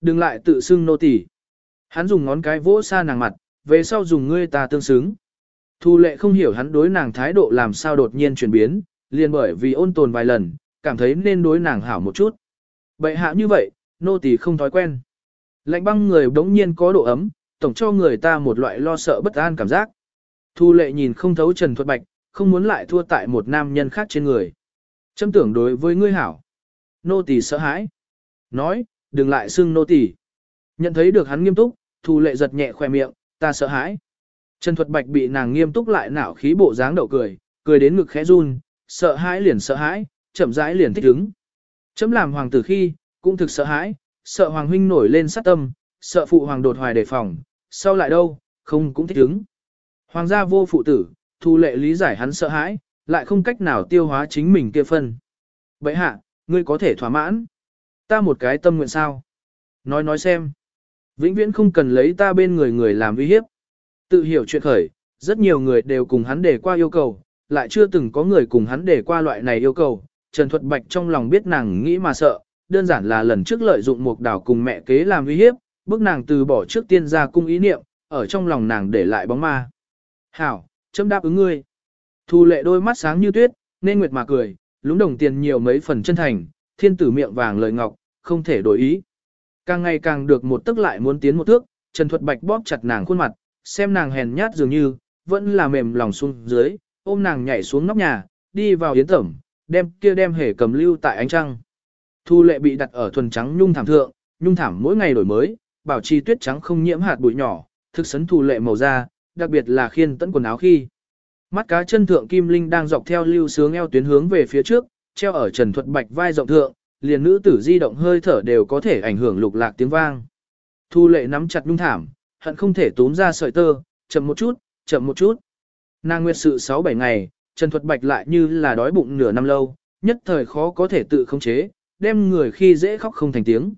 Đừng lại tự xưng nô tỳ. Hắn dùng ngón cái vỗ xa nàng mặt, về sau dùng ngươi ta tương xứng. Thu lệ không hiểu hắn đối nàng thái độ làm sao đột nhiên chuyển biến, liền bởi vì ôn tồn vài lần, cảm thấy nên đối nàng hảo một chút. Bệ hạ như vậy, nô tỳ không thói quen. Lạnh băng người đống nhiên có độ ấm, tổng cho người ta một loại lo sợ bất an cảm giác. Thu lệ nhìn không thấu Trần Thuật Bạch, không muốn lại thua tại một nam nhân khác trên người. Châm tưởng đối với ngươi hảo. Nô tỳ sợ hãi. Nói, đừng lại xưng nô tỳ. Nhận thấy được hắn nghiêm túc, thu lệ giật nhẹ khoe miệng, ta sợ hãi. Trần Thuật Bạch bị nàng nghiêm túc lại nảo khí bộ dáng đậu cười, cười đến ngực khẽ run, sợ hãi liền sợ hãi, chậm rãi liền thích ứng. Chấm làm hoàng tử khi, cũng thực sợ hãi, sợ hoàng huynh nổi lên sát tâm, sợ phụ hoàng đột hoài đề phòng, sau lại đâu, không cũng thích ứng. Hoàng gia vô phụ tử, thu lệ lý giải hắn sợ hãi, lại không cách nào tiêu hóa chính mình kia phân. Vậy hạ, ngươi có thể thỏa mãn. Ta một cái tâm nguyện sao? Nói nói xem. Vĩnh viễn không cần lấy ta bên người người làm uy hiếp. Tự hiểu chuyện khởi, rất nhiều người đều cùng hắn để qua yêu cầu, lại chưa từng có người cùng hắn để qua loại này yêu cầu. Trần Thuật Bạch trong lòng biết nàng nghĩ mà sợ, đơn giản là lần trước lợi dụng một đảo cùng mẹ kế làm uy hiếp, bước nàng từ bỏ trước tiên ra cung ý niệm, ở trong lòng nàng để lại bóng ma. Hảo, chấm đáp ứng ngươi. Thu lệ đôi mắt sáng như tuyết, nên nguyệt mà cười, lúng đồng tiền nhiều mấy phần chân thành, thiên tử miệng vàng lời ngọc, không thể đổi ý. Càng ngày càng được một tức lại muốn tiến một thước, Trần Thuật Bạch bóp chặt nàng khuôn mặt, xem nàng hèn nhát dường như, vẫn là mềm lòng xuống dưới, ôm nàng nhảy xuống nóc nhà, đi vào yến tẩm, đem kia đem hề cầm lưu tại ánh trăng. Thu lệ bị đặt ở thuần trắng nhung thảm thượng, nhung thảm mỗi ngày đổi mới, bảo trì tuyết trắng không nhiễm hạt bụi nhỏ, thực sấn thu lệ màu da, đặc biệt là khiên tẫn quần áo khi. Mắt cá chân thượng kim linh đang dọc theo lưu sướng eo tuyến hướng về phía trước, treo ở trần thuật bạch vai rộng thượng, liền nữ tử di động hơi thở đều có thể ảnh hưởng lục lạc tiếng vang. Thu lệ nắm chặt nhung thảm, hận không thể tốn ra sợi tơ, chậm một chút, chậm một chút. Nàng nguyệt sự 6-7 ngày, Trần Thuật Bạch lại như là đói bụng nửa năm lâu, nhất thời khó có thể tự khống chế, đem người khi dễ khóc không thành tiếng.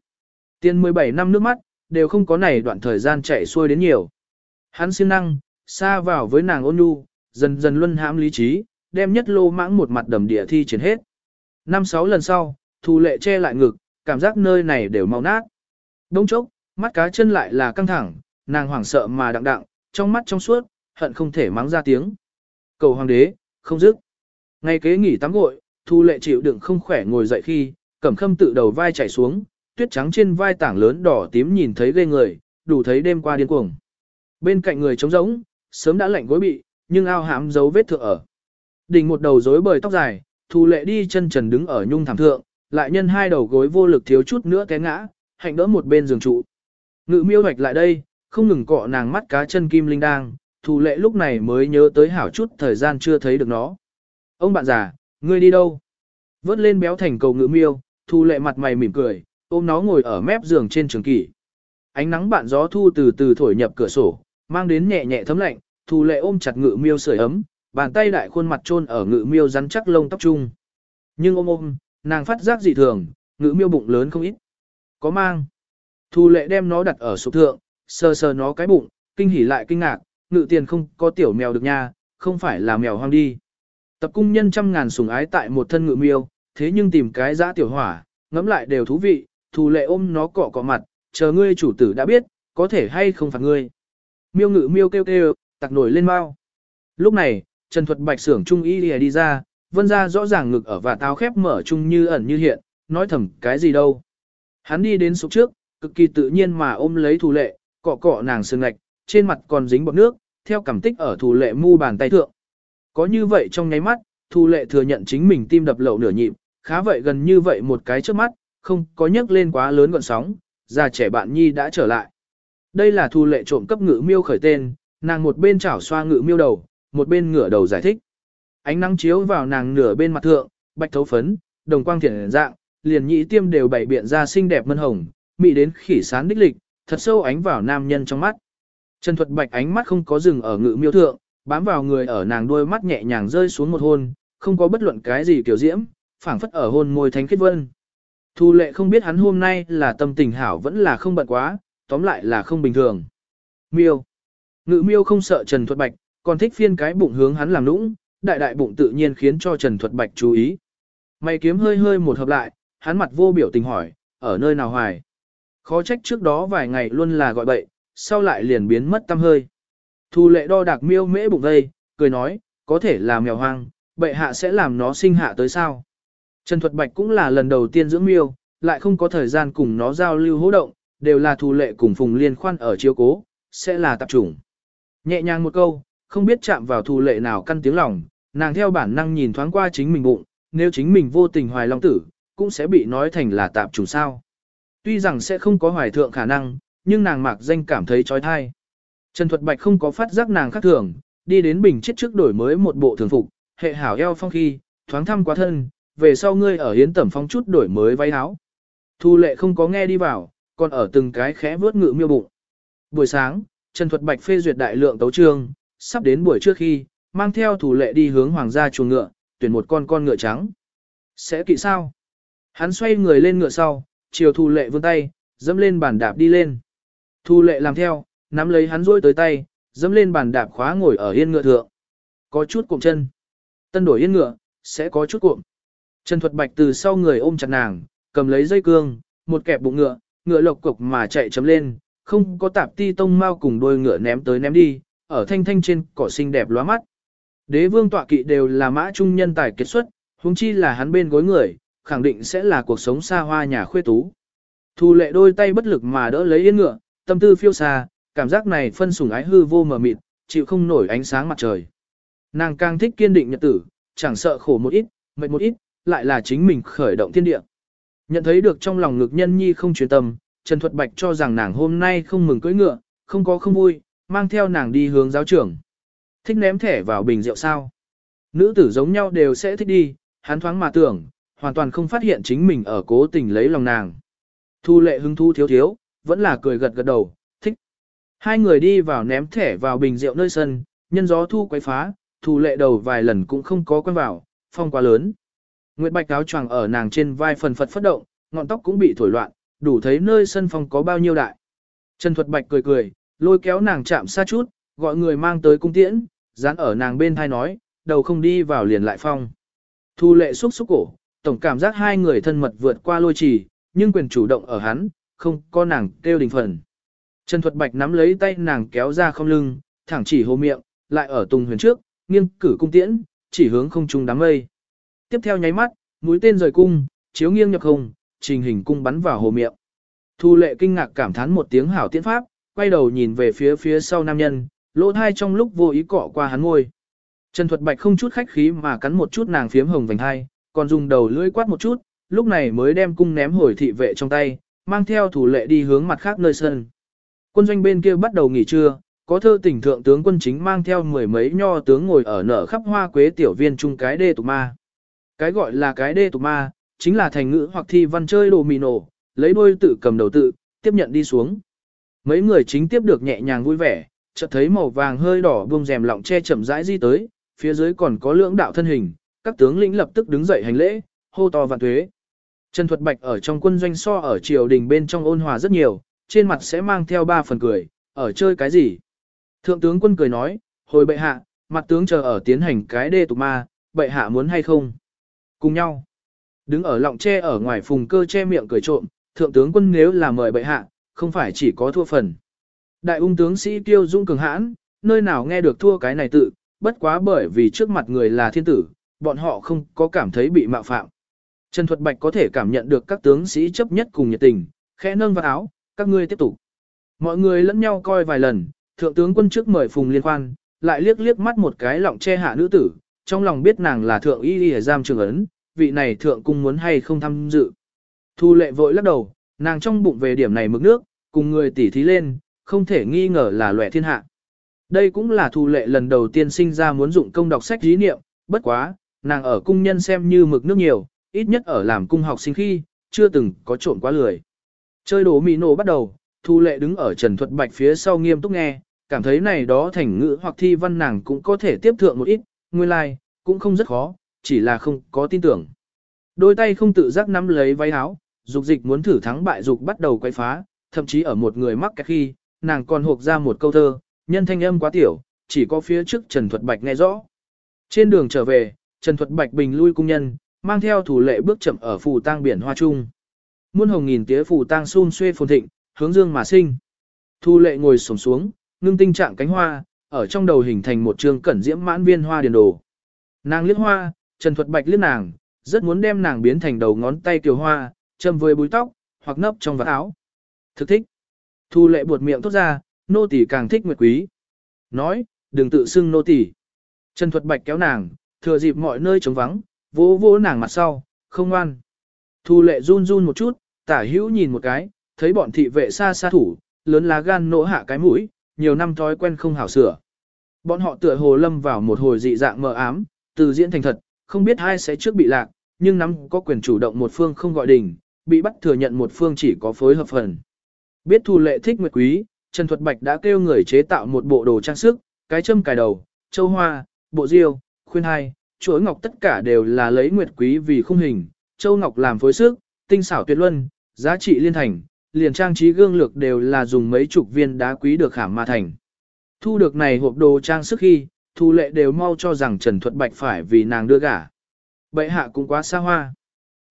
Tiên 17 năm nước mắt, đều không có này đoạn thời gian chạy xuôi đến nhiều. Hắn siêng năng, xa vào với nàng ôn nhu, dần dần luân hãm lý trí, đem nhất lô mãng một mặt đầm địa thi triển hết. Năm sáu lần sau, Thu lệ che lại ngực, cảm giác nơi này đều mau nát. Đông chốc, mắt cá chân lại là căng thẳng, nàng hoảng sợ mà đặng đặng, trong mắt trong suốt, hận không thể mắng ra tiếng. Cầu hoàng đế, không dứt. Ngay kế nghỉ tắm gội, Thu lệ chịu đựng không khỏe ngồi dậy khi, cẩm khâm tự đầu vai chảy xuống, tuyết trắng trên vai tảng lớn đỏ tím nhìn thấy ghê người, đủ thấy đêm qua điên cuồng. Bên cạnh người trống rỗng, sớm đã lạnh gối bị, nhưng ao hãm dấu vết thượng ở. Đỉnh một đầu rối bời tóc dài, Thu lệ đi chân trần đứng ở nhung thảm thượng, lại nhân hai đầu gối vô lực thiếu chút nữa té ngã, hạnh đỡ một bên giường trụ. Ngự miêu hoạch lại đây, không ngừng cọ nàng mắt cá chân kim linh đang, Thu lệ lúc này mới nhớ tới hảo chút thời gian chưa thấy được nó. Ông bạn già, ngươi đi đâu? Vớt lên béo thành cầu ngự miêu, Thu lệ mặt mày mỉm cười, ôm nó ngồi ở mép giường trên trường kỷ. Ánh nắng bạn gió thu từ từ thổi nhập cửa sổ, mang đến nhẹ nhẹ thấm lạnh, Thu lệ ôm chặt ngự miêu sưởi ấm, bàn tay đại khuôn mặt chôn ở ngự miêu rắn chắc lông tóc chung. Nhưng ôm ôm, nàng phát giác dị thường, ngữ miêu bụng lớn không ít. Có mang. Thu lệ đem nó đặt ở sụp thượng, sờ sờ nó cái bụng, kinh hỉ lại kinh ngạc, ngự tiền không có tiểu mèo được nha, không phải là mèo hoang đi. Tập cung nhân trăm ngàn sủng ái tại một thân ngự miêu, thế nhưng tìm cái giã tiểu hỏa, ngẫm lại đều thú vị, thù lệ ôm nó cọ cọ mặt, chờ ngươi chủ tử đã biết, có thể hay không phạt ngươi. Miêu ngự miêu kêu kêu, tặc nổi lên mau. Lúc này, Trần Thuật Bạch xưởng trung y đi ra, vân ra rõ ràng ngực ở và táo khép mở chung như ẩn như hiện, nói thầm cái gì đâu. Hắn đi đến sụp trước, cực kỳ tự nhiên mà ôm lấy thù lệ, cọ cọ nàng sương ngạch, trên mặt còn dính bọt nước, theo cảm tích ở thù lệ mu bàn tay thượng. Có như vậy trong nháy mắt, thù lệ thừa nhận chính mình tim đập lậu nửa nhịp, khá vậy gần như vậy một cái trước mắt, không có nhấc lên quá lớn gọn sóng, già trẻ bạn nhi đã trở lại. Đây là thù lệ trộm cấp ngự miêu khởi tên, nàng một bên chảo xoa ngự miêu đầu, một bên ngửa đầu giải thích. Ánh nắng chiếu vào nàng nửa bên mặt thượng, bạch thấu phấn, đồng quang thiện dạng, liền nhị tiêm đều bảy biện ra xinh đẹp mân hồng, mị đến khỉ sán đích lịch, thật sâu ánh vào nam nhân trong mắt. Trần thuật bạch ánh mắt không có dừng ở ngự miêu thượng, bám vào người ở nàng đôi mắt nhẹ nhàng rơi xuống một hôn, không có bất luận cái gì kiểu diễm, phảng phất ở hôn môi thánh kết vân. Thu lệ không biết hắn hôm nay là tâm tình hảo vẫn là không bận quá, tóm lại là không bình thường. Miêu. Ngự miêu không sợ Trần Thuật Bạch, còn thích phiên cái bụng hướng hắn làm nũng, đại đại bụng tự nhiên khiến cho Trần Thuật Bạch chú ý. Mày kiếm hơi hơi một hợp lại, hắn mặt vô biểu tình hỏi, ở nơi nào hoài. Khó trách trước đó vài ngày luôn là gọi bậy, sau lại liền biến mất tâm hơi. Thu lệ đo đạc miêu mễ bụng vây, cười nói, có thể là mèo hoang, bệ hạ sẽ làm nó sinh hạ tới sao. Trần Thuật Bạch cũng là lần đầu tiên dưỡng miêu, lại không có thời gian cùng nó giao lưu hỗ động, đều là thu lệ cùng phùng liên khoan ở chiếu cố, sẽ là tập trùng. Nhẹ nhàng một câu, không biết chạm vào thu lệ nào căn tiếng lòng, nàng theo bản năng nhìn thoáng qua chính mình bụng, nếu chính mình vô tình hoài long tử, cũng sẽ bị nói thành là tạp trùng sao. Tuy rằng sẽ không có hoài thượng khả năng, nhưng nàng mạc danh cảm thấy trói thai. Trần Thuật Bạch không có phát giác nàng khác thường, đi đến bình chết trước đổi mới một bộ thường phục, hệ hảo eo phong khi, thoáng thăm quá thân, về sau ngươi ở hiến tẩm phong chút đổi mới váy áo. Thu lệ không có nghe đi vào, còn ở từng cái khẽ vớt ngự miêu bụng. Buổi sáng, Trần Thuật Bạch phê duyệt đại lượng tấu trương, sắp đến buổi trước khi, mang theo thủ lệ đi hướng hoàng gia chuồng ngựa, tuyển một con con ngựa trắng. Sẽ kỵ sao? Hắn xoay người lên ngựa sau, chiều thủ lệ vươn tay, dẫm lên bàn đạp đi lên. Thu lệ làm theo, nắm lấy hắn rôi tới tay, dẫm lên bàn đạp khóa ngồi ở yên ngựa thượng. Có chút cụm chân. Tân đổi yên ngựa, sẽ có chút cụm. Trần Thuật Bạch từ sau người ôm chặt nàng, cầm lấy dây cương, một kẹp bụng ngựa, ngựa lộc cục mà chạy chấm lên, không có tạp ti tông mau cùng đôi ngựa ném tới ném đi, ở thanh thanh trên cỏ xinh đẹp lóa mắt. Đế vương tọa kỵ đều là mã trung nhân tài kết xuất, huống chi là hắn bên gối người, khẳng định sẽ là cuộc sống xa hoa nhà khuê tú. Thu lệ đôi tay bất lực mà đỡ lấy yên ngựa, tâm tư phiêu xa, cảm giác này phân sủng ái hư vô mờ mịt, chịu không nổi ánh sáng mặt trời. Nàng càng thích kiên định nhật tử, chẳng sợ khổ một ít, mệt một ít, lại là chính mình khởi động thiên địa. Nhận thấy được trong lòng ngực nhân nhi không chuyên tâm, Trần Thuật Bạch cho rằng nàng hôm nay không mừng cưỡi ngựa, không có không vui, mang theo nàng đi hướng giáo trưởng. Thích ném thẻ vào bình rượu sao? Nữ tử giống nhau đều sẽ thích đi, hắn thoáng mà tưởng, hoàn toàn không phát hiện chính mình ở cố tình lấy lòng nàng. Thu lệ hứng thu thiếu thiếu, vẫn là cười gật gật đầu, thích. Hai người đi vào ném thẻ vào bình rượu nơi sân, nhân gió thu quấy phá, thu lệ đầu vài lần cũng không có quen vào, phong quá lớn. Nguyệt bạch áo choàng ở nàng trên vai phần phật phất động, ngọn tóc cũng bị thổi loạn, đủ thấy nơi sân phong có bao nhiêu đại. Trần Thuật Bạch cười cười, lôi kéo nàng chạm xa chút, gọi người mang tới cung tiễn, dán ở nàng bên thai nói, đầu không đi vào liền lại phong. Thu lệ xúc xúc cổ, tổng cảm giác hai người thân mật vượt qua lôi trì, nhưng quyền chủ động ở hắn, không có nàng kêu đình phần. Trần Thuật Bạch nắm lấy tay nàng kéo ra không lưng, thẳng chỉ hồ miệng, lại ở tùng huyền trước, nghiêng cử cung tiễn, chỉ hướng không trung đám mây. Tiếp theo nháy mắt, mũi tên rời cung, chiếu nghiêng nhập không, trình hình cung bắn vào hồ miệng. Thu lệ kinh ngạc cảm thán một tiếng hảo tiễn pháp, quay đầu nhìn về phía phía sau nam nhân, lỗ thai trong lúc vô ý cọ qua hắn ngôi. Trần Thuật Bạch không chút khách khí mà cắn một chút nàng phiếm hồng vành hai, còn dùng đầu lưỡi quát một chút, lúc này mới đem cung ném hồi thị vệ trong tay, mang theo thủ lệ đi hướng mặt khác nơi sân. Quân doanh bên kia bắt đầu nghỉ trưa, có thơ tỉnh thượng tướng quân chính mang theo mười mấy nho tướng ngồi ở nở khắp hoa quế tiểu viên chung cái đê tục ma. Cái gọi là cái đê tục ma, chính là thành ngữ hoặc thi văn chơi đồ mì nổ, lấy đôi tự cầm đầu tự, tiếp nhận đi xuống. Mấy người chính tiếp được nhẹ nhàng vui vẻ, chợt thấy màu vàng hơi đỏ buông rèm lọng che chậm rãi di tới, phía dưới còn có lưỡng đạo thân hình, các tướng lĩnh lập tức đứng dậy hành lễ, hô to vạn tuế. Trần Thuật Bạch ở trong quân doanh so ở triều đình bên trong ôn hòa rất nhiều, trên mặt sẽ mang theo ba phần cười, ở chơi cái gì? Thượng tướng quân cười nói, hồi bệ hạ, mặt tướng chờ ở tiến hành cái đê tục ma, bệ hạ muốn hay không? Cùng nhau. Đứng ở lọng tre ở ngoài phùng cơ che miệng cười trộm, thượng tướng quân nếu là mời bệ hạ, không phải chỉ có thua phần. Đại ung tướng sĩ tiêu dung cường hãn, nơi nào nghe được thua cái này tự, bất quá bởi vì trước mặt người là thiên tử, bọn họ không có cảm thấy bị mạo phạm. Trần Thuật Bạch có thể cảm nhận được các tướng sĩ chấp nhất cùng nhiệt tình, khẽ nâng vào áo, các ngươi tiếp tục. Mọi người lẫn nhau coi vài lần, thượng tướng quân trước mời phùng liên quan, lại liếc liếc mắt một cái lọng che hạ nữ tử, trong lòng biết nàng là thượng y y giam trường ấn, vị này thượng cung muốn hay không tham dự. Thu lệ vội lắc đầu, nàng trong bụng về điểm này mực nước, cùng người tỉ thí lên, không thể nghi ngờ là lệ thiên hạ. Đây cũng là thu lệ lần đầu tiên sinh ra muốn dụng công đọc sách dí niệm, bất quá, nàng ở cung nhân xem như mực nước nhiều, ít nhất ở làm cung học sinh khi, chưa từng có trộn quá lười. Chơi đồ mì nổ bắt đầu, thu lệ đứng ở trần thuật bạch phía sau nghiêm túc nghe, cảm thấy này đó thành ngữ hoặc thi văn nàng cũng có thể tiếp thượng một ít, nguyên lai, like, cũng không rất khó, chỉ là không có tin tưởng. Đôi tay không tự giác nắm lấy váy áo, dục dịch muốn thử thắng bại dục bắt đầu quay phá, thậm chí ở một người mắc cái khi, nàng còn hộp ra một câu thơ, nhân thanh âm quá tiểu, chỉ có phía trước Trần Thuật Bạch nghe rõ. Trên đường trở về, Trần Thuật Bạch bình lui cung nhân, mang theo thủ lệ bước chậm ở phù tang biển hoa trung. muôn hồng nghìn tía phủ tang xun xuê phồn thịnh, hướng dương mà sinh. Thu lệ ngồi xổm xuống, ngưng tinh trạng cánh hoa, ở trong đầu hình thành một trường cẩn diễm mãn viên hoa điền đồ. Nàng liếc hoa, Trần Thuật Bạch liếc nàng, rất muốn đem nàng biến thành đầu ngón tay kiều hoa, châm với búi tóc, hoặc nấp trong vạt áo. Thực thích. Thu lệ buột miệng thốt ra, nô tỳ càng thích nguyệt quý. Nói, đừng tự xưng nô tỳ. Trần Thuật Bạch kéo nàng, thừa dịp mọi nơi trống vắng, vỗ vỗ nàng mặt sau, không ngoan. Thu lệ run run một chút, tả hữu nhìn một cái, thấy bọn thị vệ xa xa thủ, lớn lá gan nỗ hạ cái mũi, nhiều năm thói quen không hảo sửa. Bọn họ tựa hồ lâm vào một hồi dị dạng mờ ám, từ diễn thành thật, không biết ai sẽ trước bị lạc, nhưng nắm có quyền chủ động một phương không gọi đình, bị bắt thừa nhận một phương chỉ có phối hợp phần. Biết thu lệ thích nguyệt quý, Trần Thuật Bạch đã kêu người chế tạo một bộ đồ trang sức, cái châm cài đầu, châu hoa, bộ diêu, khuyên hai, chuỗi ngọc tất cả đều là lấy nguyệt quý vì khung hình, châu ngọc làm phối sức, tinh xảo tuyệt luân, giá trị liên thành, liền trang trí gương lược đều là dùng mấy chục viên đá quý được khảm mà thành. Thu được này hộp đồ trang sức khi, thu lệ đều mau cho rằng Trần Thuật Bạch phải vì nàng đưa gả. Bệ hạ cũng quá xa hoa.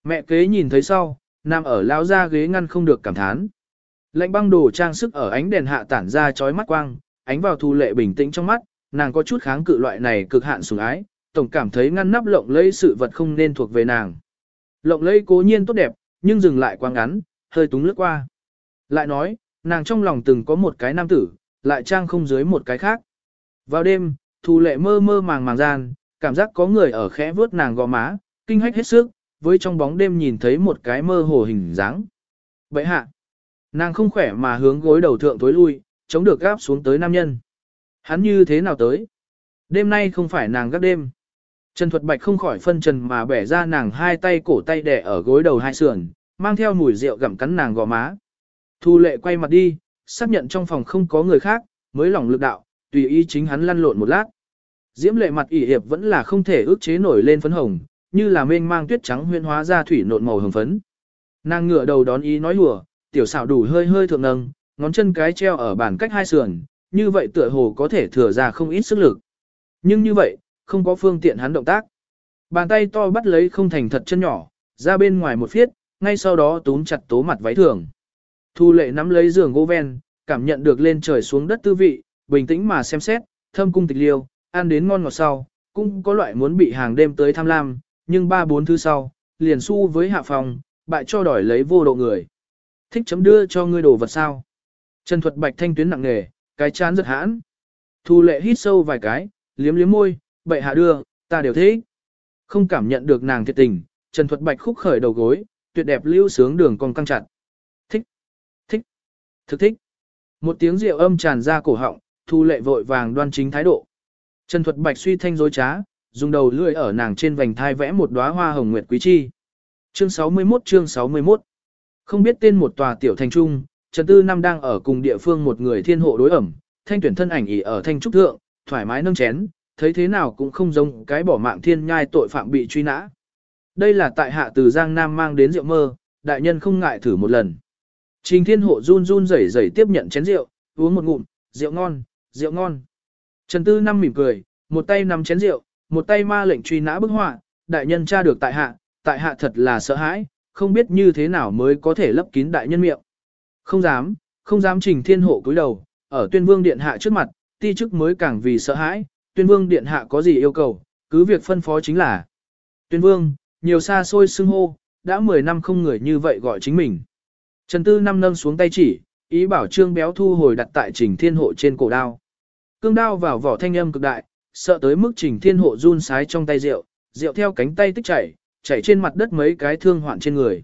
Mẹ kế nhìn thấy sau, nằm ở lao ra ghế ngăn không được cảm thán. Lạnh băng đồ trang sức ở ánh đèn hạ tản ra chói mắt quang, ánh vào thu lệ bình tĩnh trong mắt, nàng có chút kháng cự loại này cực hạn sủng ái, tổng cảm thấy ngăn nắp lộng lẫy sự vật không nên thuộc về nàng. Lộng lẫy cố nhiên tốt đẹp, nhưng dừng lại quá ngắn, hơi túng lướt qua. Lại nói, nàng trong lòng từng có một cái nam tử, lại trang không dưới một cái khác. Vào đêm, thu lệ mơ mơ màng màng gian, cảm giác có người ở khẽ vuốt nàng gò má, kinh hách hết sức, với trong bóng đêm nhìn thấy một cái mơ hồ hình dáng. Vậy hạ, nàng không khỏe mà hướng gối đầu thượng tối lui, chống được gáp xuống tới nam nhân. Hắn như thế nào tới? Đêm nay không phải nàng gác đêm. Trần Thuật Bạch không khỏi phân trần mà bẻ ra nàng hai tay cổ tay đẻ ở gối đầu hai sườn, mang theo mùi rượu gặm cắn nàng gò má. Thu lệ quay mặt đi, xác nhận trong phòng không có người khác, mới lỏng lực đạo, tùy ý chính hắn lăn lộn một lát. Diễm lệ mặt ỉ hiệp vẫn là không thể ước chế nổi lên phấn hồng, như là mênh mang tuyết trắng huyên hóa ra thủy nộn màu hồng phấn. Nàng ngửa đầu đón ý nói hùa, tiểu xảo đủ hơi hơi thượng nâng, ngón chân cái treo ở bàn cách hai sườn, như vậy tựa hồ có thể thừa ra không ít sức lực. Nhưng như vậy, không có phương tiện hắn động tác. Bàn tay to bắt lấy không thành thật chân nhỏ, ra bên ngoài một phiết, ngay sau đó túm chặt tố mặt váy thường. Thu lệ nắm lấy giường gỗ ven, cảm nhận được lên trời xuống đất tư vị, bình tĩnh mà xem xét, thâm cung tịch liêu, ăn đến ngon ngọt sau, cũng có loại muốn bị hàng đêm tới tham lam, nhưng ba bốn thứ sau, liền su với hạ phòng, bại cho đòi lấy vô độ người. Thích chấm đưa cho ngươi đồ vật sao. Trần thuật bạch thanh tuyến nặng nề, cái chán rất hãn. Thu lệ hít sâu vài cái, liếm liếm môi, bậy hạ đưa, ta đều thế. Không cảm nhận được nàng thiệt tình, Trần thuật bạch khúc khởi đầu gối, tuyệt đẹp lưu sướng đường còn căng chặt. Thích, thích, thực thích. Một tiếng rượu âm tràn ra cổ họng, thu lệ vội vàng đoan chính thái độ. Trần thuật bạch suy thanh dối trá, dùng đầu lưỡi ở nàng trên vành thai vẽ một đóa hoa hồng nguyệt quý chi. Chương 61 chương 61 không biết tên một tòa tiểu thành trung, Trần Tư Năm đang ở cùng địa phương một người thiên hộ đối ẩm, thanh tuyển thân ảnh ỉ ở thanh trúc thượng, thoải mái nâng chén, thấy thế nào cũng không giống cái bỏ mạng thiên nhai tội phạm bị truy nã. Đây là tại hạ từ Giang Nam mang đến rượu mơ, đại nhân không ngại thử một lần. Trình thiên hộ run run rẩy rẩy tiếp nhận chén rượu, uống một ngụm, rượu ngon, rượu ngon. Trần Tư Năm mỉm cười, một tay nắm chén rượu, một tay ma lệnh truy nã bức họa, đại nhân tra được tại hạ, tại hạ thật là sợ hãi, không biết như thế nào mới có thể lấp kín đại nhân miệng. Không dám, không dám trình thiên hộ cúi đầu, ở tuyên vương điện hạ trước mặt, ti chức mới càng vì sợ hãi, tuyên vương điện hạ có gì yêu cầu, cứ việc phân phó chính là. Tuyên vương, nhiều xa xôi xưng hô, đã 10 năm không người như vậy gọi chính mình. Trần Tư năm nâng xuống tay chỉ, ý bảo trương béo thu hồi đặt tại trình thiên hộ trên cổ đao. Cương đao vào vỏ thanh âm cực đại, sợ tới mức trình thiên hộ run sái trong tay rượu, rượu theo cánh tay tích chảy, chạy trên mặt đất mấy cái thương hoạn trên người.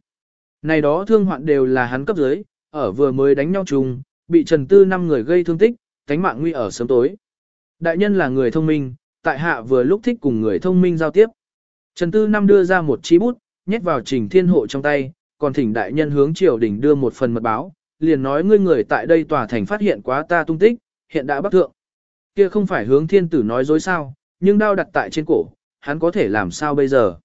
Này đó thương hoạn đều là hắn cấp dưới, ở vừa mới đánh nhau chung, bị Trần Tư năm người gây thương tích, cánh mạng nguy ở sớm tối. Đại nhân là người thông minh, tại hạ vừa lúc thích cùng người thông minh giao tiếp. Trần Tư năm đưa ra một chi bút, nhét vào trình thiên hộ trong tay, còn thỉnh đại nhân hướng triều đình đưa một phần mật báo, liền nói ngươi người tại đây tòa thành phát hiện quá ta tung tích, hiện đã bắt thượng. Kia không phải hướng thiên tử nói dối sao, nhưng đao đặt tại trên cổ, hắn có thể làm sao bây giờ.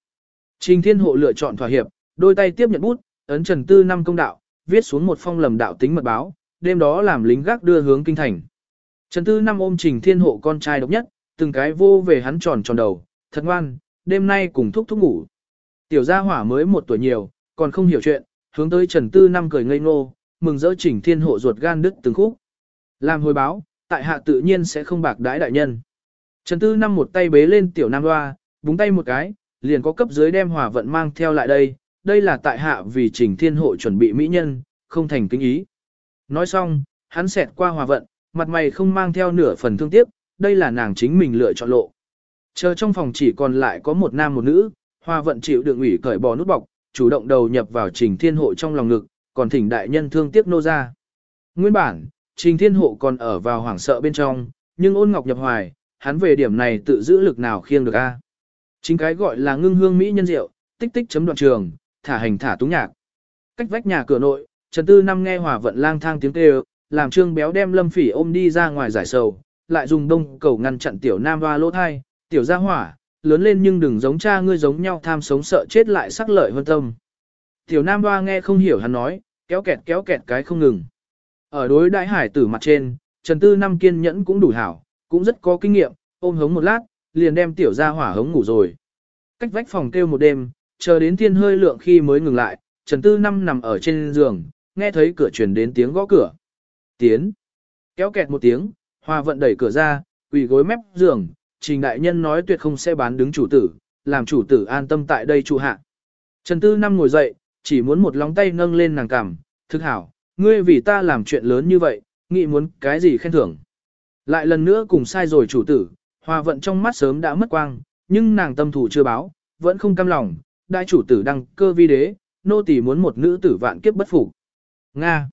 Trình thiên hộ lựa chọn thỏa hiệp, đôi tay tiếp nhận bút, ấn trần tư năm công đạo, viết xuống một phong lầm đạo tính mật báo, đêm đó làm lính gác đưa hướng kinh thành. Trần tư năm ôm trình thiên hộ con trai độc nhất, từng cái vô về hắn tròn tròn đầu, thật ngoan, đêm nay cùng thúc thúc ngủ. Tiểu gia hỏa mới một tuổi nhiều, còn không hiểu chuyện, hướng tới Trần Tư Năm cười ngây ngô, mừng rỡ Trình thiên hộ ruột gan đứt từng khúc. Làm hồi báo, tại hạ tự nhiên sẽ không bạc đãi đại nhân. Trần Tư Năm một tay bế lên tiểu nam Loa, búng tay một cái, liền có cấp dưới đem hòa vận mang theo lại đây, đây là tại hạ vì trình thiên hộ chuẩn bị mỹ nhân, không thành kinh ý. Nói xong, hắn xẹt qua hòa vận, mặt mày không mang theo nửa phần thương tiếc, đây là nàng chính mình lựa chọn lộ. Chờ trong phòng chỉ còn lại có một nam một nữ, hòa vận chịu đựng ủy cởi bò nút bọc, chủ động đầu nhập vào trình thiên hộ trong lòng ngực, còn thỉnh đại nhân thương tiếc nô ra. Nguyên bản, trình thiên hộ còn ở vào hoảng sợ bên trong, nhưng ôn ngọc nhập hoài, hắn về điểm này tự giữ lực nào khiêng được a Chính cái gọi là ngưng hương mỹ nhân rượu, tích tích chấm đoạn trường, thả hành thả túng nhạc. Cách vách nhà cửa nội, Trần Tư Năm nghe hòa vận lang thang tiếng kêu, làm Trương Béo đem Lâm Phỉ ôm đi ra ngoài giải sầu, lại dùng đông cầu ngăn chặn tiểu nam hoa lỗ thai, tiểu gia hỏa, lớn lên nhưng đừng giống cha ngươi giống nhau tham sống sợ chết lại sắc lợi hơn tâm. Tiểu nam hoa nghe không hiểu hắn nói, kéo kẹt kéo kẹt cái không ngừng. Ở đối đại hải tử mặt trên, Trần Tư Năm kiên nhẫn cũng đủ hảo, cũng rất có kinh nghiệm, ôm hống một lát, liền đem tiểu gia hỏa hống ngủ rồi. Cách vách phòng kêu một đêm, chờ đến thiên hơi lượng khi mới ngừng lại, Trần Tư Năm nằm ở trên giường, nghe thấy cửa truyền đến tiếng gõ cửa. Tiến. Kéo kẹt một tiếng, Hoa vận đẩy cửa ra, quỳ gối mép giường, trình đại nhân nói tuyệt không sẽ bán đứng chủ tử, làm chủ tử an tâm tại đây trụ hạ. Trần Tư Năm ngồi dậy, chỉ muốn một lòng tay nâng lên nàng cằm, thức hảo, ngươi vì ta làm chuyện lớn như vậy, nghĩ muốn cái gì khen thưởng. Lại lần nữa cùng sai rồi chủ tử, Hòa vận trong mắt sớm đã mất quang, nhưng nàng tâm thủ chưa báo, vẫn không cam lòng, đại chủ tử đăng cơ vi đế, nô tỳ muốn một nữ tử vạn kiếp bất phục. Nga.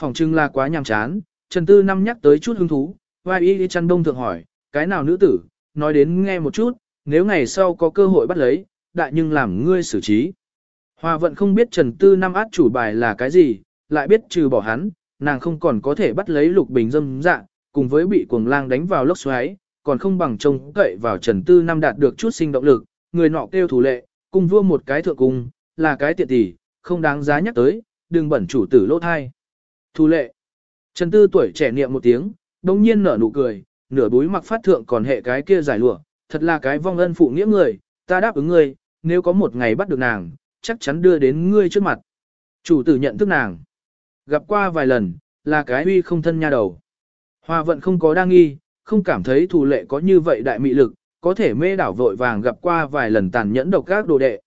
Phòng trưng là quá nhàm chán, Trần Tư năm nhắc tới chút hứng thú, vai y chăn đông thượng hỏi, cái nào nữ tử, nói đến nghe một chút, nếu ngày sau có cơ hội bắt lấy, đại nhưng làm ngươi xử trí. Hòa vận không biết Trần Tư năm át chủ bài là cái gì, lại biết trừ bỏ hắn, nàng không còn có thể bắt lấy lục bình dâm dạ, cùng với bị cuồng lang đánh vào lốc xoáy, còn không bằng trông cậy vào Trần Tư năm đạt được chút sinh động lực, người nọ kêu thủ lệ, cung vua một cái thượng cung, là cái tiện tỷ, không đáng giá nhắc tới, đừng bẩn chủ tử lỗ thai. Thủ lệ. Trần Tư tuổi trẻ niệm một tiếng, đồng nhiên nở nụ cười, nửa búi mặc phát thượng còn hệ cái kia giải lụa, thật là cái vong ân phụ nghĩa người, ta đáp ứng ngươi, nếu có một ngày bắt được nàng, chắc chắn đưa đến ngươi trước mặt. Chủ tử nhận thức nàng. Gặp qua vài lần, là cái uy không thân nha đầu. Hoa vận không có đa nghi, không cảm thấy thù lệ có như vậy đại mị lực, có thể mê đảo vội vàng gặp qua vài lần tàn nhẫn độc các đồ đệ.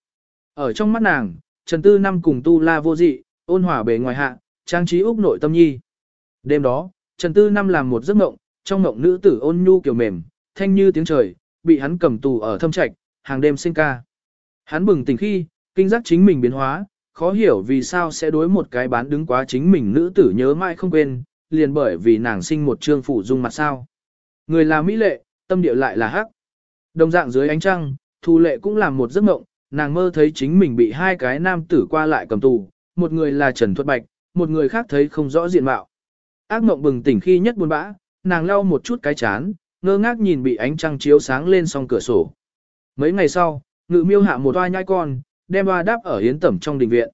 Ở trong mắt nàng, Trần Tư Năm cùng Tu La vô dị, ôn hòa bề ngoài hạ, trang trí úc nội tâm nhi. Đêm đó, Trần Tư Năm làm một giấc mộng, trong mộng nữ tử ôn nhu kiểu mềm, thanh như tiếng trời, bị hắn cầm tù ở thâm trạch, hàng đêm sinh ca. Hắn bừng tỉnh khi, kinh giác chính mình biến hóa, khó hiểu vì sao sẽ đối một cái bán đứng quá chính mình nữ tử nhớ mãi không quên, liền bởi vì nàng sinh một trương phủ dung mặt sao. Người là mỹ lệ, tâm địa lại là hắc. Đồng dạng dưới ánh trăng, Thu Lệ cũng làm một giấc mộng, nàng mơ thấy chính mình bị hai cái nam tử qua lại cầm tù, một người là Trần Thuật Bạch, một người khác thấy không rõ diện mạo. Ác mộng bừng tỉnh khi nhất buồn bã, nàng lau một chút cái chán, ngơ ngác nhìn bị ánh trăng chiếu sáng lên song cửa sổ. Mấy ngày sau, ngự miêu hạ một oa nhai con, đem oa đáp ở hiến tẩm trong đình viện.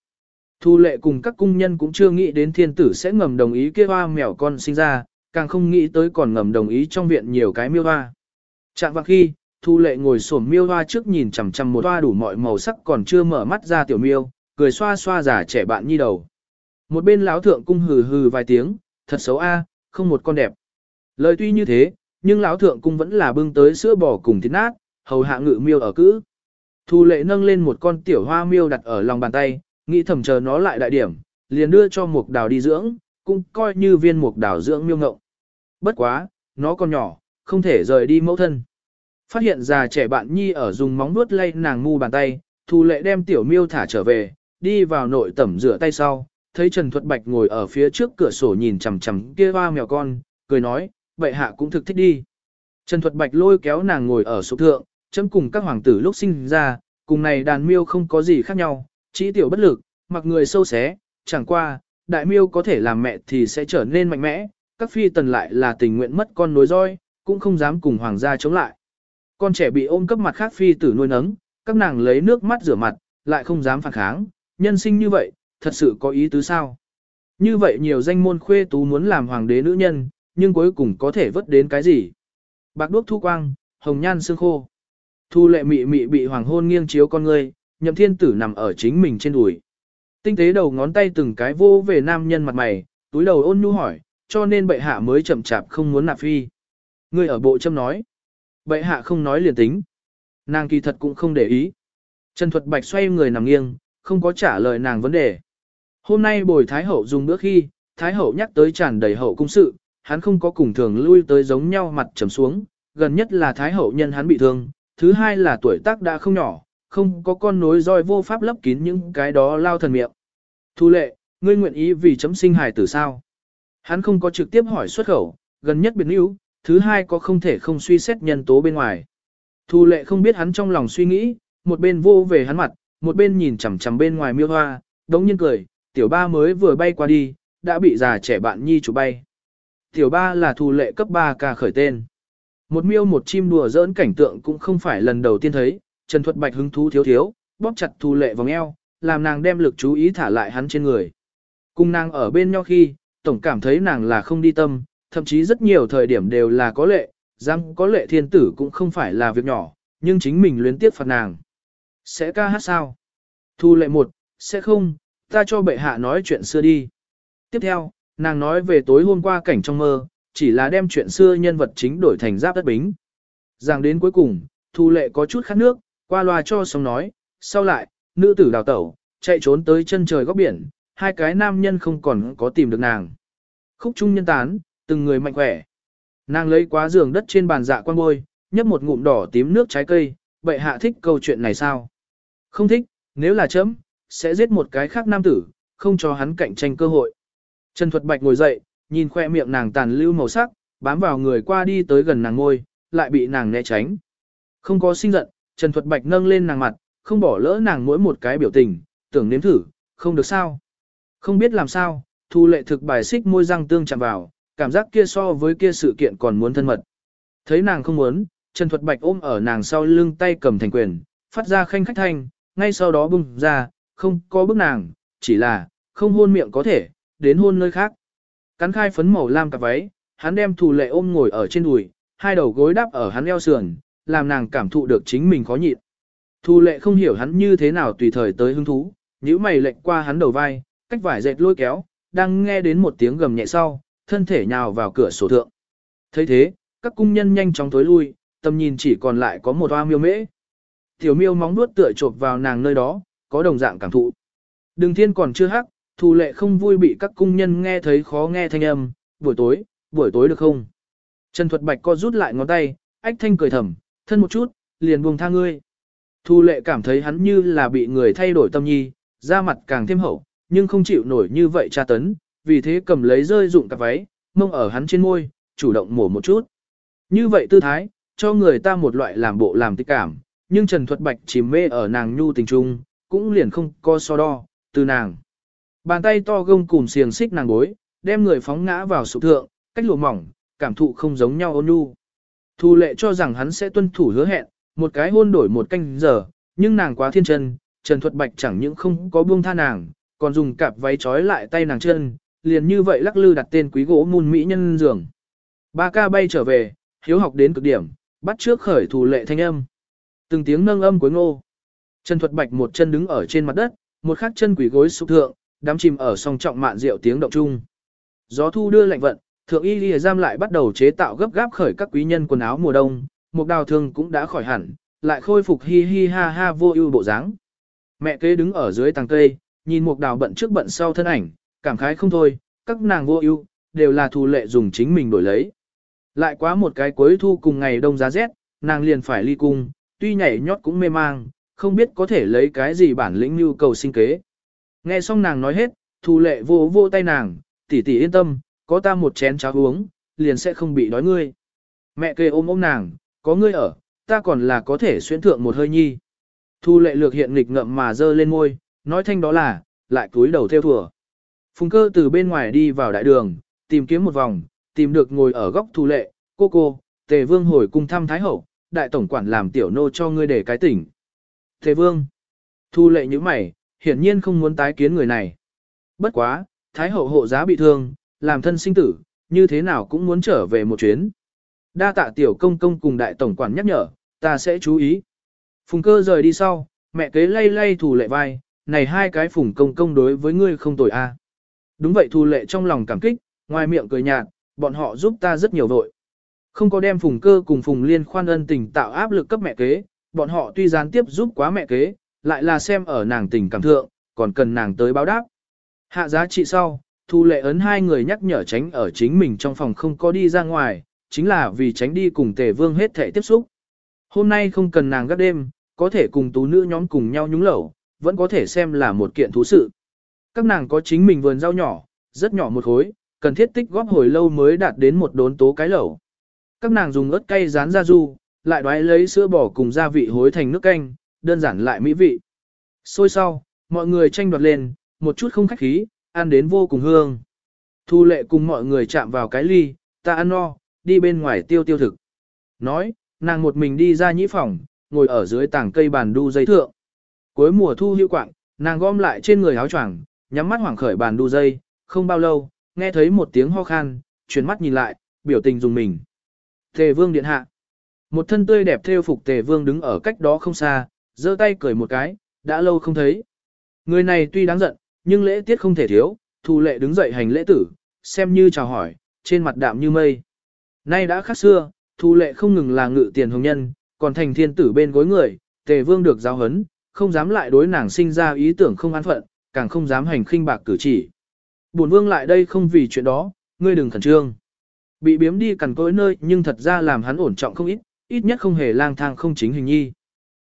Thu lệ cùng các cung nhân cũng chưa nghĩ đến thiên tử sẽ ngầm đồng ý kia hoa mèo con sinh ra, càng không nghĩ tới còn ngầm đồng ý trong viện nhiều cái miêu hoa. Chạm vào khi, Thu lệ ngồi xổm miêu hoa trước nhìn chằm chằm một hoa đủ mọi màu sắc còn chưa mở mắt ra tiểu miêu, cười xoa xoa giả trẻ bạn nhi đầu. Một bên lão thượng cung hừ hừ vài tiếng, thật xấu a, không một con đẹp. Lời tuy như thế, nhưng lão thượng cung vẫn là bưng tới sữa bò cùng thịt nát, hầu hạ ngự miêu ở cữ. Thu lệ nâng lên một con tiểu hoa miêu đặt ở lòng bàn tay, nghĩ thầm chờ nó lại đại điểm, liền đưa cho mục đào đi dưỡng, cũng coi như viên mục đào dưỡng miêu ngộng. Bất quá, nó còn nhỏ, không thể rời đi mẫu thân. Phát hiện già trẻ bạn nhi ở dùng móng nuốt lay nàng ngu bàn tay, thu lệ đem tiểu miêu thả trở về, đi vào nội tẩm rửa tay sau, thấy Trần Thuật Bạch ngồi ở phía trước cửa sổ nhìn chằm chằm kia hoa mèo con, cười nói, vậy hạ cũng thực thích đi. Trần Thuật Bạch lôi kéo nàng ngồi ở sổ thượng, chấm cùng các hoàng tử lúc sinh ra, cùng này đàn miêu không có gì khác nhau, chỉ tiểu bất lực, mặc người sâu xé, chẳng qua, đại miêu có thể làm mẹ thì sẽ trở nên mạnh mẽ, các phi tần lại là tình nguyện mất con nối roi, cũng không dám cùng hoàng gia chống lại. Con trẻ bị ôm cấp mặt khác phi tử nuôi nấng, các nàng lấy nước mắt rửa mặt, lại không dám phản kháng, nhân sinh như vậy, thật sự có ý tứ sao. Như vậy nhiều danh môn khuê tú muốn làm hoàng đế nữ nhân, nhưng cuối cùng có thể vớt đến cái gì? Bạc đuốc thu quang, hồng nhan xương khô. Thu lệ mị mị bị hoàng hôn nghiêng chiếu con ngươi, nhậm thiên tử nằm ở chính mình trên đùi. Tinh tế đầu ngón tay từng cái vô về nam nhân mặt mày, túi đầu ôn nhu hỏi, cho nên bệ hạ mới chậm chạp không muốn nạp phi. Người ở bộ châm nói. Bệ hạ không nói liền tính. Nàng kỳ thật cũng không để ý. Trần Thuật Bạch xoay người nằm nghiêng, không có trả lời nàng vấn đề. Hôm nay bồi Thái Hậu dùng bữa khi, Thái Hậu nhắc tới tràn đầy hậu cung sự, hắn không có cùng thường lui tới giống nhau mặt trầm xuống, gần nhất là Thái Hậu nhân hắn bị thương, thứ hai là tuổi tác đã không nhỏ, không có con nối roi vô pháp lấp kín những cái đó lao thần miệng. Thu lệ, ngươi nguyện ý vì chấm sinh hài tử sao? Hắn không có trực tiếp hỏi xuất khẩu, gần nhất biệt níu, thứ hai có không thể không suy xét nhân tố bên ngoài. Thu lệ không biết hắn trong lòng suy nghĩ, một bên vô về hắn mặt, một bên nhìn chằm chằm bên ngoài miêu hoa, đống nhiên cười, tiểu ba mới vừa bay qua đi, đã bị già trẻ bạn nhi chủ bay. Tiểu ba là thu lệ cấp 3 ca khởi tên. Một miêu một chim đùa giỡn cảnh tượng cũng không phải lần đầu tiên thấy, Trần Thuật Bạch hứng thú thiếu thiếu, bóp chặt thu lệ vòng eo, làm nàng đem lực chú ý thả lại hắn trên người. Cùng nàng ở bên nhau khi, tổng cảm thấy nàng là không đi tâm, thậm chí rất nhiều thời điểm đều là có lệ, rằng có lệ thiên tử cũng không phải là việc nhỏ, nhưng chính mình luyến tiếc phạt nàng. Sẽ ca hát sao? Thu lệ một, sẽ không, ta cho bệ hạ nói chuyện xưa đi. Tiếp theo, nàng nói về tối hôm qua cảnh trong mơ, chỉ là đem chuyện xưa nhân vật chính đổi thành giáp đất bính. Rằng đến cuối cùng, thu lệ có chút khát nước, qua loa cho xong nói, sau lại, nữ tử đào tẩu, chạy trốn tới chân trời góc biển, hai cái nam nhân không còn có tìm được nàng. Khúc trung nhân tán, từng người mạnh khỏe. Nàng lấy quá giường đất trên bàn dạ quan bôi, nhấp một ngụm đỏ tím nước trái cây, bệ hạ thích câu chuyện này sao? Không thích, nếu là chấm, sẽ giết một cái khác nam tử, không cho hắn cạnh tranh cơ hội. Trần Thuật Bạch ngồi dậy, nhìn khoe miệng nàng tàn lưu màu sắc, bám vào người qua đi tới gần nàng ngôi, lại bị nàng né tránh. Không có sinh giận, Trần Thuật Bạch nâng lên nàng mặt, không bỏ lỡ nàng mỗi một cái biểu tình, tưởng nếm thử, không được sao. Không biết làm sao, thu lệ thực bài xích môi răng tương chạm vào, cảm giác kia so với kia sự kiện còn muốn thân mật. Thấy nàng không muốn, Trần Thuật Bạch ôm ở nàng sau lưng tay cầm thành quyền, phát ra khanh khách thanh, ngay sau đó bung ra, không có bức nàng, chỉ là, không hôn miệng có thể, đến hôn nơi khác. Cắn khai phấn màu lam cặp váy, hắn đem thu lệ ôm ngồi ở trên đùi, hai đầu gối đắp ở hắn eo sườn, làm nàng cảm thụ được chính mình khó nhịn. thu lệ không hiểu hắn như thế nào tùy thời tới hứng thú, nhíu mày lệnh qua hắn đầu vai, cách vải dệt lôi kéo, đang nghe đến một tiếng gầm nhẹ sau, thân thể nhào vào cửa sổ thượng. thấy thế, các cung nhân nhanh chóng tối lui, tầm nhìn chỉ còn lại có một hoa miêu mễ. Tiểu miêu móng nuốt tựa chộp vào nàng nơi đó, có đồng dạng cảm thụ. Đường thiên còn chưa hắc, thù lệ không vui bị các cung nhân nghe thấy khó nghe thanh âm, buổi tối, buổi tối được không? Trần Thuật Bạch co rút lại ngón tay, ách thanh cười thầm, thân một chút, liền buông tha ngươi. Thu lệ cảm thấy hắn như là bị người thay đổi tâm nhi, da mặt càng thêm hậu, nhưng không chịu nổi như vậy tra tấn, vì thế cầm lấy rơi dụng cặp váy, mông ở hắn trên môi, chủ động mổ một chút. Như vậy tư thái, cho người ta một loại làm bộ làm tích cảm, nhưng Trần Thuật Bạch chìm mê ở nàng nhu tình trung, cũng liền không co so đo, từ nàng. Bàn tay to gông cùng xiềng xích nàng bối, đem người phóng ngã vào sụp thượng, cách lụa mỏng, cảm thụ không giống nhau ôn nhu. Thu lệ cho rằng hắn sẽ tuân thủ hứa hẹn, một cái hôn đổi một canh giờ, nhưng nàng quá thiên chân, Trần Thuật Bạch chẳng những không có buông tha nàng, còn dùng cặp váy trói lại tay nàng chân, liền như vậy lắc lư đặt tên quý gỗ môn mỹ nhân giường. Ba ca bay trở về, hiếu học đến cực điểm, bắt trước khởi thủ lệ thanh âm. Từng tiếng nâng âm cuối ngô. Trần Thuật Bạch một chân đứng ở trên mặt đất, một khắc chân quỷ gối sụp thượng, đám chìm ở song trọng mạn rượu tiếng động chung. Gió thu đưa lạnh vận, thượng y lìa giam lại bắt đầu chế tạo gấp gáp khởi các quý nhân quần áo mùa đông, một đào thương cũng đã khỏi hẳn, lại khôi phục hi hi ha ha vô ưu bộ dáng. Mẹ kế đứng ở dưới tàng cây, nhìn một đào bận trước bận sau thân ảnh, cảm khái không thôi, các nàng vô ưu đều là thù lệ dùng chính mình đổi lấy. Lại quá một cái cuối thu cùng ngày đông giá rét, nàng liền phải ly cung, tuy nhảy nhót cũng mê mang, không biết có thể lấy cái gì bản lĩnh nhu cầu sinh kế. Nghe xong nàng nói hết, thù lệ vô vô tay nàng, tỷ tỷ yên tâm, có ta một chén cháo uống, liền sẽ không bị đói ngươi. Mẹ kề ôm ôm nàng, có ngươi ở, ta còn là có thể xuyên thượng một hơi nhi. Thu lệ lược hiện nghịch ngậm mà dơ lên môi, nói thanh đó là, lại cúi đầu theo thùa. Phùng cơ từ bên ngoài đi vào đại đường, tìm kiếm một vòng, tìm được ngồi ở góc thu lệ, cô cô, tề vương hồi cung thăm thái hậu, đại tổng quản làm tiểu nô cho ngươi để cái tỉnh. Tề vương, thu lệ như mày, hiển nhiên không muốn tái kiến người này. Bất quá, thái hậu hộ giá bị thương, làm thân sinh tử, như thế nào cũng muốn trở về một chuyến. Đa tạ tiểu công công cùng đại tổng quản nhắc nhở, ta sẽ chú ý. Phùng cơ rời đi sau, mẹ kế lay lay thủ lệ vai, này hai cái phùng công công đối với ngươi không tội a. Đúng vậy thu lệ trong lòng cảm kích, ngoài miệng cười nhạt, bọn họ giúp ta rất nhiều vội. Không có đem phùng cơ cùng phùng liên khoan ân tình tạo áp lực cấp mẹ kế, bọn họ tuy gián tiếp giúp quá mẹ kế, lại là xem ở nàng tình cảm thượng, còn cần nàng tới báo đáp. Hạ giá trị sau, thu lệ ấn hai người nhắc nhở tránh ở chính mình trong phòng không có đi ra ngoài, chính là vì tránh đi cùng tề vương hết thể tiếp xúc. Hôm nay không cần nàng gác đêm, có thể cùng tú nữ nhóm cùng nhau nhúng lẩu, vẫn có thể xem là một kiện thú sự. Các nàng có chính mình vườn rau nhỏ, rất nhỏ một khối, cần thiết tích góp hồi lâu mới đạt đến một đốn tố cái lẩu. Các nàng dùng ớt cay rán ra du, lại đoái lấy sữa bò cùng gia vị hối thành nước canh, đơn giản lại mỹ vị. Xôi sau, mọi người tranh đoạt lên, một chút không khách khí, ăn đến vô cùng hương. Thu lệ cùng mọi người chạm vào cái ly, ta ăn no, đi bên ngoài tiêu tiêu thực. Nói, nàng một mình đi ra nhĩ phòng, ngồi ở dưới tảng cây bàn đu dây thượng. Cuối mùa thu hưu quạng, nàng gom lại trên người áo choàng, nhắm mắt hoảng khởi bàn đu dây, không bao lâu, nghe thấy một tiếng ho khan, chuyển mắt nhìn lại, biểu tình dùng mình. Tề vương điện hạ. Một thân tươi đẹp theo phục tề vương đứng ở cách đó không xa, giơ tay cười một cái, đã lâu không thấy. Người này tuy đáng giận, nhưng lễ tiết không thể thiếu, thù lệ đứng dậy hành lễ tử, xem như chào hỏi, trên mặt đạm như mây. Nay đã khác xưa, thù lệ không ngừng là ngự tiền hồng nhân, còn thành thiên tử bên gối người, tề vương được giáo hấn, không dám lại đối nàng sinh ra ý tưởng không an phận, càng không dám hành khinh bạc cử chỉ. Bổn vương lại đây không vì chuyện đó, ngươi đừng khẩn trương. Bị biếm đi cằn cỗi nơi nhưng thật ra làm hắn ổn trọng không ít, ít nhất không hề lang thang không chính hình nhi.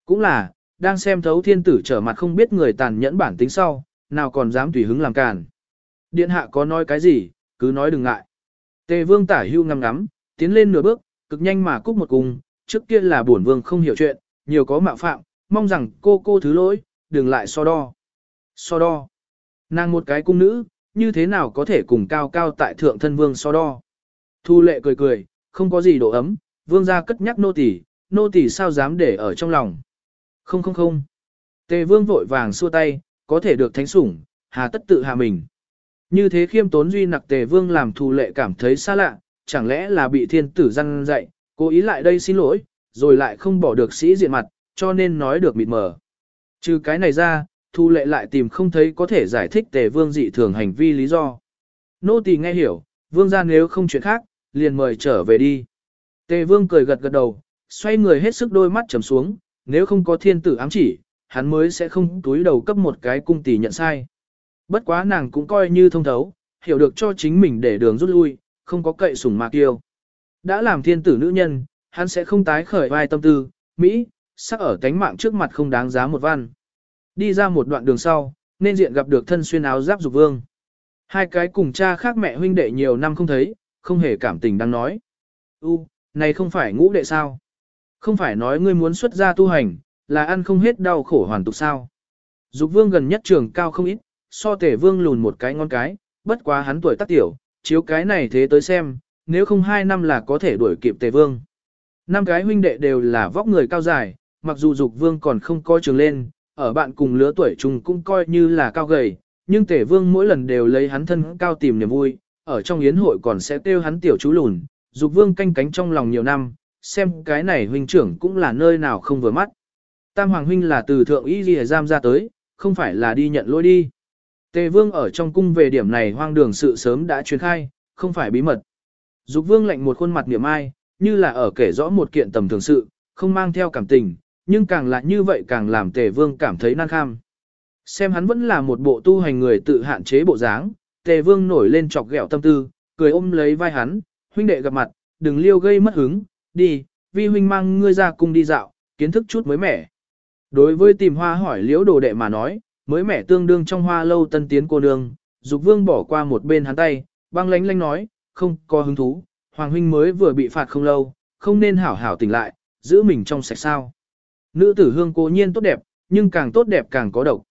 Cũng là, đang xem thấu thiên tử trở mặt không biết người tàn nhẫn bản tính sau, nào còn dám tùy hứng làm càn. Điện hạ có nói cái gì, cứ nói đừng ngại. Tề vương tả hưu ngắm ngắm, tiến lên nửa bước, cực nhanh mà cúc một cung, trước kia là bổn vương không hiểu chuyện, nhiều có mạo phạm, mong rằng cô cô thứ lỗi, đừng lại so đo. So đo. Nàng một cái cung nữ, như thế nào có thể cùng cao cao tại thượng thân vương so đo. Thu lệ cười cười, không có gì độ ấm, vương gia cất nhắc nô tỳ, nô tỳ sao dám để ở trong lòng. Không không không. Tề vương vội vàng xua tay, có thể được thánh sủng, hà tất tự hạ mình. Như thế khiêm tốn duy nặc tề vương làm thù lệ cảm thấy xa lạ, chẳng lẽ là bị thiên tử răn dạy, cố ý lại đây xin lỗi, rồi lại không bỏ được sĩ diện mặt, cho nên nói được mịt mờ. Trừ cái này ra, thu lệ lại tìm không thấy có thể giải thích tề vương dị thường hành vi lý do. Nô tỳ nghe hiểu, vương gia nếu không chuyện khác, liền mời trở về đi. Tề vương cười gật gật đầu, xoay người hết sức đôi mắt trầm xuống, nếu không có thiên tử ám chỉ, hắn mới sẽ không túi đầu cấp một cái cung tỷ nhận sai. Bất quá nàng cũng coi như thông thấu, hiểu được cho chính mình để đường rút lui, không có cậy sủng mạc yêu. Đã làm thiên tử nữ nhân, hắn sẽ không tái khởi vai tâm tư, Mỹ, sắc ở cánh mạng trước mặt không đáng giá một văn. Đi ra một đoạn đường sau, nên diện gặp được thân xuyên áo giáp dục vương. Hai cái cùng cha khác mẹ huynh đệ nhiều năm không thấy, không hề cảm tình đang nói. U, này không phải ngũ đệ sao? Không phải nói ngươi muốn xuất gia tu hành, là ăn không hết đau khổ hoàn tục sao? Dục vương gần nhất trường cao không ít, so tể vương lùn một cái ngon cái, bất quá hắn tuổi tác tiểu, chiếu cái này thế tới xem, nếu không hai năm là có thể đuổi kịp tề vương. Năm cái huynh đệ đều là vóc người cao dài, mặc dù dục vương còn không coi trường lên, ở bạn cùng lứa tuổi chung cũng coi như là cao gầy, nhưng tể vương mỗi lần đều lấy hắn thân cao tìm niềm vui, ở trong yến hội còn sẽ tiêu hắn tiểu chú lùn, dục vương canh cánh trong lòng nhiều năm, xem cái này huynh trưởng cũng là nơi nào không vừa mắt. Tam hoàng huynh là từ thượng y ghi giam ra tới, không phải là đi nhận lỗi đi. Tề vương ở trong cung về điểm này hoang đường sự sớm đã truyền khai, không phải bí mật. Dục vương lạnh một khuôn mặt niệm ai, như là ở kể rõ một kiện tầm thường sự, không mang theo cảm tình, nhưng càng là như vậy càng làm tề vương cảm thấy năng kham. Xem hắn vẫn là một bộ tu hành người tự hạn chế bộ dáng, tề vương nổi lên chọc ghẹo tâm tư, cười ôm lấy vai hắn, huynh đệ gặp mặt, đừng liêu gây mất hứng, đi, vi huynh mang ngươi ra cung đi dạo, kiến thức chút mới mẻ. Đối với tìm hoa hỏi liễu đồ đệ mà nói, mới mẻ tương đương trong hoa lâu tân tiến cô nương, dục vương bỏ qua một bên hắn tay, băng lánh lánh nói, không có hứng thú, hoàng huynh mới vừa bị phạt không lâu, không nên hảo hảo tỉnh lại, giữ mình trong sạch sao. Nữ tử hương cố nhiên tốt đẹp, nhưng càng tốt đẹp càng có độc.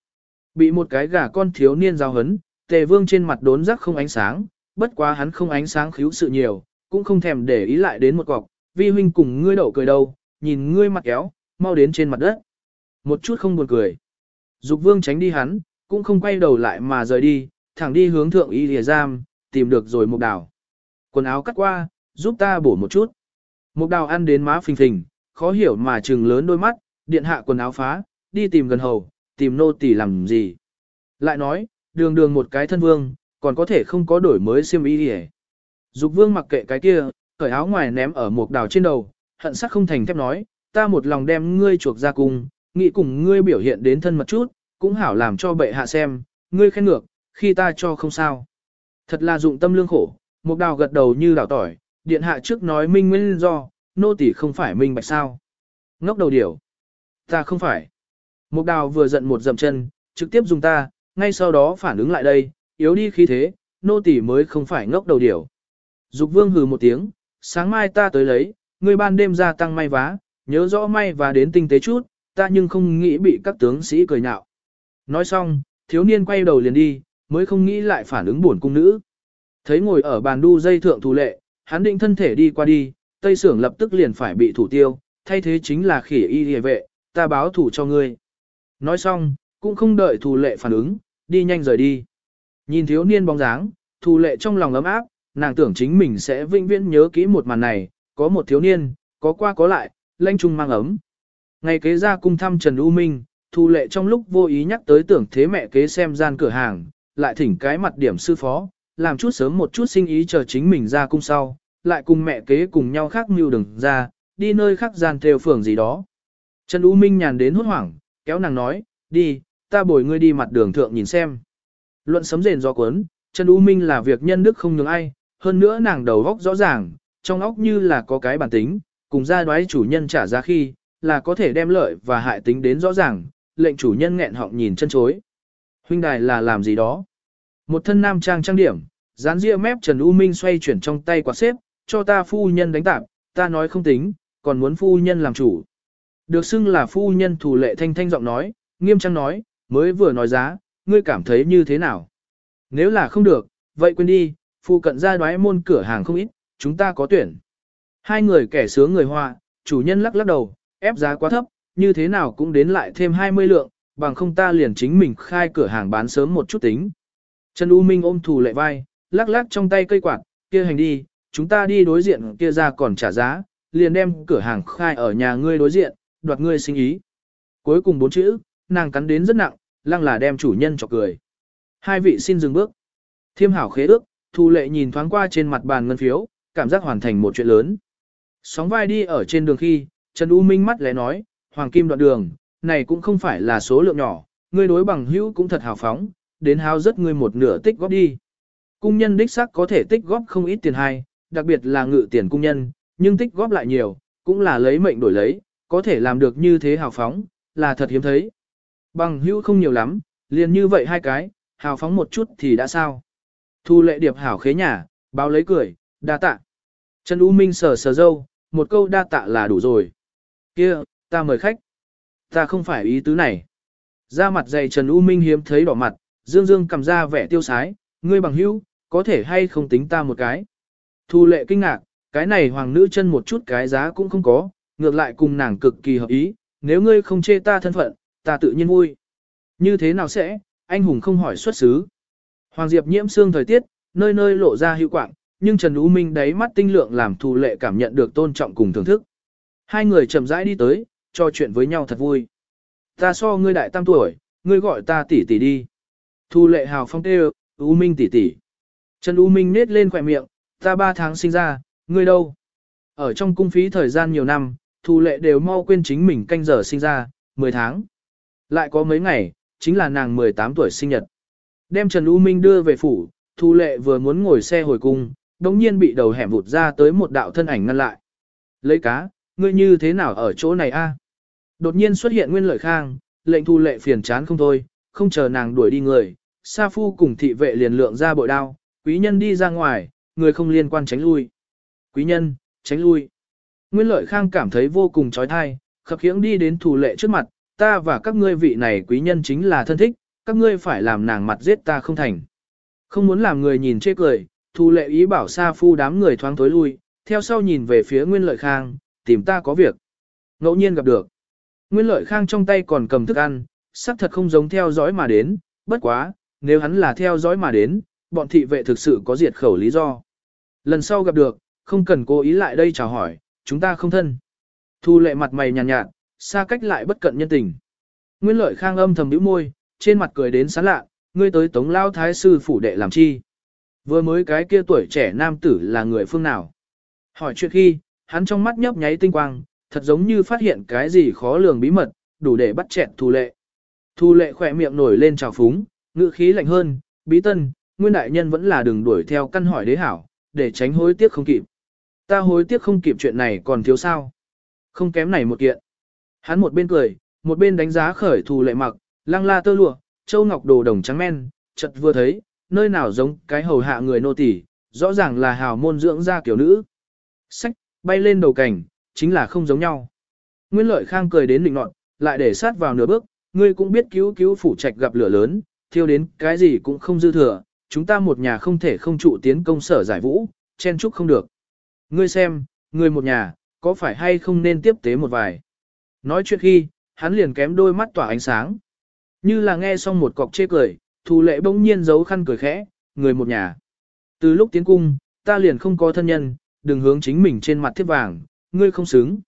Bị một cái gà con thiếu niên giao hấn, tề vương trên mặt đốn rắc không ánh sáng, bất quá hắn không ánh sáng khíu sự nhiều, cũng không thèm để ý lại đến một cọc, vi huynh cùng ngươi đậu cười đâu, nhìn ngươi mặt kéo, mau đến trên mặt đất. Một chút không buồn cười. Dục vương tránh đi hắn, cũng không quay đầu lại mà rời đi, thẳng đi hướng thượng y lìa giam, tìm được rồi một đào. Quần áo cắt qua, giúp ta bổ một chút. mục đào ăn đến má phình phình, khó hiểu mà trừng lớn đôi mắt, điện hạ quần áo phá, đi tìm gần hầu, tìm nô tỳ làm gì. Lại nói, đường đường một cái thân vương, còn có thể không có đổi mới xiêm y gì? Dục vương mặc kệ cái kia, cởi áo ngoài ném ở một đào trên đầu, hận sắc không thành thép nói, ta một lòng đem ngươi chuộc ra cung, nghĩ cùng ngươi biểu hiện đến thân mật chút, cũng hảo làm cho bệ hạ xem, ngươi khen ngược, khi ta cho không sao. Thật là dụng tâm lương khổ, một đào gật đầu như đào tỏi, điện hạ trước nói minh nguyên do, nô tỳ không phải minh bạch sao. Ngốc đầu điểu. Ta không phải. Một đào vừa giận một dậm chân, trực tiếp dùng ta, ngay sau đó phản ứng lại đây, yếu đi khí thế, nô tỳ mới không phải ngốc đầu điểu. Dục vương hừ một tiếng, sáng mai ta tới lấy, ngươi ban đêm ra tăng may vá, nhớ rõ may và đến tinh tế chút, ta nhưng không nghĩ bị các tướng sĩ cười nhạo. Nói xong, thiếu niên quay đầu liền đi, mới không nghĩ lại phản ứng buồn cung nữ. Thấy ngồi ở bàn đu dây thượng thủ lệ, hắn định thân thể đi qua đi, tây sưởng lập tức liền phải bị thủ tiêu, thay thế chính là khỉ y hề vệ, ta báo thủ cho ngươi. Nói xong, cũng không đợi thủ lệ phản ứng, đi nhanh rời đi. Nhìn thiếu niên bóng dáng, thủ lệ trong lòng ấm áp, nàng tưởng chính mình sẽ vinh viễn nhớ kỹ một màn này, có một thiếu niên, có qua có lại, lanh trung mang ấm. Ngày kế ra cung thăm Trần U Minh, thù Lệ trong lúc vô ý nhắc tới tưởng thế mẹ kế xem gian cửa hàng, lại thỉnh cái mặt điểm sư phó, làm chút sớm một chút sinh ý chờ chính mình ra cung sau, lại cùng mẹ kế cùng nhau khác mưu đừng ra, đi nơi khác gian theo phường gì đó. Trần U Minh nhàn đến hốt hoảng, kéo nàng nói, đi, ta bồi ngươi đi mặt đường thượng nhìn xem. Luận sấm rền do cuốn, Trần U Minh là việc nhân đức không nhường ai, hơn nữa nàng đầu óc rõ ràng, trong óc như là có cái bản tính, cùng ra đoái chủ nhân trả ra khi, là có thể đem lợi và hại tính đến rõ ràng, lệnh chủ nhân nghẹn họng nhìn chân chối. Huynh đài là làm gì đó? Một thân nam trang trang điểm, dán ria mép Trần U Minh xoay chuyển trong tay quạt xếp, cho ta phu nhân đánh tạp, ta nói không tính, còn muốn phu nhân làm chủ. Được xưng là phu nhân thủ lệ thanh thanh giọng nói, nghiêm trang nói, mới vừa nói giá, ngươi cảm thấy như thế nào? Nếu là không được, vậy quên đi, phu cận ra đoái môn cửa hàng không ít, chúng ta có tuyển. Hai người kẻ sướng người hoa, chủ nhân lắc lắc đầu, ép giá quá thấp, như thế nào cũng đến lại thêm 20 lượng, bằng không ta liền chính mình khai cửa hàng bán sớm một chút tính. Trần U Minh ôm thủ lệ vai, lắc lắc trong tay cây quạt, kia hành đi, chúng ta đi đối diện kia ra còn trả giá, liền đem cửa hàng khai ở nhà ngươi đối diện, đoạt ngươi sinh ý. Cuối cùng bốn chữ, nàng cắn đến rất nặng, lăng là đem chủ nhân cho cười. Hai vị xin dừng bước. Thiêm hảo khế ước, Thu lệ nhìn thoáng qua trên mặt bàn ngân phiếu, cảm giác hoàn thành một chuyện lớn. Sóng vai đi ở trên đường khi, Trần U Minh mắt lẽ nói, Hoàng Kim đoạn đường, này cũng không phải là số lượng nhỏ, ngươi đối bằng hữu cũng thật hào phóng, đến hao rất ngươi một nửa tích góp đi. Cung nhân đích xác có thể tích góp không ít tiền hay, đặc biệt là ngự tiền cung nhân, nhưng tích góp lại nhiều, cũng là lấy mệnh đổi lấy, có thể làm được như thế hào phóng, là thật hiếm thấy. Bằng hữu không nhiều lắm, liền như vậy hai cái, hào phóng một chút thì đã sao. Thu lệ điệp hảo khế nhà, báo lấy cười, đa tạ. Trần U Minh sờ sờ dâu, một câu đa tạ là đủ rồi. Kia, ta mời khách. Ta không phải ý tứ này. Ra mặt dày Trần U Minh hiếm thấy đỏ mặt, dương dương cầm ra vẻ tiêu sái, ngươi bằng hữu, có thể hay không tính ta một cái. Thu lệ kinh ngạc, cái này hoàng nữ chân một chút cái giá cũng không có, ngược lại cùng nàng cực kỳ hợp ý, nếu ngươi không chê ta thân phận, ta tự nhiên vui. Như thế nào sẽ, anh hùng không hỏi xuất xứ. Hoàng Diệp nhiễm xương thời tiết, nơi nơi lộ ra hữu quạng, nhưng Trần Ú Minh đáy mắt tinh lượng làm thù lệ cảm nhận được tôn trọng cùng thưởng thức. Hai người chậm rãi đi tới, trò chuyện với nhau thật vui. Ta so ngươi đại tam tuổi, ngươi gọi ta tỷ tỷ đi. Thu lệ hào phong tê U Minh tỷ tỷ. Trần U Minh nết lên khỏe miệng, ta ba tháng sinh ra, ngươi đâu? Ở trong cung phí thời gian nhiều năm, thu lệ đều mau quên chính mình canh giờ sinh ra, 10 tháng. Lại có mấy ngày, chính là nàng 18 tuổi sinh nhật. Đem Trần U Minh đưa về phủ, Thu Lệ vừa muốn ngồi xe hồi cung, đồng nhiên bị đầu hẻm vụt ra tới một đạo thân ảnh ngăn lại. Lấy cá, ngươi như thế nào ở chỗ này a? Đột nhiên xuất hiện Nguyên Lợi Khang, lệnh Thu Lệ phiền chán không thôi, không chờ nàng đuổi đi người. Sa Phu cùng thị vệ liền lượng ra bội đao, quý nhân đi ra ngoài, người không liên quan tránh lui. Quý nhân, tránh lui. Nguyên Lợi Khang cảm thấy vô cùng trói thai, khập khiễng đi đến thủ Lệ trước mặt, ta và các ngươi vị này quý nhân chính là thân thích, các ngươi phải làm nàng mặt giết ta không thành. Không muốn làm người nhìn chê cười, Thủ lệ ý bảo Sa Phu đám người thoáng tối lui, theo sau nhìn về phía Nguyên Lợi Khang, tìm ta có việc. Ngẫu nhiên gặp được. Nguyên Lợi Khang trong tay còn cầm thức ăn, sắc thật không giống theo dõi mà đến, bất quá, nếu hắn là theo dõi mà đến, bọn thị vệ thực sự có diệt khẩu lý do. Lần sau gặp được, không cần cố ý lại đây chào hỏi, chúng ta không thân. Thu lệ mặt mày nhàn nhạt, nhạt, xa cách lại bất cận nhân tình. Nguyên lợi khang âm thầm bĩu môi, trên mặt cười đến sán lạ, ngươi tới tống lao thái sư phủ đệ làm chi. Vừa mới cái kia tuổi trẻ nam tử là người phương nào. Hỏi chuyện khi, hắn trong mắt nhấp nháy tinh quang, thật giống như phát hiện cái gì khó lường bí mật, đủ để bắt chẹn thu lệ. thu lệ khỏe miệng nổi lên trào phúng, ngữ khí lạnh hơn, bí tân, nguyên đại nhân vẫn là đừng đuổi theo căn hỏi đế hảo, để tránh hối tiếc không kịp. Ta hối tiếc không kịp chuyện này còn thiếu sao. Không kém này một kiện. Hắn một bên cười, một bên đánh giá khởi thù lệ mặc, lăng la tơ lụa, châu ngọc đồ đồng trắng men, chợt vừa thấy, nơi nào giống cái hầu hạ người nô tỳ, rõ ràng là hào môn dưỡng ra kiểu nữ. Sách, bay lên đầu cảnh, chính là không giống nhau. Nguyên lợi khang cười đến định nọt, lại để sát vào nửa bước, ngươi cũng biết cứu cứu phủ trạch gặp lửa lớn, thiêu đến cái gì cũng không dư thừa, chúng ta một nhà không thể không trụ tiến công sở giải vũ, chen chúc không được. Ngươi xem, ngươi một nhà, có phải hay không nên tiếp tế một vài. Nói chuyện khi, hắn liền kém đôi mắt tỏa ánh sáng. Như là nghe xong một cọc chê cười, thù lệ bỗng nhiên giấu khăn cười khẽ, người một nhà. Từ lúc tiến cung, ta liền không có thân nhân, đừng hướng chính mình trên mặt thiết vàng, ngươi không xứng.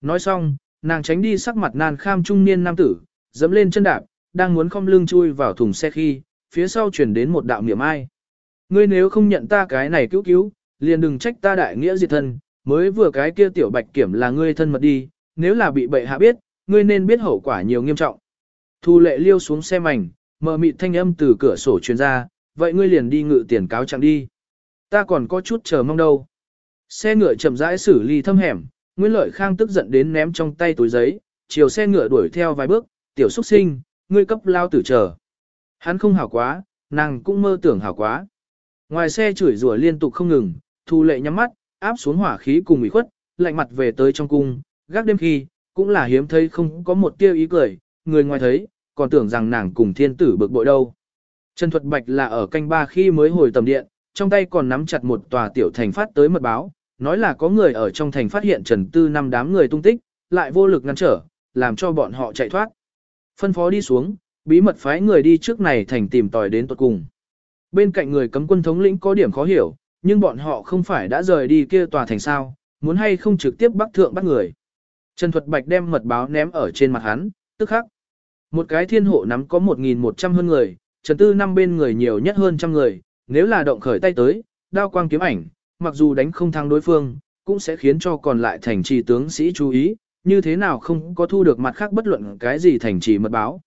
Nói xong, nàng tránh đi sắc mặt nan kham trung niên nam tử, dẫm lên chân đạp, đang muốn không lưng chui vào thùng xe khi, phía sau chuyển đến một đạo niệm ai. Ngươi nếu không nhận ta cái này cứu cứu, liền đừng trách ta đại nghĩa diệt thân, mới vừa cái kia tiểu bạch kiểm là ngươi thân mật đi, nếu là bị bệ hạ biết, ngươi nên biết hậu quả nhiều nghiêm trọng. Thu lệ liêu xuống xe mảnh, mờ mịt thanh âm từ cửa sổ truyền ra, vậy ngươi liền đi ngự tiền cáo chẳng đi. Ta còn có chút chờ mong đâu. Xe ngựa chậm rãi xử ly thâm hẻm, nguyễn Lợi Khang tức giận đến ném trong tay túi giấy, chiều xe ngựa đuổi theo vài bước, tiểu xuất sinh, ngươi cấp lao tử chờ. Hắn không hảo quá, nàng cũng mơ tưởng hảo quá. Ngoài xe chửi rủa liên tục không ngừng, thu lệ nhắm mắt, áp xuống hỏa khí cùng ủy khuất, lạnh mặt về tới trong cung, gác đêm khi, cũng là hiếm thấy không có một tia ý cười, người ngoài thấy, còn tưởng rằng nàng cùng thiên tử bực bội đâu. Trần Thuật Bạch là ở canh ba khi mới hồi tầm điện, trong tay còn nắm chặt một tòa tiểu thành phát tới mật báo, nói là có người ở trong thành phát hiện Trần Tư năm đám người tung tích, lại vô lực ngăn trở, làm cho bọn họ chạy thoát. Phân phó đi xuống, bí mật phái người đi trước này thành tìm tòi đến tuật cùng. Bên cạnh người cấm quân thống lĩnh có điểm khó hiểu, nhưng bọn họ không phải đã rời đi kia tòa thành sao, muốn hay không trực tiếp bắt thượng bắt người. Trần Thuật Bạch đem mật báo ném ở trên mặt hắn, tức khắc. Một cái thiên hộ nắm có 1.100 hơn người, Trần Tư năm bên người nhiều nhất hơn trăm người, nếu là động khởi tay tới, đao quang kiếm ảnh, mặc dù đánh không thắng đối phương, cũng sẽ khiến cho còn lại thành trì tướng sĩ chú ý, như thế nào không có thu được mặt khác bất luận cái gì thành trì mật báo.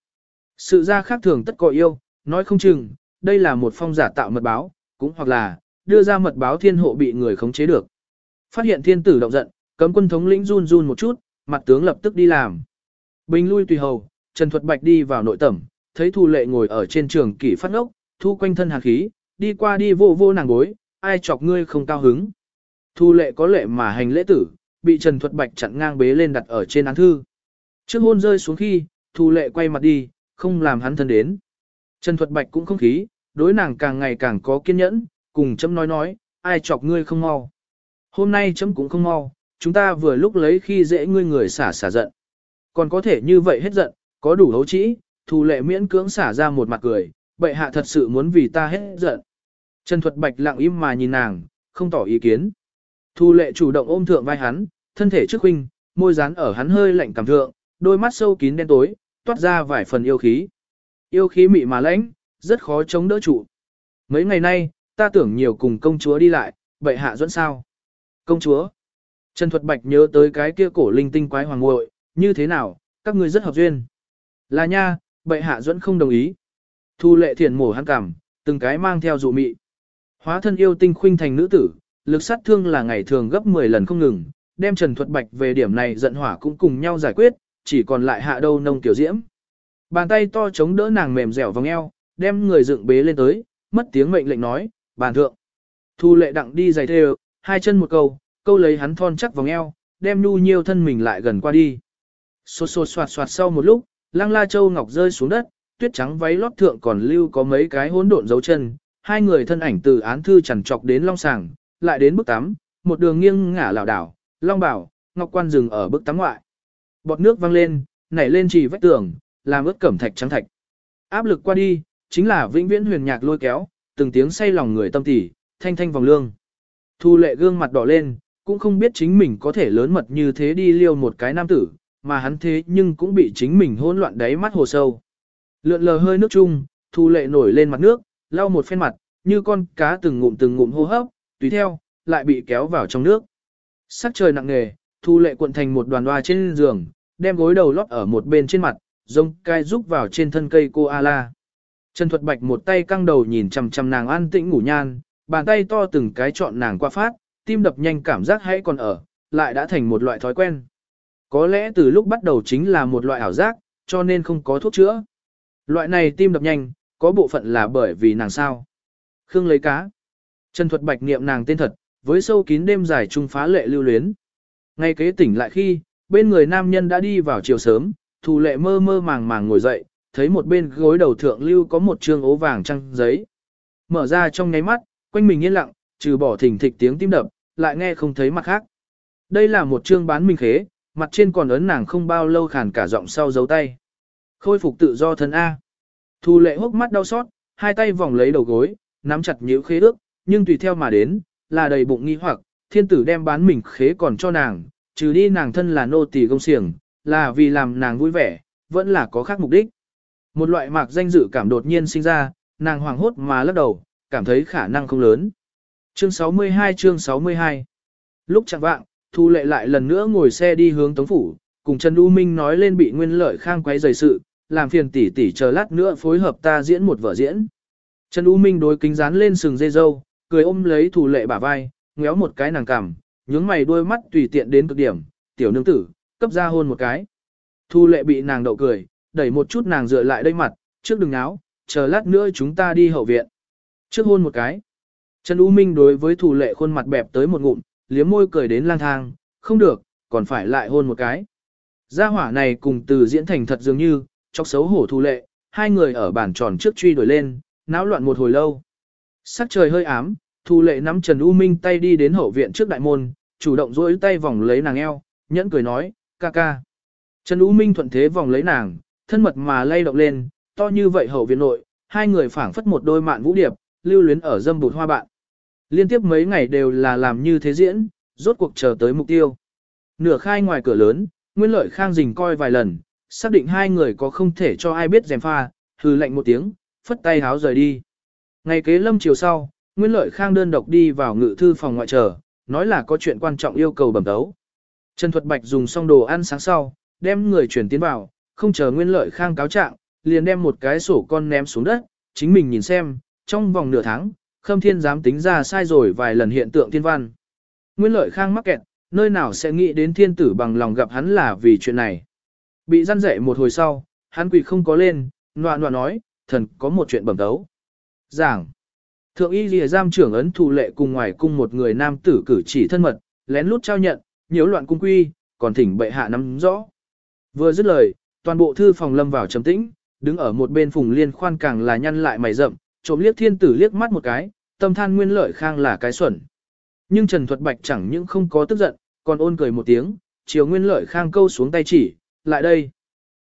Sự ra khác thường tất có yêu, nói không chừng, đây là một phong giả tạo mật báo, cũng hoặc là, đưa ra mật báo thiên hộ bị người khống chế được. Phát hiện thiên tử động giận, cấm quân thống lĩnh run run một chút, mặt tướng lập tức đi làm. Bình lui tùy hầu, Trần Thuật Bạch đi vào nội tẩm, thấy Thu Lệ ngồi ở trên trường kỷ phát ngốc, thu quanh thân hàn khí, đi qua đi vô vô nàng gối, ai chọc ngươi không cao hứng. Thu Lệ có lệ mà hành lễ tử, bị Trần Thuật Bạch chặn ngang bế lên đặt ở trên án thư. Trước hôn rơi xuống khi, Thu Lệ quay mặt đi, không làm hắn thân đến. Trần Thuật Bạch cũng không khí, đối nàng càng ngày càng có kiên nhẫn, cùng chấm nói nói, ai chọc ngươi không mau. Hôm nay chấm cũng không mau, chúng ta vừa lúc lấy khi dễ ngươi người xả xả giận. Còn có thể như vậy hết giận, có đủ hấu trĩ, thù lệ miễn cưỡng xả ra một mặt cười, bệ hạ thật sự muốn vì ta hết giận. Trần Thuật Bạch lặng im mà nhìn nàng, không tỏ ý kiến. Thù lệ chủ động ôm thượng vai hắn, thân thể trước huynh, môi dán ở hắn hơi lạnh cảm thượng, đôi mắt sâu kín đen tối, toát ra vài phần yêu khí. Yêu khí mị mà lãnh, rất khó chống đỡ trụ. Mấy ngày nay, ta tưởng nhiều cùng công chúa đi lại, bệ hạ dẫn sao. Công chúa. Trần Thuật Bạch nhớ tới cái kia cổ linh tinh quái hoàng ngội, như thế nào, các ngươi rất hợp duyên. Là nha, bệ hạ dẫn không đồng ý. Thu lệ thiền mổ hắn cảm, từng cái mang theo dụ mị. Hóa thân yêu tinh khuynh thành nữ tử, lực sát thương là ngày thường gấp 10 lần không ngừng, đem Trần Thuật Bạch về điểm này giận hỏa cũng cùng nhau giải quyết, chỉ còn lại hạ đâu nông tiểu diễm. Bàn tay to chống đỡ nàng mềm dẻo vòng eo, đem người dựng bế lên tới, mất tiếng mệnh lệnh nói, bàn thượng. Thu lệ đặng đi giày thêu, hai chân một câu, câu lấy hắn thon chắc vòng eo, đem nu nhiêu thân mình lại gần qua đi. Xô xô soạt soạt sau một lúc, lăng la châu ngọc rơi xuống đất, tuyết trắng váy lót thượng còn lưu có mấy cái hỗn độn dấu chân, hai người thân ảnh từ án thư chằn chọc đến long sàng, lại đến bức tắm, một đường nghiêng ngả lảo đảo, long bảo, ngọc quan dừng ở bức tắm ngoại. Bọt nước văng lên, nảy lên chỉ vách tường, làm ướt cẩm thạch trắng thạch. Áp lực qua đi, chính là vĩnh viễn huyền nhạc lôi kéo, từng tiếng say lòng người tâm tỉ, thanh thanh vòng lương. Thu lệ gương mặt đỏ lên, cũng không biết chính mình có thể lớn mật như thế đi liêu một cái nam tử, mà hắn thế nhưng cũng bị chính mình hỗn loạn đáy mắt hồ sâu. Lượn lờ hơi nước chung, thu lệ nổi lên mặt nước, lau một phen mặt, như con cá từng ngụm từng ngụm hô hấp, tùy theo, lại bị kéo vào trong nước. Sắc trời nặng nề, thu lệ cuộn thành một đoàn hoa trên giường, đem gối đầu lót ở một bên trên mặt, giống cai rúc vào trên thân cây cô A-la. Trần Thuật Bạch một tay căng đầu nhìn chằm chằm nàng an tĩnh ngủ nhan, bàn tay to từng cái chọn nàng qua phát, tim đập nhanh cảm giác hãy còn ở, lại đã thành một loại thói quen. Có lẽ từ lúc bắt đầu chính là một loại ảo giác, cho nên không có thuốc chữa. Loại này tim đập nhanh, có bộ phận là bởi vì nàng sao. Khương lấy cá. Trần Thuật Bạch niệm nàng tên thật, với sâu kín đêm dài trung phá lệ lưu luyến. Ngay kế tỉnh lại khi, bên người nam nhân đã đi vào chiều sớm, thù lệ mơ mơ màng màng ngồi dậy, thấy một bên gối đầu thượng lưu có một trương ố vàng trăng giấy. Mở ra trong nháy mắt, quanh mình yên lặng, trừ bỏ thỉnh thịch tiếng tim đập, lại nghe không thấy mặt khác. Đây là một trương bán minh khế, mặt trên còn ấn nàng không bao lâu khàn cả giọng sau dấu tay. Khôi phục tự do thân A. Thu lệ hốc mắt đau xót, hai tay vòng lấy đầu gối, nắm chặt nhíu khế ước, nhưng tùy theo mà đến, là đầy bụng nghi hoặc, thiên tử đem bán mình khế còn cho nàng, trừ đi nàng thân là nô tỳ công xiềng, là vì làm nàng vui vẻ, vẫn là có khác mục đích. Một loại mạc danh dự cảm đột nhiên sinh ra, nàng hoảng hốt mà lắc đầu, cảm thấy khả năng không lớn. Chương 62 chương 62 Lúc chẳng vạng, Thu Lệ lại lần nữa ngồi xe đi hướng Tống Phủ, cùng Trần U Minh nói lên bị nguyên lợi khang quấy rầy sự, làm phiền tỷ tỷ chờ lát nữa phối hợp ta diễn một vở diễn. Trần U Minh đối kính dán lên sừng dây dâu, cười ôm lấy Thu Lệ bả vai, ngéo một cái nàng cằm, nhướng mày đôi mắt tùy tiện đến cực điểm, tiểu nương tử, cấp ra hôn một cái. Thu Lệ bị nàng đậu cười, đẩy một chút nàng dựa lại đây mặt, trước đừng áo, chờ lát nữa chúng ta đi hậu viện. Trước hôn một cái. Trần U Minh đối với thủ lệ khuôn mặt bẹp tới một ngụm, liếm môi cười đến lang thang, không được, còn phải lại hôn một cái. Gia hỏa này cùng từ diễn thành thật dường như, chọc xấu hổ thủ lệ, hai người ở bàn tròn trước truy đuổi lên, náo loạn một hồi lâu. Sắc trời hơi ám, thủ lệ nắm Trần U Minh tay đi đến hậu viện trước đại môn, chủ động duỗi tay vòng lấy nàng eo, nhẫn cười nói, ca ca. Trần U Minh thuận thế vòng lấy nàng, thân mật mà lay động lên, to như vậy hậu viện nội, hai người phảng phất một đôi mạn vũ điệp, lưu luyến ở dâm bụt hoa bạn. Liên tiếp mấy ngày đều là làm như thế diễn, rốt cuộc chờ tới mục tiêu. Nửa khai ngoài cửa lớn, Nguyên Lợi Khang dình coi vài lần, xác định hai người có không thể cho ai biết dèm pha, hừ lạnh một tiếng, phất tay háo rời đi. Ngày kế lâm chiều sau, Nguyên Lợi Khang đơn độc đi vào ngự thư phòng ngoại chờ, nói là có chuyện quan trọng yêu cầu bẩm tấu. Trần Thuật Bạch dùng xong đồ ăn sáng sau, đem người chuyển tiến vào, không chờ Nguyên Lợi Khang cáo trạng, liền đem một cái sổ con ném xuống đất, chính mình nhìn xem, trong vòng nửa tháng, Khâm Thiên dám tính ra sai rồi vài lần hiện tượng thiên văn. Nguyên Lợi Khang mắc kẹt, nơi nào sẽ nghĩ đến thiên tử bằng lòng gặp hắn là vì chuyện này. Bị răn dậy một hồi sau, hắn quỳ không có lên, nọa nọa nói, thần có một chuyện bẩm tấu. Giảng. Thượng y lìa giam trưởng ấn thủ lệ cùng ngoài cung một người nam tử cử chỉ thân mật, lén lút trao nhận, nhiễu loạn cung quy, còn thỉnh bệ hạ nắm rõ. Vừa dứt lời, toàn bộ thư phòng lâm vào trầm tĩnh, đứng ở một bên phùng liên khoan càng là nhăn lại mày rậm, trộm liếc thiên tử liếc mắt một cái, tâm than nguyên lợi khang là cái xuẩn. Nhưng Trần Thuật Bạch chẳng những không có tức giận, còn ôn cười một tiếng, chiều nguyên lợi khang câu xuống tay chỉ, lại đây.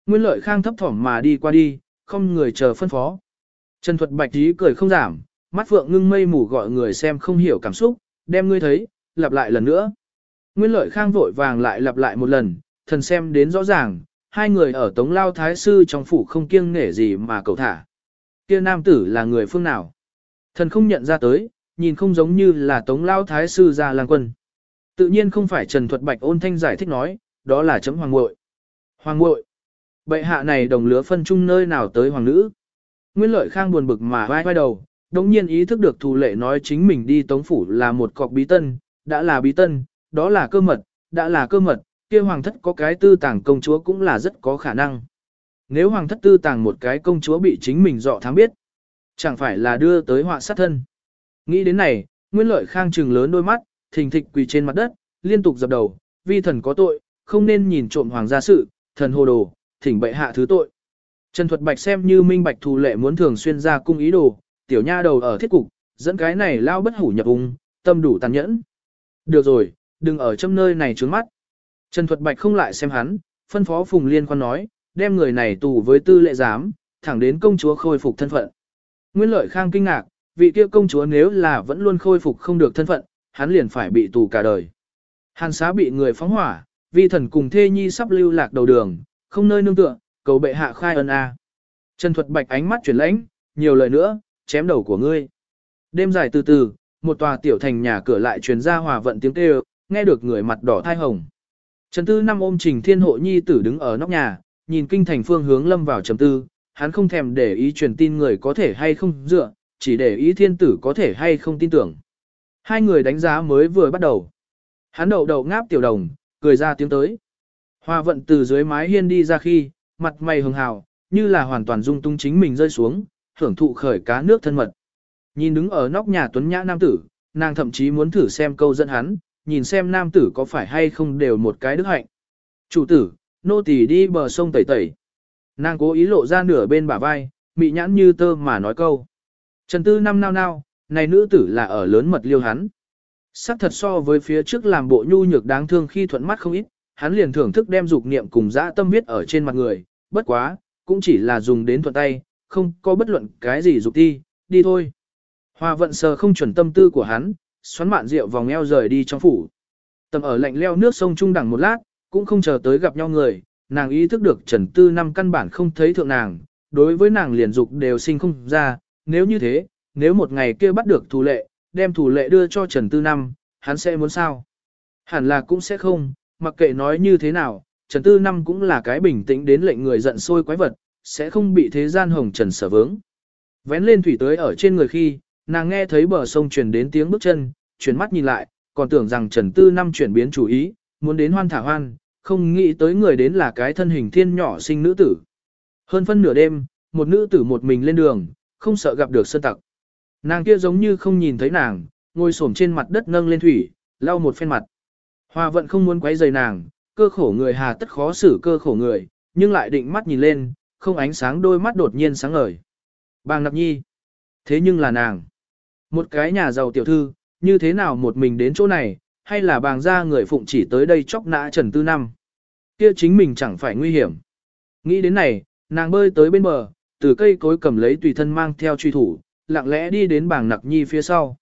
Nguyên lợi khang thấp thỏm mà đi qua đi, không người chờ phân phó. Trần Thuật Bạch ý cười không giảm, mắt phượng ngưng mây mù gọi người xem không hiểu cảm xúc, đem ngươi thấy, lặp lại lần nữa. Nguyên lợi khang vội vàng lại lặp lại một lần, thần xem đến rõ ràng, hai người ở tống lao thái sư trong phủ không kiêng nể gì mà cầu thả. Kia nam tử là người phương nào? Thần không nhận ra tới, nhìn không giống như là tống lao thái sư ra lang quân. Tự nhiên không phải Trần Thuật Bạch ôn thanh giải thích nói, đó là chấm hoàng ngội. Hoàng ngội. Bệ hạ này đồng lứa phân chung nơi nào tới hoàng nữ. Nguyên lợi khang buồn bực mà vai vai đầu, đồng nhiên ý thức được thù lệ nói chính mình đi tống phủ là một cọc bí tân, đã là bí tân, đó là cơ mật, đã là cơ mật, kia hoàng thất có cái tư tàng công chúa cũng là rất có khả năng. Nếu hoàng thất tư tàng một cái công chúa bị chính mình dọ thám biết, chẳng phải là đưa tới họa sát thân. Nghĩ đến này, Nguyên Lợi Khang trừng lớn đôi mắt, thình thịch quỳ trên mặt đất, liên tục dập đầu, vi thần có tội, không nên nhìn trộm hoàng gia sự, thần hồ đồ, thỉnh bệ hạ thứ tội. Trần Thuật Bạch xem như minh bạch thù lệ muốn thường xuyên ra cung ý đồ, tiểu nha đầu ở thiết cục, dẫn cái này lao bất hủ nhập ung, tâm đủ tàn nhẫn. Được rồi, đừng ở trong nơi này trướng mắt. Trần Thuật Bạch không lại xem hắn, phân phó Phùng Liên quan nói, đem người này tù với tư lệ giám, thẳng đến công chúa khôi phục thân phận. Nguyên lợi khang kinh ngạc, vị kia công chúa nếu là vẫn luôn khôi phục không được thân phận, hắn liền phải bị tù cả đời. Hàn xá bị người phóng hỏa, Vi thần cùng thê nhi sắp lưu lạc đầu đường, không nơi nương tựa, cầu bệ hạ khai ân a. Trần Thuật Bạch ánh mắt chuyển lãnh, nhiều lời nữa, chém đầu của ngươi. Đêm dài từ từ, một tòa tiểu thành nhà cửa lại truyền ra hòa vận tiếng kêu, nghe được người mặt đỏ thai hồng. Trần Tư năm ôm Trình Thiên Hộ Nhi tử đứng ở nóc nhà, nhìn kinh thành phương hướng lâm vào trầm tư, hắn không thèm để ý truyền tin người có thể hay không dựa, chỉ để ý thiên tử có thể hay không tin tưởng. Hai người đánh giá mới vừa bắt đầu. Hắn đậu đậu ngáp tiểu đồng, cười ra tiếng tới. Hoa vận từ dưới mái hiên đi ra khi, mặt mày hường hào, như là hoàn toàn dung tung chính mình rơi xuống, hưởng thụ khởi cá nước thân mật. Nhìn đứng ở nóc nhà tuấn nhã nam tử, nàng thậm chí muốn thử xem câu dẫn hắn, nhìn xem nam tử có phải hay không đều một cái đức hạnh. Chủ tử, nô tỳ đi bờ sông tẩy tẩy. Nàng cố ý lộ ra nửa bên bả vai, mị nhãn như tơ mà nói câu. Trần tư năm nao nao, này nữ tử là ở lớn mật liêu hắn. Sắc thật so với phía trước làm bộ nhu nhược đáng thương khi thuận mắt không ít, hắn liền thưởng thức đem dục niệm cùng dã tâm viết ở trên mặt người, bất quá, cũng chỉ là dùng đến thuận tay, không có bất luận cái gì dục ti, đi thôi. hòa vận sờ không chuẩn tâm tư của hắn, xoắn mạn rượu vòng eo rời đi trong phủ. Tầm ở lạnh leo nước sông trung đẳng một lát, cũng không chờ tới gặp nhau người, nàng ý thức được Trần Tư năm căn bản không thấy thượng nàng, đối với nàng liền dục đều sinh không ra, nếu như thế, nếu một ngày kia bắt được thủ lệ, đem thủ lệ đưa cho Trần Tư năm, hắn sẽ muốn sao? Hẳn là cũng sẽ không, mặc kệ nói như thế nào, Trần Tư năm cũng là cái bình tĩnh đến lệnh người giận sôi quái vật, sẽ không bị thế gian hồng trần sở vướng. Vén lên thủy tới ở trên người khi, nàng nghe thấy bờ sông truyền đến tiếng bước chân, chuyển mắt nhìn lại, còn tưởng rằng Trần Tư năm chuyển biến chủ ý, muốn đến hoan thả hoan, không nghĩ tới người đến là cái thân hình thiên nhỏ sinh nữ tử. Hơn phân nửa đêm, một nữ tử một mình lên đường, không sợ gặp được sơn tặc. Nàng kia giống như không nhìn thấy nàng, ngồi xổm trên mặt đất nâng lên thủy, lau một phen mặt. Hoa vận không muốn quấy rầy nàng, cơ khổ người hà tất khó xử cơ khổ người, nhưng lại định mắt nhìn lên, không ánh sáng đôi mắt đột nhiên sáng ngời. Bàng nặc nhi. Thế nhưng là nàng. Một cái nhà giàu tiểu thư, như thế nào một mình đến chỗ này, hay là bàng ra người phụng chỉ tới đây chóc nã Trần Tư Năm. Kia chính mình chẳng phải nguy hiểm. Nghĩ đến này, nàng bơi tới bên bờ, từ cây cối cầm lấy tùy thân mang theo truy thủ, lặng lẽ đi đến bàng nặc nhi phía sau.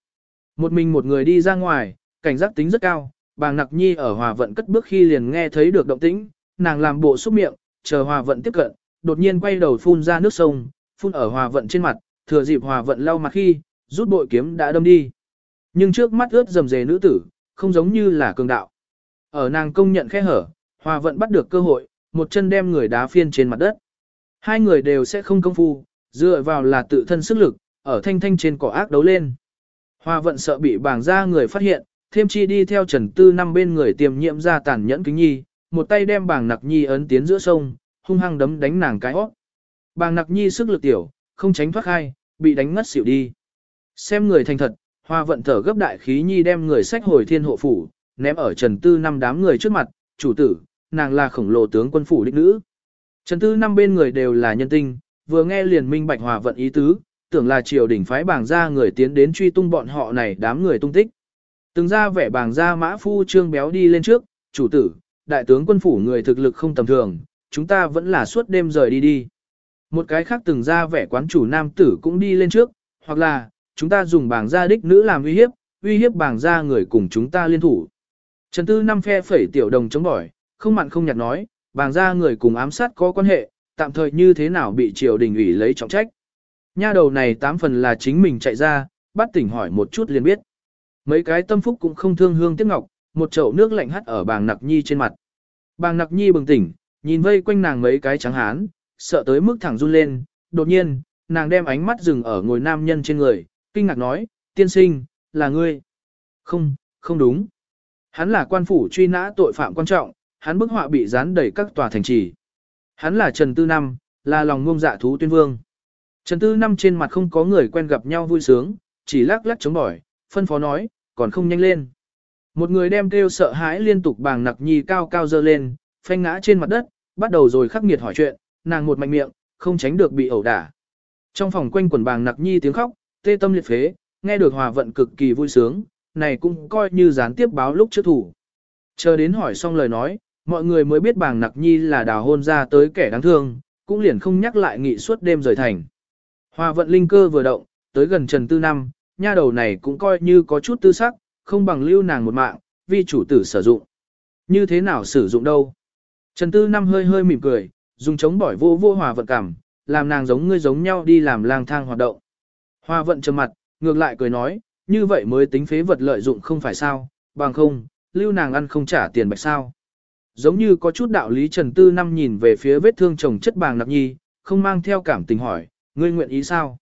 Một mình một người đi ra ngoài, cảnh giác tính rất cao, bàng nặc nhi ở hòa vận cất bước khi liền nghe thấy được động tĩnh, nàng làm bộ xúc miệng, chờ hòa vận tiếp cận, đột nhiên quay đầu phun ra nước sông, phun ở hòa vận trên mặt, thừa dịp hòa vận lau mặt khi, rút bội kiếm đã đâm đi. Nhưng trước mắt ướt dầm dề nữ tử, không giống như là cường đạo. Ở nàng công nhận khe hở, hòa vận bắt được cơ hội, một chân đem người đá phiên trên mặt đất. Hai người đều sẽ không công phu, dựa vào là tự thân sức lực, ở thanh thanh trên cỏ ác đấu lên. Hòa vận sợ bị bảng ra người phát hiện, thêm chi đi theo trần tư năm bên người tiềm nhiễm ra tàn nhẫn kính nhi, một tay đem bảng nặc nhi ấn tiến giữa sông, hung hăng đấm đánh nàng cái hót. Bàng nặc nhi sức lực tiểu, không tránh thoát khai, bị đánh ngất xỉu đi. Xem người thành thật, hoa vận thở gấp đại khí nhi đem người sách hồi thiên hộ phủ, ném ở trần tư năm đám người trước mặt, chủ tử, nàng là khổng lồ tướng quân phủ đích nữ. Trần tư năm bên người đều là nhân tinh, vừa nghe liền minh bạch hòa vận ý tứ, tưởng là triều đỉnh phái bảng ra người tiến đến truy tung bọn họ này đám người tung tích. Từng ra vẻ bảng ra mã phu trương béo đi lên trước, chủ tử, đại tướng quân phủ người thực lực không tầm thường, chúng ta vẫn là suốt đêm rời đi đi. Một cái khác từng ra vẻ quán chủ nam tử cũng đi lên trước, hoặc là, chúng ta dùng bảng gia đích nữ làm uy hiếp, uy hiếp bảng gia người cùng chúng ta liên thủ. Trần Tư năm phe phẩy tiểu đồng chống bỏi, không mặn không nhạt nói, bảng gia người cùng ám sát có quan hệ, tạm thời như thế nào bị triều đình ủy lấy trọng trách. Nha đầu này tám phần là chính mình chạy ra, bắt tỉnh hỏi một chút liền biết. Mấy cái tâm phúc cũng không thương hương tiếc ngọc, một chậu nước lạnh hắt ở bàng nặc nhi trên mặt. Bàng nặc nhi bừng tỉnh, nhìn vây quanh nàng mấy cái trắng hán, sợ tới mức thẳng run lên, đột nhiên, nàng đem ánh mắt dừng ở ngồi nam nhân trên người, kinh ngạc nói, tiên sinh, là ngươi. Không, không đúng. Hắn là quan phủ truy nã tội phạm quan trọng, hắn bức họa bị dán đầy các tòa thành trì. Hắn là Trần Tư Năm, là lòng ngông dạ thú tuyên vương. Trần Tư Năm trên mặt không có người quen gặp nhau vui sướng, chỉ lắc lắc chống bỏi, phân phó nói, còn không nhanh lên. Một người đem kêu sợ hãi liên tục bàng nặc nhi cao cao dơ lên, phanh ngã trên mặt đất, bắt đầu rồi khắc nghiệt hỏi chuyện, nàng một mạnh miệng, không tránh được bị ẩu đả. Trong phòng quanh quần bàng nặc nhi tiếng khóc, tê tâm liệt phế, nghe được hòa vận cực kỳ vui sướng, này cũng coi như gián tiếp báo lúc trước thủ. Chờ đến hỏi xong lời nói, mọi người mới biết bàng nặc nhi là đào hôn ra tới kẻ đáng thương, cũng liền không nhắc lại nghị suốt đêm rời thành. Hòa vận linh cơ vừa động, tới gần Trần Tư Năm, nha đầu này cũng coi như có chút tư sắc, không bằng lưu nàng một mạng, vì chủ tử sử dụng. Như thế nào sử dụng đâu? Trần Tư Năm hơi hơi mỉm cười, dùng chống bỏi vô vô hòa vận cảm, làm nàng giống ngươi giống nhau đi làm lang thang hoạt động. Hoa vận trầm mặt, ngược lại cười nói, như vậy mới tính phế vật lợi dụng không phải sao, bằng không, lưu nàng ăn không trả tiền bạch sao. Giống như có chút đạo lý Trần Tư Năm nhìn về phía vết thương chồng chất bàng nặc nhi, không mang theo cảm tình hỏi, ngươi nguyện ý sao?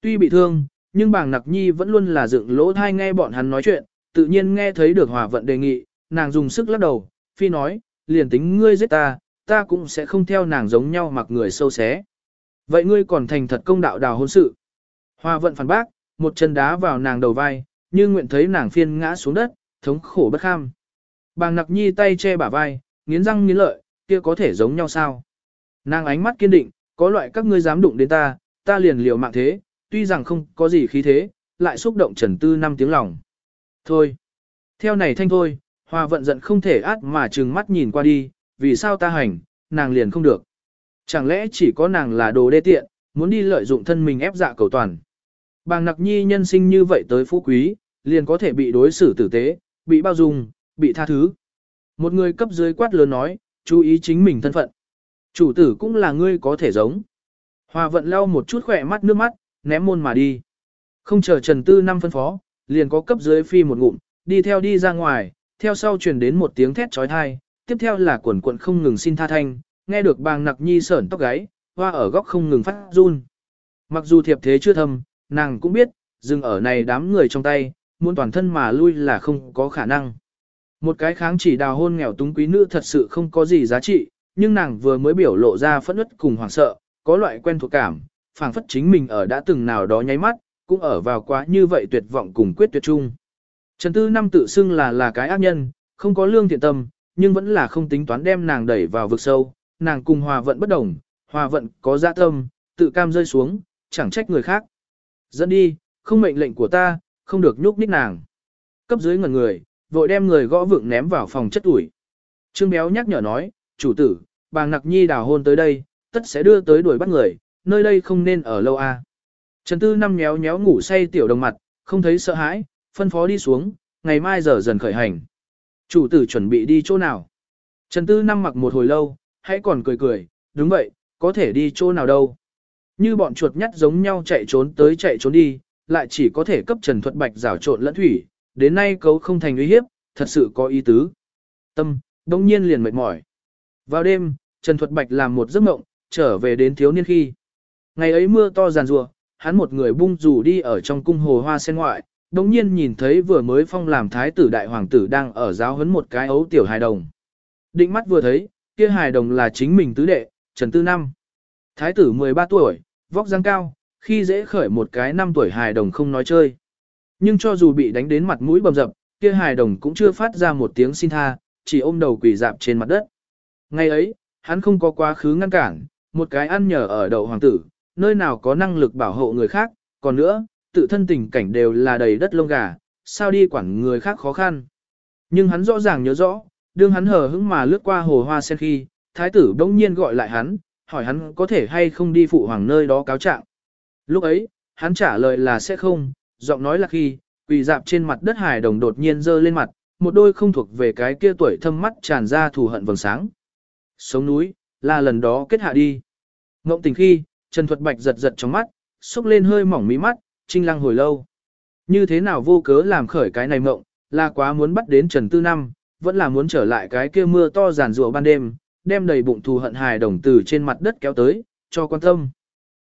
Tuy bị thương, nhưng bàng nặc nhi vẫn luôn là dựng lỗ thai nghe bọn hắn nói chuyện, tự nhiên nghe thấy được hòa vận đề nghị, nàng dùng sức lắc đầu, phi nói, liền tính ngươi giết ta, ta cũng sẽ không theo nàng giống nhau mặc người sâu xé. Vậy ngươi còn thành thật công đạo đào hôn sự. Hoa vận phản bác, một chân đá vào nàng đầu vai, như nguyện thấy nàng phiên ngã xuống đất, thống khổ bất kham. Bàng nặc nhi tay che bả vai, nghiến răng nghiến lợi, kia có thể giống nhau sao? Nàng ánh mắt kiên định, có loại các ngươi dám đụng đến ta, ta liền liều mạng thế, tuy rằng không có gì khí thế, lại xúc động trần tư năm tiếng lòng. Thôi, theo này thanh thôi, hòa vận giận không thể át mà trừng mắt nhìn qua đi, vì sao ta hành, nàng liền không được. Chẳng lẽ chỉ có nàng là đồ đê tiện, muốn đi lợi dụng thân mình ép dạ cầu toàn. Bàng nặc nhi nhân sinh như vậy tới phú quý, liền có thể bị đối xử tử tế, bị bao dung, bị tha thứ. Một người cấp dưới quát lớn nói, chú ý chính mình thân phận. Chủ tử cũng là ngươi có thể giống. Hòa vận lau một chút khỏe mắt nước mắt, ném môn mà đi. Không chờ Trần Tư năm phân phó, liền có cấp dưới phi một ngụm, đi theo đi ra ngoài, theo sau truyền đến một tiếng thét trói thai, tiếp theo là quần quận không ngừng xin tha thanh, nghe được bàng nặc nhi sởn tóc gáy, hoa ở góc không ngừng phát run. Mặc dù thiệp thế chưa thâm, nàng cũng biết, dừng ở này đám người trong tay, muốn toàn thân mà lui là không có khả năng. Một cái kháng chỉ đào hôn nghèo túng quý nữ thật sự không có gì giá trị, nhưng nàng vừa mới biểu lộ ra phẫn nứt cùng hoảng sợ, có loại quen thuộc cảm, phảng phất chính mình ở đã từng nào đó nháy mắt, cũng ở vào quá như vậy tuyệt vọng cùng quyết tuyệt chung. Trần Tư Năm tự xưng là là cái ác nhân, không có lương thiện tâm, nhưng vẫn là không tính toán đem nàng đẩy vào vực sâu, nàng cùng hòa vận bất đồng, hòa vận có dạ tâm, tự cam rơi xuống, chẳng trách người khác. Dẫn đi, không mệnh lệnh của ta, không được nhúc nhích nàng. Cấp dưới ngẩn người, vội đem người gõ vượng ném vào phòng chất ủi. Trương Béo nhắc nhở nói, chủ tử, bàng nặc nhi đào hôn tới đây, tất sẽ đưa tới đuổi bắt người, nơi đây không nên ở lâu a. À. Trần Tư năm nhéo nhéo ngủ say tiểu đồng mặt, không thấy sợ hãi, phân phó đi xuống, ngày mai giờ dần khởi hành. Chủ tử chuẩn bị đi chỗ nào? Trần Tư năm mặc một hồi lâu, hãy còn cười cười, đúng vậy, có thể đi chỗ nào đâu. Như bọn chuột nhắt giống nhau chạy trốn tới chạy trốn đi, lại chỉ có thể cấp Trần Thuật Bạch rảo trộn lẫn thủy, đến nay cấu không thành uy hiếp, thật sự có ý tứ. Tâm, đông nhiên liền mệt mỏi. Vào đêm, Trần Thuật Bạch làm một giấc mộng, trở về đến thiếu niên khi. Ngày ấy mưa to giàn rùa, hắn một người bung rủ đi ở trong cung hồ hoa sen ngoại, đồng nhiên nhìn thấy vừa mới phong làm thái tử đại hoàng tử đang ở giáo huấn một cái ấu tiểu hài đồng. Định mắt vừa thấy, kia hài đồng là chính mình tứ đệ, Trần Tư Năm. Thái tử 13 tuổi, vóc dáng cao, khi dễ khởi một cái năm tuổi hài đồng không nói chơi. Nhưng cho dù bị đánh đến mặt mũi bầm dập, kia hài đồng cũng chưa phát ra một tiếng xin tha, chỉ ôm đầu quỳ dạp trên mặt đất. Ngày ấy, hắn không có quá khứ ngăn cản, một cái ăn nhờ ở đầu hoàng tử, nơi nào có năng lực bảo hộ người khác, còn nữa, tự thân tình cảnh đều là đầy đất lông gà, sao đi quản người khác khó khăn. Nhưng hắn rõ ràng nhớ rõ, đương hắn hờ hững mà lướt qua hồ hoa sen khi, thái tử bỗng nhiên gọi lại hắn, hỏi hắn có thể hay không đi phụ hoàng nơi đó cáo trạng. Lúc ấy, hắn trả lời là sẽ không, giọng nói là khi, quỳ dạp trên mặt đất hải đồng đột nhiên dơ lên mặt, một đôi không thuộc về cái kia tuổi thâm mắt tràn ra thù hận vầng sáng. Sống núi, là lần đó kết hạ đi. Ngộng tình khi, Trần Thuật Bạch giật giật trong mắt, xúc lên hơi mỏng mí mắt, trinh lăng hồi lâu. Như thế nào vô cớ làm khởi cái này mộng, là quá muốn bắt đến Trần Tư Năm, vẫn là muốn trở lại cái kia mưa to giàn rùa ban đêm, đem đầy bụng thù hận hài đồng từ trên mặt đất kéo tới, cho quan tâm.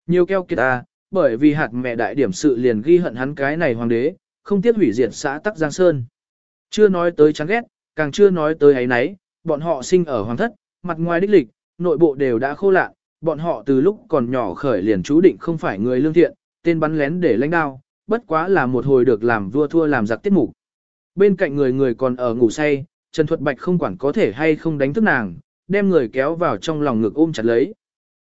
Nhiều keo kiệt à, bởi vì hạt mẹ đại điểm sự liền ghi hận hắn cái này hoàng đế, không tiếc hủy diệt xã Tắc Giang Sơn. Chưa nói tới chán ghét, càng chưa nói tới ấy nấy, bọn họ sinh ở hoàng thất, mặt ngoài đích lịch, nội bộ đều đã khô lạ, bọn họ từ lúc còn nhỏ khởi liền chú định không phải người lương thiện, tên bắn lén để lãnh đao, bất quá là một hồi được làm vua thua làm giặc tiết mục. Bên cạnh người người còn ở ngủ say, Trần Thuật Bạch không quản có thể hay không đánh thức nàng, đem người kéo vào trong lòng ngực ôm chặt lấy.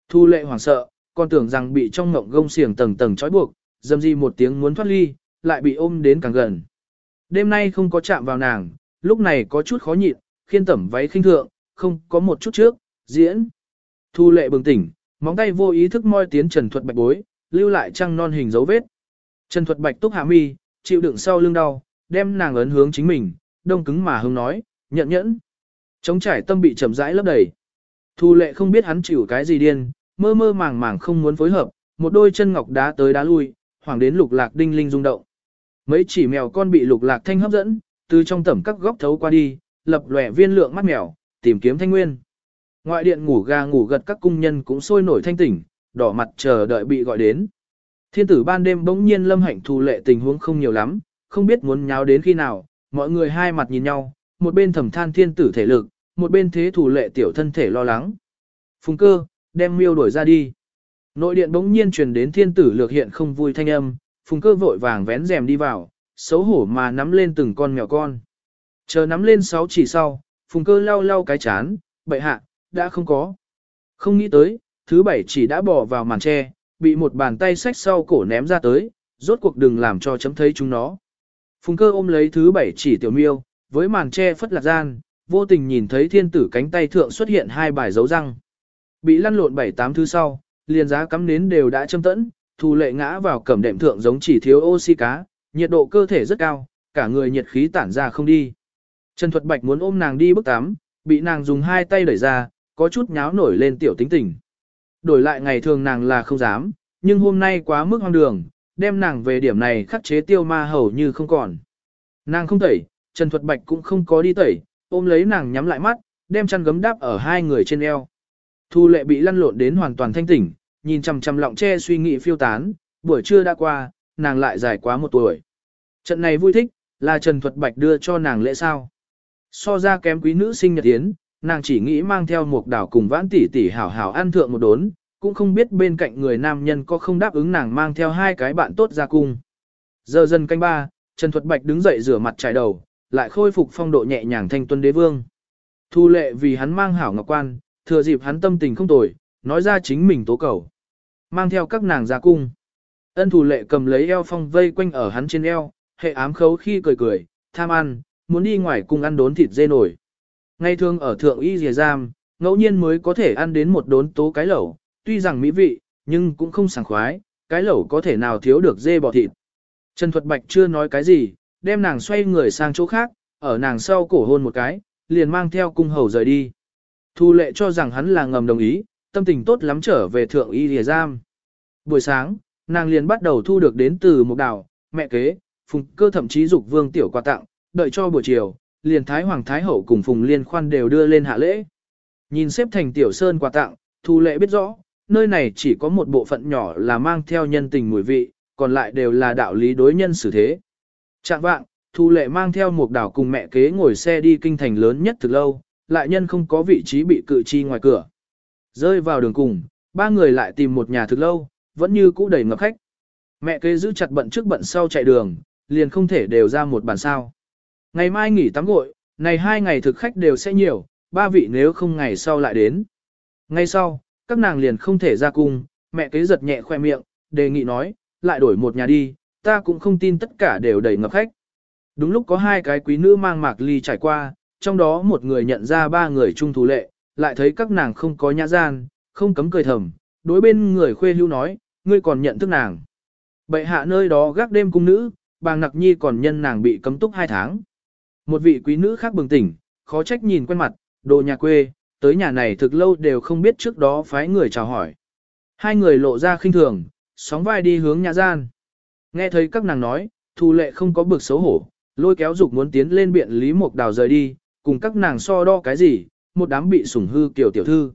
Thu lệ hoảng sợ, còn tưởng rằng bị trong mộng gông xiềng tầng tầng trói buộc, dầm gì một tiếng muốn thoát ly, lại bị ôm đến càng gần. Đêm nay không có chạm vào nàng, lúc này có chút khó nhịn, khiên tẩm váy khinh thượng, không có một chút trước, diễn. Thu lệ bừng tỉnh, móng tay vô ý thức moi tiến Trần Thuật Bạch bối, lưu lại trăng non hình dấu vết. Trần Thuật Bạch túc hạ mi, chịu đựng sau lưng đau, đem nàng ấn hướng chính mình, đông cứng mà hưng nói, nhận nhẫn. Trống trải tâm bị chậm rãi lấp đầy. Thu lệ không biết hắn chịu cái gì điên, mơ mơ màng màng không muốn phối hợp, một đôi chân ngọc đá tới đá lui, hoàng đến lục lạc đinh linh rung động. Mấy chỉ mèo con bị lục lạc thanh hấp dẫn, từ trong tẩm các góc thấu qua đi, lập lòe viên lượng mắt mèo, tìm kiếm thanh nguyên. Ngoại điện ngủ ga ngủ gật các cung nhân cũng sôi nổi thanh tỉnh, đỏ mặt chờ đợi bị gọi đến. Thiên tử ban đêm bỗng nhiên lâm hạnh thù lệ tình huống không nhiều lắm, không biết muốn nháo đến khi nào, mọi người hai mặt nhìn nhau, một bên thầm than thiên tử thể lực, một bên thế thủ lệ tiểu thân thể lo lắng. Phùng cơ, đem miêu đổi ra đi. Nội điện bỗng nhiên truyền đến thiên tử lược hiện không vui thanh âm, phùng cơ vội vàng vén rèm đi vào, xấu hổ mà nắm lên từng con mèo con. Chờ nắm lên sáu chỉ sau, phùng cơ lau lau cái chán, bậy hạ, đã không có. Không nghĩ tới, thứ bảy chỉ đã bỏ vào màn tre, bị một bàn tay xách sau cổ ném ra tới, rốt cuộc đừng làm cho chấm thấy chúng nó. Phùng cơ ôm lấy thứ bảy chỉ tiểu miêu, với màn che phất lạc gian, vô tình nhìn thấy thiên tử cánh tay thượng xuất hiện hai bài dấu răng. Bị lăn lộn bảy tám thứ sau, liền giá cắm nến đều đã châm tẫn, thù lệ ngã vào cẩm đệm thượng giống chỉ thiếu oxy cá, nhiệt độ cơ thể rất cao, cả người nhiệt khí tản ra không đi. Trần Thuật Bạch muốn ôm nàng đi bước tắm, bị nàng dùng hai tay đẩy ra, có chút nháo nổi lên tiểu tính tình. Đổi lại ngày thường nàng là không dám, nhưng hôm nay quá mức hoang đường, đem nàng về điểm này khắc chế tiêu ma hầu như không còn. Nàng không tẩy, Trần Thuật Bạch cũng không có đi tẩy, ôm lấy nàng nhắm lại mắt, đem chăn gấm đáp ở hai người trên eo. Thu lệ bị lăn lộn đến hoàn toàn thanh tỉnh, nhìn chằm chằm lọng che suy nghĩ phiêu tán, buổi trưa đã qua, nàng lại dài quá một tuổi. Trận này vui thích, là Trần Thuật Bạch đưa cho nàng lễ sao. So ra kém quý nữ sinh nhật tiến, nàng chỉ nghĩ mang theo một đảo cùng vãn tỷ tỷ hảo hảo ăn thượng một đốn, cũng không biết bên cạnh người nam nhân có không đáp ứng nàng mang theo hai cái bạn tốt ra cung. Giờ dần canh ba, Trần Thuật Bạch đứng dậy rửa mặt trải đầu, lại khôi phục phong độ nhẹ nhàng thanh tuân đế vương. Thu lệ vì hắn mang hảo ngọc quan, thừa dịp hắn tâm tình không tồi, nói ra chính mình tố cầu. Mang theo các nàng ra cung. Ân thủ lệ cầm lấy eo phong vây quanh ở hắn trên eo, hệ ám khấu khi cười cười, tham ăn, muốn đi ngoài cung ăn đốn thịt dê nổi. Ngày thường ở thượng y dìa giam, ngẫu nhiên mới có thể ăn đến một đốn tố cái lẩu, tuy rằng mỹ vị, nhưng cũng không sảng khoái, cái lẩu có thể nào thiếu được dê bò thịt. Trần Thuật Bạch chưa nói cái gì, đem nàng xoay người sang chỗ khác, ở nàng sau cổ hôn một cái, liền mang theo cung hầu rời đi. Thu lệ cho rằng hắn là ngầm đồng ý, tâm tình tốt lắm trở về thượng y lìa giam. Buổi sáng, nàng liền bắt đầu thu được đến từ một đảo, mẹ kế, phùng cơ thậm chí dục vương tiểu quà tặng, đợi cho buổi chiều, liền Thái Hoàng Thái Hậu cùng phùng liên khoan đều đưa lên hạ lễ. Nhìn xếp thành tiểu sơn quà tặng, thu lệ biết rõ, nơi này chỉ có một bộ phận nhỏ là mang theo nhân tình mùi vị, còn lại đều là đạo lý đối nhân xử thế. Trạng vạng, Thu Lệ mang theo một đảo cùng mẹ kế ngồi xe đi kinh thành lớn nhất thực lâu, lại nhân không có vị trí bị cự chi ngoài cửa. Rơi vào đường cùng, ba người lại tìm một nhà thực lâu, vẫn như cũ đầy ngập khách. Mẹ kế giữ chặt bận trước bận sau chạy đường, liền không thể đều ra một bàn sao. Ngày mai nghỉ tắm gội, này hai ngày thực khách đều sẽ nhiều, ba vị nếu không ngày sau lại đến. Ngay sau, các nàng liền không thể ra cung, mẹ kế giật nhẹ khoe miệng, đề nghị nói, lại đổi một nhà đi, ta cũng không tin tất cả đều đầy ngập khách. Đúng lúc có hai cái quý nữ mang mạc ly trải qua, trong đó một người nhận ra ba người trung thủ lệ, lại thấy các nàng không có nhã gian, không cấm cười thầm, đối bên người khuê hưu nói, ngươi còn nhận thức nàng. Bệ hạ nơi đó gác đêm cung nữ, bàng nặc nhi còn nhân nàng bị cấm túc hai tháng. Một vị quý nữ khác bừng tỉnh, khó trách nhìn quen mặt, đồ nhà quê, tới nhà này thực lâu đều không biết trước đó phái người chào hỏi. Hai người lộ ra khinh thường, sóng vai đi hướng nhà gian. Nghe thấy các nàng nói, thu lệ không có bực xấu hổ, lôi kéo dục muốn tiến lên biện Lý Mộc Đào rời đi, cùng các nàng so đo cái gì, một đám bị sủng hư kiểu tiểu thư.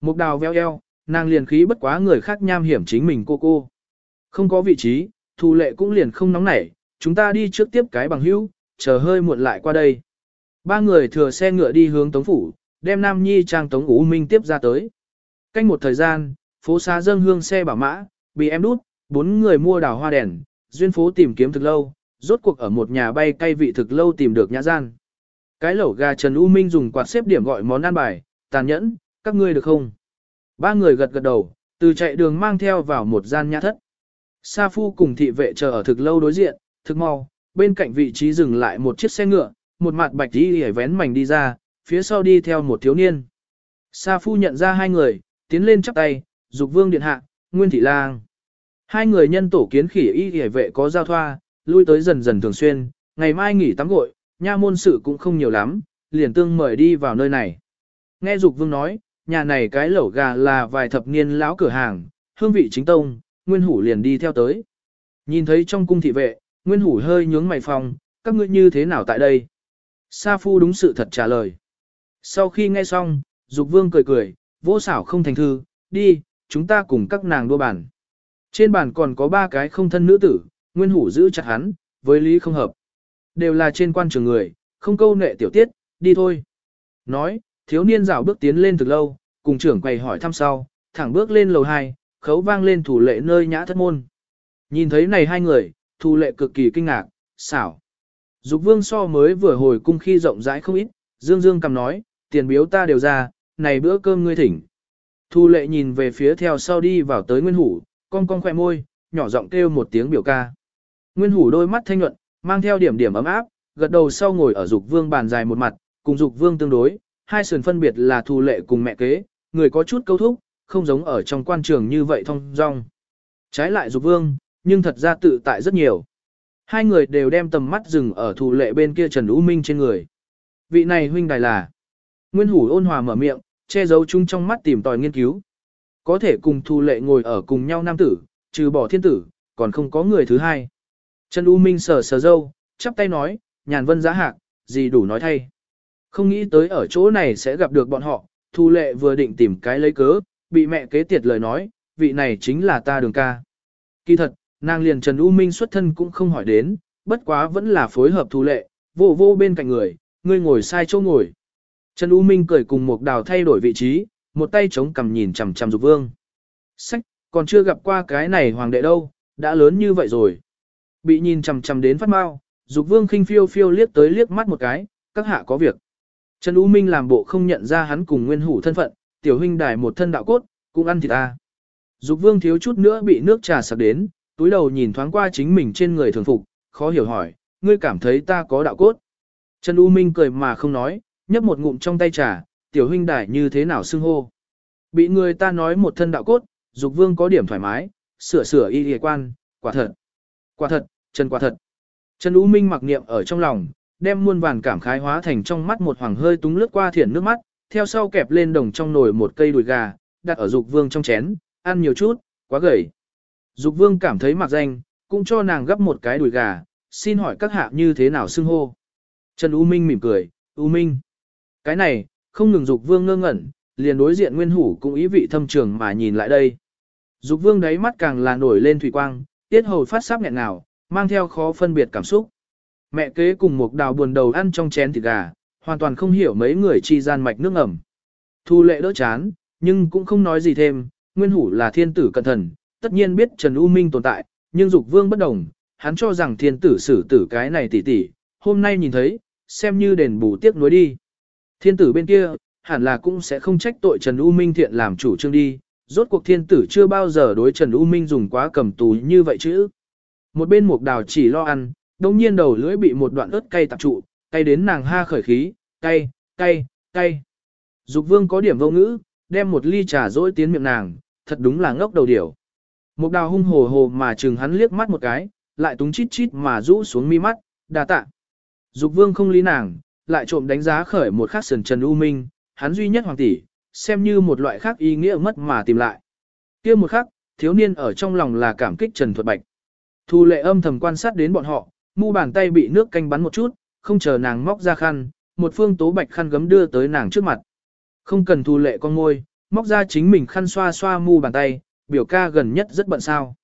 Mộc Đào veo eo, nàng liền khí bất quá người khác nham hiểm chính mình cô cô. Không có vị trí, thu lệ cũng liền không nóng nảy, chúng ta đi trước tiếp cái bằng hữu, chờ hơi muộn lại qua đây. Ba người thừa xe ngựa đi hướng Tống Phủ, đem Nam Nhi trang Tống Ú Minh tiếp ra tới. Canh một thời gian, phố xá dâng hương xe bảo mã, bị em đút, bốn người mua đào hoa đèn, duyên phố tìm kiếm thực lâu, rốt cuộc ở một nhà bay cay vị thực lâu tìm được nhã gian. Cái lẩu gà Trần U Minh dùng quạt xếp điểm gọi món ăn bài, tàn nhẫn, các ngươi được không? Ba người gật gật đầu, từ chạy đường mang theo vào một gian nhã thất. Sa Phu cùng thị vệ chờ ở thực lâu đối diện, thực mau, bên cạnh vị trí dừng lại một chiếc xe ngựa, một mặt bạch đi hề vén mảnh đi ra, phía sau đi theo một thiếu niên. Sa Phu nhận ra hai người, tiến lên chắp tay, dục vương điện hạ, Nguyên Thị Lang. Hai người nhân tổ kiến khỉ y hề vệ có giao thoa, lui tới dần dần thường xuyên, ngày mai nghỉ tắm gội, nha môn sự cũng không nhiều lắm, liền tương mời đi vào nơi này. Nghe Dục Vương nói, nhà này cái lẩu gà là vài thập niên lão cửa hàng, hương vị chính tông, Nguyên Hủ liền đi theo tới. Nhìn thấy trong cung thị vệ, Nguyên Hủ hơi nhướng mày phòng, các ngươi như thế nào tại đây? Sa Phu đúng sự thật trả lời. Sau khi nghe xong, Dục Vương cười cười, vô xảo không thành thư, đi, chúng ta cùng các nàng đua bàn. Trên bàn còn có ba cái không thân nữ tử, Nguyên Hủ giữ chặt hắn, với lý không hợp. Đều là trên quan trường người, không câu nệ tiểu tiết, đi thôi. Nói, thiếu niên rảo bước tiến lên từ lâu, cùng trưởng quầy hỏi thăm sau, thẳng bước lên lầu 2, khấu vang lên thủ lệ nơi nhã thất môn. Nhìn thấy này hai người, thủ lệ cực kỳ kinh ngạc, xảo. Dục vương so mới vừa hồi cung khi rộng rãi không ít, dương dương cầm nói, tiền biếu ta đều ra, này bữa cơm ngươi thỉnh. Thu lệ nhìn về phía theo sau đi vào tới Nguyên Hủ, con con khỏe môi, nhỏ giọng kêu một tiếng biểu ca. Nguyên Hủ đôi mắt thanh nhuận, mang theo điểm điểm ấm áp, gật đầu sau ngồi ở dục vương bàn dài một mặt, cùng dục vương tương đối, hai sườn phân biệt là thu lệ cùng mẹ kế, người có chút câu thúc, không giống ở trong quan trường như vậy thông dong. Trái lại dục vương, nhưng thật ra tự tại rất nhiều. Hai người đều đem tầm mắt dừng ở thủ lệ bên kia Trần U Minh trên người. Vị này huynh đài là. Nguyên hủ ôn hòa mở miệng, che giấu chung trong mắt tìm tòi nghiên cứu. Có thể cùng thu lệ ngồi ở cùng nhau nam tử, trừ bỏ thiên tử, còn không có người thứ hai. Trần U Minh sờ sờ dâu, chắp tay nói, nhàn vân giá hạc, gì đủ nói thay. Không nghĩ tới ở chỗ này sẽ gặp được bọn họ, Thu Lệ vừa định tìm cái lấy cớ, bị mẹ kế tiệt lời nói, vị này chính là ta đường ca. Kỳ thật, nàng liền Trần U Minh xuất thân cũng không hỏi đến, bất quá vẫn là phối hợp Thu Lệ, vô vô bên cạnh người, ngươi ngồi sai chỗ ngồi. Trần U Minh cười cùng một đào thay đổi vị trí, một tay chống cằm nhìn chằm chằm Dục Vương. Sách, còn chưa gặp qua cái này hoàng đệ đâu, đã lớn như vậy rồi. Bị nhìn chằm chằm đến phát mau, Dục Vương khinh phiêu phiêu liếc tới liếc mắt một cái, các hạ có việc. Trần U Minh làm bộ không nhận ra hắn cùng nguyên hủ thân phận, tiểu huynh đài một thân đạo cốt, cũng ăn thịt ta. Dục Vương thiếu chút nữa bị nước trà sặc đến, túi đầu nhìn thoáng qua chính mình trên người thường phục, khó hiểu hỏi, ngươi cảm thấy ta có đạo cốt. Trần U Minh cười mà không nói, nhấp một ngụm trong tay trà, tiểu huynh đài như thế nào xưng hô. Bị người ta nói một thân đạo cốt, Dục Vương có điểm thoải mái, sửa sửa y y quan, quả thật. Quả thật, chân quả thật. Trần U Minh mặc niệm ở trong lòng, đem muôn vàn cảm khái hóa thành trong mắt một hoàng hơi túng lướt qua thiển nước mắt, theo sau kẹp lên đồng trong nồi một cây đùi gà, đặt ở Dục Vương trong chén, ăn nhiều chút, quá gầy. Dục Vương cảm thấy mặc danh, cũng cho nàng gấp một cái đùi gà, xin hỏi các hạ như thế nào xưng hô. Trần U Minh mỉm cười, U Minh. Cái này, không ngừng Dục Vương ngơ ngẩn, liền đối diện Nguyên Hủ cũng ý vị thâm trường mà nhìn lại đây. Dục Vương đáy mắt càng là nổi lên thủy quang, tiết hầu phát sắp nghẹn ngào, mang theo khó phân biệt cảm xúc. Mẹ kế cùng một đào buồn đầu ăn trong chén thịt gà, hoàn toàn không hiểu mấy người chi gian mạch nước ẩm. Thu lệ đỡ chán, nhưng cũng không nói gì thêm, nguyên hủ là thiên tử cẩn thận, tất nhiên biết Trần U Minh tồn tại, nhưng dục vương bất đồng, hắn cho rằng thiên tử xử tử cái này tỷ tỷ, hôm nay nhìn thấy, xem như đền bù tiếc nuối đi. Thiên tử bên kia, hẳn là cũng sẽ không trách tội Trần U Minh thiện làm chủ trương đi, rốt cuộc thiên tử chưa bao giờ đối Trần U Minh dùng quá cầm tù như vậy chứ. Một bên mục đào chỉ lo ăn, đồng nhiên đầu lưỡi bị một đoạn ớt cay tạp trụ, cay đến nàng ha khởi khí, cay, cay, cay. Dục vương có điểm vô ngữ, đem một ly trà dỗi tiến miệng nàng, thật đúng là ngốc đầu điểu. Mục đào hung hồ hồ mà chừng hắn liếc mắt một cái, lại túng chít chít mà rũ xuống mi mắt, đà tạ. Dục vương không lý nàng, lại trộm đánh giá khởi một khắc sườn Trần U Minh, hắn duy nhất hoàng tỷ, xem như một loại khác ý nghĩa mất mà tìm lại. kia một khắc, thiếu niên ở trong lòng là cảm kích Trần Thuật Bạch. Thu lệ âm thầm quan sát đến bọn họ, mu bàn tay bị nước canh bắn một chút, không chờ nàng móc ra khăn, một phương tố bạch khăn gấm đưa tới nàng trước mặt. Không cần thu lệ con môi, móc ra chính mình khăn xoa xoa mu bàn tay, biểu ca gần nhất rất bận sao.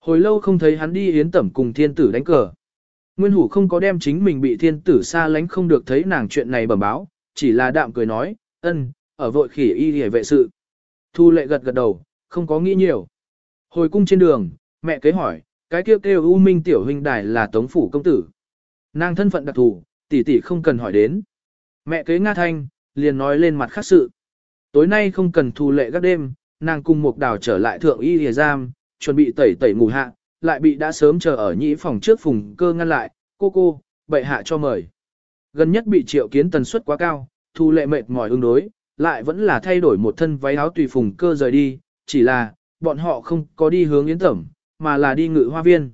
Hồi lâu không thấy hắn đi yến tẩm cùng thiên tử đánh cờ. Nguyên hủ không có đem chính mình bị thiên tử xa lánh không được thấy nàng chuyện này bẩm báo, chỉ là đạm cười nói, ân, ở vội khỉ y hề vệ sự. Thu lệ gật gật đầu, không có nghĩ nhiều. Hồi cung trên đường, mẹ kế hỏi, cái kêu kêu U Minh tiểu huynh đài là Tống phủ công tử. Nàng thân phận đặc thù, tỷ tỷ không cần hỏi đến. Mẹ kế Nga Thanh, liền nói lên mặt khác sự. Tối nay không cần Thu lệ các đêm, nàng cùng một đào trở lại thượng y hề giam, chuẩn bị tẩy tẩy ngủ hạ, lại bị đã sớm chờ ở nhĩ phòng trước phùng cơ ngăn lại, cô cô, bệ hạ cho mời. Gần nhất bị triệu kiến tần suất quá cao, thu lệ mệt mỏi ứng đối, lại vẫn là thay đổi một thân váy áo tùy phùng cơ rời đi, chỉ là, bọn họ không có đi hướng yến tẩm, mà là đi ngự hoa viên.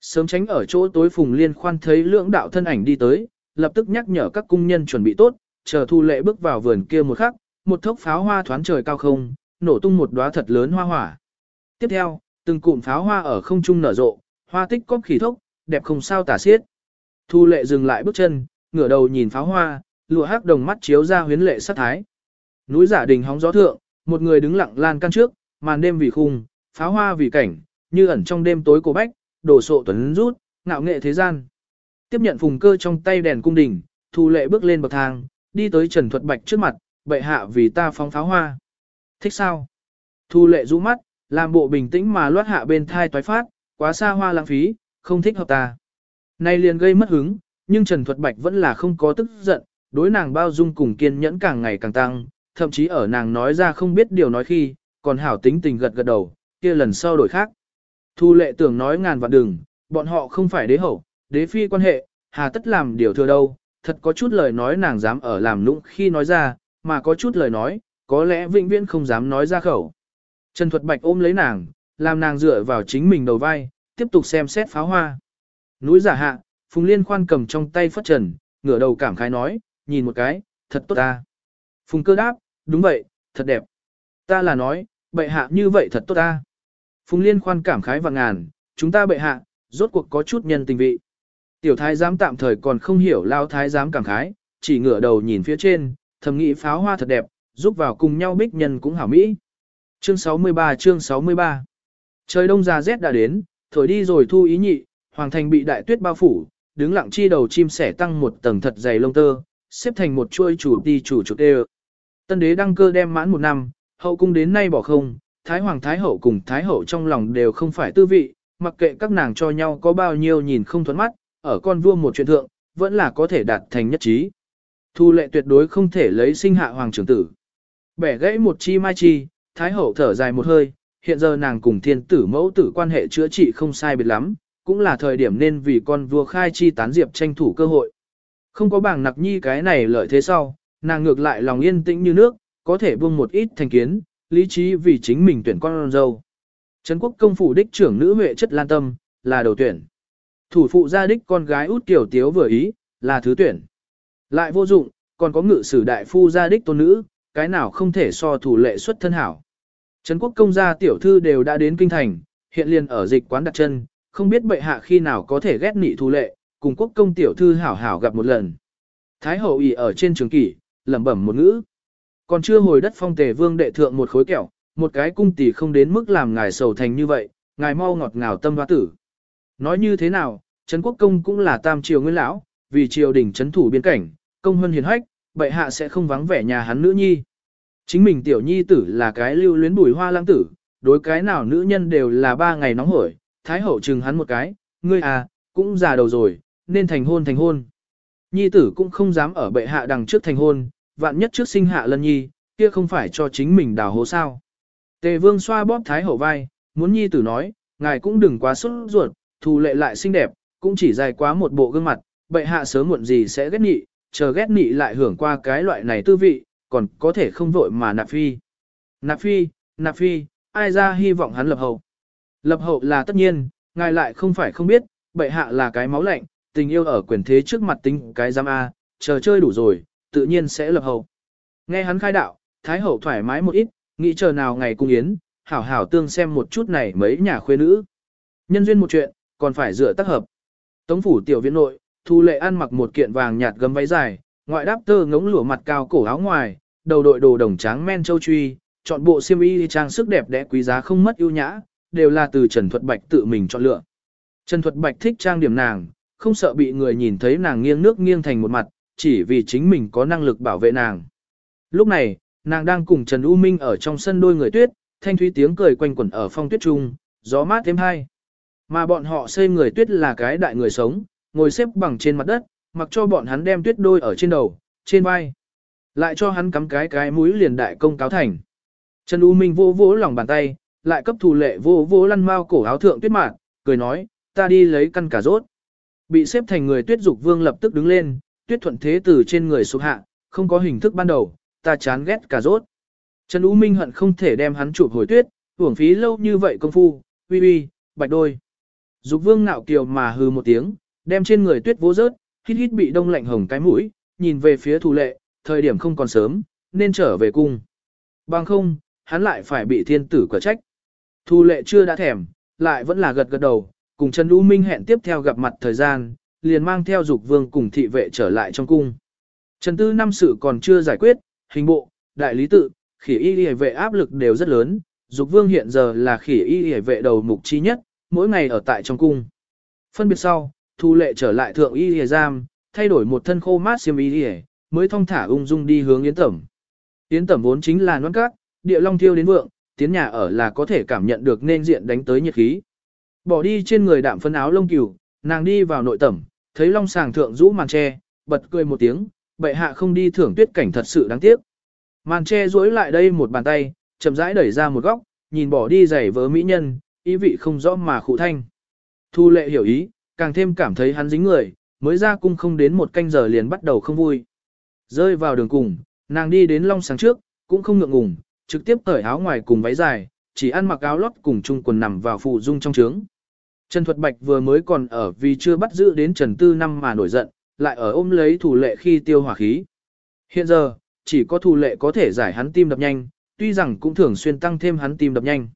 Sớm tránh ở chỗ tối phùng liên khoan thấy lưỡng đạo thân ảnh đi tới, lập tức nhắc nhở các cung nhân chuẩn bị tốt, chờ Thu Lệ bước vào vườn kia một khắc, một thốc pháo hoa thoáng trời cao không, nổ tung một đóa thật lớn hoa hỏa. Tiếp theo, từng cụm pháo hoa ở không trung nở rộ, hoa tích cóp khỉ thốc, đẹp không sao tả xiết. Thu Lệ dừng lại bước chân, ngửa đầu nhìn pháo hoa, lụa hắc đồng mắt chiếu ra huyến lệ sát thái. Núi giả đình hóng gió thượng, một người đứng lặng lan can trước, màn đêm vì khung, pháo hoa vì cảnh, như ẩn trong đêm tối cổ bách, đổ sộ tuấn rút, ngạo nghệ thế gian. Tiếp nhận phùng cơ trong tay đèn cung đình, thu lệ bước lên bậc thang, đi tới Trần Thuật Bạch trước mặt, bệ hạ vì ta phóng pháo hoa. Thích sao? Thu lệ rũ mắt, làm bộ bình tĩnh mà loát hạ bên thai toái phát, quá xa hoa lãng phí, không thích hợp ta. Này liền gây mất hứng, nhưng Trần Thuật Bạch vẫn là không có tức giận, đối nàng bao dung cùng kiên nhẫn càng ngày càng tăng, thậm chí ở nàng nói ra không biết điều nói khi, còn hảo tính tình gật gật đầu, kia lần sau đổi khác. Thu lệ tưởng nói ngàn vạn đừng, bọn họ không phải đế hậu, đế phi quan hệ, hà tất làm điều thừa đâu, thật có chút lời nói nàng dám ở làm nũng khi nói ra, mà có chút lời nói, có lẽ vĩnh viễn không dám nói ra khẩu. Trần Thuật Bạch ôm lấy nàng, làm nàng dựa vào chính mình đầu vai, tiếp tục xem xét pháo hoa. Núi giả hạ, Phùng Liên khoan cầm trong tay phất trần, ngửa đầu cảm khái nói, nhìn một cái, thật tốt ta. Phùng cơ đáp, đúng vậy, thật đẹp. Ta là nói, bệ hạ như vậy thật tốt ta. Phùng Liên khoan cảm khái và ngàn, chúng ta bệ hạ, rốt cuộc có chút nhân tình vị. Tiểu thái giám tạm thời còn không hiểu lao thái giám cảm khái, chỉ ngửa đầu nhìn phía trên, thầm nghĩ pháo hoa thật đẹp, giúp vào cùng nhau bích nhân cũng hảo mỹ. Chương 63 chương 63 Trời đông già rét đã đến, thổi đi rồi thu ý nhị, hoàng thành bị đại tuyết bao phủ, đứng lặng chi đầu chim sẻ tăng một tầng thật dày lông tơ, xếp thành một chuôi chủ đi chủ trục đê Tân đế đăng cơ đem mãn một năm, hậu cung đến nay bỏ không, thái hoàng thái hậu cùng thái hậu trong lòng đều không phải tư vị, mặc kệ các nàng cho nhau có bao nhiêu nhìn không thuẫn mắt, ở con vua một chuyện thượng, vẫn là có thể đạt thành nhất trí. Thu lệ tuyệt đối không thể lấy sinh hạ hoàng trưởng tử. Bẻ gãy một chi mai chi, thái hậu thở dài một hơi, hiện giờ nàng cùng thiên tử mẫu tử quan hệ chữa trị không sai biệt lắm, cũng là thời điểm nên vì con vua khai chi tán diệp tranh thủ cơ hội. Không có bảng nặc nhi cái này lợi thế sau, nàng ngược lại lòng yên tĩnh như nước, có thể buông một ít thành kiến, lý trí vì chính mình tuyển con dâu. Trấn quốc công phủ đích trưởng nữ huệ chất lan tâm, là đầu tuyển. Thủ phụ gia đích con gái út tiểu tiếu vừa ý, là thứ tuyển. Lại vô dụng, còn có ngự sử đại phu gia đích tôn nữ, cái nào không thể so thủ lệ xuất thân hảo. Trấn quốc công gia tiểu thư đều đã đến kinh thành, hiện liền ở dịch quán đặt chân, không biết bệ hạ khi nào có thể ghét nị thủ lệ, cùng quốc công tiểu thư hảo hảo gặp một lần. Thái hậu ỉ ở trên trường kỷ, lẩm bẩm một ngữ. Còn chưa hồi đất phong tề vương đệ thượng một khối kẹo, một cái cung tỷ không đến mức làm ngài sầu thành như vậy, ngài mau ngọt ngào tâm hoa tử. Nói như thế nào, Trấn Quốc Công cũng là tam triều nguyên lão, vì triều đình trấn thủ biên cảnh, công hơn hiền hách, bệ hạ sẽ không vắng vẻ nhà hắn nữ nhi. Chính mình tiểu nhi tử là cái lưu luyến bùi hoa lãng tử, đối cái nào nữ nhân đều là ba ngày nóng hổi, thái hậu chừng hắn một cái, ngươi à, cũng già đầu rồi, nên thành hôn thành hôn. Nhi tử cũng không dám ở bệ hạ đằng trước thành hôn, vạn nhất trước sinh hạ lân nhi, kia không phải cho chính mình đào hố sao. Tề vương xoa bóp thái hậu vai, muốn nhi tử nói, ngài cũng đừng quá sốt ruột, thù lệ lại xinh đẹp, cũng chỉ dài quá một bộ gương mặt, bệ hạ sớm muộn gì sẽ ghét nhị, chờ ghét nị lại hưởng qua cái loại này tư vị, còn có thể không vội mà nạp phi. Nạp phi, nạp phi, ai ra hy vọng hắn lập hậu. Lập hậu là tất nhiên, ngài lại không phải không biết, bệ hạ là cái máu lạnh, tình yêu ở quyền thế trước mặt tính cái giam A, chờ chơi đủ rồi, tự nhiên sẽ lập hậu. Nghe hắn khai đạo, Thái hậu thoải mái một ít, nghĩ chờ nào ngày cung yến, hảo hảo tương xem một chút này mấy nhà khuê nữ. Nhân duyên một chuyện, còn phải dựa tác hợp. Tống phủ tiểu viện nội, Thu Lệ ăn mặc một kiện vàng nhạt gấm váy dài, ngoại đáp tơ ngống lụa mặt cao cổ áo ngoài, đầu đội đồ đồng trắng men châu truy, chọn bộ xiêm y trang sức đẹp đẽ quý giá không mất ưu nhã, đều là từ Trần Thuật Bạch tự mình chọn lựa. Trần Thuật Bạch thích trang điểm nàng, không sợ bị người nhìn thấy nàng nghiêng nước nghiêng thành một mặt, chỉ vì chính mình có năng lực bảo vệ nàng. Lúc này, nàng đang cùng Trần U Minh ở trong sân đôi người tuyết, thanh thúy tiếng cười quanh quẩn ở phong tuyết trung, gió mát thêm hai. Mà bọn họ xây người tuyết là cái đại người sống, ngồi xếp bằng trên mặt đất, mặc cho bọn hắn đem tuyết đôi ở trên đầu, trên vai. Lại cho hắn cắm cái cái mũi liền đại công cáo thành. Trần U Minh vô vỗ lòng bàn tay, lại cấp thủ lệ vô vô lăn mau cổ áo thượng tuyết mạn, cười nói, ta đi lấy căn cà rốt. Bị xếp thành người tuyết dục vương lập tức đứng lên, tuyết thuận thế từ trên người xuống hạ, không có hình thức ban đầu, ta chán ghét cà rốt. Trần U Minh hận không thể đem hắn chụp hồi tuyết, hưởng phí lâu như vậy công phu, uy uy, bạch đôi. Dục vương ngạo kiều mà hư một tiếng, đem trên người tuyết vô rớt, hít hít bị đông lạnh hồng cái mũi, nhìn về phía thủ lệ, thời điểm không còn sớm, nên trở về cung. Bằng không, hắn lại phải bị thiên tử quả trách. Thu lệ chưa đã thèm, lại vẫn là gật gật đầu, cùng Trần U Minh hẹn tiếp theo gặp mặt thời gian, liền mang theo dục vương cùng thị vệ trở lại trong cung. Trần Tư năm sự còn chưa giải quyết, hình bộ, đại lý tự, khỉ y y vệ áp lực đều rất lớn, dục vương hiện giờ là khỉ y y vệ đầu mục chi nhất, mỗi ngày ở tại trong cung. Phân biệt sau, thu lệ trở lại thượng y hề giam, thay đổi một thân khô mát xiêm y hề, mới thong thả ung dung đi hướng yến tẩm. Yến tẩm vốn chính là nón cát, địa long thiêu đến vượng, tiến nhà ở là có thể cảm nhận được nên diện đánh tới nhiệt khí. Bỏ đi trên người đạm phân áo lông cừu, nàng đi vào nội tẩm, thấy long sàng thượng rũ màn tre, bật cười một tiếng, bệ hạ không đi thưởng tuyết cảnh thật sự đáng tiếc. Màn tre duỗi lại đây một bàn tay, chậm rãi đẩy ra một góc, nhìn bỏ đi giày vớ mỹ nhân, ý vị không rõ mà khụ thanh. Thu lệ hiểu ý, càng thêm cảm thấy hắn dính người, mới ra cung không đến một canh giờ liền bắt đầu không vui. Rơi vào đường cùng, nàng đi đến long sáng trước, cũng không ngượng ngùng, trực tiếp cởi áo ngoài cùng váy dài, chỉ ăn mặc áo lót cùng chung quần nằm vào phụ dung trong trướng. Trần Thuật Bạch vừa mới còn ở vì chưa bắt giữ đến Trần Tư Năm mà nổi giận, lại ở ôm lấy thủ lệ khi tiêu hỏa khí. Hiện giờ, chỉ có thủ lệ có thể giải hắn tim đập nhanh, tuy rằng cũng thường xuyên tăng thêm hắn tim đập nhanh.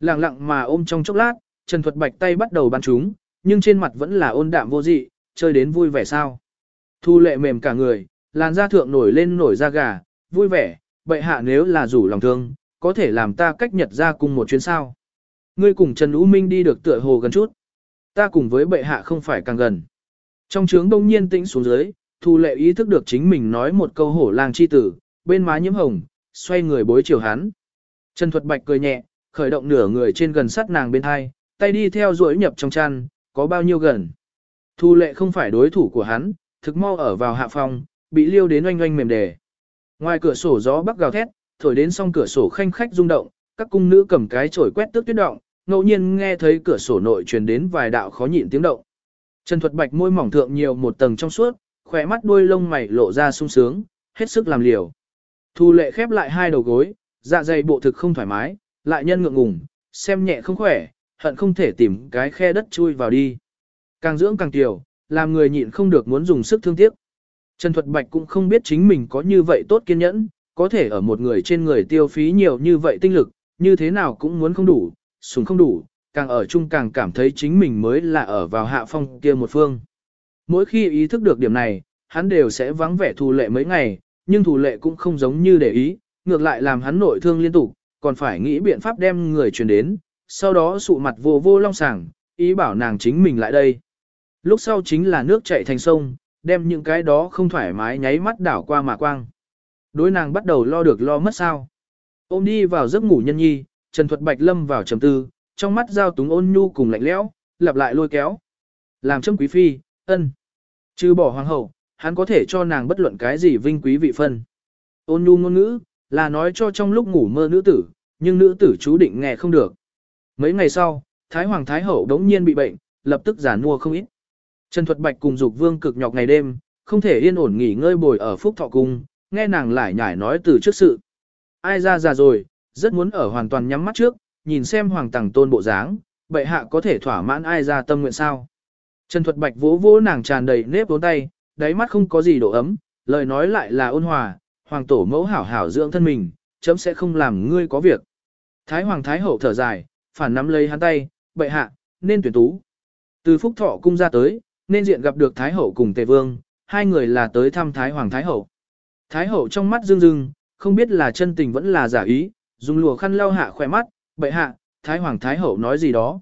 Lặng lặng mà ôm trong chốc lát, Trần Thuật Bạch tay bắt đầu bắn chúng, nhưng trên mặt vẫn là ôn đạm vô dị, chơi đến vui vẻ sao. Thu lệ mềm cả người, làn da thượng nổi lên nổi da gà, vui vẻ, bệ hạ nếu là rủ lòng thương, có thể làm ta cách nhật ra cùng một chuyến sao. Ngươi cùng Trần Ú Minh đi được tựa hồ gần chút. Ta cùng với bệ hạ không phải càng gần. Trong trướng đông nhiên tĩnh xuống dưới, thu lệ ý thức được chính mình nói một câu hổ lang chi tử, bên má nhiễm hồng, xoay người bối chiều hắn. Trần Thuật Bạch cười nhẹ, khởi động nửa người trên gần sát nàng bên hai, tay đi theo duỗi nhập trong chăn, có bao nhiêu gần. Thu lệ không phải đối thủ của hắn, thực mau ở vào hạ phòng, bị liêu đến oanh oanh mềm đề. Ngoài cửa sổ gió bắc gào thét, thổi đến song cửa sổ khanh khách rung động, các cung nữ cầm cái chổi quét tước tuyết động, ngẫu nhiên nghe thấy cửa sổ nội truyền đến vài đạo khó nhịn tiếng động. Trần Thuật Bạch môi mỏng thượng nhiều một tầng trong suốt, khỏe mắt đuôi lông mày lộ ra sung sướng, hết sức làm liều. Thu lệ khép lại hai đầu gối, dạ dày bộ thực không thoải mái, lại nhân ngượng ngùng, xem nhẹ không khỏe, hận không thể tìm cái khe đất chui vào đi. Càng dưỡng càng tiểu, làm người nhịn không được muốn dùng sức thương tiếc. Trần Thuật Bạch cũng không biết chính mình có như vậy tốt kiên nhẫn, có thể ở một người trên người tiêu phí nhiều như vậy tinh lực, như thế nào cũng muốn không đủ, sùng không đủ, càng ở chung càng cảm thấy chính mình mới là ở vào hạ phong kia một phương. Mỗi khi ý thức được điểm này, hắn đều sẽ vắng vẻ thù lệ mấy ngày, nhưng thù lệ cũng không giống như để ý, ngược lại làm hắn nội thương liên tục, còn phải nghĩ biện pháp đem người truyền đến, sau đó sụ mặt vô vô long sàng, ý bảo nàng chính mình lại đây. Lúc sau chính là nước chảy thành sông, đem những cái đó không thoải mái nháy mắt đảo qua mà quang. Đối nàng bắt đầu lo được lo mất sao. Ôm đi vào giấc ngủ nhân nhi, Trần Thuật Bạch lâm vào trầm tư, trong mắt giao túng ôn nhu cùng lạnh lẽo, lặp lại lôi kéo. Làm châm quý phi, ân. Trừ bỏ hoàng hậu, hắn có thể cho nàng bất luận cái gì vinh quý vị phân. Ôn nhu ngôn ngữ, là nói cho trong lúc ngủ mơ nữ tử, nhưng nữ tử chú định nghe không được. Mấy ngày sau, Thái Hoàng Thái Hậu đống nhiên bị bệnh, lập tức giả mua không ít. Trần Thuật Bạch cùng Dục Vương cực nhọc ngày đêm, không thể yên ổn nghỉ ngơi bồi ở Phúc Thọ Cung, nghe nàng lại nhải nói từ trước sự. Ai ra già rồi, rất muốn ở hoàn toàn nhắm mắt trước, nhìn xem Hoàng Tằng Tôn bộ dáng, bệ hạ có thể thỏa mãn ai ra tâm nguyện sao. Trần Thuật Bạch vỗ vỗ nàng tràn đầy nếp vốn tay, đáy mắt không có gì độ ấm, lời nói lại là ôn hòa, Hoàng Tổ mẫu hảo hảo dưỡng thân mình, chấm sẽ không làm ngươi có việc. Thái Hoàng Thái Hậu thở dài, phản nắm lấy hắn tay, bệ hạ, nên tuyển tú. Từ Phúc Thọ cung ra tới, nên diện gặp được Thái Hậu cùng Tề Vương, hai người là tới thăm Thái Hoàng Thái Hậu. Thái Hậu trong mắt rưng rưng, không biết là chân tình vẫn là giả ý, dùng lùa khăn lau hạ khỏe mắt, bệ hạ, Thái Hoàng Thái Hậu nói gì đó.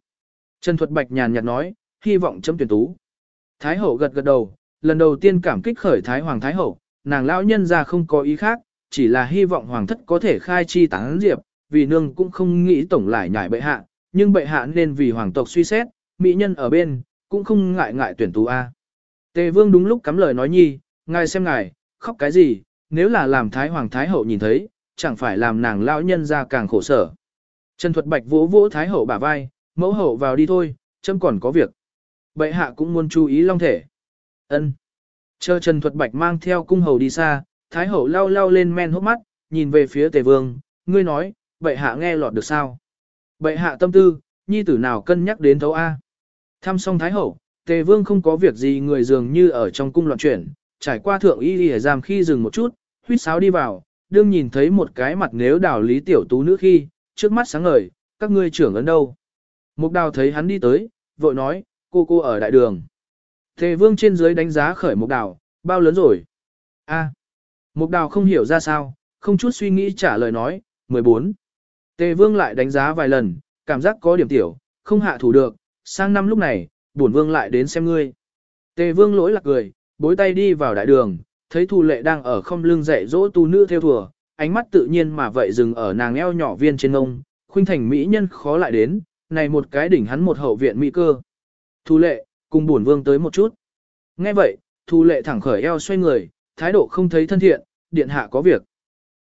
Trần Thuật Bạch nhàn nhạt nói, hy vọng chấm tuyển tú. Thái Hậu gật gật đầu, lần đầu tiên cảm kích khởi Thái Hoàng Thái Hậu, nàng lão nhân ra không có ý khác, chỉ là hy vọng Hoàng thất có thể khai chi tán diệp, vì nương cũng không nghĩ tổng lại nhảy bệ hạ, nhưng bệ hạ nên vì hoàng tộc suy xét, mỹ nhân ở bên, cũng không ngại ngại tuyển tú A. Tề vương đúng lúc cắm lời nói nhi, ngài xem ngài, khóc cái gì, nếu là làm thái hoàng thái hậu nhìn thấy, chẳng phải làm nàng lão nhân ra càng khổ sở. Trần Thuật Bạch vỗ vỗ thái hậu bả vai, mẫu hậu vào đi thôi, chấm còn có việc. Bệ hạ cũng muốn chú ý long thể. Ân. Chờ Trần Thuật Bạch mang theo cung hầu đi xa, thái hậu lau lau lên men hốc mắt, nhìn về phía tề vương, ngươi nói, bệ hạ nghe lọt được sao? Bệ hạ tâm tư, nhi tử nào cân nhắc đến thấu A. Thăm xong thái hậu, Tề vương không có việc gì người dường như ở trong cung loạn chuyển, trải qua thượng y y giam khi dừng một chút, huyết sáo đi vào, đương nhìn thấy một cái mặt nếu đào lý tiểu tú nữ khi, trước mắt sáng ngời, các ngươi trưởng ấn đâu. Mục đào thấy hắn đi tới, vội nói, cô cô ở đại đường. Tề vương trên dưới đánh giá khởi mục đào, bao lớn rồi? a mục đào không hiểu ra sao, không chút suy nghĩ trả lời nói, 14. Tề vương lại đánh giá vài lần, cảm giác có điểm tiểu, không hạ thủ được, sang năm lúc này, bổn vương lại đến xem ngươi. Tề vương lỗi lạc cười, bối tay đi vào đại đường, thấy thù lệ đang ở không lưng dạy dỗ tu nữ theo thùa, ánh mắt tự nhiên mà vậy dừng ở nàng eo nhỏ viên trên ngông, khuynh thành mỹ nhân khó lại đến, này một cái đỉnh hắn một hậu viện mỹ cơ. Thù lệ, cùng bổn vương tới một chút. Nghe vậy, thù lệ thẳng khởi eo xoay người, thái độ không thấy thân thiện, điện hạ có việc.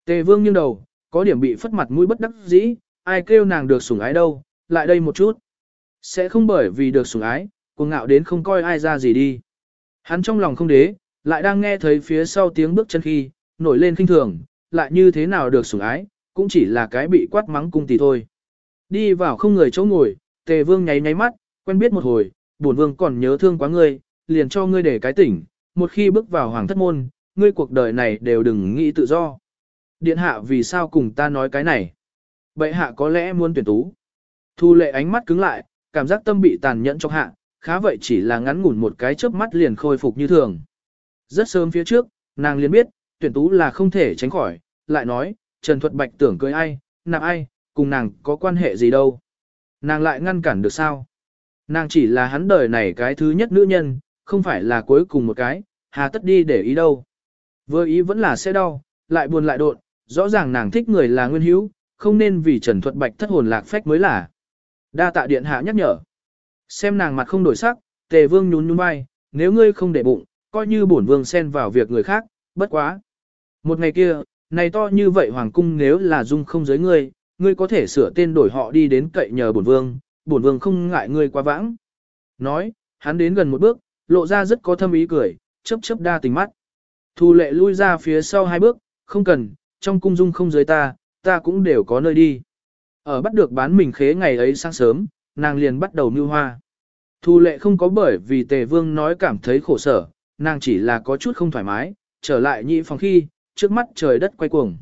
Tề vương nghiêng đầu, có điểm bị phất mặt mũi bất đắc dĩ, ai kêu nàng được sủng ái đâu, lại đây một chút. Sẽ không bởi vì được sủng ái, cuồng ngạo đến không coi ai ra gì đi. Hắn trong lòng không đế, lại đang nghe thấy phía sau tiếng bước chân khi, nổi lên kinh thường, lại như thế nào được sủng ái, cũng chỉ là cái bị quát mắng cung tỷ thôi. Đi vào không người chỗ ngồi, tề vương nháy nháy mắt, quen biết một hồi, bổn vương còn nhớ thương quá ngươi, liền cho ngươi để cái tỉnh, một khi bước vào hoàng thất môn, ngươi cuộc đời này đều đừng nghĩ tự do. Điện hạ vì sao cùng ta nói cái này? Bệ hạ có lẽ muốn tuyển tú. Thu lệ ánh mắt cứng lại, cảm giác tâm bị tàn nhẫn trong hạ, khá vậy chỉ là ngắn ngủn một cái chớp mắt liền khôi phục như thường. Rất sớm phía trước, nàng liền biết, tuyển tú là không thể tránh khỏi, lại nói, Trần Thuật Bạch tưởng cưới ai, nạp ai, cùng nàng có quan hệ gì đâu. Nàng lại ngăn cản được sao? Nàng chỉ là hắn đời này cái thứ nhất nữ nhân, không phải là cuối cùng một cái, hà tất đi để ý đâu. Vừa ý vẫn là sẽ đau, lại buồn lại đột, rõ ràng nàng thích người là nguyên hữu, không nên vì Trần Thuật Bạch thất hồn lạc phách mới là. Đa tạ điện hạ nhắc nhở. Xem nàng mặt không đổi sắc, tề vương nhún nhún vai, nếu ngươi không để bụng, coi như bổn vương xen vào việc người khác, bất quá. Một ngày kia, này to như vậy hoàng cung nếu là dung không giới ngươi, ngươi có thể sửa tên đổi họ đi đến cậy nhờ bổn vương, bổn vương không ngại ngươi quá vãng. Nói, hắn đến gần một bước, lộ ra rất có thâm ý cười, chớp chớp đa tình mắt. Thu lệ lui ra phía sau hai bước, không cần, trong cung dung không giới ta, ta cũng đều có nơi đi. Ở bắt được bán mình khế ngày ấy sáng sớm, nàng liền bắt đầu mưu hoa. Thu lệ không có bởi vì tề vương nói cảm thấy khổ sở, nàng chỉ là có chút không thoải mái, trở lại nhị phòng khi, trước mắt trời đất quay cuồng.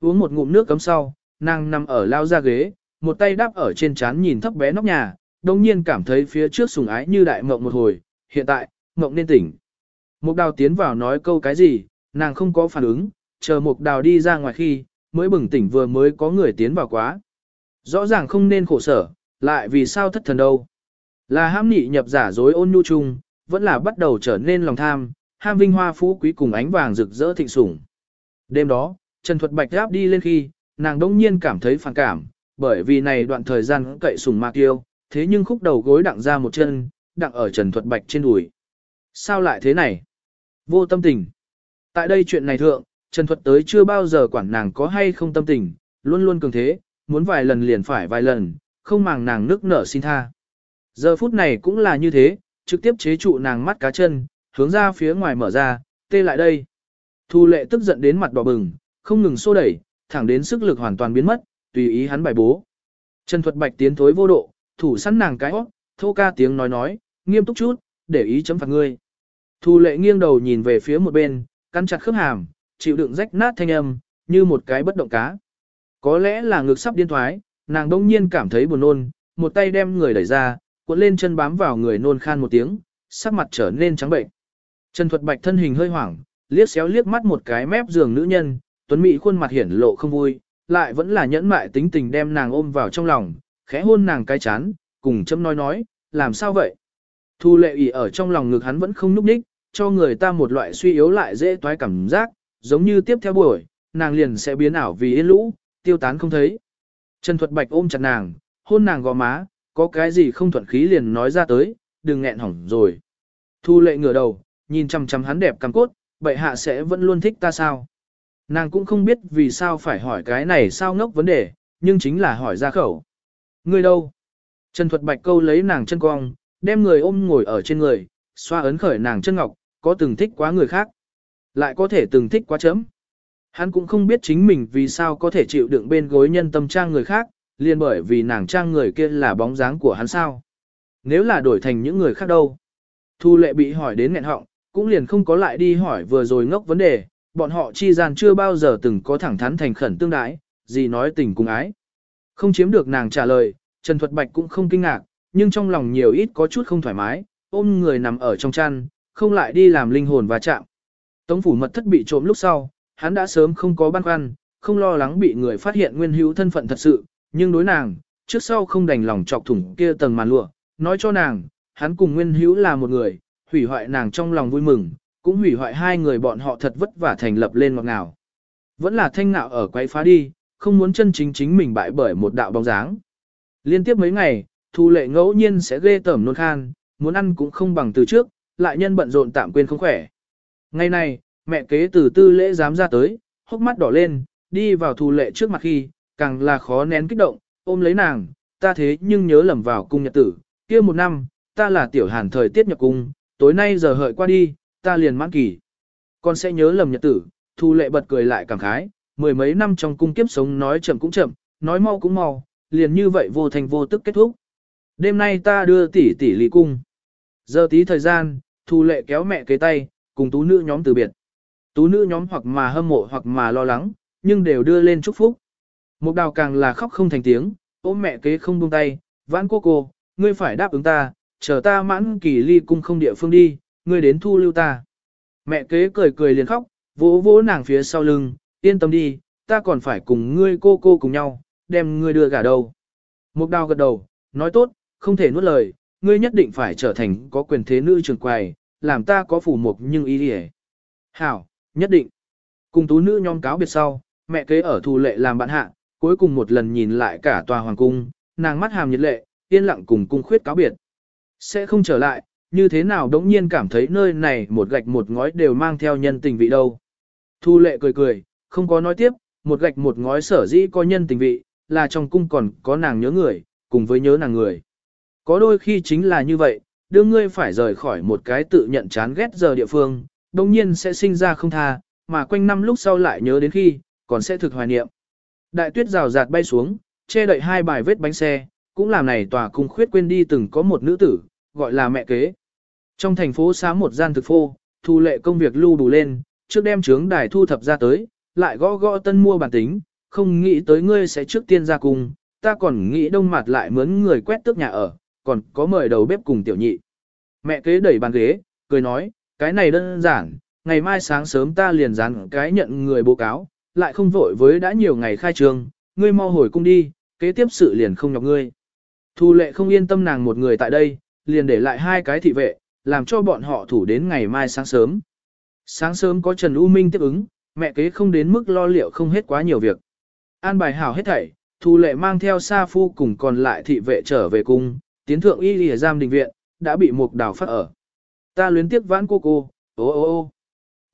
Uống một ngụm nước cấm sau, nàng nằm ở lao ra ghế, một tay đắp ở trên trán nhìn thấp bé nóc nhà, đồng nhiên cảm thấy phía trước sùng ái như đại mộng một hồi, hiện tại, mộng nên tỉnh. Mục đào tiến vào nói câu cái gì, nàng không có phản ứng, chờ mục đào đi ra ngoài khi, mới bừng tỉnh vừa mới có người tiến vào quá. Rõ ràng không nên khổ sở, lại vì sao thất thần đâu. Là ham nị nhập giả dối ôn nhu chung, vẫn là bắt đầu trở nên lòng tham, ham vinh hoa phú quý cùng ánh vàng rực rỡ thịnh sủng. Đêm đó, Trần Thuật Bạch áp đi lên khi, nàng đông nhiên cảm thấy phản cảm, bởi vì này đoạn thời gian cậy sủng mạc yêu, thế nhưng khúc đầu gối đặng ra một chân, đặng ở Trần Thuật Bạch trên đùi. Sao lại thế này? Vô tâm tình. Tại đây chuyện này thượng, Trần Thuật tới chưa bao giờ quản nàng có hay không tâm tình, luôn luôn cường thế, muốn vài lần liền phải vài lần, không màng nàng nước nở xin tha. Giờ phút này cũng là như thế, trực tiếp chế trụ nàng mắt cá chân, hướng ra phía ngoài mở ra, tê lại đây. Thu lệ tức giận đến mặt đỏ bừng, không ngừng xô đẩy, thẳng đến sức lực hoàn toàn biến mất, tùy ý hắn bài bố. Trần Thuật Bạch tiến thối vô độ, thủ sẵn nàng cái hót, thô ca tiếng nói nói, nghiêm túc chút, để ý chấm phạt ngươi. Thu lệ nghiêng đầu nhìn về phía một bên, cắn chặt khớp hàm, chịu đựng rách nát thanh âm, như một cái bất động cá. Có lẽ là ngực sắp điên thoái, nàng đông nhiên cảm thấy buồn nôn, một tay đem người đẩy ra, cuộn lên chân bám vào người nôn khan một tiếng, sắc mặt trở nên trắng bệnh. Trần Thuật Bạch thân hình hơi hoảng, liếc xéo liếc mắt một cái mép giường nữ nhân, tuấn mỹ khuôn mặt hiển lộ không vui, lại vẫn là nhẫn mại tính tình đem nàng ôm vào trong lòng, khẽ hôn nàng cái chán, cùng châm nói nói, làm sao vậy? Thu lệ ỉ ở trong lòng ngực hắn vẫn không núp đích, cho người ta một loại suy yếu lại dễ toái cảm giác, giống như tiếp theo buổi, nàng liền sẽ biến ảo vì yên lũ, tiêu tán không thấy. Trần Thuật Bạch ôm chặt nàng, hôn nàng gò má, có cái gì không thuận khí liền nói ra tới, đừng nghẹn hỏng rồi. Thu lệ ngửa đầu, nhìn chăm chăm hắn đẹp cằm cốt, bệ hạ sẽ vẫn luôn thích ta sao. Nàng cũng không biết vì sao phải hỏi cái này sao ngốc vấn đề, nhưng chính là hỏi ra khẩu. Người đâu? Trần Thuật Bạch câu lấy nàng chân cong, đem người ôm ngồi ở trên người, xoa ấn khởi nàng chân ngọc, có từng thích quá người khác. Lại có thể từng thích quá chấm. Hắn cũng không biết chính mình vì sao có thể chịu đựng bên gối nhân tâm trang người khác, liền bởi vì nàng trang người kia là bóng dáng của hắn sao. Nếu là đổi thành những người khác đâu. Thu lệ bị hỏi đến nghẹn họng, cũng liền không có lại đi hỏi vừa rồi ngốc vấn đề, bọn họ chi gian chưa bao giờ từng có thẳng thắn thành khẩn tương đái, gì nói tình cùng ái. Không chiếm được nàng trả lời, Trần Thuật Bạch cũng không kinh ngạc, nhưng trong lòng nhiều ít có chút không thoải mái, ôm người nằm ở trong chăn, không lại đi làm linh hồn và chạm. Tống phủ mật thất bị trộm lúc sau, hắn đã sớm không có băn khoăn, không lo lắng bị người phát hiện nguyên hữu thân phận thật sự, nhưng đối nàng, trước sau không đành lòng chọc thủng kia tầng màn lụa, nói cho nàng, hắn cùng nguyên hữu là một người, hủy hoại nàng trong lòng vui mừng, cũng hủy hoại hai người bọn họ thật vất vả thành lập lên ngọt ngào. Vẫn là thanh nạo ở quay phá đi, không muốn chân chính chính mình bại bởi một đạo bóng dáng. Liên tiếp mấy ngày, thu lệ ngẫu nhiên sẽ ghê tởm nôn khan, muốn ăn cũng không bằng từ trước, lại nhân bận rộn tạm quên không khỏe. Ngày này, mẹ kế từ tư lễ dám ra tới, hốc mắt đỏ lên, đi vào thu lệ trước mặt khi, càng là khó nén kích động, ôm lấy nàng, ta thế nhưng nhớ lầm vào cung nhật tử, kia một năm, ta là tiểu hàn thời tiết nhập cung, tối nay giờ hợi qua đi, ta liền mãn kỳ. Con sẽ nhớ lầm nhật tử, thu lệ bật cười lại cảm khái, mười mấy năm trong cung kiếp sống nói chậm cũng chậm, nói mau cũng mau, liền như vậy vô thành vô tức kết thúc. Đêm nay ta đưa tỷ tỷ ly cung. Giờ tí thời gian, thu lệ kéo mẹ kế tay, cùng tú nữ nhóm từ biệt. Tú nữ nhóm hoặc mà hâm mộ hoặc mà lo lắng, nhưng đều đưa lên chúc phúc. Mục đào càng là khóc không thành tiếng, ôm mẹ kế không buông tay, vãn cô cô, ngươi phải đáp ứng ta, chờ ta mãn kỳ ly cung không địa phương đi, ngươi đến thu lưu ta. Mẹ kế cười cười liền khóc, vỗ vỗ nàng phía sau lưng, yên tâm đi, ta còn phải cùng ngươi cô cô cùng nhau, đem ngươi đưa gả đâu. Mục đào gật đầu, nói tốt, không thể nuốt lời, ngươi nhất định phải trở thành có quyền thế nữ trường quầy, làm ta có phủ mục nhưng ý đi Hảo, nhất định. Cùng tú nữ nhóm cáo biệt sau, mẹ kế ở thù lệ làm bạn hạ, cuối cùng một lần nhìn lại cả tòa hoàng cung, nàng mắt hàm nhiệt lệ, yên lặng cùng cung khuyết cáo biệt. Sẽ không trở lại, như thế nào đống nhiên cảm thấy nơi này một gạch một ngói đều mang theo nhân tình vị đâu. Thu lệ cười cười, không có nói tiếp, một gạch một ngói sở dĩ có nhân tình vị, là trong cung còn có nàng nhớ người, cùng với nhớ nàng người. Có đôi khi chính là như vậy, đưa ngươi phải rời khỏi một cái tự nhận chán ghét giờ địa phương, đồng nhiên sẽ sinh ra không tha, mà quanh năm lúc sau lại nhớ đến khi, còn sẽ thực hoài niệm. Đại tuyết rào rạt bay xuống, che đậy hai bài vết bánh xe, cũng làm này tòa cung khuyết quên đi từng có một nữ tử, gọi là mẹ kế. Trong thành phố xá một gian thực phô, thu lệ công việc lưu đủ lên, trước đem trướng đài thu thập ra tới, lại gõ gõ tân mua bản tính, không nghĩ tới ngươi sẽ trước tiên ra cùng, ta còn nghĩ đông mặt lại mướn người quét tước nhà ở, còn có mời đầu bếp cùng tiểu nhị. Mẹ kế đẩy bàn ghế, cười nói, cái này đơn giản, ngày mai sáng sớm ta liền dán cái nhận người bố cáo, lại không vội với đã nhiều ngày khai trường, ngươi mau hồi cung đi, kế tiếp sự liền không nhọc ngươi. Thu lệ không yên tâm nàng một người tại đây, liền để lại hai cái thị vệ, làm cho bọn họ thủ đến ngày mai sáng sớm. Sáng sớm có Trần U Minh tiếp ứng, mẹ kế không đến mức lo liệu không hết quá nhiều việc. An bài hảo hết thảy, Thu lệ mang theo Sa Phu cùng còn lại thị vệ trở về cung, tiến thượng y lìa giam đình viện, đã bị mục đào phát ở. Ta luyến tiếc vãn cô cô, ô ô ô.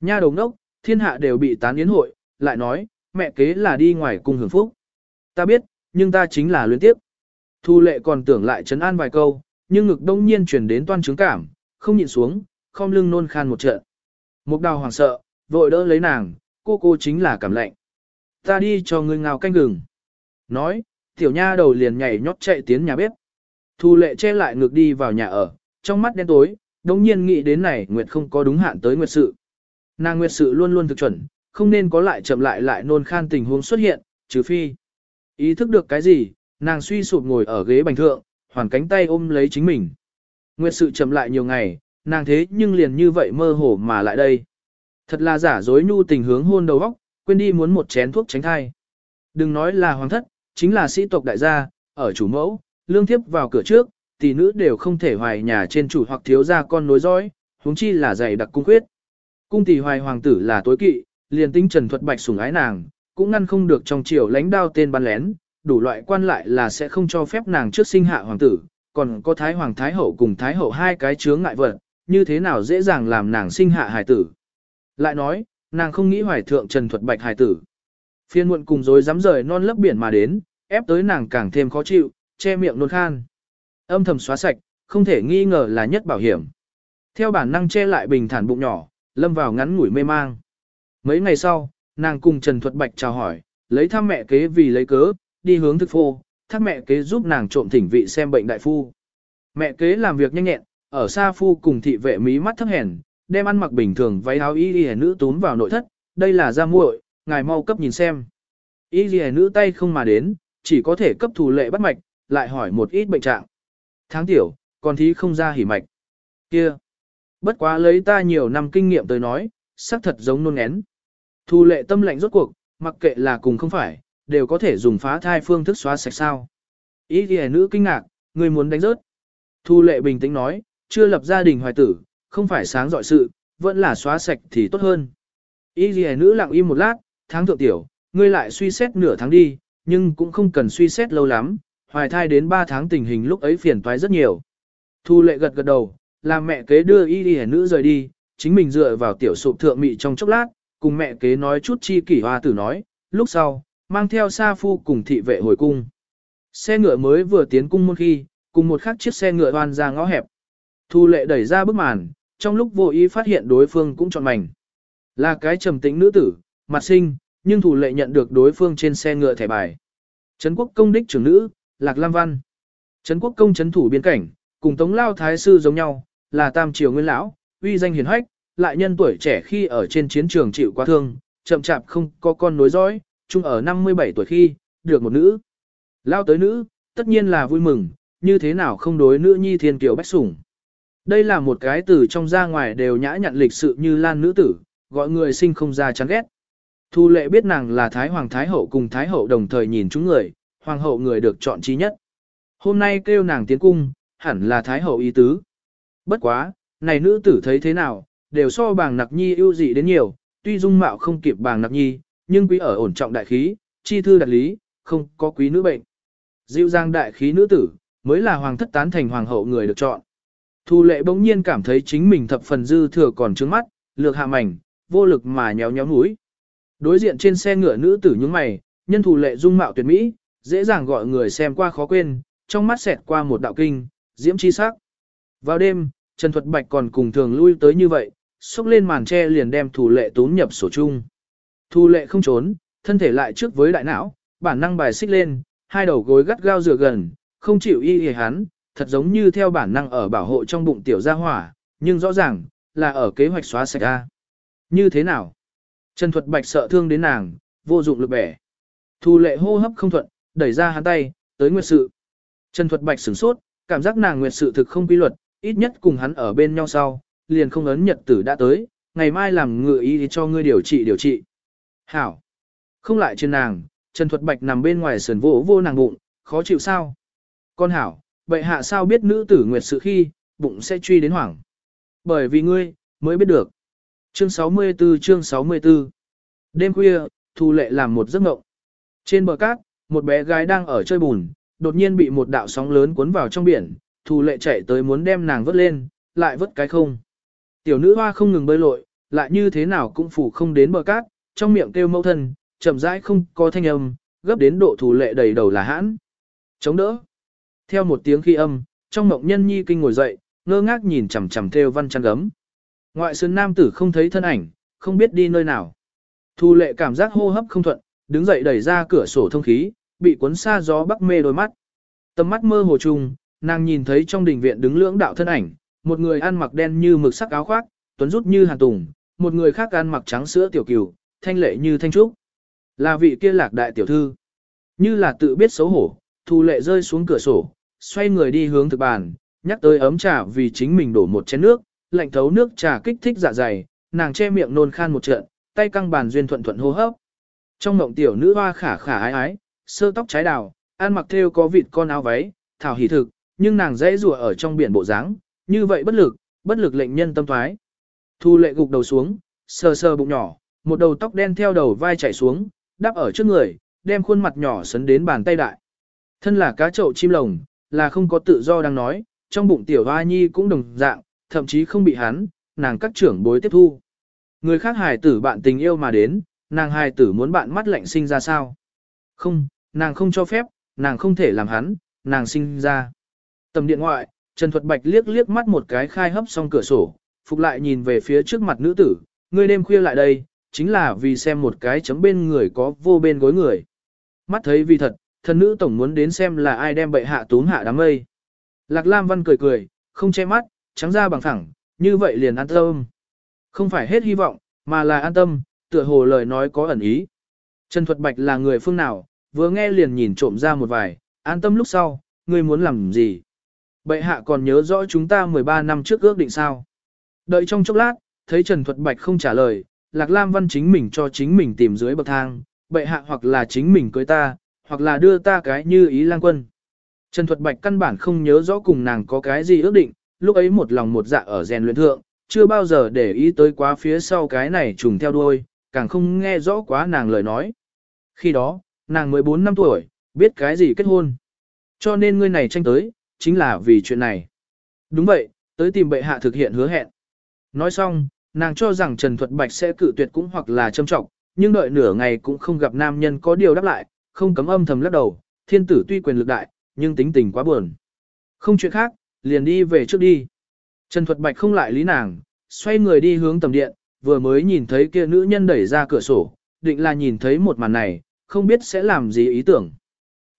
Nha đồng đốc, thiên hạ đều bị tán yến hội, lại nói, mẹ kế là đi ngoài cung hưởng phúc. Ta biết, nhưng ta chính là luyến tiếc. Thu lệ còn tưởng lại trấn an vài câu, nhưng ngực đông nhiên chuyển đến toan trướng cảm, không nhịn xuống, không lưng nôn khan một trận. Mục đào hoảng sợ, vội đỡ lấy nàng, cô cô chính là cảm lạnh. Ta đi cho ngươi ngào canh gừng. Nói, tiểu nha đầu liền nhảy nhót chạy tiến nhà bếp. Thu lệ che lại ngược đi vào nhà ở, trong mắt đen tối, đồng nhiên nghĩ đến này Nguyệt không có đúng hạn tới Nguyệt sự. Nàng Nguyệt sự luôn luôn thực chuẩn, không nên có lại chậm lại lại nôn khan tình huống xuất hiện, trừ phi. Ý thức được cái gì, nàng suy sụp ngồi ở ghế bành thượng, hoàn cánh tay ôm lấy chính mình. Nguyệt sự chậm lại nhiều ngày, nàng thế nhưng liền như vậy mơ hồ mà lại đây. Thật là giả dối nhu tình hướng hôn đầu óc, quên đi muốn một chén thuốc tránh thai. Đừng nói là hoàng thất, chính là sĩ tộc đại gia, ở chủ mẫu, lương thiếp vào cửa trước, tỷ nữ đều không thể hoài nhà trên chủ hoặc thiếu gia con nối dõi, huống chi là dày đặc cung quyết. Cung tỷ hoài hoàng tử là tối kỵ, liền tính trần thuật bạch sủng ái nàng, cũng ngăn không được trong triều lãnh đao tên bắn lén, đủ loại quan lại là sẽ không cho phép nàng trước sinh hạ hoàng tử, còn có thái hoàng thái hậu cùng thái hậu hai cái chướng ngại vật, như thế nào dễ dàng làm nàng sinh hạ hài tử. Lại nói, nàng không nghĩ hoài thượng trần thuật bạch hài tử. Phiên muộn cùng dối dám rời non lấp biển mà đến, ép tới nàng càng thêm khó chịu, che miệng nôn khan. Âm thầm xóa sạch, không thể nghi ngờ là nhất bảo hiểm. Theo bản năng che lại bình thản bụng nhỏ, lâm vào ngắn ngủi mê mang. Mấy ngày sau, nàng cùng Trần Thuật Bạch chào hỏi, lấy thăm mẹ kế vì lấy cớ, đi hướng thực phô, thác mẹ kế giúp nàng trộm thỉnh vị xem bệnh đại phu. Mẹ kế làm việc nhanh nhẹn, ở xa phu cùng thị vệ mí mắt thấp hèn, đem ăn mặc bình thường váy áo y y nữ túm vào nội thất, đây là ra muội, ngài mau cấp nhìn xem. Y y nữ tay không mà đến, chỉ có thể cấp thủ lệ bắt mạch, lại hỏi một ít bệnh trạng. Tháng tiểu, còn thí không ra hỉ mạch. Kia, bất quá lấy ta nhiều năm kinh nghiệm tới nói, xác thật giống nôn én. Thu lệ tâm lệnh rốt cuộc, mặc kệ là cùng không phải, đều có thể dùng phá thai phương thức xóa sạch sao. Ý ghi nữ kinh ngạc, người muốn đánh rớt. Thu lệ bình tĩnh nói, chưa lập gia đình hoài tử, không phải sáng dọi sự, vẫn là xóa sạch thì tốt hơn. Ý ghi nữ lặng im một lát, tháng thượng tiểu, ngươi lại suy xét nửa tháng đi, nhưng cũng không cần suy xét lâu lắm, hoài thai đến 3 tháng tình hình lúc ấy phiền toái rất nhiều. Thu lệ gật gật đầu, làm mẹ kế đưa y y nữ rời đi, chính mình dựa vào tiểu sụp thượng mị trong chốc lát, cùng mẹ kế nói chút chi kỷ hoa tử nói, lúc sau, mang theo sa phu cùng thị vệ hồi cung. Xe ngựa mới vừa tiến cung một khi, cùng một khắc chiếc xe ngựa hoan ra ngõ hẹp. Thu lệ đẩy ra bức màn, trong lúc vô ý phát hiện đối phương cũng chọn mảnh. Là cái trầm tĩnh nữ tử, mặt sinh, nhưng thủ lệ nhận được đối phương trên xe ngựa thẻ bài. Trấn quốc công đích trưởng nữ, Lạc Lam Văn. Trấn quốc công trấn thủ biên cảnh, cùng Tống Lao Thái Sư giống nhau, là tam triều nguyên lão, uy danh hiền hách, lại nhân tuổi trẻ khi ở trên chiến trường chịu quá thương, chậm chạp không có con nối dõi, chung ở 57 tuổi khi, được một nữ. Lao tới nữ, tất nhiên là vui mừng, như thế nào không đối nữ nhi thiên kiều bách sủng. Đây là một cái từ trong ra ngoài đều nhã nhặn lịch sự như lan nữ tử, gọi người sinh không ra chán ghét. Thu lệ biết nàng là Thái Hoàng Thái Hậu cùng Thái Hậu đồng thời nhìn chúng người, Hoàng Hậu người được chọn trí nhất. Hôm nay kêu nàng tiến cung, hẳn là Thái Hậu ý tứ. Bất quá, này nữ tử thấy thế nào, đều so bàng nặc nhi ưu dị đến nhiều, tuy dung mạo không kịp bàng nặc nhi, nhưng quý ở ổn trọng đại khí, chi thư đặt lý, không có quý nữ bệnh. Dịu dàng đại khí nữ tử, mới là hoàng thất tán thành hoàng hậu người được chọn. Thu lệ bỗng nhiên cảm thấy chính mình thập phần dư thừa còn trướng mắt, lược hạ mảnh, vô lực mà nhéo nhéo núi. Đối diện trên xe ngựa nữ tử nhướng mày, nhân thù lệ dung mạo tuyệt mỹ, dễ dàng gọi người xem qua khó quên, trong mắt xẹt qua một đạo kinh, diễm chi sắc. Vào đêm, Trần Thuật Bạch còn cùng thường lui tới như vậy, xốc lên màn tre liền đem thủ lệ tốn nhập sổ chung. Thủ lệ không trốn, thân thể lại trước với đại não, bản năng bài xích lên, hai đầu gối gắt gao dựa gần, không chịu y hề hắn, thật giống như theo bản năng ở bảo hộ trong bụng tiểu gia hỏa, nhưng rõ ràng, là ở kế hoạch xóa sạch ra. Như thế nào? Trần Thuật Bạch sợ thương đến nàng, vô dụng lực bẻ. Thu lệ hô hấp không thuận, đẩy ra hắn tay, tới nguyệt sự. Trần Thuật Bạch sửng sốt, cảm giác nàng nguyệt sự thực không quy luật, ít nhất cùng hắn ở bên nhau sau, liền không ấn nhật tử đã tới, ngày mai làm ngựa y cho ngươi điều trị điều trị. Hảo! Không lại trên nàng, Trần Thuật Bạch nằm bên ngoài sườn vô vô nàng bụng, khó chịu sao? Con Hảo, vậy hạ sao biết nữ tử nguyệt sự khi, bụng sẽ truy đến hoảng. Bởi vì ngươi, mới biết được. Chương 64 chương 64 Đêm khuya, Thu Lệ làm một giấc mộng. Trên bờ cát, một bé gái đang ở chơi bùn, đột nhiên bị một đạo sóng lớn cuốn vào trong biển, Thu Lệ chạy tới muốn đem nàng vớt lên, lại vớt cái không. Tiểu nữ hoa không ngừng bơi lội, lại như thế nào cũng phủ không đến bờ cát, trong miệng kêu mẫu thân, chậm rãi không có thanh âm, gấp đến độ Thu Lệ đầy đầu là hãn. Chống đỡ. Theo một tiếng khi âm, trong mộng nhân nhi kinh ngồi dậy, ngơ ngác nhìn chằm chằm theo văn chăn gấm. Ngoại sơn nam tử không thấy thân ảnh, không biết đi nơi nào. Thu lệ cảm giác hô hấp không thuận, đứng dậy đẩy ra cửa sổ thông khí, bị cuốn xa gió bắc mê đôi mắt. Tầm mắt mơ hồ trùng, nàng nhìn thấy trong đình viện đứng lưỡng đạo thân ảnh, một người ăn mặc đen như mực sắc áo khoác, tuấn rút như hàn tùng, một người khác ăn mặc trắng sữa tiểu cừu, thanh lệ như thanh trúc. Là vị kia lạc đại tiểu thư. Như là tự biết xấu hổ, thu lệ rơi xuống cửa sổ, xoay người đi hướng thực bàn, nhắc tới ấm trà vì chính mình đổ một chén nước, lạnh thấu nước trà kích thích dạ dày, nàng che miệng nôn khan một trận, tay căng bàn duyên thuận thuận hô hấp. Trong mộng tiểu nữ hoa khả khả ái ái, sơ tóc trái đào, ăn mặc thêu có vịt con áo váy, thảo hỉ thực, nhưng nàng dễ rùa ở trong biển bộ dáng, như vậy bất lực, bất lực lệnh nhân tâm thoái. Thu lệ gục đầu xuống, sờ sờ bụng nhỏ, một đầu tóc đen theo đầu vai chảy xuống, đắp ở trước người, đem khuôn mặt nhỏ sấn đến bàn tay đại. Thân là cá chậu chim lồng, là không có tự do đang nói, trong bụng tiểu hoa nhi cũng đồng dạng, thậm chí không bị hắn, nàng các trưởng bối tiếp thu. Người khác hài tử bạn tình yêu mà đến, nàng hài tử muốn bạn mắt lạnh sinh ra sao? Không, nàng không cho phép, nàng không thể làm hắn, nàng sinh ra. Tầm điện ngoại, Trần Thuật Bạch liếc liếc mắt một cái khai hấp xong cửa sổ, phục lại nhìn về phía trước mặt nữ tử, người đêm khuya lại đây, chính là vì xem một cái chấm bên người có vô bên gối người. Mắt thấy vì thật, thần nữ tổng muốn đến xem là ai đem bệ hạ tún hạ đám mây. Lạc Lam Văn cười cười, không che mắt, trắng ra bằng thẳng, như vậy liền an tâm. Không phải hết hy vọng, mà là an tâm, tựa hồ lời nói có ẩn ý. Trần Thuật Bạch là người phương nào, vừa nghe liền nhìn trộm ra một vài, an tâm lúc sau, ngươi muốn làm gì? Bệ hạ còn nhớ rõ chúng ta 13 năm trước ước định sao? Đợi trong chốc lát, thấy Trần Thuật Bạch không trả lời, Lạc Lam Văn chính mình cho chính mình tìm dưới bậc thang, bệ hạ hoặc là chính mình cưới ta, hoặc là đưa ta cái như ý lang quân. Trần Thuật Bạch căn bản không nhớ rõ cùng nàng có cái gì ước định, lúc ấy một lòng một dạ ở rèn luyện thượng, chưa bao giờ để ý tới quá phía sau cái này trùng theo đuôi, càng không nghe rõ quá nàng lời nói. Khi đó, nàng 14 năm tuổi, biết cái gì kết hôn. Cho nên ngươi này tranh tới, chính là vì chuyện này. Đúng vậy, tới tìm bệ hạ thực hiện hứa hẹn. Nói xong, nàng cho rằng Trần Thuật Bạch sẽ cự tuyệt cũng hoặc là châm trọng, nhưng đợi nửa ngày cũng không gặp nam nhân có điều đáp lại, không cấm âm thầm lắc đầu, thiên tử tuy quyền lực đại, nhưng tính tình quá buồn. Không chuyện khác, liền đi về trước đi. Trần Thuật Bạch không lại lý nàng, xoay người đi hướng tầm điện, vừa mới nhìn thấy kia nữ nhân đẩy ra cửa sổ, định là nhìn thấy một màn này, không biết sẽ làm gì ý tưởng.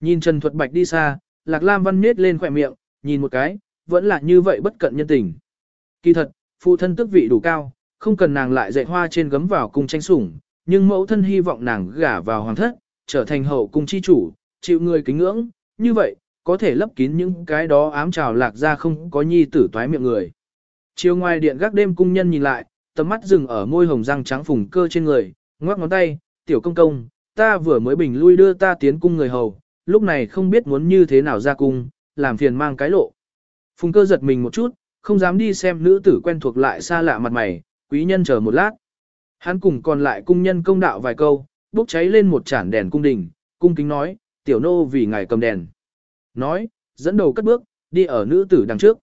Nhìn Trần Thuật Bạch đi xa, Lạc Lam Văn nết lên khỏe miệng, nhìn một cái, vẫn là như vậy bất cận nhân tình. Kỳ thật, phụ thân tức vị đủ cao, không cần nàng lại dạy hoa trên gấm vào cung tranh sủng, nhưng mẫu thân hy vọng nàng gả vào hoàng thất, trở thành hậu cung chi chủ, chịu người kính ngưỡng, như vậy, có thể lấp kín những cái đó ám trào lạc ra không có nhi tử toái miệng người. Chiều ngoài điện gác đêm cung nhân nhìn lại, tầm mắt dừng ở môi hồng răng trắng phùng cơ trên người, ngoắc ngón tay, tiểu công công, ta vừa mới bình lui đưa ta tiến cung người hầu, lúc này không biết muốn như thế nào ra cung, làm phiền mang cái lộ. Phùng cơ giật mình một chút, không dám đi xem nữ tử quen thuộc lại xa lạ mặt mày, quý nhân chờ một lát. Hắn cùng còn lại cung nhân công đạo vài câu, bốc cháy lên một chản đèn cung đình, cung kính nói, tiểu nô vì ngài cầm đèn. Nói, dẫn đầu cất bước, đi ở nữ tử đằng trước.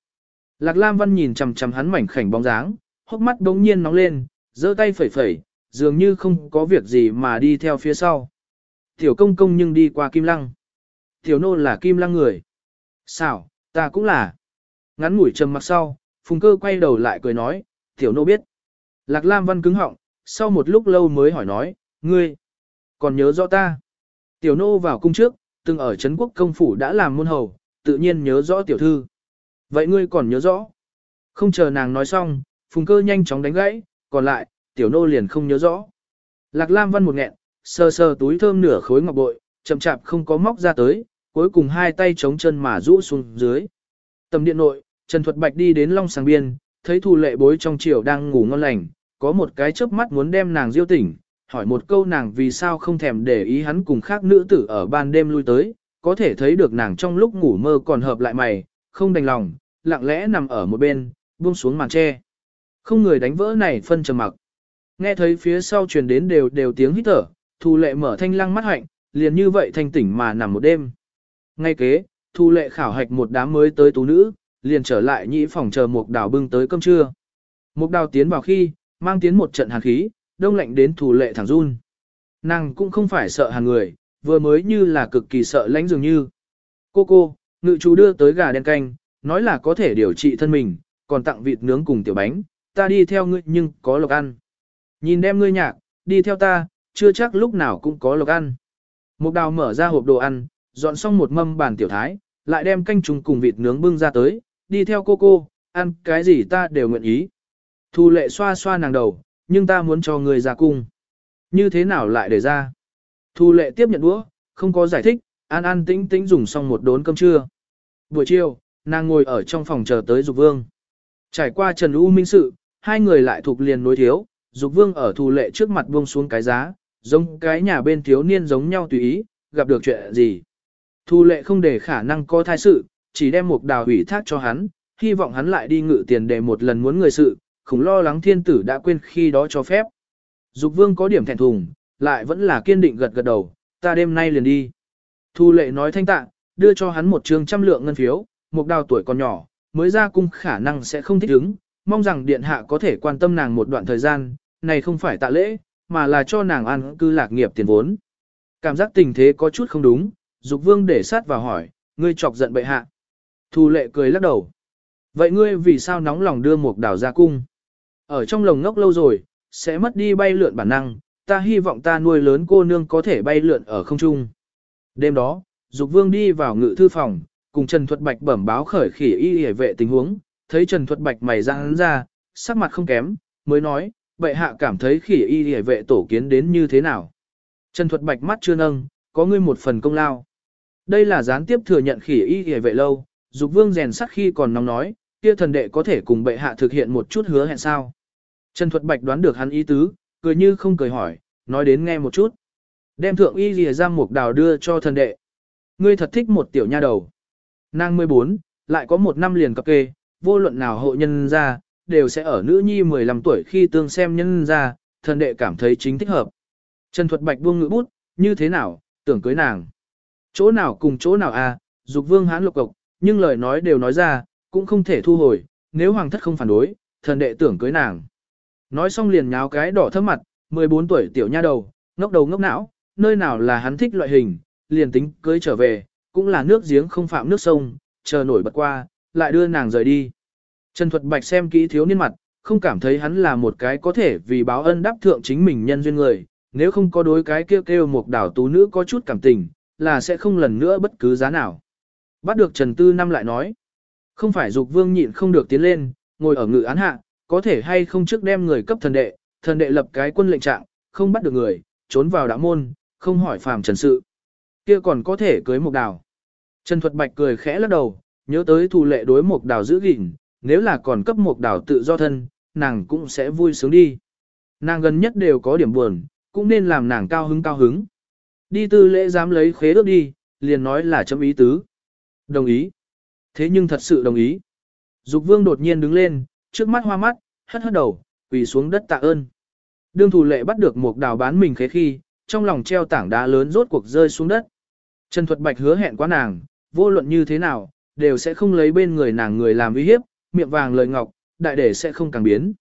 Lạc Lam Văn nhìn chằm chằm hắn mảnh khảnh bóng dáng, hốc mắt đống nhiên nóng lên, giơ tay phẩy phẩy, dường như không có việc gì mà đi theo phía sau. Tiểu công công nhưng đi qua kim lăng. Tiểu nô là kim lăng người. Sao, ta cũng là. Ngắn ngủi trầm mặc sau, phùng cơ quay đầu lại cười nói, tiểu nô biết. Lạc Lam Văn cứng họng, sau một lúc lâu mới hỏi nói, ngươi, còn nhớ rõ ta. Tiểu nô vào cung trước, từng ở Trấn quốc công phủ đã làm môn hầu, tự nhiên nhớ rõ tiểu thư. Vậy ngươi còn nhớ rõ? Không chờ nàng nói xong, phùng cơ nhanh chóng đánh gãy, còn lại, tiểu nô liền không nhớ rõ. Lạc Lam Văn một nghẹn, sờ sờ túi thơm nửa khối ngọc bội, chậm chạp không có móc ra tới, cuối cùng hai tay chống chân mà rũ xuống dưới. Tầm điện nội, Trần Thuật Bạch đi đến Long Sàng Biên, thấy thù lệ bối trong chiều đang ngủ ngon lành, có một cái chớp mắt muốn đem nàng diêu tỉnh, hỏi một câu nàng vì sao không thèm để ý hắn cùng khác nữ tử ở ban đêm lui tới, có thể thấy được nàng trong lúc ngủ mơ còn hợp lại mày, không đành lòng, lặng lẽ nằm ở một bên, buông xuống màn tre. Không người đánh vỡ này phân trầm mặc. Nghe thấy phía sau truyền đến đều đều tiếng hít thở, Thu Lệ mở thanh lăng mắt hạnh, liền như vậy thanh tỉnh mà nằm một đêm. Ngay kế, Thu Lệ khảo hạch một đám mới tới tú nữ, liền trở lại nhĩ phòng chờ Mục Đào bưng tới cơm trưa. Mục Đào tiến vào khi, mang tiến một trận hàn khí, đông lạnh đến Thu Lệ thẳng run. Nàng cũng không phải sợ hàng người, vừa mới như là cực kỳ sợ lãnh dường như. Cô cô, ngự chú đưa tới gà đen canh, nói là có thể điều trị thân mình, còn tặng vịt nướng cùng tiểu bánh, ta đi theo ngươi nhưng có lộc ăn. Nhìn đem ngươi nhạc, đi theo ta, chưa chắc lúc nào cũng có lộc ăn. Mục đào mở ra hộp đồ ăn, dọn xong một mâm bàn tiểu thái, lại đem canh trùng cùng vịt nướng bưng ra tới, đi theo cô cô, ăn cái gì ta đều nguyện ý. Thu lệ xoa xoa nàng đầu, nhưng ta muốn cho người ra cung. Như thế nào lại để ra? Thu lệ tiếp nhận đũa, không có giải thích, an an tĩnh tĩnh dùng xong một đốn cơm trưa. Buổi chiều, nàng ngồi ở trong phòng chờ tới Dục Vương. Trải qua Trần U Minh sự, hai người lại thuộc liền nối thiếu, Dục Vương ở thù lệ trước mặt buông xuống cái giá, giống cái nhà bên thiếu niên giống nhau tùy ý, gặp được chuyện gì. Thu lệ không để khả năng có thai sự, chỉ đem một đào ủy thác cho hắn, hy vọng hắn lại đi ngự tiền để một lần muốn người sự, khủng lo lắng thiên tử đã quên khi đó cho phép. Dục vương có điểm thẹn thùng, lại vẫn là kiên định gật gật đầu, ta đêm nay liền đi. Thu lệ nói thanh tạng, đưa cho hắn một trường trăm lượng ngân phiếu, một đào tuổi còn nhỏ, mới ra cung khả năng sẽ không thích ứng, mong rằng điện hạ có thể quan tâm nàng một đoạn thời gian, này không phải tạ lễ, mà là cho nàng ăn cư lạc nghiệp tiền vốn. Cảm giác tình thế có chút không đúng, Dục Vương để sát vào hỏi, ngươi chọc giận bệ hạ. Thu lệ cười lắc đầu. Vậy ngươi vì sao nóng lòng đưa một đảo ra cung? Ở trong lồng ngốc lâu rồi, sẽ mất đi bay lượn bản năng, ta hy vọng ta nuôi lớn cô nương có thể bay lượn ở không trung. Đêm đó, Dục Vương đi vào ngự thư phòng, cùng Trần Thuật Bạch bẩm báo khởi khỉ y hề vệ tình huống, thấy Trần Thuật Bạch mày ra hắn ra, sắc mặt không kém, mới nói, bệ hạ cảm thấy khỉ y hề vệ tổ kiến đến như thế nào. Trần Thuật Bạch mắt chưa nâng, có ngươi một phần công lao. Đây là gián tiếp thừa nhận khỉ y hề vệ lâu, dục vương rèn sắt khi còn nóng nói, kia thần đệ có thể cùng bệ hạ thực hiện một chút hứa hẹn sao. Trần Thuật Bạch đoán được hắn ý tứ, cười như không cười hỏi, nói đến nghe một chút. Đem thượng y lìa ra mục đào đưa cho thần đệ. Ngươi thật thích một tiểu nha đầu. Nàng 14, lại có một năm liền cập kê, vô luận nào hộ nhân ra, đều sẽ ở nữ nhi 15 tuổi khi tương xem nhân ra, thần đệ cảm thấy chính thích hợp. Trần Thuật Bạch buông ngữ bút, như thế nào, tưởng cưới nàng. Chỗ nào cùng chỗ nào à, dục vương hán lục cộc, nhưng lời nói đều nói ra, cũng không thể thu hồi, nếu hoàng thất không phản đối, thần đệ tưởng cưới nàng. Nói xong liền nháo cái đỏ thấp mặt, 14 tuổi tiểu nha đầu, ngốc đầu ngốc não, nơi nào là hắn thích loại hình, liền tính cưới trở về, cũng là nước giếng không phạm nước sông, chờ nổi bật qua, lại đưa nàng rời đi. Trần Thuật Bạch xem kỹ thiếu niên mặt, không cảm thấy hắn là một cái có thể vì báo ân đáp thượng chính mình nhân duyên người, nếu không có đối cái kêu kêu một đảo tú nữ có chút cảm tình, là sẽ không lần nữa bất cứ giá nào. Bắt được Trần Tư Năm lại nói, không phải dục vương nhịn không được tiến lên, ngồi ở ngự án hạ, có thể hay không trước đem người cấp thần đệ, thần đệ lập cái quân lệnh trạng, không bắt được người, trốn vào đạo môn, không hỏi phàm trần sự. kia còn có thể cưới một đảo. Trần Thuật Bạch cười khẽ lắc đầu, nhớ tới thù lệ đối một đào giữ gìn, nếu là còn cấp một đào tự do thân, nàng cũng sẽ vui sướng đi. Nàng gần nhất đều có điểm buồn, cũng nên làm nàng cao hứng cao hứng. Đi tư lễ dám lấy khế ước đi, liền nói là chấm ý tứ. Đồng ý. Thế nhưng thật sự đồng ý. Dục vương đột nhiên đứng lên, trước mắt hoa mắt, hất hất đầu, quỳ xuống đất tạ ơn. Đương thủ lệ bắt được một đào bán mình khế khi, trong lòng treo tảng đá lớn rốt cuộc rơi xuống đất. Trần Thuật Bạch hứa hẹn quá nàng, vô luận như thế nào, đều sẽ không lấy bên người nàng người làm uy hiếp, miệng vàng lời ngọc, đại để sẽ không càng biến.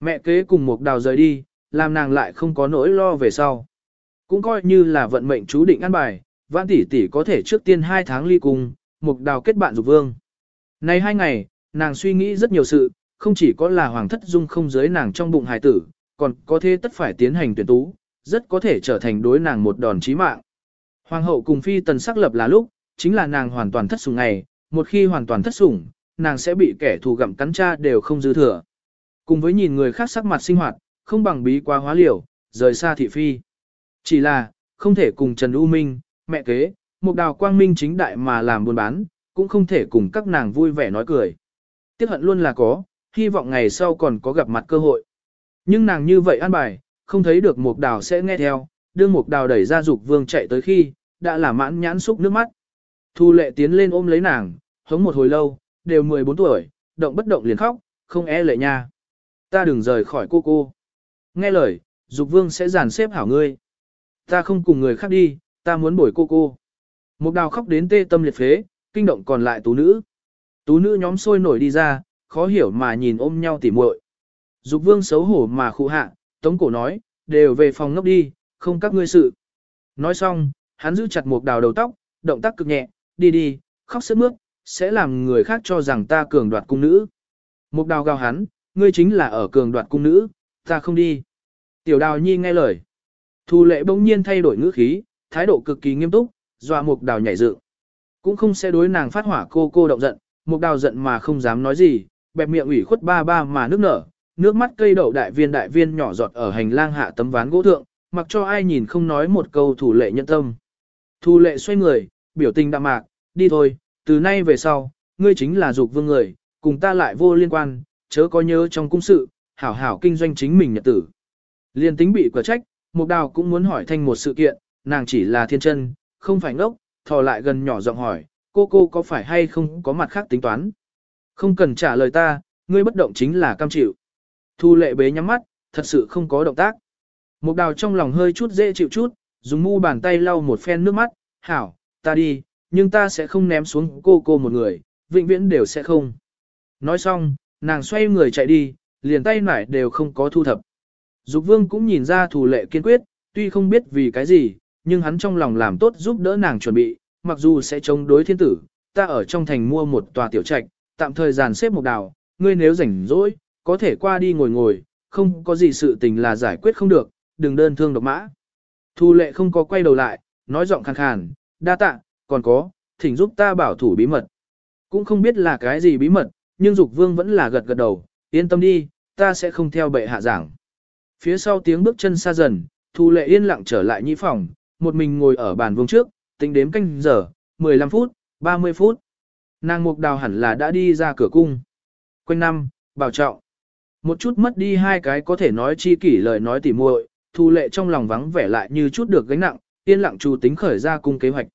Mẹ kế cùng một đào rời đi, làm nàng lại không có nỗi lo về sau. Cũng coi như là vận mệnh chú định ăn bài, vãn tỷ tỷ có thể trước tiên hai tháng ly cùng, một đào kết bạn dục vương. Nay hai ngày, nàng suy nghĩ rất nhiều sự, không chỉ có là hoàng thất dung không giới nàng trong bụng hài tử, còn có thế tất phải tiến hành tuyển tú, rất có thể trở thành đối nàng một đòn chí mạng. Hoàng hậu cùng phi tần sắc lập là lúc, chính là nàng hoàn toàn thất sùng ngày, một khi hoàn toàn thất sủng, nàng sẽ bị kẻ thù gặm cắn cha đều không dư thừa. Cùng với nhìn người khác sắc mặt sinh hoạt, không bằng bí quá hóa liều, rời xa thị phi. Chỉ là, không thể cùng Trần U Minh, mẹ kế, một đào quang minh chính đại mà làm buôn bán, cũng không thể cùng các nàng vui vẻ nói cười. Tiếc hận luôn là có, hy vọng ngày sau còn có gặp mặt cơ hội. Nhưng nàng như vậy an bài, không thấy được mục đào sẽ nghe theo, đưa mục đào đẩy ra dục vương chạy tới khi, đã là mãn nhãn xúc nước mắt. Thu lệ tiến lên ôm lấy nàng, hống một hồi lâu, đều 14 tuổi, động bất động liền khóc, không e lệ nha. Ta đừng rời khỏi cô cô. Nghe lời, dục vương sẽ giàn xếp hảo ngươi. Ta không cùng người khác đi, ta muốn bồi cô cô. Mục đào khóc đến tê tâm liệt phế, kinh động còn lại tú nữ. Tú nữ nhóm sôi nổi đi ra, khó hiểu mà nhìn ôm nhau tỉ muội. Dục vương xấu hổ mà khu hạ, tống cổ nói, đều về phòng ngốc đi, không các ngươi sự. Nói xong, hắn giữ chặt một đào đầu tóc, động tác cực nhẹ, đi đi, khóc sướt mướt, sẽ làm người khác cho rằng ta cường đoạt cung nữ. Mục đào gào hắn, ngươi chính là ở cường đoạt cung nữ, ta không đi. Tiểu đào nhi nghe lời. Thu lệ bỗng nhiên thay đổi ngữ khí, thái độ cực kỳ nghiêm túc, dọa Mục đào nhảy dựng. Cũng không sẽ đối nàng phát hỏa cô cô động giận, Mục đào giận mà không dám nói gì, bẹp miệng ủy khuất ba ba mà nước nở, nước mắt cây đậu đại viên đại viên nhỏ giọt ở hành lang hạ tấm ván gỗ thượng, mặc cho ai nhìn không nói một câu thủ lệ nhân tâm. Thủ lệ xoay người, biểu tình đạm mạc, đi thôi, từ nay về sau, ngươi chính là dục vương người, cùng ta lại vô liên quan, chớ có nhớ trong cung sự, hảo hảo kinh doanh chính mình nhật tử. Liên tính bị quả trách, Mục Đào cũng muốn hỏi thanh một sự kiện, nàng chỉ là thiên chân, không phải ngốc, thò lại gần nhỏ giọng hỏi, cô cô có phải hay không có mặt khác tính toán. Không cần trả lời ta, ngươi bất động chính là cam chịu. Thu lệ bế nhắm mắt, thật sự không có động tác. Mục đào trong lòng hơi chút dễ chịu chút, dùng mu bàn tay lau một phen nước mắt, hảo, ta đi, nhưng ta sẽ không ném xuống cô cô một người, vĩnh viễn đều sẽ không. Nói xong, nàng xoay người chạy đi, liền tay nải đều không có thu thập. Dục vương cũng nhìn ra thủ lệ kiên quyết, tuy không biết vì cái gì, nhưng hắn trong lòng làm tốt giúp đỡ nàng chuẩn bị, mặc dù sẽ chống đối thiên tử, ta ở trong thành mua một tòa tiểu trạch, tạm thời dàn xếp một đào, ngươi nếu rảnh rỗi, có thể qua đi ngồi ngồi, không có gì sự tình là giải quyết không được, đừng đơn thương độc mã. Thu lệ không có quay đầu lại, nói giọng khàn khàn, đa tạ, còn có, thỉnh giúp ta bảo thủ bí mật. Cũng không biết là cái gì bí mật, nhưng Dục Vương vẫn là gật gật đầu, yên tâm đi, ta sẽ không theo bệ hạ giảng. Phía sau tiếng bước chân xa dần, Thu Lệ yên lặng trở lại nhĩ phòng, một mình ngồi ở bàn vương trước, tính đếm canh giờ, 15 phút, 30 phút. Nàng mục đào hẳn là đã đi ra cửa cung. Quanh năm, bảo trọng. Một chút mất đi hai cái có thể nói chi kỷ lời nói tỉ muội, Thu Lệ trong lòng vắng vẻ lại như chút được gánh nặng, yên lặng chú tính khởi ra cung kế hoạch.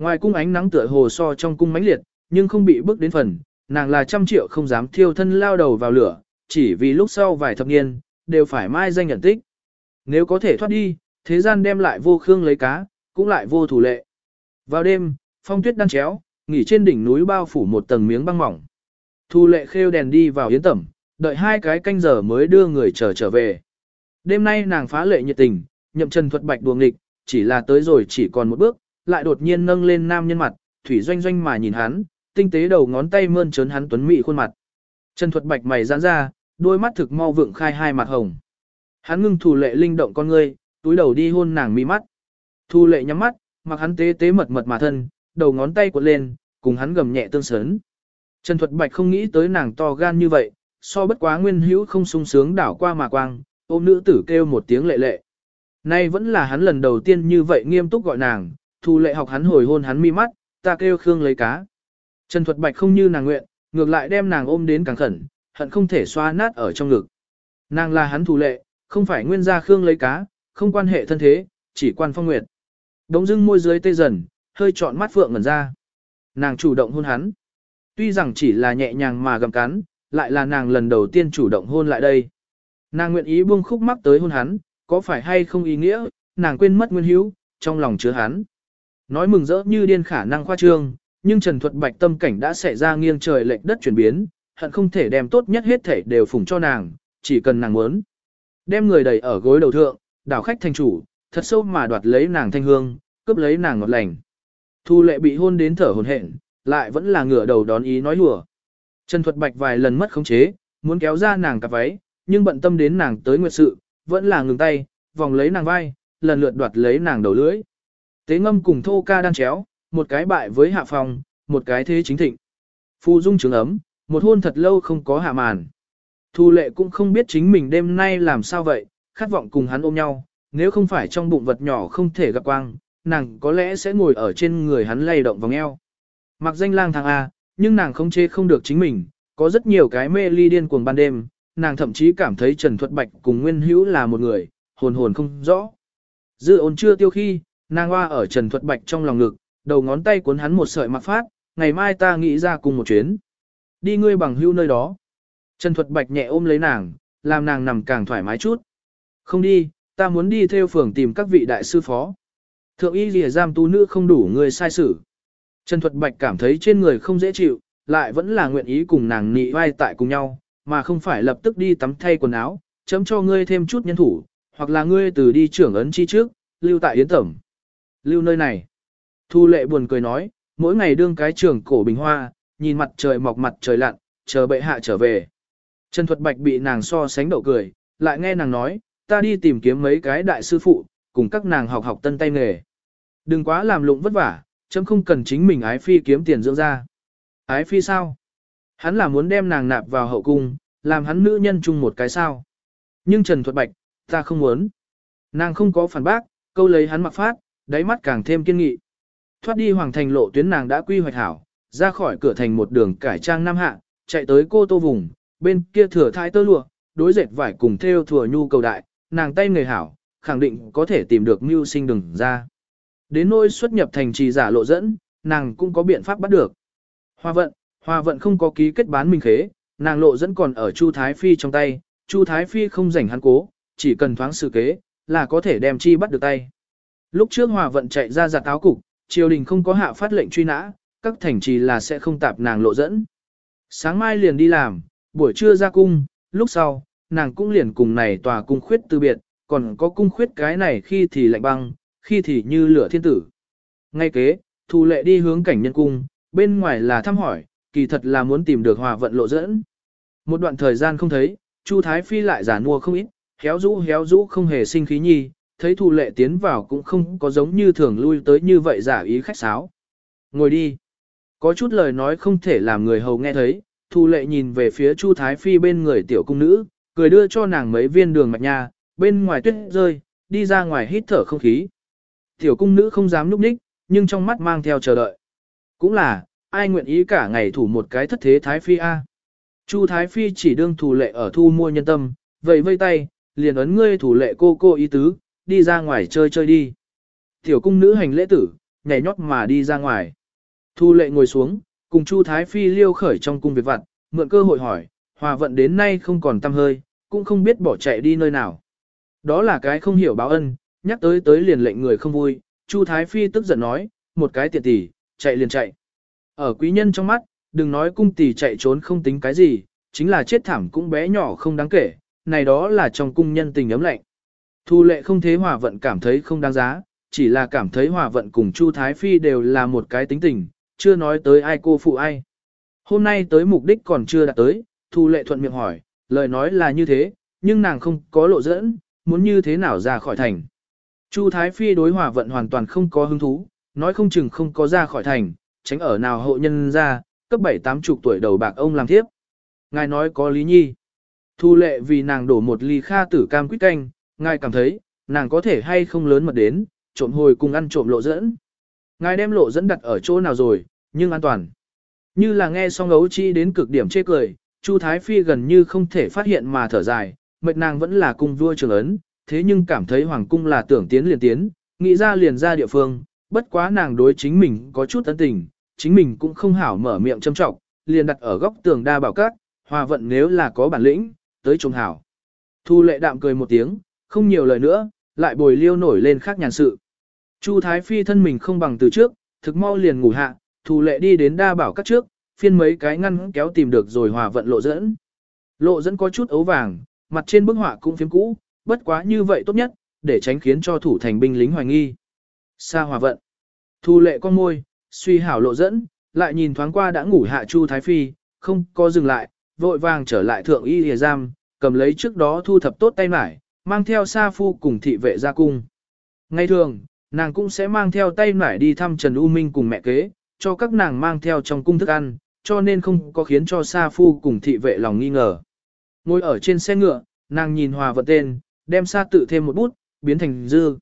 Ngoài cung ánh nắng tựa hồ so trong cung mãnh liệt, nhưng không bị bước đến phần, nàng là trăm triệu không dám thiêu thân lao đầu vào lửa, chỉ vì lúc sau vài thập niên, đều phải mai danh nhận tích. Nếu có thể thoát đi, thế gian đem lại vô khương lấy cá, cũng lại vô thủ lệ. Vào đêm, phong tuyết đan chéo, nghỉ trên đỉnh núi bao phủ một tầng miếng băng mỏng. Thu lệ khêu đèn đi vào yến tẩm, đợi hai cái canh giờ mới đưa người trở trở về. Đêm nay nàng phá lệ nhiệt tình, nhậm trần thuật bạch đuồng nghịch, chỉ là tới rồi chỉ còn một bước, lại đột nhiên nâng lên nam nhân mặt, thủy doanh doanh mà nhìn hắn, tinh tế đầu ngón tay mơn trớn hắn tuấn mỹ khuôn mặt. Trần thuật bạch mày giãn ra, đôi mắt thực mau vượng khai hai mặt hồng. Hắn ngưng thủ lệ linh động con ngươi, túi đầu đi hôn nàng mi mắt. Thu lệ nhắm mắt, mặc hắn tế tế mật mật mà thân, đầu ngón tay cuộn lên, cùng hắn gầm nhẹ tương sớn. Trần Thuật Bạch không nghĩ tới nàng to gan như vậy, so bất quá nguyên hữu không sung sướng đảo qua mà quang, ôm nữ tử kêu một tiếng lệ lệ. Nay vẫn là hắn lần đầu tiên như vậy nghiêm túc gọi nàng, thu lệ học hắn hồi hôn hắn mi mắt, ta kêu Khương lấy cá. Trần Thuật Bạch không như nàng nguyện, ngược lại đem nàng ôm đến càng khẩn, hận không thể xoa nát ở trong ngực. Nàng là hắn thủ lệ, không phải nguyên gia Khương lấy cá, không quan hệ thân thế, chỉ quan phong nguyệt. Đống dưng môi dưới tê dần, hơi trọn mắt phượng ngẩn ra. Nàng chủ động hôn hắn. Tuy rằng chỉ là nhẹ nhàng mà gầm cắn, lại là nàng lần đầu tiên chủ động hôn lại đây. Nàng nguyện ý buông khúc mắc tới hôn hắn, có phải hay không ý nghĩa, nàng quên mất nguyên hữu, trong lòng chứa hắn. Nói mừng rỡ như điên khả năng khoa trương, nhưng Trần Thuật Bạch tâm cảnh đã xảy ra nghiêng trời lệch đất chuyển biến, hận không thể đem tốt nhất hết thể đều phủng cho nàng, chỉ cần nàng muốn. Đem người đẩy ở gối đầu thượng, đảo khách thành chủ, thật sâu mà đoạt lấy nàng thanh hương, cướp lấy nàng ngọt lành. Thu lệ bị hôn đến thở hồn hển, lại vẫn là ngửa đầu đón ý nói hùa. Trần Thuật Bạch vài lần mất khống chế, muốn kéo ra nàng cặp váy, nhưng bận tâm đến nàng tới nguyệt sự, vẫn là ngừng tay, vòng lấy nàng vai, lần lượt đoạt lấy nàng đầu lưỡi. Tế ngâm cùng thô ca đan chéo, một cái bại với hạ phòng, một cái thế chính thịnh. Phu dung trường ấm, một hôn thật lâu không có hạ màn. Thu lệ cũng không biết chính mình đêm nay làm sao vậy, khát vọng cùng hắn ôm nhau, nếu không phải trong bụng vật nhỏ không thể gặp quang, nàng có lẽ sẽ ngồi ở trên người hắn lay động vòng eo. Mặc danh lang thang A, nhưng nàng không chê không được chính mình, có rất nhiều cái mê ly điên cuồng ban đêm, nàng thậm chí cảm thấy Trần Thuật Bạch cùng Nguyên Hữu là một người, hồn hồn không rõ. Dư ôn chưa tiêu khi, nàng hoa ở Trần Thuật Bạch trong lòng ngực, đầu ngón tay cuốn hắn một sợi mặc phát, ngày mai ta nghĩ ra cùng một chuyến. Đi ngươi bằng hưu nơi đó. Trần Thuật Bạch nhẹ ôm lấy nàng, làm nàng nằm càng thoải mái chút. Không đi, ta muốn đi theo phường tìm các vị đại sư phó. Thượng y lìa giam tu nữ không đủ người sai xử. Trần Thuật Bạch cảm thấy trên người không dễ chịu, lại vẫn là nguyện ý cùng nàng nị vai tại cùng nhau, mà không phải lập tức đi tắm thay quần áo, chấm cho ngươi thêm chút nhân thủ, hoặc là ngươi từ đi trưởng ấn chi trước, lưu tại yến tẩm. Lưu nơi này. Thu lệ buồn cười nói, mỗi ngày đương cái trưởng cổ bình hoa, nhìn mặt trời mọc mặt trời lặn, chờ bệ hạ trở về. Trần Thuật Bạch bị nàng so sánh đậu cười, lại nghe nàng nói, ta đi tìm kiếm mấy cái đại sư phụ, cùng các nàng học học tân tay nghề. Đừng quá làm lụng vất vả, chấm không cần chính mình ái phi kiếm tiền dưỡng ra. Ái phi sao? Hắn là muốn đem nàng nạp vào hậu cung, làm hắn nữ nhân chung một cái sao. Nhưng Trần Thuật Bạch, ta không muốn. Nàng không có phản bác, câu lấy hắn mặc phát, đáy mắt càng thêm kiên nghị. Thoát đi hoàng thành lộ tuyến nàng đã quy hoạch hảo, ra khỏi cửa thành một đường cải trang nam hạ, chạy tới cô tô vùng, bên kia thừa thái tơ lụa, đối dệt vải cùng theo thừa nhu cầu đại, nàng tay người hảo, khẳng định có thể tìm được mưu sinh đừng ra. Đến nỗi xuất nhập thành trì giả lộ dẫn, nàng cũng có biện pháp bắt được. Hoa vận, hoa vận không có ký kết bán minh khế, nàng lộ dẫn còn ở Chu Thái Phi trong tay, Chu Thái Phi không rảnh hắn cố, chỉ cần thoáng sự kế, là có thể đem chi bắt được tay. Lúc trước hòa vận chạy ra giặt áo cục, triều đình không có hạ phát lệnh truy nã, các thành trì là sẽ không tạp nàng lộ dẫn. Sáng mai liền đi làm, buổi trưa ra cung, lúc sau, nàng cũng liền cùng này tòa cung khuyết từ biệt, còn có cung khuyết cái này khi thì lạnh băng, khi thì như lửa thiên tử. Ngay kế, thù Lệ đi hướng cảnh nhân cung, bên ngoài là thăm hỏi, kỳ thật là muốn tìm được hòa vận lộ dẫn. Một đoạn thời gian không thấy, Chu Thái Phi lại giả mua không ít, héo rũ héo rũ không hề sinh khí nhi, thấy Thu Lệ tiến vào cũng không có giống như thường lui tới như vậy giả ý khách sáo. Ngồi đi. Có chút lời nói không thể làm người hầu nghe thấy, Thu lệ nhìn về phía Chu Thái Phi bên người tiểu cung nữ, cười đưa cho nàng mấy viên đường mạch nha, bên ngoài tuyết rơi, đi ra ngoài hít thở không khí. Tiểu cung nữ không dám núp ních, nhưng trong mắt mang theo chờ đợi. Cũng là, ai nguyện ý cả ngày thủ một cái thất thế Thái Phi A. Chu Thái Phi chỉ đương thủ lệ ở thu mua nhân tâm, vậy vây tay, liền ấn ngươi thủ lệ cô cô ý tứ, đi ra ngoài chơi chơi đi. Tiểu cung nữ hành lễ tử, nhảy nhót mà đi ra ngoài. Thu lệ ngồi xuống, cùng Chu Thái Phi liêu khởi trong cung việc vặt, mượn cơ hội hỏi, hòa vận đến nay không còn tâm hơi, cũng không biết bỏ chạy đi nơi nào. Đó là cái không hiểu báo ân, nhắc tới tới liền lệnh người không vui, Chu Thái Phi tức giận nói, một cái tiện tỷ, chạy liền chạy. Ở quý nhân trong mắt, đừng nói cung tỷ chạy trốn không tính cái gì, chính là chết thảm cũng bé nhỏ không đáng kể, này đó là trong cung nhân tình ấm lạnh. Thu lệ không thế hòa vận cảm thấy không đáng giá, chỉ là cảm thấy hòa vận cùng Chu Thái Phi đều là một cái tính tình, chưa nói tới ai cô phụ ai. Hôm nay tới mục đích còn chưa đạt tới, Thu lệ thuận miệng hỏi, lời nói là như thế, nhưng nàng không có lộ dẫn, muốn như thế nào ra khỏi thành. Chu Thái Phi đối hòa vận hoàn toàn không có hứng thú, nói không chừng không có ra khỏi thành, tránh ở nào hộ nhân ra, cấp 7-8 chục tuổi đầu bạc ông làm thiếp. Ngài nói có lý nhi. Thu lệ vì nàng đổ một ly kha tử cam quýt canh, ngài cảm thấy, nàng có thể hay không lớn mật đến, trộm hồi cùng ăn trộm lộ dẫn. Ngài đem lộ dẫn đặt ở chỗ nào rồi, nhưng an toàn. Như là nghe xong ấu chi đến cực điểm chê cười, Chu Thái Phi gần như không thể phát hiện mà thở dài, mệt nàng vẫn là cung vua trường ấn, thế nhưng cảm thấy hoàng cung là tưởng tiến liền tiến, nghĩ ra liền ra địa phương, bất quá nàng đối chính mình có chút tấn tình, chính mình cũng không hảo mở miệng châm trọng, liền đặt ở góc tường đa bảo các, hòa vận nếu là có bản lĩnh, tới trùng hảo. Thu lệ đạm cười một tiếng, không nhiều lời nữa, lại bồi liêu nổi lên khác nhàn sự. Chu Thái Phi thân mình không bằng từ trước, thực mau liền ngủ hạ, thù lệ đi đến đa bảo các trước, phiên mấy cái ngăn kéo tìm được rồi hòa vận lộ dẫn. Lộ dẫn có chút ấu vàng, mặt trên bức họa cũng phiếm cũ, bất quá như vậy tốt nhất, để tránh khiến cho thủ thành binh lính hoài nghi. Sa hòa vận. Thu lệ con môi, suy hảo lộ dẫn, lại nhìn thoáng qua đã ngủ hạ Chu Thái Phi, không có dừng lại, vội vàng trở lại thượng y hề giam, cầm lấy trước đó thu thập tốt tay mải, mang theo sa phu cùng thị vệ ra cung. Ngày thường, nàng cũng sẽ mang theo tay nải đi thăm Trần U Minh cùng mẹ kế, cho các nàng mang theo trong cung thức ăn, cho nên không có khiến cho sa phu cùng thị vệ lòng nghi ngờ. Ngồi ở trên xe ngựa, nàng nhìn hòa vận tên, đem sa tự thêm một bút, biến thành dư.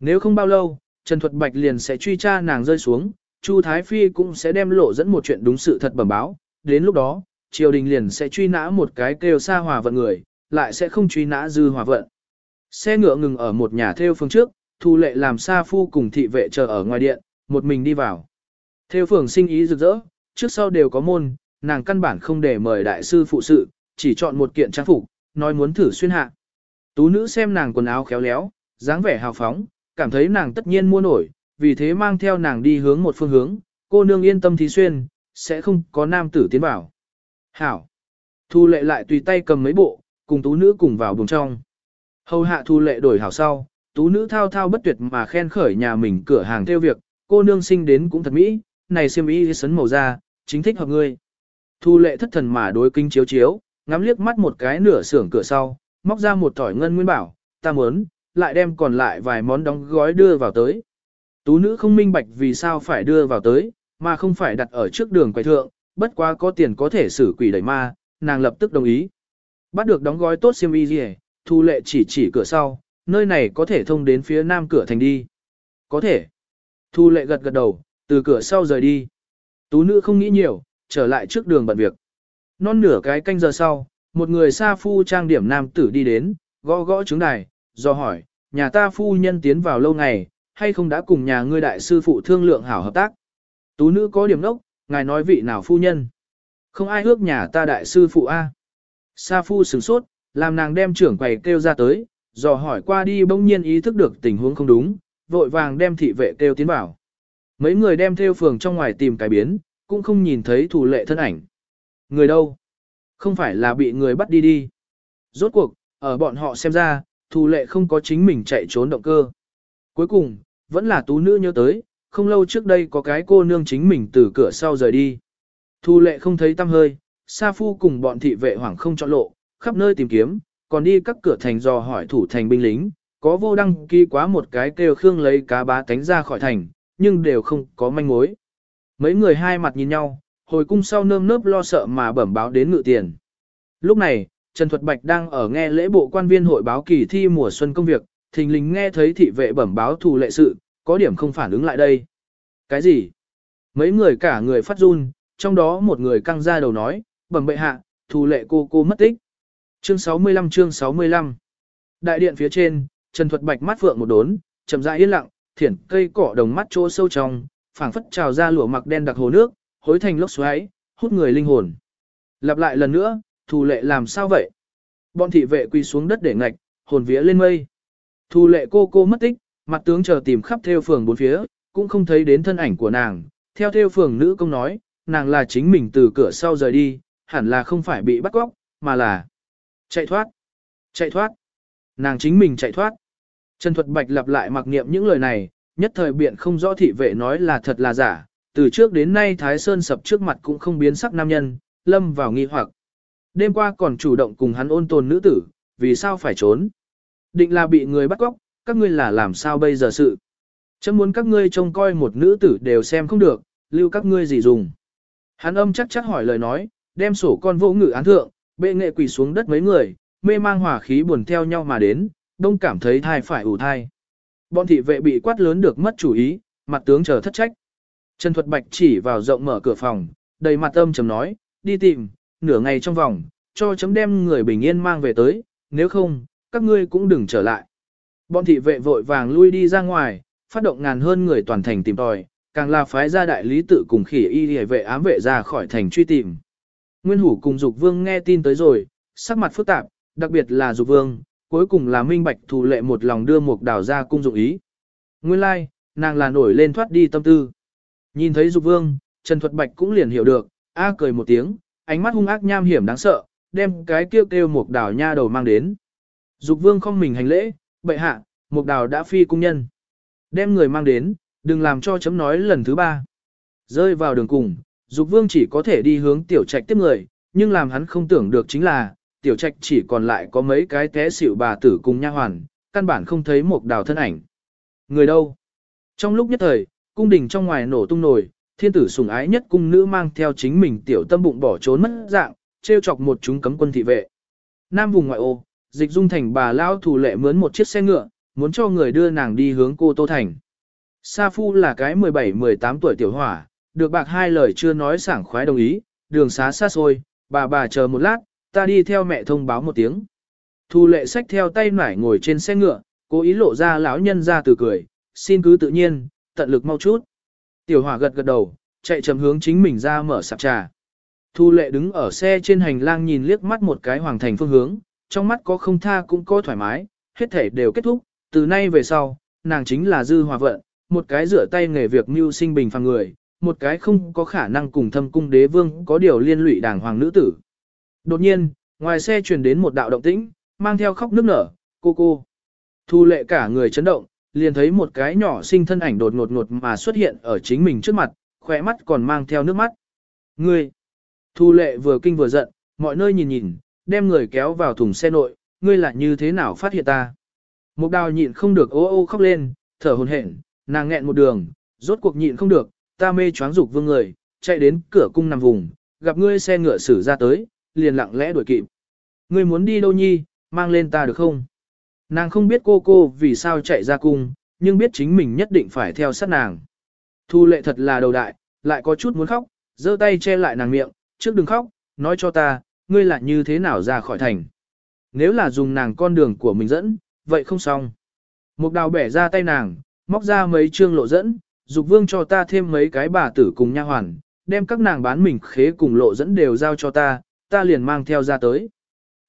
Nếu không bao lâu, Trần Thuật Bạch liền sẽ truy tra nàng rơi xuống, Chu Thái Phi cũng sẽ đem lộ dẫn một chuyện đúng sự thật bẩm báo, đến lúc đó, triều đình liền sẽ truy nã một cái kêu Sa hòa vận người, lại sẽ không truy nã dư hòa vận. Xe ngựa ngừng ở một nhà theo phương trước, thu lệ làm xa phu cùng thị vệ chờ ở ngoài điện, một mình đi vào. Theo phường sinh ý rực rỡ, trước sau đều có môn, nàng căn bản không để mời đại sư phụ sự, chỉ chọn một kiện trang phục, nói muốn thử xuyên hạ. Tú nữ xem nàng quần áo khéo léo, dáng vẻ hào phóng, cảm thấy nàng tất nhiên mua nổi, vì thế mang theo nàng đi hướng một phương hướng, cô nương yên tâm thí xuyên, sẽ không có nam tử tiến vào. Hảo. Thu lệ lại tùy tay cầm mấy bộ, cùng tú nữ cùng vào buồng trong. Hầu hạ thu lệ đổi hảo sau, tú nữ thao thao bất tuyệt mà khen khởi nhà mình cửa hàng theo việc, cô nương sinh đến cũng thật mỹ, này xiêm y sấn màu da, chính thích hợp ngươi. Thu lệ thất thần mà đối kinh chiếu chiếu, ngắm liếc mắt một cái nửa xưởng cửa sau, móc ra một tỏi ngân nguyên bảo, ta muốn, lại đem còn lại vài món đóng gói đưa vào tới. Tú nữ không minh bạch vì sao phải đưa vào tới, mà không phải đặt ở trước đường quầy thượng, bất quá có tiền có thể xử quỷ đẩy ma, nàng lập tức đồng ý. Bắt được đóng gói tốt xiêm y gì, thu lệ chỉ chỉ cửa sau, nơi này có thể thông đến phía nam cửa thành đi. Có thể. Thu lệ gật gật đầu, từ cửa sau rời đi. Tú nữ không nghĩ nhiều, trở lại trước đường bận việc. Non nửa cái canh giờ sau, một người xa phu trang điểm nam tử đi đến, gõ gõ trứng đài, do hỏi, nhà ta phu nhân tiến vào lâu ngày, hay không đã cùng nhà ngươi đại sư phụ thương lượng hảo hợp tác. Tú nữ có điểm nốc ngài nói vị nào phu nhân. Không ai ước nhà ta đại sư phụ A. Sa phu sửng sốt, làm nàng đem trưởng quầy kêu ra tới, dò hỏi qua đi bỗng nhiên ý thức được tình huống không đúng, vội vàng đem thị vệ kêu tiến vào. Mấy người đem theo phường trong ngoài tìm cái biến, cũng không nhìn thấy thủ lệ thân ảnh. Người đâu? Không phải là bị người bắt đi đi. Rốt cuộc, ở bọn họ xem ra, thủ lệ không có chính mình chạy trốn động cơ. Cuối cùng, vẫn là tú nữ nhớ tới, không lâu trước đây có cái cô nương chính mình từ cửa sau rời đi. Thu lệ không thấy tâm hơi, Sa Phu cùng bọn thị vệ hoảng không chọn lộ, khắp nơi tìm kiếm, còn đi các cửa thành dò hỏi thủ thành binh lính, có vô đăng ký quá một cái kêu khương lấy cá bá tánh ra khỏi thành, nhưng đều không có manh mối. Mấy người hai mặt nhìn nhau, hồi cung sau nơm nớp lo sợ mà bẩm báo đến ngự tiền. Lúc này, Trần Thuật Bạch đang ở nghe lễ bộ quan viên hội báo kỳ thi mùa xuân công việc, thình lình nghe thấy thị vệ bẩm báo thù lệ sự, có điểm không phản ứng lại đây. Cái gì? Mấy người cả người phát run, trong đó một người căng ra đầu nói, bẩm bệ hạ, thù lệ cô cô mất tích. Chương 65 chương 65 Đại điện phía trên, Trần Thuật Bạch mắt phượng một đốn, chậm rãi yên lặng, thiển cây cỏ đồng mắt chỗ sâu trong, phảng phất trào ra lụa mặc đen đặc hồ nước, hối thành lốc xoáy, hút người linh hồn. Lặp lại lần nữa, thù lệ làm sao vậy? Bọn thị vệ quỳ xuống đất để ngạch, hồn vía lên mây. Thù lệ cô cô mất tích, mặt tướng chờ tìm khắp theo phường bốn phía, cũng không thấy đến thân ảnh của nàng. Theo theo phường nữ công nói, nàng là chính mình từ cửa sau rời đi, hẳn là không phải bị bắt cóc, mà là chạy thoát. Chạy thoát. Nàng chính mình chạy thoát. Trần Thuật Bạch lặp lại mặc niệm những lời này, nhất thời biện không rõ thị vệ nói là thật là giả, từ trước đến nay Thái Sơn sập trước mặt cũng không biến sắc nam nhân, lâm vào nghi hoặc. Đêm qua còn chủ động cùng hắn ôn tồn nữ tử, vì sao phải trốn? Định là bị người bắt cóc, các ngươi là làm sao bây giờ sự? Chấm muốn các ngươi trông coi một nữ tử đều xem không được, lưu các ngươi gì dùng. Hắn âm chắc chắc hỏi lời nói, đem sổ con vô ngự án thượng, bệ nghệ quỳ xuống đất mấy người, mê mang hỏa khí buồn theo nhau mà đến, đông cảm thấy thai phải ủ thai. Bọn thị vệ bị quát lớn được mất chủ ý, mặt tướng chờ thất trách. Trần Thuật Bạch chỉ vào rộng mở cửa phòng, đầy mặt âm trầm nói, đi tìm, nửa ngày trong vòng, cho chấm đem người bình yên mang về tới, nếu không, các ngươi cũng đừng trở lại. Bọn thị vệ vội vàng lui đi ra ngoài, phát động ngàn hơn người toàn thành tìm tòi, càng là phái ra đại lý tự cùng khỉ y hề vệ ám vệ ra khỏi thành truy tìm. Nguyên Hủ cùng Dục Vương nghe tin tới rồi, sắc mặt phức tạp, đặc biệt là Dục Vương, cuối cùng là minh bạch thủ lệ một lòng đưa một đào ra cung dụng ý. Nguyên lai, like, nàng là nổi lên thoát đi tâm tư. Nhìn thấy Dục Vương, Trần Thuật Bạch cũng liền hiểu được, a cười một tiếng, ánh mắt hung ác nham hiểm đáng sợ, đem cái kêu kêu một đào nha đầu mang đến. Dục Vương không mình hành lễ, bệ hạ, một đào đã phi cung nhân. Đem người mang đến, đừng làm cho chấm nói lần thứ ba. Rơi vào đường cùng, Dục Vương chỉ có thể đi hướng tiểu trạch tiếp người, nhưng làm hắn không tưởng được chính là, tiểu trạch chỉ còn lại có mấy cái té xỉu bà tử cùng nha hoàn, căn bản không thấy một đào thân ảnh. Người đâu? Trong lúc nhất thời, cung đình trong ngoài nổ tung nổi, thiên tử sủng ái nhất cung nữ mang theo chính mình tiểu tâm bụng bỏ trốn mất dạng, trêu chọc một chúng cấm quân thị vệ. Nam vùng ngoại ô, dịch dung thành bà lao thủ lệ mướn một chiếc xe ngựa, muốn cho người đưa nàng đi hướng cô Tô Thành. Sa Phu là cái 17-18 tuổi tiểu hỏa, được bạc hai lời chưa nói sảng khoái đồng ý, đường xá xa xôi, bà bà chờ một lát, ta đi theo mẹ thông báo một tiếng. Thu lệ sách theo tay nải ngồi trên xe ngựa, cố ý lộ ra lão nhân ra từ cười, xin cứ tự nhiên, tận lực mau chút. Tiểu hỏa gật gật đầu, chạy chậm hướng chính mình ra mở sạp trà. Thu lệ đứng ở xe trên hành lang nhìn liếc mắt một cái hoàng thành phương hướng, trong mắt có không tha cũng có thoải mái, hết thể đều kết thúc, từ nay về sau, nàng chính là dư hòa vận, một cái rửa tay nghề việc mưu sinh bình phàng người, một cái không có khả năng cùng thâm cung đế vương có điều liên lụy đàng hoàng nữ tử. Đột nhiên, ngoài xe truyền đến một đạo động tĩnh, mang theo khóc nước nở, cô cô. Thu lệ cả người chấn động, liền thấy một cái nhỏ sinh thân ảnh đột ngột ngột mà xuất hiện ở chính mình trước mặt, khỏe mắt còn mang theo nước mắt. Ngươi! Thu lệ vừa kinh vừa giận, mọi nơi nhìn nhìn, đem người kéo vào thùng xe nội, ngươi là như thế nào phát hiện ta? Một đào nhịn không được ô ô khóc lên, thở hồn hển, nàng nghẹn một đường, rốt cuộc nhịn không được, ta mê choáng dục vương người, chạy đến cửa cung nằm vùng, gặp ngươi xe ngựa xử ra tới, liền lặng lẽ đuổi kịp. Ngươi muốn đi đâu nhi, mang lên ta được không? Nàng không biết cô cô vì sao chạy ra cung, nhưng biết chính mình nhất định phải theo sát nàng. Thu lệ thật là đầu đại, lại có chút muốn khóc, giơ tay che lại nàng miệng, trước đừng khóc, nói cho ta, ngươi là như thế nào ra khỏi thành. Nếu là dùng nàng con đường của mình dẫn, vậy không xong. Một đào bẻ ra tay nàng, móc ra mấy chương lộ dẫn, dục vương cho ta thêm mấy cái bà tử cùng nha hoàn, đem các nàng bán mình khế cùng lộ dẫn đều giao cho ta, ta liền mang theo ra tới.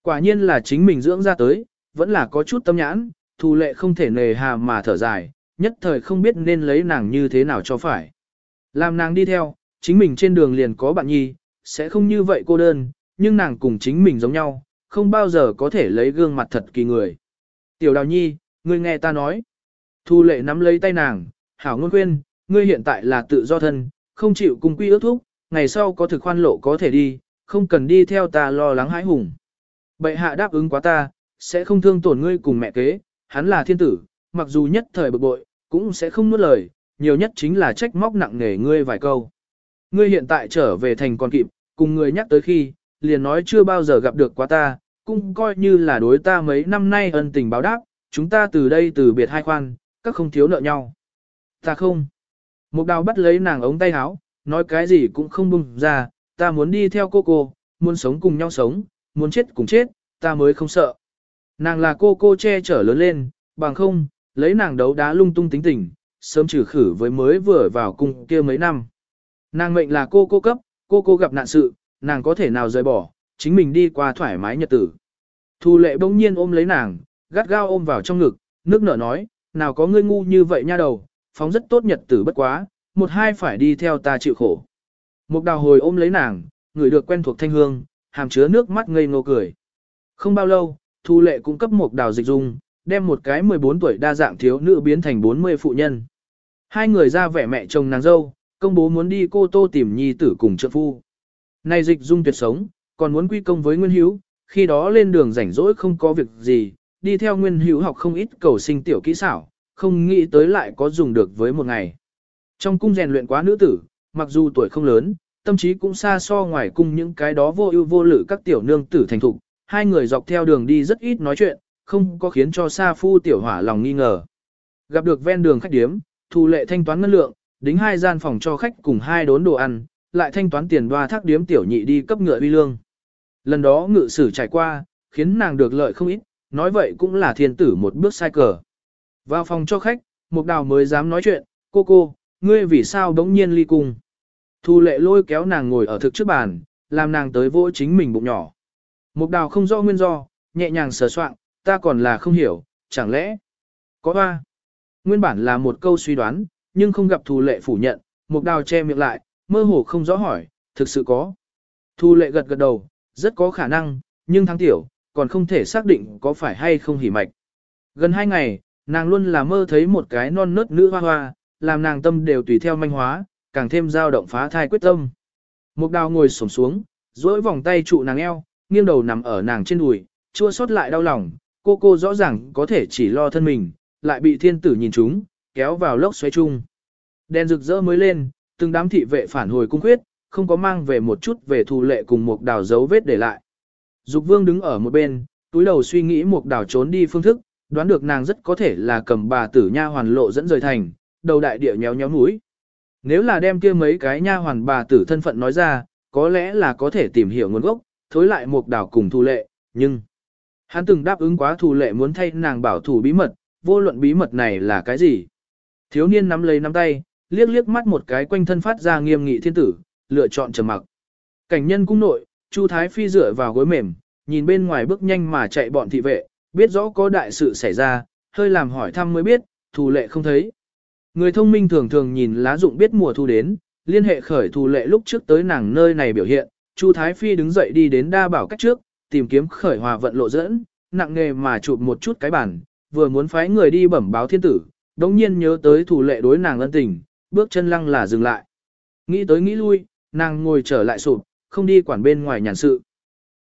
Quả nhiên là chính mình dưỡng ra tới, vẫn là có chút tâm nhãn, thù lệ không thể nề hà mà thở dài, nhất thời không biết nên lấy nàng như thế nào cho phải. Làm nàng đi theo, chính mình trên đường liền có bạn nhi, sẽ không như vậy cô đơn, nhưng nàng cùng chính mình giống nhau, không bao giờ có thể lấy gương mặt thật kỳ người. Tiểu đào nhi, ngươi nghe ta nói. Thu lệ nắm lấy tay nàng, hảo ngôn khuyên ngươi hiện tại là tự do thân, không chịu cùng quy ước thúc, ngày sau có thực khoan lộ có thể đi, không cần đi theo ta lo lắng hãi hùng. Bệ hạ đáp ứng quá ta, sẽ không thương tổn ngươi cùng mẹ kế, hắn là thiên tử, mặc dù nhất thời bực bội, cũng sẽ không nuốt lời, nhiều nhất chính là trách móc nặng nề ngươi vài câu. Ngươi hiện tại trở về thành còn kịp, cùng ngươi nhắc tới khi, liền nói chưa bao giờ gặp được quá ta, cũng coi như là đối ta mấy năm nay ân tình báo đáp, chúng ta từ đây từ biệt hai khoan, các không thiếu nợ nhau. Ta không. Mục đào bắt lấy nàng ống tay áo, nói cái gì cũng không bung ra, ta muốn đi theo cô cô, muốn sống cùng nhau sống, muốn chết cùng chết, ta mới không sợ. Nàng là cô cô che chở lớn lên, bằng không, lấy nàng đấu đá lung tung tính tình, sớm trừ khử với mới vừa vào cung kia mấy năm. Nàng mệnh là cô cô cấp, cô cô gặp nạn sự, nàng có thể nào rời bỏ, chính mình đi qua thoải mái nhật tử. Thu lệ bỗng nhiên ôm lấy nàng, gắt gao ôm vào trong ngực, nước nở nói, nào có ngươi ngu như vậy nha đầu, phóng rất tốt nhật tử bất quá, một hai phải đi theo ta chịu khổ. Một đào hồi ôm lấy nàng, người được quen thuộc thanh hương, hàm chứa nước mắt ngây ngô cười. Không bao lâu, Thu lệ cung cấp một đào dịch dung, đem một cái 14 tuổi đa dạng thiếu nữ biến thành 40 phụ nhân. Hai người ra vẻ mẹ chồng nàng dâu, công bố muốn đi cô tô tìm nhi tử cùng trợ phu. Này dịch dung tuyệt sống, còn muốn quy công với Nguyên Hiếu, khi đó lên đường rảnh rỗi không có việc gì, đi theo Nguyên Hiếu học không ít cầu sinh tiểu kỹ xảo, không nghĩ tới lại có dùng được với một ngày. Trong cung rèn luyện quá nữ tử, mặc dù tuổi không lớn, tâm trí cũng xa so ngoài cung những cái đó vô ưu vô lự các tiểu nương tử thành thục, hai người dọc theo đường đi rất ít nói chuyện, không có khiến cho Sa Phu tiểu hỏa lòng nghi ngờ. Gặp được ven đường khách điếm, thu lệ thanh toán ngân lượng, đính hai gian phòng cho khách cùng hai đốn đồ ăn, lại thanh toán tiền đoa thác điếm tiểu nhị đi cấp ngựa uy lương. Lần đó ngự sử trải qua, khiến nàng được lợi không ít, nói vậy cũng là thiên tử một bước sai cờ. Vào phòng cho khách, Mục Đào mới dám nói chuyện, cô cô, ngươi vì sao đống nhiên ly cung. Thu lệ lôi kéo nàng ngồi ở thực trước bàn, làm nàng tới vỗ chính mình bụng nhỏ. Mục Đào không rõ nguyên do, nhẹ nhàng sờ soạn, ta còn là không hiểu, chẳng lẽ có hoa. Nguyên bản là một câu suy đoán, nhưng không gặp Thu lệ phủ nhận, Mục Đào che miệng lại, mơ hồ không rõ hỏi, thực sự có. Thu lệ gật gật đầu, rất có khả năng, nhưng thắng tiểu, còn không thể xác định có phải hay không hỉ mạch. Gần hai ngày, nàng luôn là mơ thấy một cái non nớt nữ hoa hoa, làm nàng tâm đều tùy theo manh hóa, càng thêm dao động phá thai quyết tâm. Mục đào ngồi xổm xuống, duỗi vòng tay trụ nàng eo, nghiêng đầu nằm ở nàng trên đùi, chua xót lại đau lòng, cô cô rõ ràng có thể chỉ lo thân mình, lại bị thiên tử nhìn chúng, kéo vào lốc xoáy chung. Đèn rực rỡ mới lên, từng đám thị vệ phản hồi cung quyết, không có mang về một chút về thù lệ cùng một đào dấu vết để lại. Dục vương đứng ở một bên, túi đầu suy nghĩ một đào trốn đi phương thức, đoán được nàng rất có thể là cầm bà tử nha hoàn lộ dẫn rời thành, đầu đại địa nhéo nhéo mũi. Nếu là đem kia mấy cái nha hoàn bà tử thân phận nói ra, có lẽ là có thể tìm hiểu nguồn gốc, thối lại một đảo cùng thu lệ, nhưng hắn từng đáp ứng quá thù lệ muốn thay nàng bảo thủ bí mật, vô luận bí mật này là cái gì. Thiếu niên nắm lấy nắm tay, liếc liếc mắt một cái quanh thân phát ra nghiêm nghị thiên tử, lựa chọn trầm mặc. Cảnh nhân cung nội, Chu Thái Phi dựa vào gối mềm, nhìn bên ngoài bước nhanh mà chạy bọn thị vệ, biết rõ có đại sự xảy ra, hơi làm hỏi thăm mới biết, thù lệ không thấy. Người thông minh thường thường nhìn lá dụng biết mùa thu đến, liên hệ khởi thù lệ lúc trước tới nàng nơi này biểu hiện, Chu Thái Phi đứng dậy đi đến đa bảo cách trước, tìm kiếm khởi hòa vận lộ dẫn, nặng nghề mà chụp một chút cái bản, vừa muốn phái người đi bẩm báo thiên tử, đống nhiên nhớ tới thù lệ đối nàng ân tình, bước chân lăng là dừng lại. Nghĩ tới nghĩ lui, nàng ngồi trở lại sụp, không đi quản bên ngoài nhàn sự.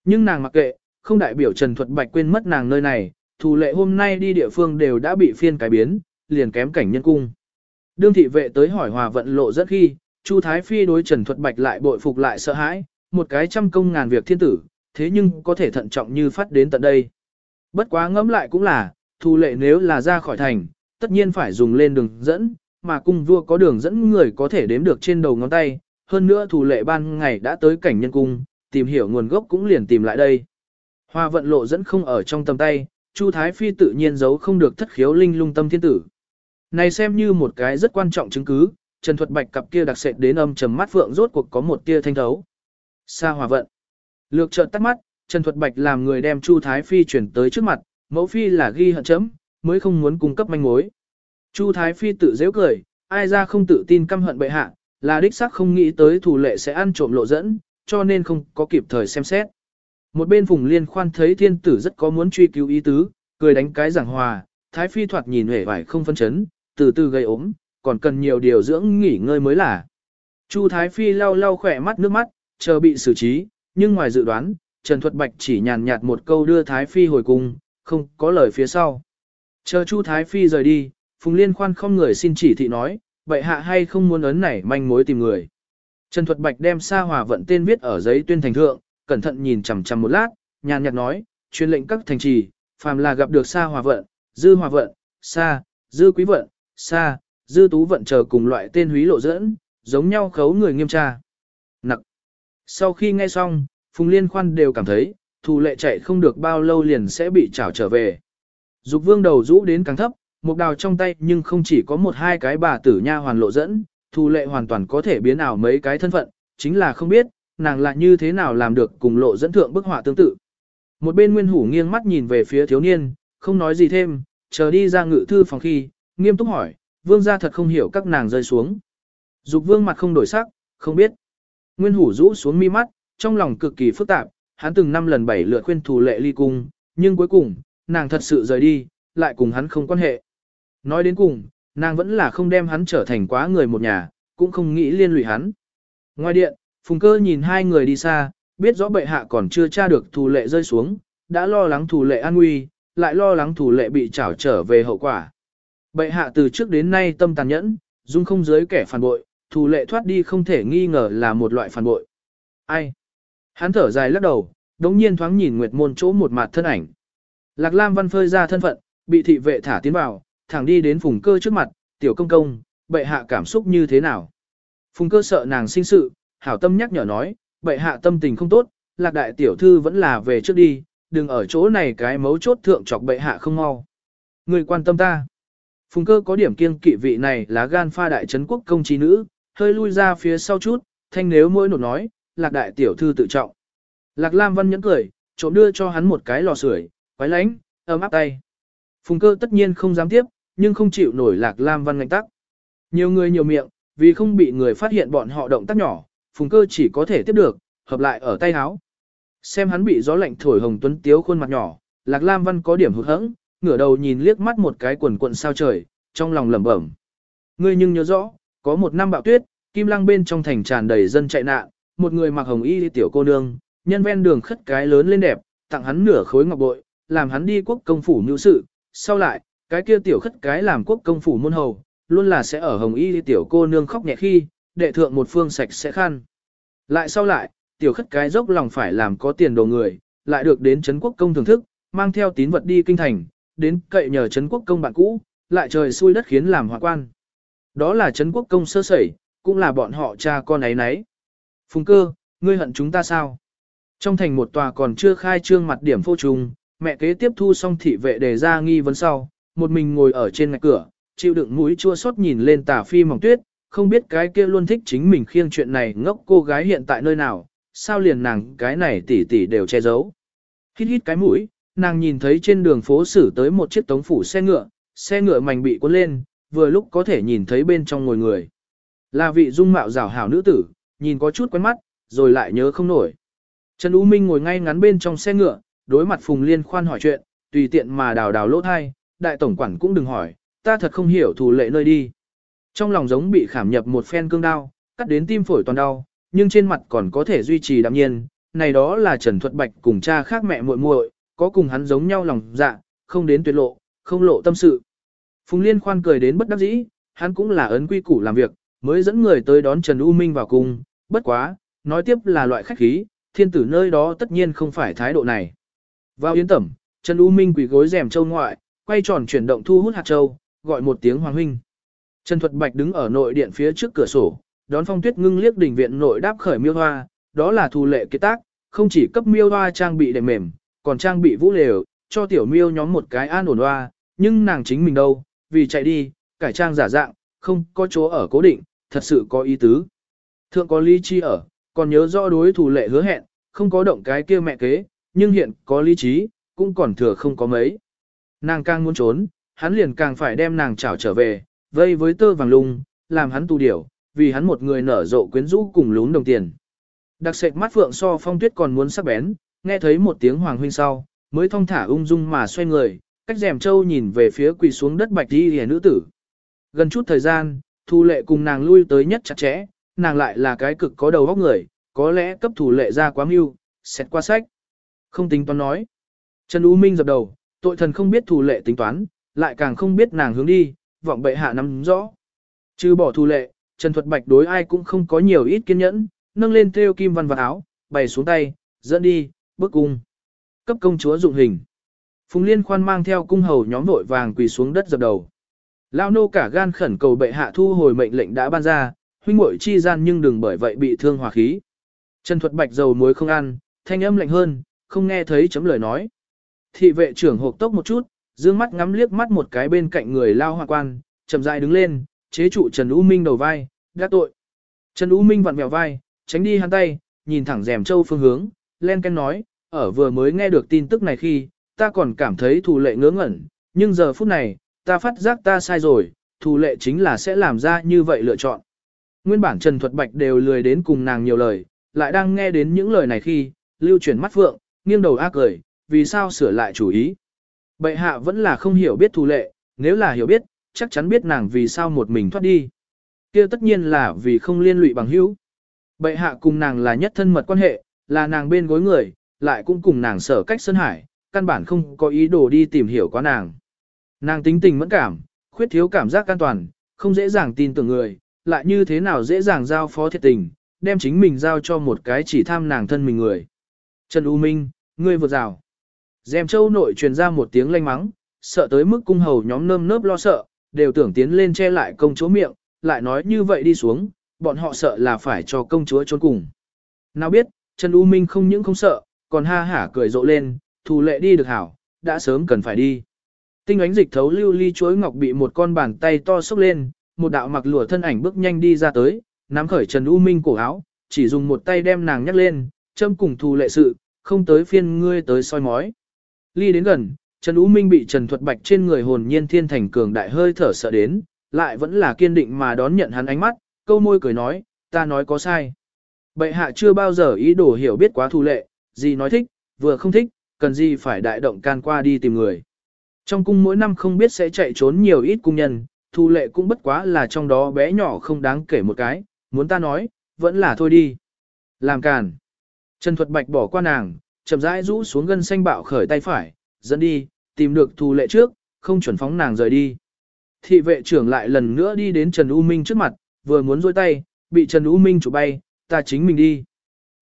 Nhưng nàng mặc kệ, không đại biểu Trần Thuật Bạch quên mất nàng nơi này, thủ lệ hôm nay đi địa phương đều đã bị phiên cải biến, liền kém cảnh nhân cung. Đương thị vệ tới hỏi hòa vận lộ rất khi, Chu Thái Phi đối Trần Thuật Bạch lại bội phục lại sợ hãi, một cái trăm công ngàn việc thiên tử, thế nhưng có thể thận trọng như phát đến tận đây. Bất quá ngẫm lại cũng là, thủ lệ nếu là ra khỏi thành, tất nhiên phải dùng lên đường dẫn, mà cung vua có đường dẫn người có thể đếm được trên đầu ngón tay, hơn nữa thủ lệ ban ngày đã tới cảnh nhân cung, tìm hiểu nguồn gốc cũng liền tìm lại đây. Hoa vận lộ dẫn không ở trong tầm tay, Chu Thái Phi tự nhiên giấu không được thất khiếu linh lung tâm thiên tử. Này xem như một cái rất quan trọng chứng cứ, Trần Thuật Bạch cặp kia đặc sệt đến âm trầm mắt phượng rốt cuộc có một tia thanh thấu. Sa hòa vận. Lược trợt tắt mắt, Trần Thuật Bạch làm người đem Chu Thái Phi chuyển tới trước mặt, mẫu phi là ghi hận chấm, mới không muốn cung cấp manh mối. Chu Thái Phi tự dễ cười, ai ra không tự tin căm hận bệ hạ, là đích xác không nghĩ tới thủ lệ sẽ ăn trộm lộ dẫn, cho nên không có kịp thời xem xét. Một bên Phùng Liên khoan thấy thiên tử rất có muốn truy cứu ý tứ, cười đánh cái giảng hòa, Thái Phi thoạt nhìn hề vải không phân chấn, từ từ gây ốm, còn cần nhiều điều dưỡng nghỉ ngơi mới là. Chu Thái Phi lau lau khỏe mắt nước mắt, chờ bị xử trí, nhưng ngoài dự đoán, Trần Thuật Bạch chỉ nhàn nhạt một câu đưa Thái Phi hồi cung, không có lời phía sau. Chờ Chu Thái Phi rời đi, Phùng Liên khoan không người xin chỉ thị nói, vậy hạ hay không muốn ấn này manh mối tìm người. Trần Thuật Bạch đem Sa Hòa vận tên viết ở giấy tuyên thành thượng, cẩn thận nhìn chằm chằm một lát, nhàn nhạt nói, truyền lệnh các thành trì, phàm là gặp được Sa Hòa vận, Dư Hòa vận, Sa, Dư Quý vận, Sa, Dư Tú vận chờ cùng loại tên húy lộ dẫn, giống nhau khấu người nghiêm tra. Nặc. Sau khi nghe xong, Phùng Liên Khoan đều cảm thấy, thù lệ chạy không được bao lâu liền sẽ bị trảo trở về. Dục vương đầu rũ đến càng thấp, một đào trong tay nhưng không chỉ có một hai cái bà tử nha hoàn lộ dẫn, thù lệ hoàn toàn có thể biến ảo mấy cái thân phận, chính là không biết, nàng lại như thế nào làm được cùng lộ dẫn thượng bức họa tương tự. Một bên nguyên hủ nghiêng mắt nhìn về phía thiếu niên, không nói gì thêm, chờ đi ra ngự thư phòng khi, nghiêm túc hỏi, vương gia thật không hiểu các nàng rơi xuống. Dục vương mặt không đổi sắc, không biết. Nguyên hủ rũ xuống mi mắt, trong lòng cực kỳ phức tạp, hắn từng năm lần bảy lượt khuyên thù lệ ly cung, nhưng cuối cùng, nàng thật sự rời đi, lại cùng hắn không quan hệ. Nói đến cùng, nàng vẫn là không đem hắn trở thành quá người một nhà, cũng không nghĩ liên lụy hắn. Ngoài điện, Phùng Cơ nhìn hai người đi xa, biết rõ bệ hạ còn chưa tra được thù lệ rơi xuống, đã lo lắng thù lệ an nguy, lại lo lắng thù lệ bị trảo trở về hậu quả. Bệ hạ từ trước đến nay tâm tàn nhẫn, dung không giới kẻ phản bội, thù lệ thoát đi không thể nghi ngờ là một loại phản bội. Ai? Hắn thở dài lắc đầu, đống nhiên thoáng nhìn Nguyệt Môn chỗ một mặt thân ảnh. Lạc Lam Văn phơi ra thân phận, bị thị vệ thả tiến vào, thẳng đi đến phùng cơ trước mặt, tiểu công công, bệ hạ cảm xúc như thế nào. Phùng cơ sợ nàng sinh sự, hảo tâm nhắc nhở nói, bệ hạ tâm tình không tốt, lạc đại tiểu thư vẫn là về trước đi, đừng ở chỗ này cái mấu chốt thượng chọc bệ hạ không mau. Người quan tâm ta. Phùng cơ có điểm kiêng kỵ vị này là gan pha đại trấn quốc công trí nữ, hơi lui ra phía sau chút, thanh nếu mỗi nột nói, lạc đại tiểu thư tự trọng. Lạc Lam Văn nhẫn cười, trộm đưa cho hắn một cái lò sưởi, quái lánh, ấm áp tay. Phùng cơ tất nhiên không dám tiếp, nhưng không chịu nổi Lạc Lam Văn ngạnh tắc. Nhiều người nhiều miệng, vì không bị người phát hiện bọn họ động tác nhỏ, phùng cơ chỉ có thể tiếp được, hợp lại ở tay áo. Xem hắn bị gió lạnh thổi hồng tuấn tiếu khuôn mặt nhỏ, Lạc Lam Văn có điểm hụt hẫng, ngửa đầu nhìn liếc mắt một cái quần quận sao trời, trong lòng lẩm bẩm. Ngươi nhưng nhớ rõ, có một năm bạo tuyết, kim lăng bên trong thành tràn đầy dân chạy nạn, một người mặc hồng y tiểu cô nương, nhân ven đường khất cái lớn lên đẹp, tặng hắn nửa khối ngọc bội, làm hắn đi quốc công phủ nhu sự, sau lại, cái kia tiểu khất cái làm quốc công phủ môn hầu, luôn là sẽ ở hồng y tiểu cô nương khóc nhẹ khi, đệ thượng một phương sạch sẽ khăn. Lại sau lại, tiểu khất cái dốc lòng phải làm có tiền đồ người, lại được đến Trấn quốc công thưởng thức, mang theo tín vật đi kinh thành, đến cậy nhờ Trấn quốc công bạn cũ, lại trời xui đất khiến làm hòa quan. Đó là Trấn quốc công sơ sẩy, cũng là bọn họ cha con ấy nấy. Phùng cơ, ngươi hận chúng ta sao? Trong thành một tòa còn chưa khai trương mặt điểm phô trùng, mẹ kế tiếp thu xong thị vệ đề ra nghi vấn sau, một mình ngồi ở trên ngạch cửa, chịu đựng mũi chua xót nhìn lên tà phi mỏng tuyết, không biết cái kia luôn thích chính mình khiêng chuyện này ngốc cô gái hiện tại nơi nào, sao liền nàng cái này tỉ tỉ đều che giấu. Hít hít cái mũi, nàng nhìn thấy trên đường phố xử tới một chiếc tống phủ xe ngựa, xe ngựa mảnh bị cuốn lên, vừa lúc có thể nhìn thấy bên trong ngồi người. Là vị dung mạo rào hảo nữ tử, nhìn có chút quen mắt, rồi lại nhớ không nổi. Trần U Minh ngồi ngay ngắn bên trong xe ngựa, đối mặt Phùng Liên khoan hỏi chuyện, tùy tiện mà đào đào lỗ thai, đại tổng quản cũng đừng hỏi, ta thật không hiểu thủ lệ nơi đi. Trong lòng giống bị khảm nhập một phen cương đao, cắt đến tim phổi toàn đau, nhưng trên mặt còn có thể duy trì đạm nhiên, này đó là Trần Thuật Bạch cùng cha khác mẹ muội muội, có cùng hắn giống nhau lòng dạ, không đến tuyệt lộ, không lộ tâm sự. Phùng Liên khoan cười đến bất đắc dĩ, hắn cũng là ấn quy củ làm việc, mới dẫn người tới đón Trần U Minh vào cung, bất quá, nói tiếp là loại khách khí, thiên tử nơi đó tất nhiên không phải thái độ này. Vào yến tẩm, Trần U Minh quỳ gối rèm châu ngoại, quay tròn chuyển động thu hút hạt châu, gọi một tiếng hoàng huynh. Trần Thuật Bạch đứng ở nội điện phía trước cửa sổ, đón phong tuyết ngưng liếc đỉnh viện nội đáp khởi miêu hoa, đó là thù lệ kế tác, không chỉ cấp miêu hoa trang bị đệm mềm, còn trang bị vũ lều, cho tiểu miêu nhóm một cái an ổn hoa, nhưng nàng chính mình đâu, vì chạy đi, cải trang giả dạng, không có chỗ ở cố định, thật sự có ý tứ. Thượng có lý chi ở, còn nhớ rõ đối thủ lệ hứa hẹn, không có động cái kia mẹ kế, nhưng hiện có lý trí, cũng còn thừa không có mấy. Nàng càng muốn trốn, hắn liền càng phải đem nàng trảo trở về, vây với tơ vàng lung, làm hắn tu điểu, vì hắn một người nở rộ quyến rũ cùng lún đồng tiền. Đặc sệt mắt phượng so phong tuyết còn muốn sắc bén, nghe thấy một tiếng hoàng huynh sau, mới thong thả ung dung mà xoay người, cách rèm châu nhìn về phía quỳ xuống đất bạch đi hề nữ tử. Gần chút thời gian, thu lệ cùng nàng lui tới nhất chặt chẽ, nàng lại là cái cực có đầu óc người, có lẽ cấp thủ lệ ra quá mưu, xét qua sách. Không tính toán nói. Trần U Minh dập đầu, tội thần không biết thủ lệ tính toán, lại càng không biết nàng hướng đi, vọng bệ hạ nắm rõ. Chứ bỏ thủ lệ, Trần Thuật Bạch đối ai cũng không có nhiều ít kiên nhẫn, nâng lên theo kim văn vào áo, bày xuống tay, dẫn đi, bước cung. Cấp công chúa dụng hình. Phùng Liên khoan mang theo cung hầu nhóm vội vàng quỳ xuống đất dập đầu. Lao nô cả gan khẩn cầu bệ hạ thu hồi mệnh lệnh đã ban ra, huynh muội chi gian nhưng đừng bởi vậy bị thương hòa khí. Trần Thuật Bạch dầu muối không ăn, thanh âm lạnh hơn, không nghe thấy chấm lời nói. Thị vệ trưởng hộp tốc một chút, dương mắt ngắm liếc mắt một cái bên cạnh người lao hoa quan, chậm rãi đứng lên, chế trụ Trần U Minh đầu vai, gác tội. Trần U Minh vặn vẹo vai, tránh đi hắn tay, nhìn thẳng rèm châu phương hướng, len ken nói, ở vừa mới nghe được tin tức này khi, ta còn cảm thấy thù lệ ngớ ngẩn, nhưng giờ phút này, ta phát giác ta sai rồi, thù lệ chính là sẽ làm ra như vậy lựa chọn. Nguyên bản Trần Thuật Bạch đều lười đến cùng nàng nhiều lời, lại đang nghe đến những lời này khi, lưu chuyển mắt phượng, nghiêng đầu ác cười, vì sao sửa lại chủ ý. Bệ hạ vẫn là không hiểu biết thù lệ, nếu là hiểu biết, chắc chắn biết nàng vì sao một mình thoát đi. kia tất nhiên là vì không liên lụy bằng hữu. Bệ hạ cùng nàng là nhất thân mật quan hệ, là nàng bên gối người, lại cũng cùng nàng sở cách sân hải, căn bản không có ý đồ đi tìm hiểu quá nàng. Nàng tính tình mẫn cảm, khuyết thiếu cảm giác an toàn, không dễ dàng tin tưởng người, lại như thế nào dễ dàng giao phó thiệt tình, đem chính mình giao cho một cái chỉ tham nàng thân mình người. Trần U Minh, ngươi vượt rào. Dèm châu nội truyền ra một tiếng lanh mắng, sợ tới mức cung hầu nhóm nơm nớp lo sợ, đều tưởng tiến lên che lại công chúa miệng, lại nói như vậy đi xuống, bọn họ sợ là phải cho công chúa trốn cùng. Nào biết, Trần U Minh không những không sợ, còn ha hả cười rộ lên, thù lệ đi được hảo, đã sớm cần phải đi. Tinh ánh dịch thấu lưu ly chuối ngọc bị một con bàn tay to xốc lên, một đạo mặc lụa thân ảnh bước nhanh đi ra tới, nắm khởi Trần U Minh cổ áo, chỉ dùng một tay đem nàng nhắc lên, châm cùng thù lệ sự, không tới phiên ngươi tới soi mói. Ly đến gần, Trần U Minh bị Trần Thuật Bạch trên người hồn nhiên thiên thành cường đại hơi thở sợ đến, lại vẫn là kiên định mà đón nhận hắn ánh mắt, câu môi cười nói, ta nói có sai. Bệ hạ chưa bao giờ ý đồ hiểu biết quá thù lệ, gì nói thích, vừa không thích, cần gì phải đại động can qua đi tìm người. Trong cung mỗi năm không biết sẽ chạy trốn nhiều ít cung nhân, thù lệ cũng bất quá là trong đó bé nhỏ không đáng kể một cái, muốn ta nói, vẫn là thôi đi. Làm càn. Trần Thuật Bạch bỏ qua nàng, chậm rãi rũ xuống gân xanh bạo khởi tay phải, dẫn đi, tìm được thù lệ trước, không chuẩn phóng nàng rời đi. Thị vệ trưởng lại lần nữa đi đến Trần U Minh trước mặt, vừa muốn rôi tay, bị Trần U Minh chụp bay, ta chính mình đi.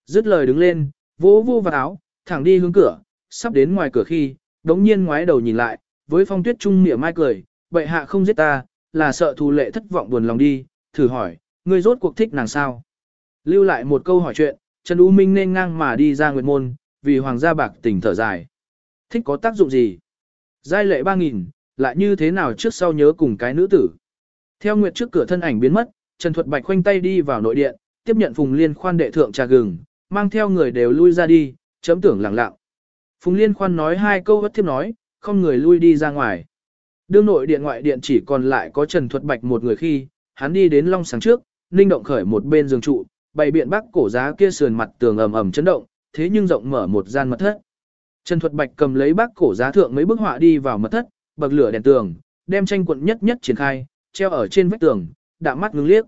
Dứt lời đứng lên, vỗ vô vào áo, thẳng đi hướng cửa, sắp đến ngoài cửa khi, đống nhiên ngoái đầu nhìn lại, với phong tuyết trung mỉa mai cười, bệ hạ không giết ta, là sợ thù lệ thất vọng buồn lòng đi, thử hỏi, ngươi rốt cuộc thích nàng sao? Lưu lại một câu hỏi chuyện, Trần U Minh nên ngang mà đi ra nguyệt môn, vì hoàng gia bạc tỉnh thở dài. Thích có tác dụng gì? Giai lệ ba nghìn, lại như thế nào trước sau nhớ cùng cái nữ tử? Theo nguyệt trước cửa thân ảnh biến mất, Trần Thuật Bạch khoanh tay đi vào nội điện, tiếp nhận Phùng Liên khoan đệ thượng trà gừng, mang theo người đều lui ra đi, chấm tưởng lặng lặng. Phùng Liên khoan nói hai câu bất tiếp nói, không người lui đi ra ngoài. Đương nội điện ngoại điện chỉ còn lại có Trần Thuật Bạch một người khi, hắn đi đến long sáng trước, ninh động khởi một bên giường trụ, bày biện bắc cổ giá kia sườn mặt tường ầm ầm chấn động, thế nhưng rộng mở một gian mật thất. Trần Thuật Bạch cầm lấy bác cổ giá thượng mấy bức họa đi vào mật thất, bậc lửa đèn tường, đem tranh quận nhất nhất triển khai, treo ở trên vách tường, đạm mắt ngưng liếc.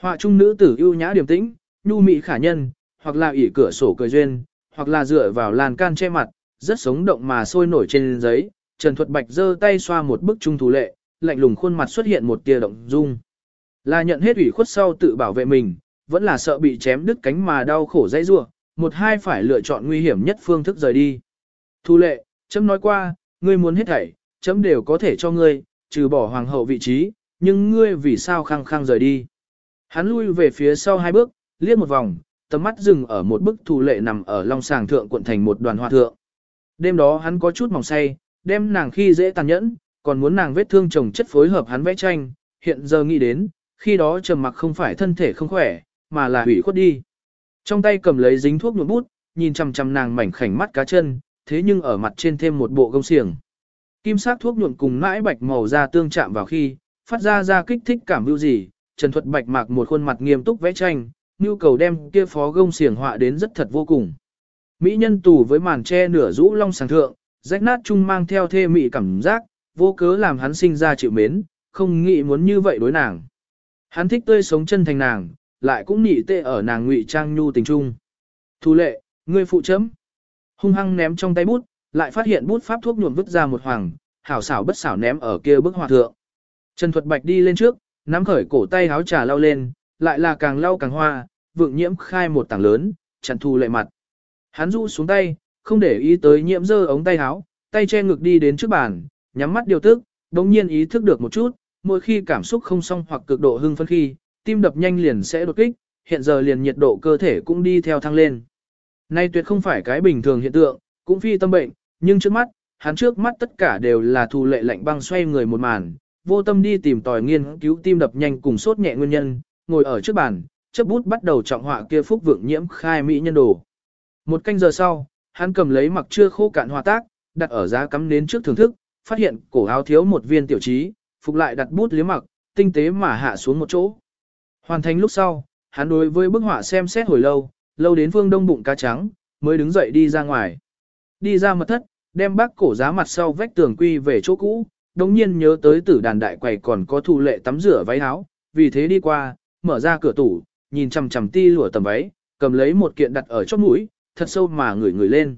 Họa trung nữ tử ưu nhã điềm tĩnh, nhu mị khả nhân, hoặc là ỉ cửa sổ cười duyên, hoặc là dựa vào lan can che mặt, rất sống động mà sôi nổi trên giấy. Trần Thuật Bạch giơ tay xoa một bức trung thủ lệ, lạnh lùng khuôn mặt xuất hiện một tia động dung. Là nhận hết ủy khuất sau tự bảo vệ mình, vẫn là sợ bị chém đứt cánh mà đau khổ dây rủa một hai phải lựa chọn nguy hiểm nhất phương thức rời đi. Thu lệ, chấm nói qua, ngươi muốn hết thảy, chấm đều có thể cho ngươi, trừ bỏ hoàng hậu vị trí, nhưng ngươi vì sao khăng khăng rời đi. Hắn lui về phía sau hai bước, liếc một vòng, tầm mắt dừng ở một bức thù lệ nằm ở long sàng thượng cuộn thành một đoàn hoa thượng. Đêm đó hắn có chút mỏng say, đem nàng khi dễ tàn nhẫn, còn muốn nàng vết thương chồng chất phối hợp hắn vẽ tranh, hiện giờ nghĩ đến, khi đó trầm mặc không phải thân thể không khỏe, mà là hủy khuất đi. Trong tay cầm lấy dính thuốc nhuộm bút, nhìn chằm chằm nàng mảnh khảnh mắt cá chân, thế nhưng ở mặt trên thêm một bộ gông xiềng. Kim sắc thuốc nhuộm cùng nãi bạch màu da tương chạm vào khi, phát ra ra kích thích cảm hữu gì, Trần Thuật Bạch mạc một khuôn mặt nghiêm túc vẽ tranh, nhu cầu đem kia phó gông xiềng họa đến rất thật vô cùng. Mỹ nhân tù với màn che nửa rũ long sàng thượng, rách nát chung mang theo thê mị cảm giác, vô cớ làm hắn sinh ra chịu mến, không nghĩ muốn như vậy đối nàng. Hắn thích tươi sống chân thành nàng, lại cũng nhị tê ở nàng ngụy trang nhu tình trung. Thu lệ, ngươi phụ chấm. Hung hăng ném trong tay bút, lại phát hiện bút pháp thuốc nhuộm vứt ra một hoàng, hảo xảo bất xảo ném ở kia bức họa thượng. Trần Thuật Bạch đi lên trước, nắm khởi cổ tay háo trà lau lên, lại là càng lau càng hoa, vượng nhiễm khai một tảng lớn, chặn thu lệ mặt. Hắn rũ xuống tay, không để ý tới nhiễm dơ ống tay háo, tay che ngực đi đến trước bàn, nhắm mắt điều tức, đồng nhiên ý thức được một chút, mỗi khi cảm xúc không xong hoặc cực độ hưng phấn khi, tim đập nhanh liền sẽ đột kích, hiện giờ liền nhiệt độ cơ thể cũng đi theo thăng lên. Nay tuyệt không phải cái bình thường hiện tượng, cũng phi tâm bệnh, nhưng trước mắt, hắn trước mắt tất cả đều là thù lệ lạnh băng xoay người một màn, vô tâm đi tìm tòi nghiên cứu tim đập nhanh cùng sốt nhẹ nguyên nhân, ngồi ở trước bàn, chấp bút bắt đầu trọng họa kia phúc vượng nhiễm khai mỹ nhân đồ. Một canh giờ sau, hắn cầm lấy mặc chưa khô cạn hòa tác, đặt ở giá cắm nến trước thưởng thức, phát hiện cổ áo thiếu một viên tiểu trí, phục lại đặt bút liếm mặc, tinh tế mà hạ xuống một chỗ. Hoàn thành lúc sau, hắn đối với bức họa xem xét hồi lâu, lâu đến phương đông bụng cá trắng, mới đứng dậy đi ra ngoài. Đi ra mật thất, đem bác cổ giá mặt sau vách tường quy về chỗ cũ, đồng nhiên nhớ tới tử đàn đại quầy còn có thủ lệ tắm rửa váy áo, vì thế đi qua, mở ra cửa tủ, nhìn chằm chằm ti lụa tầm váy, cầm lấy một kiện đặt ở chóp mũi, thật sâu mà ngửi ngửi lên.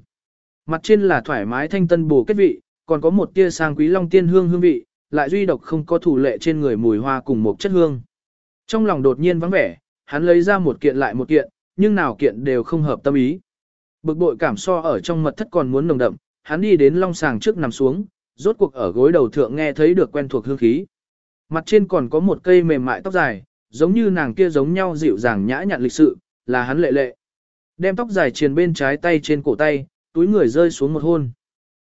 Mặt trên là thoải mái thanh tân bổ kết vị, còn có một tia sang quý long tiên hương hương vị, lại duy độc không có thủ lệ trên người mùi hoa cùng một chất hương. Trong lòng đột nhiên vắng vẻ, hắn lấy ra một kiện lại một kiện, nhưng nào kiện đều không hợp tâm ý. Bực bội cảm so ở trong mật thất còn muốn nồng đậm, hắn đi đến long sàng trước nằm xuống, rốt cuộc ở gối đầu thượng nghe thấy được quen thuộc hương khí. Mặt trên còn có một cây mềm mại tóc dài, giống như nàng kia giống nhau dịu dàng nhã nhặn lịch sự, là hắn lệ lệ. Đem tóc dài triền bên trái tay trên cổ tay, túi người rơi xuống một hôn.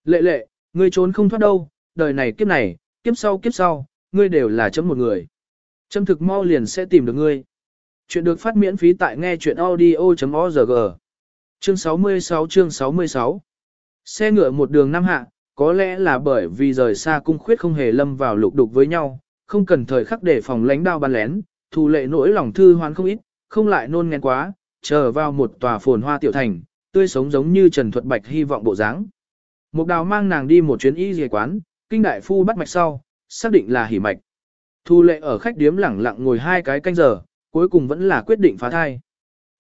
Lệ lệ, ngươi trốn không thoát đâu, đời này kiếp này, kiếp sau kiếp sau, ngươi đều là chấm một người. Châm thực mau liền sẽ tìm được ngươi. Chuyện được phát miễn phí tại nghe chuyện audio.org. Chương 66 chương 66 Xe ngựa một đường năm hạ, có lẽ là bởi vì rời xa cung khuyết không hề lâm vào lục đục với nhau, không cần thời khắc để phòng lánh đao bắn lén, thù lệ nỗi lòng thư hoán không ít, không lại nôn ngén quá, chờ vào một tòa phồn hoa tiểu thành, tươi sống giống như Trần Thuật Bạch hy vọng bộ dáng. Mục đào mang nàng đi một chuyến y dề quán, kinh đại phu bắt mạch sau, xác định là hỉ mạch. Thu lệ ở khách điếm lẳng lặng ngồi hai cái canh giờ, cuối cùng vẫn là quyết định phá thai.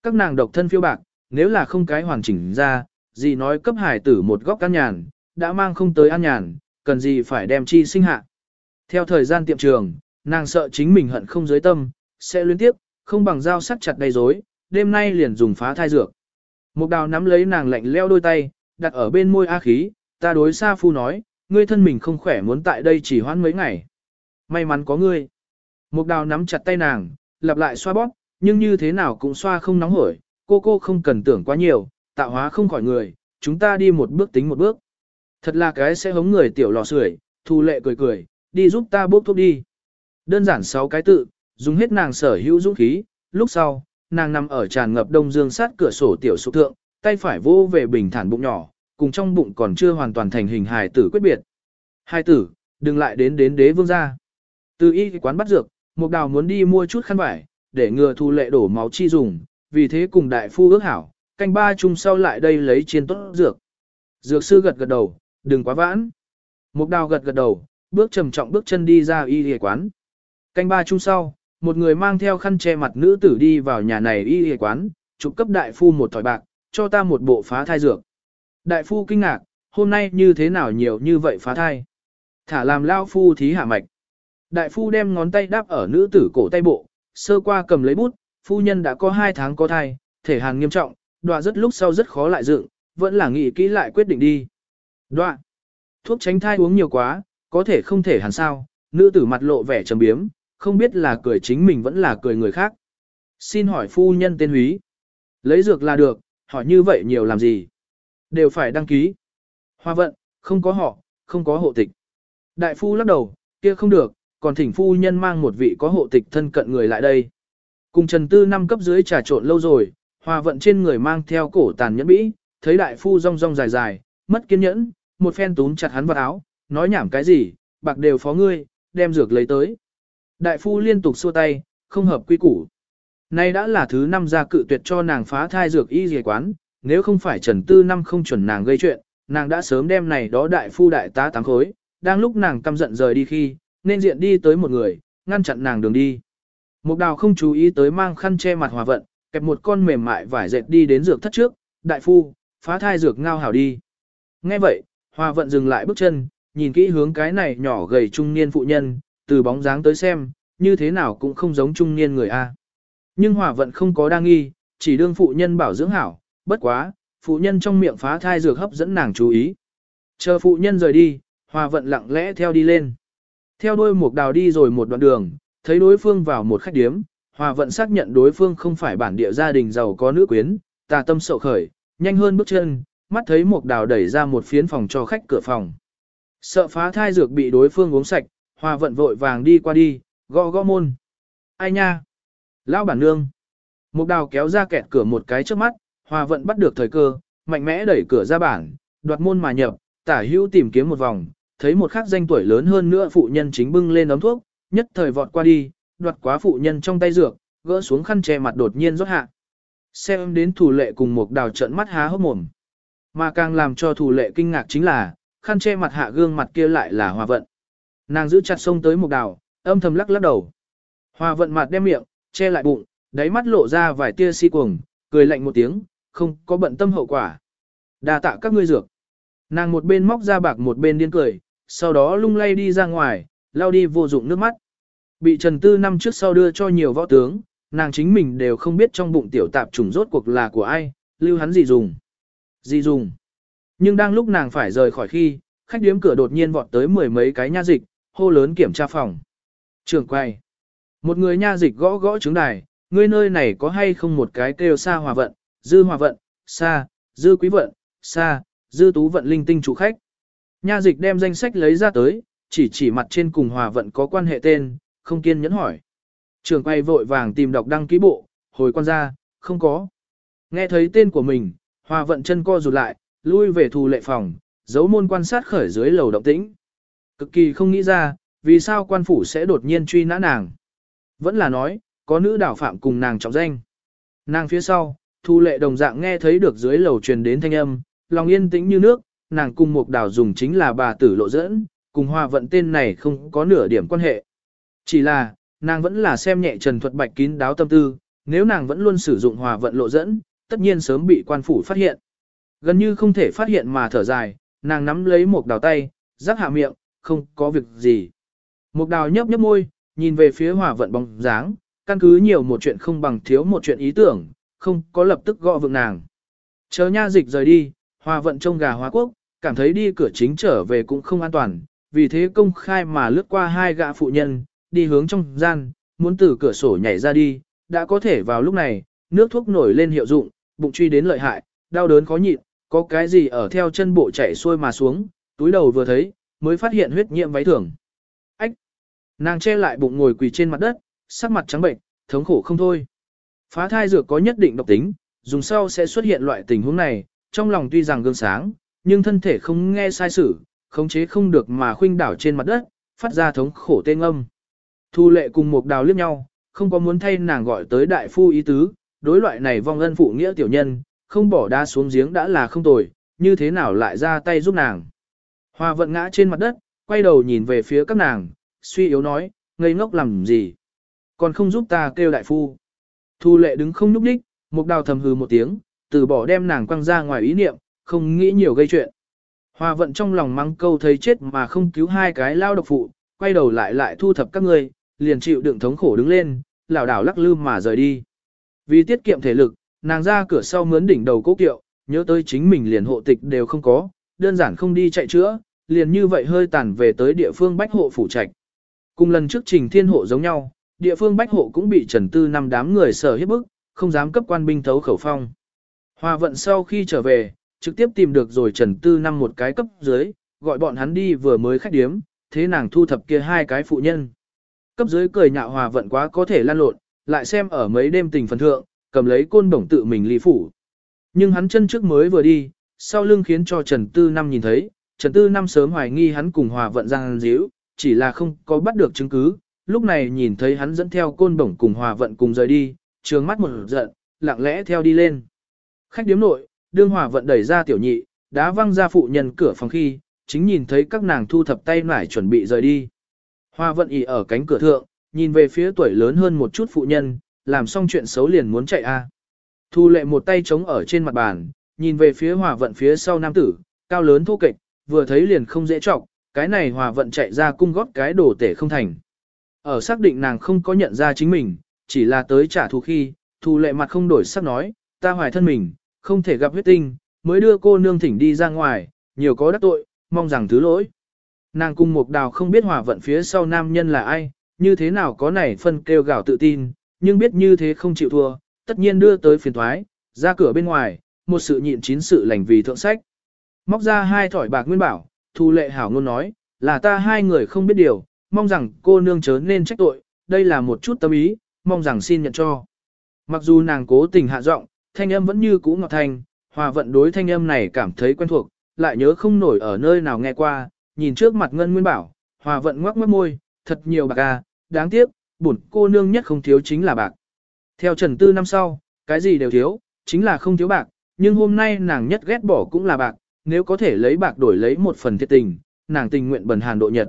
Các nàng độc thân phiêu bạc, nếu là không cái hoàn chỉnh ra, gì nói cấp hải tử một góc căn nhàn, đã mang không tới an nhàn, cần gì phải đem chi sinh hạ. Theo thời gian tiệm trường, nàng sợ chính mình hận không giới tâm, sẽ liên tiếp, không bằng dao sắc chặt đầy rối, đêm nay liền dùng phá thai dược. Mục đào nắm lấy nàng lạnh leo đôi tay, đặt ở bên môi A khí, ta đối Sa Phu nói, ngươi thân mình không khỏe muốn tại đây chỉ hoãn mấy ngày. May mắn có ngươi. Mục đào nắm chặt tay nàng, lặp lại xoa bóp, nhưng như thế nào cũng xoa không nóng hổi, cô cô không cần tưởng quá nhiều, tạo hóa không khỏi người, chúng ta đi một bước tính một bước. Thật là cái sẽ hống người tiểu lò sưởi, thu lệ cười cười, đi giúp ta bốc thuốc đi. Đơn giản sáu cái tự, dùng hết nàng sở hữu dũng khí, lúc sau, nàng nằm ở tràn ngập đông dương sát cửa sổ tiểu sụp thượng, tay phải vô về bình thản bụng nhỏ, cùng trong bụng còn chưa hoàn toàn thành hình hài tử quyết biệt. Hai tử, đừng lại đến đến đế vương gia. Từ y quán bắt dược, Mục Đào muốn đi mua chút khăn vải, để ngừa thu lệ đổ máu chi dùng, vì thế cùng đại phu ước hảo, canh ba chung sau lại đây lấy chiên tốt dược. Dược sư gật gật đầu, đừng quá vãn. Mục Đào gật gật đầu, bước trầm trọng bước chân đi ra y y quán. Canh ba chung sau, một người mang theo khăn che mặt nữ tử đi vào nhà này y y quán, chụp cấp đại phu một thỏi bạc, cho ta một bộ phá thai dược. Đại phu kinh ngạc, hôm nay như thế nào nhiều như vậy phá thai. Thả làm lao phu thí hạ mạch. Đại phu đem ngón tay đáp ở nữ tử cổ tay bộ, sơ qua cầm lấy bút, phu nhân đã có hai tháng có thai, thể hàn nghiêm trọng, đoạ rất lúc sau rất khó lại dựng, vẫn là nghĩ kỹ lại quyết định đi. Đoạ, thuốc tránh thai uống nhiều quá, có thể không thể hàn sao, nữ tử mặt lộ vẻ trầm biếm, không biết là cười chính mình vẫn là cười người khác. Xin hỏi phu nhân tên húy. Lấy dược là được, hỏi như vậy nhiều làm gì? Đều phải đăng ký. Hoa vận, không có họ, không có hộ tịch. Đại phu lắc đầu, kia không được, còn thỉnh phu nhân mang một vị có hộ tịch thân cận người lại đây. Cùng Trần Tư năm cấp dưới trà trộn lâu rồi, hòa vận trên người mang theo cổ tàn nhẫn bĩ, thấy đại phu rong rong dài dài, mất kiên nhẫn, một phen túm chặt hắn vào áo, nói nhảm cái gì, bạc đều phó ngươi, đem dược lấy tới. Đại phu liên tục xua tay, không hợp quy củ. Nay đã là thứ năm ra cự tuyệt cho nàng phá thai dược y dề quán, nếu không phải Trần Tư năm không chuẩn nàng gây chuyện, nàng đã sớm đem này đó đại phu đại tá tám khối, đang lúc nàng căm giận rời đi khi, nên diện đi tới một người, ngăn chặn nàng đường đi. Mục đào không chú ý tới mang khăn che mặt hòa vận, kẹp một con mềm mại vải dệt đi đến dược thất trước, đại phu, phá thai dược ngao hảo đi. Nghe vậy, hòa vận dừng lại bước chân, nhìn kỹ hướng cái này nhỏ gầy trung niên phụ nhân, từ bóng dáng tới xem, như thế nào cũng không giống trung niên người A. Nhưng hòa vận không có đa nghi, chỉ đương phụ nhân bảo dưỡng hảo, bất quá, phụ nhân trong miệng phá thai dược hấp dẫn nàng chú ý. Chờ phụ nhân rời đi, hòa vận lặng lẽ theo đi lên. Theo đuôi mục đào đi rồi một đoạn đường, thấy đối phương vào một khách điếm, hòa vận xác nhận đối phương không phải bản địa gia đình giàu có nữ quyến, tà tâm sậu khởi, nhanh hơn bước chân, mắt thấy mục đào đẩy ra một phiến phòng cho khách cửa phòng. Sợ phá thai dược bị đối phương uống sạch, hòa vận vội vàng đi qua đi, gõ gõ môn. Ai nha? Lão bản nương. Mục đào kéo ra kẹt cửa một cái trước mắt, hòa vận bắt được thời cơ, mạnh mẽ đẩy cửa ra bản, đoạt môn mà nhập, tả hữu tìm kiếm một vòng, thấy một khắc danh tuổi lớn hơn nữa phụ nhân chính bưng lên ấm thuốc, nhất thời vọt qua đi, đoạt quá phụ nhân trong tay dược, gỡ xuống khăn che mặt đột nhiên rót hạ. Xem đến thủ lệ cùng một đào trận mắt há hốc mồm. Mà càng làm cho thủ lệ kinh ngạc chính là, khăn che mặt hạ gương mặt kia lại là hòa vận. Nàng giữ chặt sông tới một đào, âm thầm lắc lắc đầu. Hòa vận mặt đem miệng, che lại bụng, đáy mắt lộ ra vài tia si cuồng, cười lạnh một tiếng, không có bận tâm hậu quả. đa tạ các ngươi dược. Nàng một bên móc ra bạc một bên điên cười, sau đó lung lay đi ra ngoài, lao đi vô dụng nước mắt. Bị Trần Tư năm trước sau đưa cho nhiều võ tướng, nàng chính mình đều không biết trong bụng tiểu tạp trùng rốt cuộc là của ai, lưu hắn gì dùng. Gì dùng. Nhưng đang lúc nàng phải rời khỏi khi, khách điếm cửa đột nhiên vọt tới mười mấy cái nha dịch, hô lớn kiểm tra phòng. Trường quay. Một người nha dịch gõ gõ trứng đài, ngươi nơi này có hay không một cái kêu xa hòa vận, dư hòa vận, xa, dư quý vận, xa, dư tú vận linh tinh chủ khách. Nha dịch đem danh sách lấy ra tới, chỉ chỉ mặt trên cùng hòa vận có quan hệ tên, không kiên nhẫn hỏi. Trường quay vội vàng tìm đọc đăng ký bộ, hồi quan ra, không có. Nghe thấy tên của mình, hòa vận chân co rụt lại, lui về thù lệ phòng, giấu môn quan sát khởi dưới lầu động tĩnh. Cực kỳ không nghĩ ra, vì sao quan phủ sẽ đột nhiên truy nã nàng. Vẫn là nói, có nữ đảo phạm cùng nàng trọng danh. Nàng phía sau, thu lệ đồng dạng nghe thấy được dưới lầu truyền đến thanh âm, lòng yên tĩnh như nước, nàng cùng một đào dùng chính là bà tử lộ dẫn, cùng hòa vận tên này không có nửa điểm quan hệ. Chỉ là, nàng vẫn là xem nhẹ Trần Thuật Bạch kín đáo tâm tư, nếu nàng vẫn luôn sử dụng hòa vận lộ dẫn, tất nhiên sớm bị quan phủ phát hiện. Gần như không thể phát hiện mà thở dài, nàng nắm lấy một đào tay, rắc hạ miệng, không có việc gì. Một đào nhấp nhấp môi, nhìn về phía hòa vận bóng dáng, căn cứ nhiều một chuyện không bằng thiếu một chuyện ý tưởng, không có lập tức gõ vượng nàng. Chờ nha dịch rời đi, hòa vận trông gà hóa quốc, cảm thấy đi cửa chính trở về cũng không an toàn, vì thế công khai mà lướt qua hai gã phụ nhân, đi hướng trong gian, muốn từ cửa sổ nhảy ra đi, đã có thể vào lúc này, nước thuốc nổi lên hiệu dụng, bụng truy đến lợi hại, đau đớn khó nhịn, có cái gì ở theo chân bộ chạy xuôi mà xuống, túi đầu vừa thấy, mới phát hiện huyết nhiễm váy thường. Ách! Nàng che lại bụng ngồi quỳ trên mặt đất, sắc mặt trắng bệnh, thống khổ không thôi. Phá thai dược có nhất định độc tính, dùng sau sẽ xuất hiện loại tình huống này, trong lòng tuy rằng gương sáng, nhưng thân thể không nghe sai sử, khống chế không được mà khuynh đảo trên mặt đất, phát ra thống khổ tên âm. Thu lệ cùng một đào liếc nhau, không có muốn thay nàng gọi tới đại phu ý tứ, đối loại này vong ân phụ nghĩa tiểu nhân, không bỏ đa xuống giếng đã là không tồi, như thế nào lại ra tay giúp nàng. Hoa vận ngã trên mặt đất, quay đầu nhìn về phía các nàng, suy yếu nói, ngây ngốc làm gì. Còn không giúp ta kêu đại phu. Thu lệ đứng không nhúc đích, một đào thầm hừ một tiếng, từ bỏ đem nàng quăng ra ngoài ý niệm, không nghĩ nhiều gây chuyện. hòa vận trong lòng mắng câu thấy chết mà không cứu hai cái lao độc phụ, quay đầu lại lại thu thập các người, liền chịu đựng thống khổ đứng lên, lảo đảo lắc lư mà rời đi. Vì tiết kiệm thể lực, nàng ra cửa sau mướn đỉnh đầu cố kiệu, nhớ tới chính mình liền hộ tịch đều không có, đơn giản không đi chạy chữa, liền như vậy hơi tàn về tới địa phương bách hộ phủ trạch. Cùng lần trước trình thiên hộ giống nhau, địa phương bách hộ cũng bị trần tư năm đám người sở hiếp bức, không dám cấp quan binh thấu khẩu phong. Hòa vận sau khi trở về, trực tiếp tìm được rồi trần tư năm một cái cấp dưới, gọi bọn hắn đi vừa mới khách điếm, thế nàng thu thập kia hai cái phụ nhân. Cấp dưới cười nhạo hòa vận quá có thể lan lộn, lại xem ở mấy đêm tình phần thượng, cầm lấy côn đồng tự mình ly phủ. Nhưng hắn chân trước mới vừa đi, sau lưng khiến cho Trần Tư Năm nhìn thấy, Trần Tư Năm sớm hoài nghi hắn cùng hòa vận giang díu, chỉ là không có bắt được chứng cứ, lúc này nhìn thấy hắn dẫn theo côn bổng cùng hòa vận cùng rời đi, trường mắt một giận, lặng lẽ theo đi lên. Khách điếm nội, đương hòa vận đẩy ra tiểu nhị, đá văng ra phụ nhân cửa phòng khi, chính nhìn thấy các nàng thu thập tay nải chuẩn bị rời đi. Hòa vận ỉ ở cánh cửa thượng, nhìn về phía tuổi lớn hơn một chút phụ nhân, làm xong chuyện xấu liền muốn chạy a. Thu lệ một tay chống ở trên mặt bàn, nhìn về phía hòa vận phía sau nam tử, cao lớn thô kệch, vừa thấy liền không dễ trọng, cái này hòa vận chạy ra cung gót cái đồ tể không thành. Ở xác định nàng không có nhận ra chính mình, chỉ là tới trả thù khi, Thu lệ mặt không đổi sắc nói, ta hoài thân mình, không thể gặp huyết tinh, mới đưa cô nương thỉnh đi ra ngoài, nhiều có đắc tội, mong rằng thứ lỗi. Nàng cung mục đào không biết hòa vận phía sau nam nhân là ai, như thế nào có này phân kêu gào tự tin, nhưng biết như thế không chịu thua, tất nhiên đưa tới phiền thoái, ra cửa bên ngoài, một sự nhịn chín sự lành vì thượng sách. Móc ra hai thỏi bạc nguyên bảo, thu lệ hảo ngôn nói, là ta hai người không biết điều, mong rằng cô nương chớ nên trách tội, đây là một chút tâm ý, mong rằng xin nhận cho. Mặc dù nàng cố tình hạ giọng, thanh âm vẫn như cũ ngọt thanh, hòa vận đối thanh âm này cảm thấy quen thuộc, lại nhớ không nổi ở nơi nào nghe qua, nhìn trước mặt ngân nguyên bảo, hòa vận ngoắc mất môi, thật nhiều bạc à, đáng tiếc, bổn cô nương nhất không thiếu chính là bạc. Theo Trần Tư năm sau, cái gì đều thiếu, chính là không thiếu bạc, nhưng hôm nay nàng nhất ghét bỏ cũng là bạc, nếu có thể lấy bạc đổi lấy một phần thiệt tình, nàng tình nguyện bần hàn độ nhật.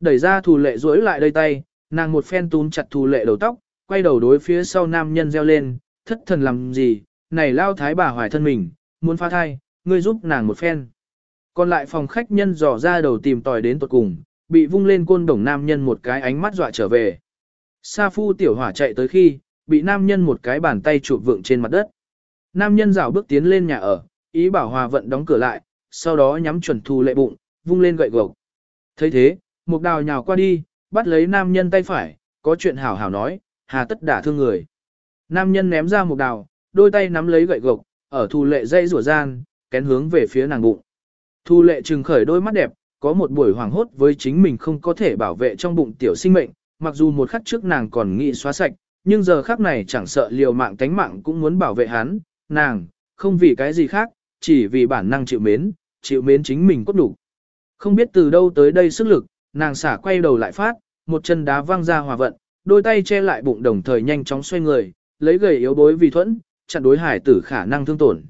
Đẩy ra thù lệ rối lại đây tay, nàng một phen túm chặt thù lệ đầu tóc, quay đầu đối phía sau nam nhân reo lên, thất thần làm gì, này lao thái bà hoài thân mình, muốn phá thai, ngươi giúp nàng một phen. Còn lại phòng khách nhân dò ra đầu tìm tòi đến tuột cùng, bị vung lên côn đồng nam nhân một cái ánh mắt dọa trở về. Sa phu tiểu hỏa chạy tới khi, bị nam nhân một cái bàn tay chụp vượng trên mặt đất. Nam nhân rảo bước tiến lên nhà ở, ý bảo hòa vận đóng cửa lại, sau đó nhắm chuẩn thù lệ bụng, vung lên gậy gộc. thấy thế, một đào nhào qua đi, bắt lấy nam nhân tay phải, có chuyện hảo hảo nói, hà tất đả thương người. Nam nhân ném ra một đào, đôi tay nắm lấy gậy gộc, ở thù lệ dây rủa gian, kén hướng về phía nàng bụng. Thù lệ trừng khởi đôi mắt đẹp, có một buổi hoàng hốt với chính mình không có thể bảo vệ trong bụng tiểu sinh mệnh, mặc dù một khắc trước nàng còn nghĩ xóa sạch, nhưng giờ khắc này chẳng sợ liều mạng tánh mạng cũng muốn bảo vệ hắn, nàng, không vì cái gì khác, chỉ vì bản năng chịu mến, chịu mến chính mình cốt đủ. Không biết từ đâu tới đây sức lực, nàng xả quay đầu lại phát, một chân đá văng ra hòa vận, đôi tay che lại bụng đồng thời nhanh chóng xoay người, lấy gầy yếu bối vì thuẫn, chặn đối hải tử khả năng thương tổn.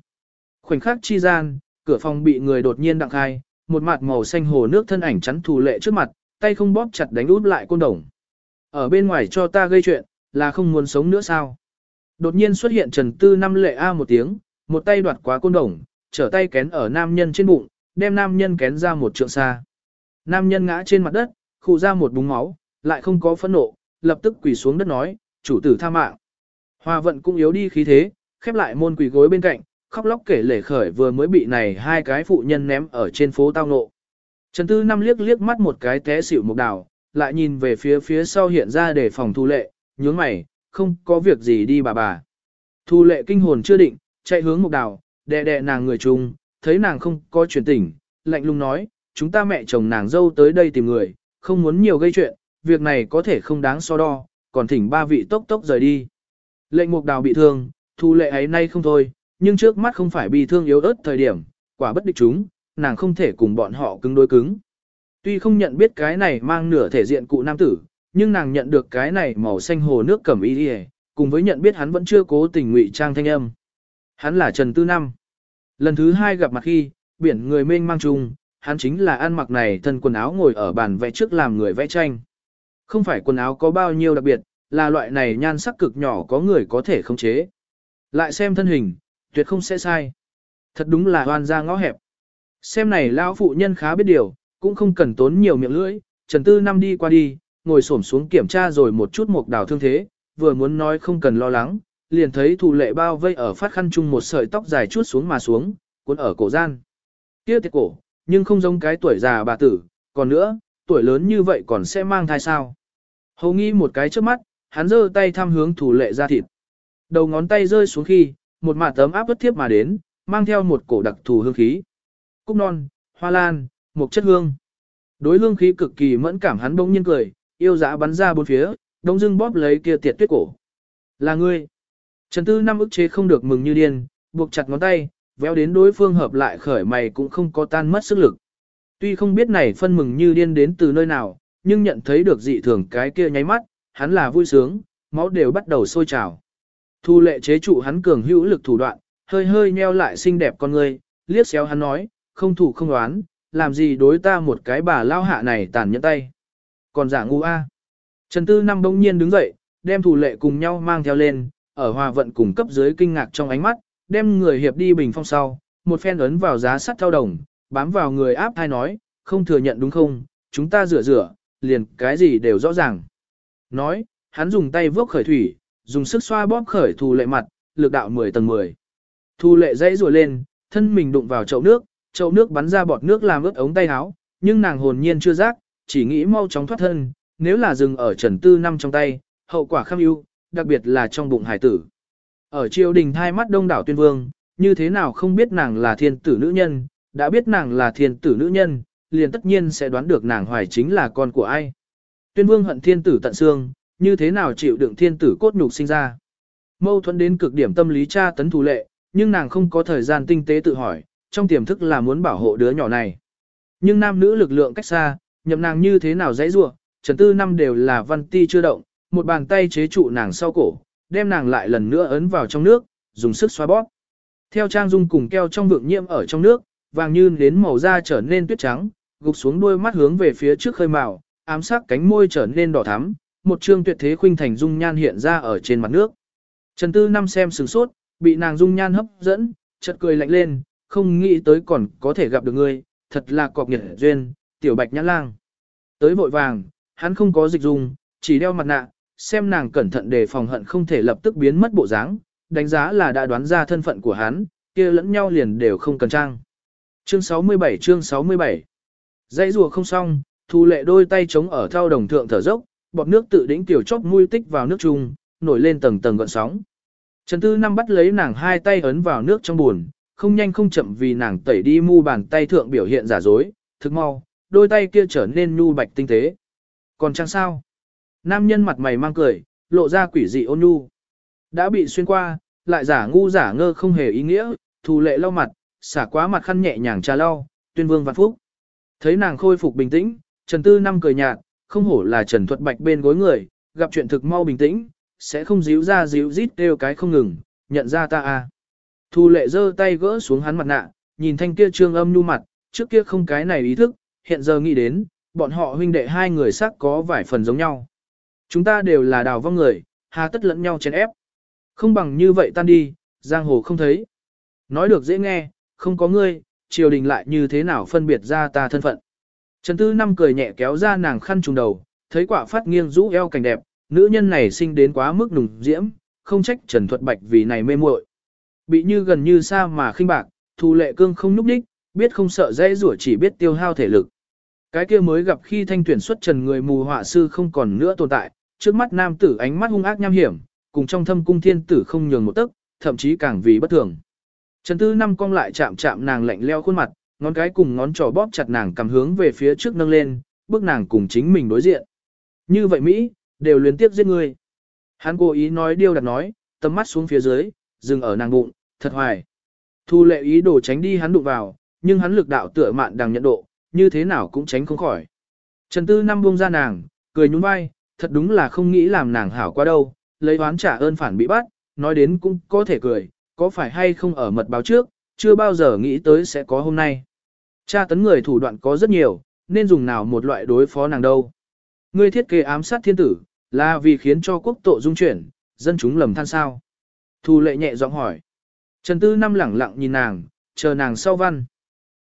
Khoảnh khắc chi gian, cửa phòng bị người đột nhiên đặng khai, một mặt màu xanh hồ nước thân ảnh chắn thù lệ trước mặt, tay không bóp chặt đánh út lại côn đồng. Ở bên ngoài cho ta gây chuyện, là không muốn sống nữa sao? Đột nhiên xuất hiện Trần Tư năm lệ A một tiếng, một tay đoạt quá côn đồng, trở tay kén ở nam nhân trên bụng, đem nam nhân kén ra một trượng xa. Nam nhân ngã trên mặt đất, khụ ra một búng máu, lại không có phẫn nộ, lập tức quỳ xuống đất nói, chủ tử tha mạng. hòa vận cũng yếu đi khí thế, khép lại môn quỳ gối bên cạnh, khóc lóc kể lể khởi vừa mới bị này hai cái phụ nhân ném ở trên phố tao nộ. Trần Tư Năm liếc liếc mắt một cái té xỉu mục đào, lại nhìn về phía phía sau hiện ra để phòng thu lệ, nhướng mày, không có việc gì đi bà bà. Thu lệ kinh hồn chưa định, chạy hướng mục đào, đè đè nàng người chung, thấy nàng không có chuyển tỉnh, lạnh lùng nói, chúng ta mẹ chồng nàng dâu tới đây tìm người, không muốn nhiều gây chuyện, việc này có thể không đáng so đo, còn thỉnh ba vị tốc tốc rời đi. Lệnh mục đào bị thương, thu lệ ấy nay không thôi, nhưng trước mắt không phải bị thương yếu ớt thời điểm, quả bất địch chúng, nàng không thể cùng bọn họ cứng đối cứng. Tuy không nhận biết cái này mang nửa thể diện cụ nam tử, nhưng nàng nhận được cái này màu xanh hồ nước cẩm y đi cùng với nhận biết hắn vẫn chưa cố tình ngụy trang thanh âm. Hắn là Trần Tư Năm. Lần thứ hai gặp mặt khi, biển người mênh mang chung, hắn chính là ăn mặc này thân quần áo ngồi ở bàn vẽ trước làm người vẽ tranh. Không phải quần áo có bao nhiêu đặc biệt, là loại này nhan sắc cực nhỏ có người có thể khống chế. Lại xem thân hình, tuyệt không sẽ sai. Thật đúng là hoàn ra ngõ hẹp. Xem này lão phụ nhân khá biết điều, cũng không cần tốn nhiều miệng lưỡi, Trần Tư năm đi qua đi, ngồi xổm xuống kiểm tra rồi một chút mộc đào thương thế, vừa muốn nói không cần lo lắng, liền thấy thủ lệ bao vây ở phát khăn chung một sợi tóc dài chút xuống mà xuống, cuốn ở cổ gian. Kia tiệt cổ, nhưng không giống cái tuổi già bà tử, còn nữa, tuổi lớn như vậy còn sẽ mang thai sao. Hầu nghi một cái trước mắt, hắn giơ tay thăm hướng thủ lệ ra thịt. Đầu ngón tay rơi xuống khi, một mạt tấm áp bất thiếp mà đến, mang theo một cổ đặc thù hương khí. Cúc non, hoa lan, một chất hương. Đối hương khí cực kỳ mẫn cảm hắn bỗng nhiên cười, yêu dã bắn ra bốn phía, đông dưng bóp lấy kia tiệt tuyết cổ. Là ngươi. Trần Tư năm ức chế không được mừng như điên, buộc chặt ngón tay, véo đến đối phương hợp lại khởi mày cũng không có tan mất sức lực. Tuy không biết này phân mừng như điên đến từ nơi nào, nhưng nhận thấy được dị thường cái kia nháy mắt, hắn là vui sướng, máu đều bắt đầu sôi trào. Thu lệ chế trụ hắn cường hữu lực thủ đoạn, hơi hơi nheo lại xinh đẹp con người, liếc xéo hắn nói, không thủ không đoán, làm gì đối ta một cái bà lao hạ này tàn nhẫn tay. Còn giả ngu a. Trần Tư Năm bỗng nhiên đứng dậy, đem thủ lệ cùng nhau mang theo lên, ở hòa vận cùng cấp dưới kinh ngạc trong ánh mắt, đem người hiệp đi bình phong sau, một phen ấn vào giá sắt thao đồng, bám vào người áp hai nói, không thừa nhận đúng không, chúng ta rửa rửa, liền cái gì đều rõ ràng. Nói, hắn dùng tay vốc khởi thủy, dùng sức xoa bóp khởi thù lệ mặt, lực đạo 10 tầng 10. Thù lệ dãy rùa lên, thân mình đụng vào chậu nước, chậu nước bắn ra bọt nước làm ướt ống tay áo, nhưng nàng hồn nhiên chưa giác, chỉ nghĩ mau chóng thoát thân, nếu là dừng ở Trần Tư năm trong tay, hậu quả kham ưu, đặc biệt là trong bụng hải tử. Ở triều đình hai mắt đông đảo tuyên vương, như thế nào không biết nàng là thiên tử nữ nhân, đã biết nàng là thiên tử nữ nhân, liền tất nhiên sẽ đoán được nàng hoài chính là con của ai. Tuyên vương hận thiên tử tận xương, như thế nào chịu đựng thiên tử cốt nhục sinh ra. Mâu thuẫn đến cực điểm tâm lý cha tấn thù lệ, nhưng nàng không có thời gian tinh tế tự hỏi, trong tiềm thức là muốn bảo hộ đứa nhỏ này. Nhưng nam nữ lực lượng cách xa, nhậm nàng như thế nào dãy ruộng? trần tư năm đều là văn ti chưa động, một bàn tay chế trụ nàng sau cổ, đem nàng lại lần nữa ấn vào trong nước, dùng sức xoa bóp. Theo trang dung cùng keo trong vượng nhiễm ở trong nước, vàng như đến màu da trở nên tuyết trắng, gục xuống đôi mắt hướng về phía trước khơi màu, ám sắc cánh môi trở nên đỏ thắm, một trương tuyệt thế khuynh thành dung nhan hiện ra ở trên mặt nước. Trần Tư năm xem sừng sốt, bị nàng dung nhan hấp dẫn, chợt cười lạnh lên, không nghĩ tới còn có thể gặp được ngươi, thật là cọc nghiệt duyên, tiểu bạch nhã lang. Tới vội vàng, hắn không có dịch dung, chỉ đeo mặt nạ, xem nàng cẩn thận để phòng hận không thể lập tức biến mất bộ dáng, đánh giá là đã đoán ra thân phận của hắn, kia lẫn nhau liền đều không cần trang. Chương 67 chương 67 Dãy rùa không xong, thu lệ đôi tay chống ở thao đồng thượng thở dốc, bọt nước tự đỉnh tiểu chốc mũi tích vào nước chung, nổi lên tầng tầng gợn sóng. Trần Tư Năm bắt lấy nàng hai tay ấn vào nước trong buồn, không nhanh không chậm vì nàng tẩy đi mu bàn tay thượng biểu hiện giả dối, thực mau, đôi tay kia trở nên nhu bạch tinh tế. Còn chăng sao? Nam nhân mặt mày mang cười, lộ ra quỷ dị ôn nhu. Đã bị xuyên qua, lại giả ngu giả ngơ không hề ý nghĩa, thù lệ lau mặt, xả quá mặt khăn nhẹ nhàng trà lau, tuyên vương vạn phúc. Thấy nàng khôi phục bình tĩnh, Trần Tư Năm cười nhạt, không hổ là Trần Thuật Bạch bên gối người, gặp chuyện thực mau bình tĩnh, sẽ không díu ra díu rít kêu cái không ngừng, nhận ra ta à. Thu lệ giơ tay gỡ xuống hắn mặt nạ, nhìn thanh kia trương âm nu mặt, trước kia không cái này ý thức, hiện giờ nghĩ đến, bọn họ huynh đệ hai người sắc có vài phần giống nhau. Chúng ta đều là đào vong người, hà tất lẫn nhau chèn ép. Không bằng như vậy tan đi, giang hồ không thấy. Nói được dễ nghe, không có ngươi, triều đình lại như thế nào phân biệt ra ta thân phận. Trần Tư Năm cười nhẹ kéo ra nàng khăn trùng đầu, thấy quả phát nghiêng rũ eo cảnh đẹp, nữ nhân này sinh đến quá mức nùng diễm, không trách Trần Thuật Bạch vì này mê muội. Bị như gần như xa mà khinh bạc, Thu Lệ Cương không núp đích, biết không sợ dễ rủa chỉ biết tiêu hao thể lực. Cái kia mới gặp khi thanh tuyển xuất trần người mù họa sư không còn nữa tồn tại, trước mắt nam tử ánh mắt hung ác nham hiểm, cùng trong thâm cung thiên tử không nhường một tấc, thậm chí càng vì bất thường. Trần Tư năm cong lại chạm chạm nàng lạnh leo khuôn mặt, ngón cái cùng ngón trỏ bóp chặt nàng cầm hướng về phía trước nâng lên, bước nàng cùng chính mình đối diện. Như vậy Mỹ, đều liên tiếp giết ngươi. Hắn cố ý nói điêu đặt nói, tầm mắt xuống phía dưới, dừng ở nàng bụng, thật hoài. Thu lệ ý đồ tránh đi hắn đụng vào, nhưng hắn lực đạo tựa mạn đằng nhận độ, như thế nào cũng tránh không khỏi. Trần Tư năm buông ra nàng, cười nhún vai, thật đúng là không nghĩ làm nàng hảo qua đâu, lấy oán trả ơn phản bị bắt, nói đến cũng có thể cười, có phải hay không ở mật báo trước, chưa bao giờ nghĩ tới sẽ có hôm nay. Cha tấn người thủ đoạn có rất nhiều, nên dùng nào một loại đối phó nàng đâu. Ngươi thiết kế ám sát thiên tử, là vì khiến cho quốc tộ dung chuyển, dân chúng lầm than sao. Thu lệ nhẹ giọng hỏi. Trần Tư Năm lẳng lặng nhìn nàng, chờ nàng sau văn.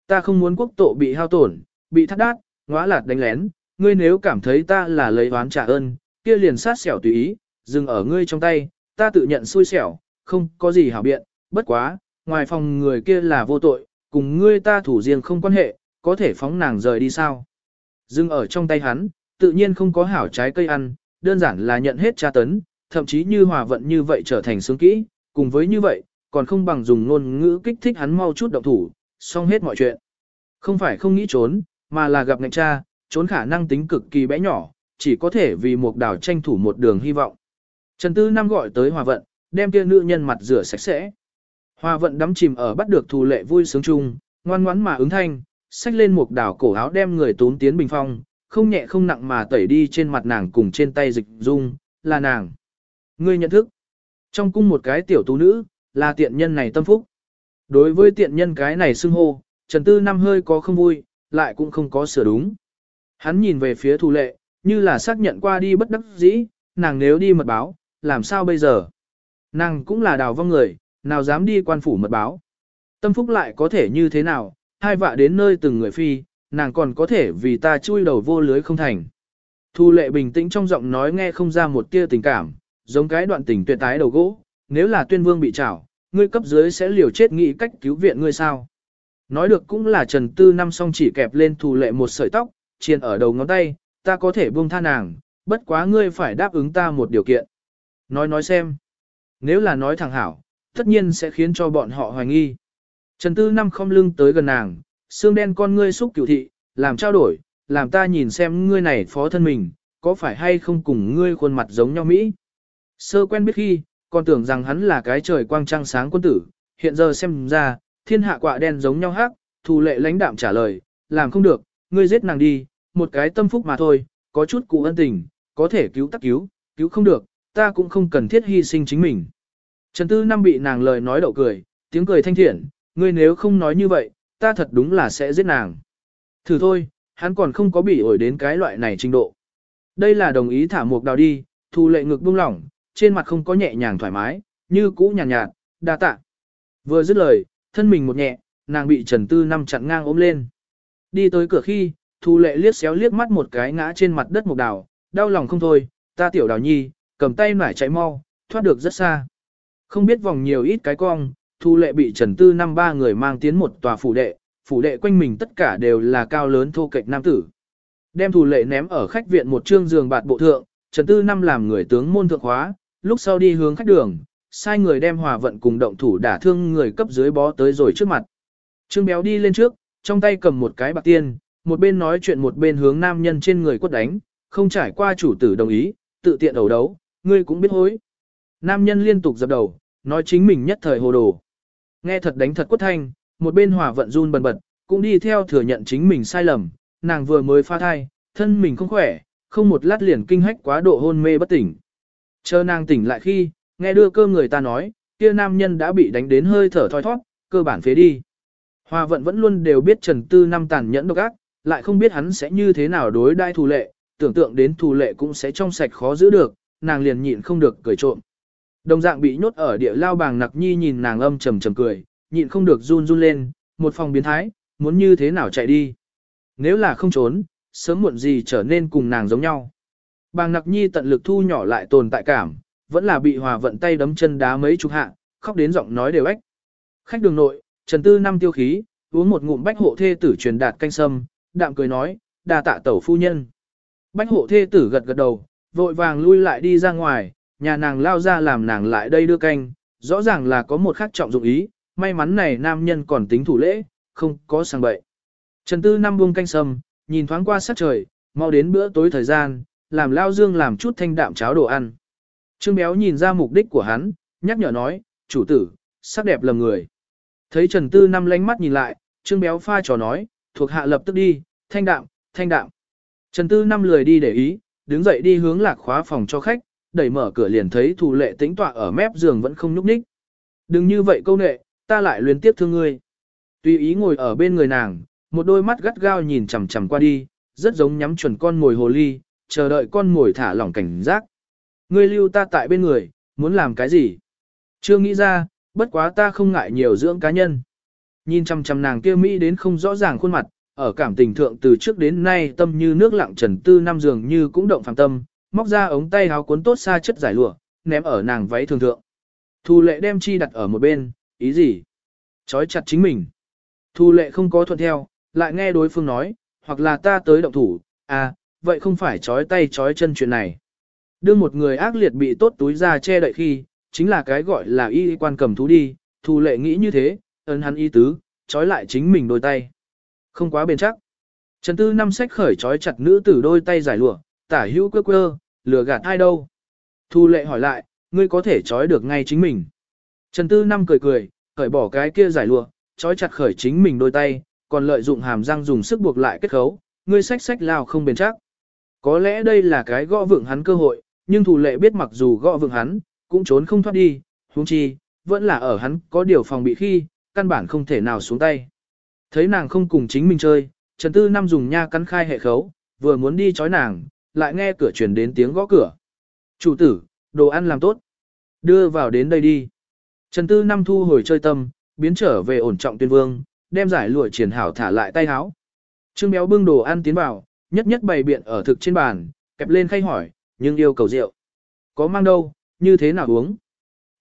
Ta không muốn quốc tộ bị hao tổn, bị thắt đát, ngóa lạt đánh lén, ngươi nếu cảm thấy ta là lấy oán trả ơn, kia liền sát xẻo tùy ý, dừng ở ngươi trong tay, ta tự nhận xui xẻo, không có gì hảo biện, bất quá, ngoài phòng người kia là vô tội, cùng ngươi ta thủ riêng không quan hệ, có thể phóng nàng rời đi sao. Dừng ở trong tay hắn, tự nhiên không có hảo trái cây ăn, đơn giản là nhận hết tra tấn, thậm chí như hòa vận như vậy trở thành sướng kỹ, cùng với như vậy, còn không bằng dùng ngôn ngữ kích thích hắn mau chút động thủ, xong hết mọi chuyện. Không phải không nghĩ trốn, mà là gặp ngạch cha, trốn khả năng tính cực kỳ bé nhỏ, chỉ có thể vì một đảo tranh thủ một đường hy vọng. Trần Tư Năm gọi tới hòa vận, đem kia nữ nhân mặt rửa sạch sẽ. Hoa vận đắm chìm ở bắt được thù lệ vui sướng chung, ngoan ngoãn mà ứng thanh, xách lên một đảo cổ áo đem người tốn tiến bình phong, không nhẹ không nặng mà tẩy đi trên mặt nàng cùng trên tay dịch dung, là nàng. Ngươi nhận thức. Trong cung một cái tiểu tú nữ, là tiện nhân này tâm phúc. Đối với tiện nhân cái này xưng hô, Trần Tư Năm hơi có không vui, lại cũng không có sửa đúng. Hắn nhìn về phía thù lệ, như là xác nhận qua đi bất đắc dĩ, nàng nếu đi mật báo, làm sao bây giờ? Nàng cũng là đào vong người, nào dám đi quan phủ mật báo. Tâm phúc lại có thể như thế nào, hai vạ đến nơi từng người phi, nàng còn có thể vì ta chui đầu vô lưới không thành. Thu lệ bình tĩnh trong giọng nói nghe không ra một tia tình cảm, giống cái đoạn tình tuyệt tái đầu gỗ, nếu là tuyên vương bị trảo, ngươi cấp dưới sẽ liều chết nghĩ cách cứu viện ngươi sao. Nói được cũng là Trần Tư năm song chỉ kẹp lên thù lệ một sợi tóc, chiền ở đầu ngón tay, ta có thể buông tha nàng, bất quá ngươi phải đáp ứng ta một điều kiện. Nói nói xem. Nếu là nói thẳng hảo, tất nhiên sẽ khiến cho bọn họ hoài nghi. Trần Tư năm không lưng tới gần nàng, xương đen con ngươi xúc cửu thị, làm trao đổi, làm ta nhìn xem ngươi này phó thân mình, có phải hay không cùng ngươi khuôn mặt giống nhau Mỹ. Sơ quen biết khi, còn tưởng rằng hắn là cái trời quang trăng sáng quân tử, hiện giờ xem ra, thiên hạ quạ đen giống nhau hắc, thù lệ lãnh đạm trả lời, làm không được, ngươi giết nàng đi, một cái tâm phúc mà thôi, có chút cụ ân tình, có thể cứu tắc cứu, cứu không được, ta cũng không cần thiết hy sinh chính mình. Trần Tư Năm bị nàng lời nói đậu cười, tiếng cười thanh thiện, ngươi nếu không nói như vậy, ta thật đúng là sẽ giết nàng. Thử thôi, hắn còn không có bị ổi đến cái loại này trình độ. Đây là đồng ý thả một đào đi, thu lệ ngực buông lỏng, trên mặt không có nhẹ nhàng thoải mái, như cũ nhàn nhạt, nhạt, đa tạ. Vừa dứt lời, thân mình một nhẹ, nàng bị Trần Tư Năm chặn ngang ôm lên. Đi tới cửa khi, thu lệ liếc xéo liếc mắt một cái ngã trên mặt đất một đào, đau lòng không thôi, ta tiểu đào nhi, cầm tay nải chạy mau, thoát được rất xa. Không biết vòng nhiều ít cái cong, thu lệ bị Trần Tư Năm ba người mang tiến một tòa phủ đệ, phủ đệ quanh mình tất cả đều là cao lớn thô kệch nam tử. Đem thủ lệ ném ở khách viện một trương giường bạt bộ thượng, Trần Tư Năm làm người tướng môn thượng hóa, lúc sau đi hướng khách đường, sai người đem hòa vận cùng động thủ đả thương người cấp dưới bó tới rồi trước mặt. Trương Béo đi lên trước, trong tay cầm một cái bạc tiên, một bên nói chuyện một bên hướng nam nhân trên người quất đánh, không trải qua chủ tử đồng ý, tự tiện đầu đấu, ngươi cũng biết hối. Nam nhân liên tục dập đầu, nói chính mình nhất thời hồ đồ. Nghe thật đánh thật quất thanh, một bên hòa vận run bần bật, cũng đi theo thừa nhận chính mình sai lầm, nàng vừa mới pha thai, thân mình không khỏe, không một lát liền kinh hách quá độ hôn mê bất tỉnh. Chờ nàng tỉnh lại khi, nghe đưa cơ người ta nói, kia nam nhân đã bị đánh đến hơi thở thoi thoát, cơ bản phế đi. Hòa vận vẫn luôn đều biết Trần Tư năm tàn nhẫn độc ác, lại không biết hắn sẽ như thế nào đối đai thù lệ, tưởng tượng đến thù lệ cũng sẽ trong sạch khó giữ được, nàng liền nhịn không được cười trộm. Đồng dạng bị nhốt ở địa lao bàng nặc nhi nhìn nàng âm trầm trầm cười, nhịn không được run run lên, một phòng biến thái, muốn như thế nào chạy đi. Nếu là không trốn, sớm muộn gì trở nên cùng nàng giống nhau. Bàng nặc nhi tận lực thu nhỏ lại tồn tại cảm, vẫn là bị hòa vận tay đấm chân đá mấy chục hạ, khóc đến giọng nói đều ếch. Khách đường nội, Trần Tư năm tiêu khí, uống một ngụm bách hộ thê tử truyền đạt canh sâm, đạm cười nói, đà tạ tẩu phu nhân. Bách hộ thê tử gật gật đầu, vội vàng lui lại đi ra ngoài, nhà nàng lao ra làm nàng lại đây đưa canh, rõ ràng là có một khắc trọng dụng ý, may mắn này nam nhân còn tính thủ lễ, không có sang bậy. Trần Tư năm buông canh sâm, nhìn thoáng qua sát trời, mau đến bữa tối thời gian, làm Lao Dương làm chút thanh đạm cháo đồ ăn. Trương Béo nhìn ra mục đích của hắn, nhắc nhở nói, chủ tử, sắc đẹp lầm người. Thấy Trần Tư năm lánh mắt nhìn lại, Trương Béo pha trò nói, thuộc hạ lập tức đi, thanh đạm, thanh đạm. Trần Tư năm lười đi để ý, đứng dậy đi hướng lạc khóa phòng cho khách, đẩy mở cửa liền thấy thủ lệ tĩnh tọa ở mép giường vẫn không nhúc nhích. Đừng như vậy câu nệ, ta lại luyến tiếp thương ngươi. Tùy ý ngồi ở bên người nàng, một đôi mắt gắt gao nhìn chằm chằm qua đi, rất giống nhắm chuẩn con mồi hồ ly, chờ đợi con mồi thả lỏng cảnh giác. Ngươi lưu ta tại bên người, muốn làm cái gì? Chưa nghĩ ra, bất quá ta không ngại nhiều dưỡng cá nhân. Nhìn chằm chằm nàng kia Mỹ đến không rõ ràng khuôn mặt, ở cảm tình thượng từ trước đến nay tâm như nước lặng trần tư năm dường như cũng động phàm tâm, móc ra ống tay áo cuốn tốt xa chất giải lụa, ném ở nàng váy thường thượng. Thu lệ đem chi đặt ở một bên, ý gì? Chói chặt chính mình. Thu lệ không có thuận theo, lại nghe đối phương nói, hoặc là ta tới động thủ, à, vậy không phải chói tay chói chân chuyện này. Đưa một người ác liệt bị tốt túi ra che đậy khi, chính là cái gọi là y quan cầm thú đi, thu lệ nghĩ như thế, ấn hắn y tứ, chói lại chính mình đôi tay. Không quá bền chắc. Trần Tư năm sách khởi chói chặt nữ tử đôi tay giải lụa, tả hữu quơ quơ, lừa gạt ai đâu. Thu lệ hỏi lại, ngươi có thể trói được ngay chính mình. Trần Tư năm cười cười, cởi bỏ cái kia giải lụa, trói chặt khởi chính mình đôi tay, còn lợi dụng hàm răng dùng sức buộc lại kết khấu, ngươi sách sách lao không bền chắc. Có lẽ đây là cái gõ vượng hắn cơ hội, nhưng thủ lệ biết mặc dù gõ vượng hắn, cũng trốn không thoát đi, huống chi, vẫn là ở hắn có điều phòng bị khi, căn bản không thể nào xuống tay. Thấy nàng không cùng chính mình chơi, Trần Tư Năm dùng nha cắn khai hệ khấu, vừa muốn đi trói nàng, lại nghe cửa truyền đến tiếng gõ cửa. Chủ tử, đồ ăn làm tốt. Đưa vào đến đây đi. Trần Tư Năm thu hồi chơi tâm, biến trở về ổn trọng tuyên vương, đem giải lụa triển hảo thả lại tay háo. Trương béo bưng đồ ăn tiến vào, nhất nhất bày biện ở thực trên bàn, kẹp lên khay hỏi, nhưng yêu cầu rượu. Có mang đâu, như thế nào uống?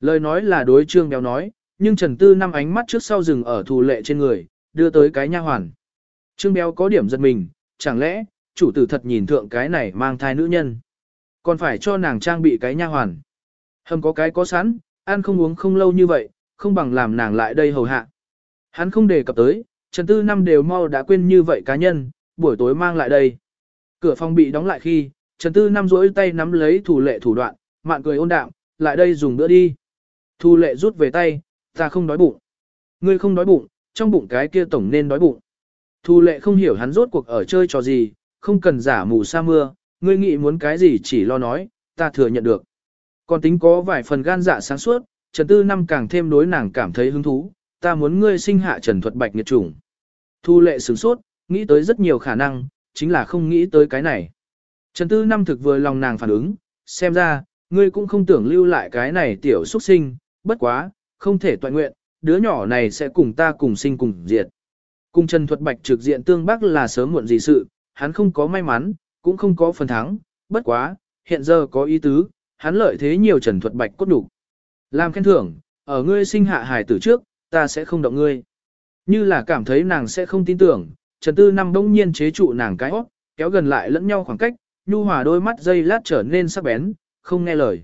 Lời nói là đối trương béo nói, nhưng Trần Tư năm ánh mắt trước sau rừng ở thù lệ trên người, đưa tới cái nha hoàn. Trương béo có điểm giật mình, chẳng lẽ, chủ tử thật nhìn thượng cái này mang thai nữ nhân. Còn phải cho nàng trang bị cái nha hoàn. Hầm có cái có sẵn, ăn không uống không lâu như vậy, không bằng làm nàng lại đây hầu hạ. Hắn không đề cập tới, Trần Tư năm đều mau đã quên như vậy cá nhân, buổi tối mang lại đây. Cửa phòng bị đóng lại khi, Trần Tư năm rỗi tay nắm lấy thủ lệ thủ đoạn, mạn cười ôn đạm, lại đây dùng bữa đi. Thu lệ rút về tay, ta không đói bụng. Ngươi không đói bụng, trong bụng cái kia tổng nên đói bụng. Thu lệ không hiểu hắn rốt cuộc ở chơi trò gì, không cần giả mù sa mưa, ngươi nghĩ muốn cái gì chỉ lo nói, ta thừa nhận được. Còn tính có vài phần gan dạ sáng suốt, Trần Tư Năm càng thêm đối nàng cảm thấy hứng thú, ta muốn ngươi sinh hạ Trần Thuật Bạch nghiệt chủng. Thu lệ sửng sốt, nghĩ tới rất nhiều khả năng, chính là không nghĩ tới cái này. Trần Tư Năm thực vừa lòng nàng phản ứng, xem ra, ngươi cũng không tưởng lưu lại cái này tiểu xuất sinh, bất quá, không thể toàn nguyện, đứa nhỏ này sẽ cùng ta cùng sinh cùng diệt. Cùng Trần Thuật Bạch trực diện tương bắc là sớm muộn gì sự, hắn không có may mắn, cũng không có phần thắng, bất quá, hiện giờ có ý tứ, hắn lợi thế nhiều Trần Thuật Bạch cốt đủ. Làm khen thưởng, ở ngươi sinh hạ hài tử trước, ta sẽ không động ngươi. Như là cảm thấy nàng sẽ không tin tưởng, Trần Tư Năm đông nhiên chế trụ nàng cái hót, kéo gần lại lẫn nhau khoảng cách, nhu hòa đôi mắt dây lát trở nên sắc bén, không nghe lời.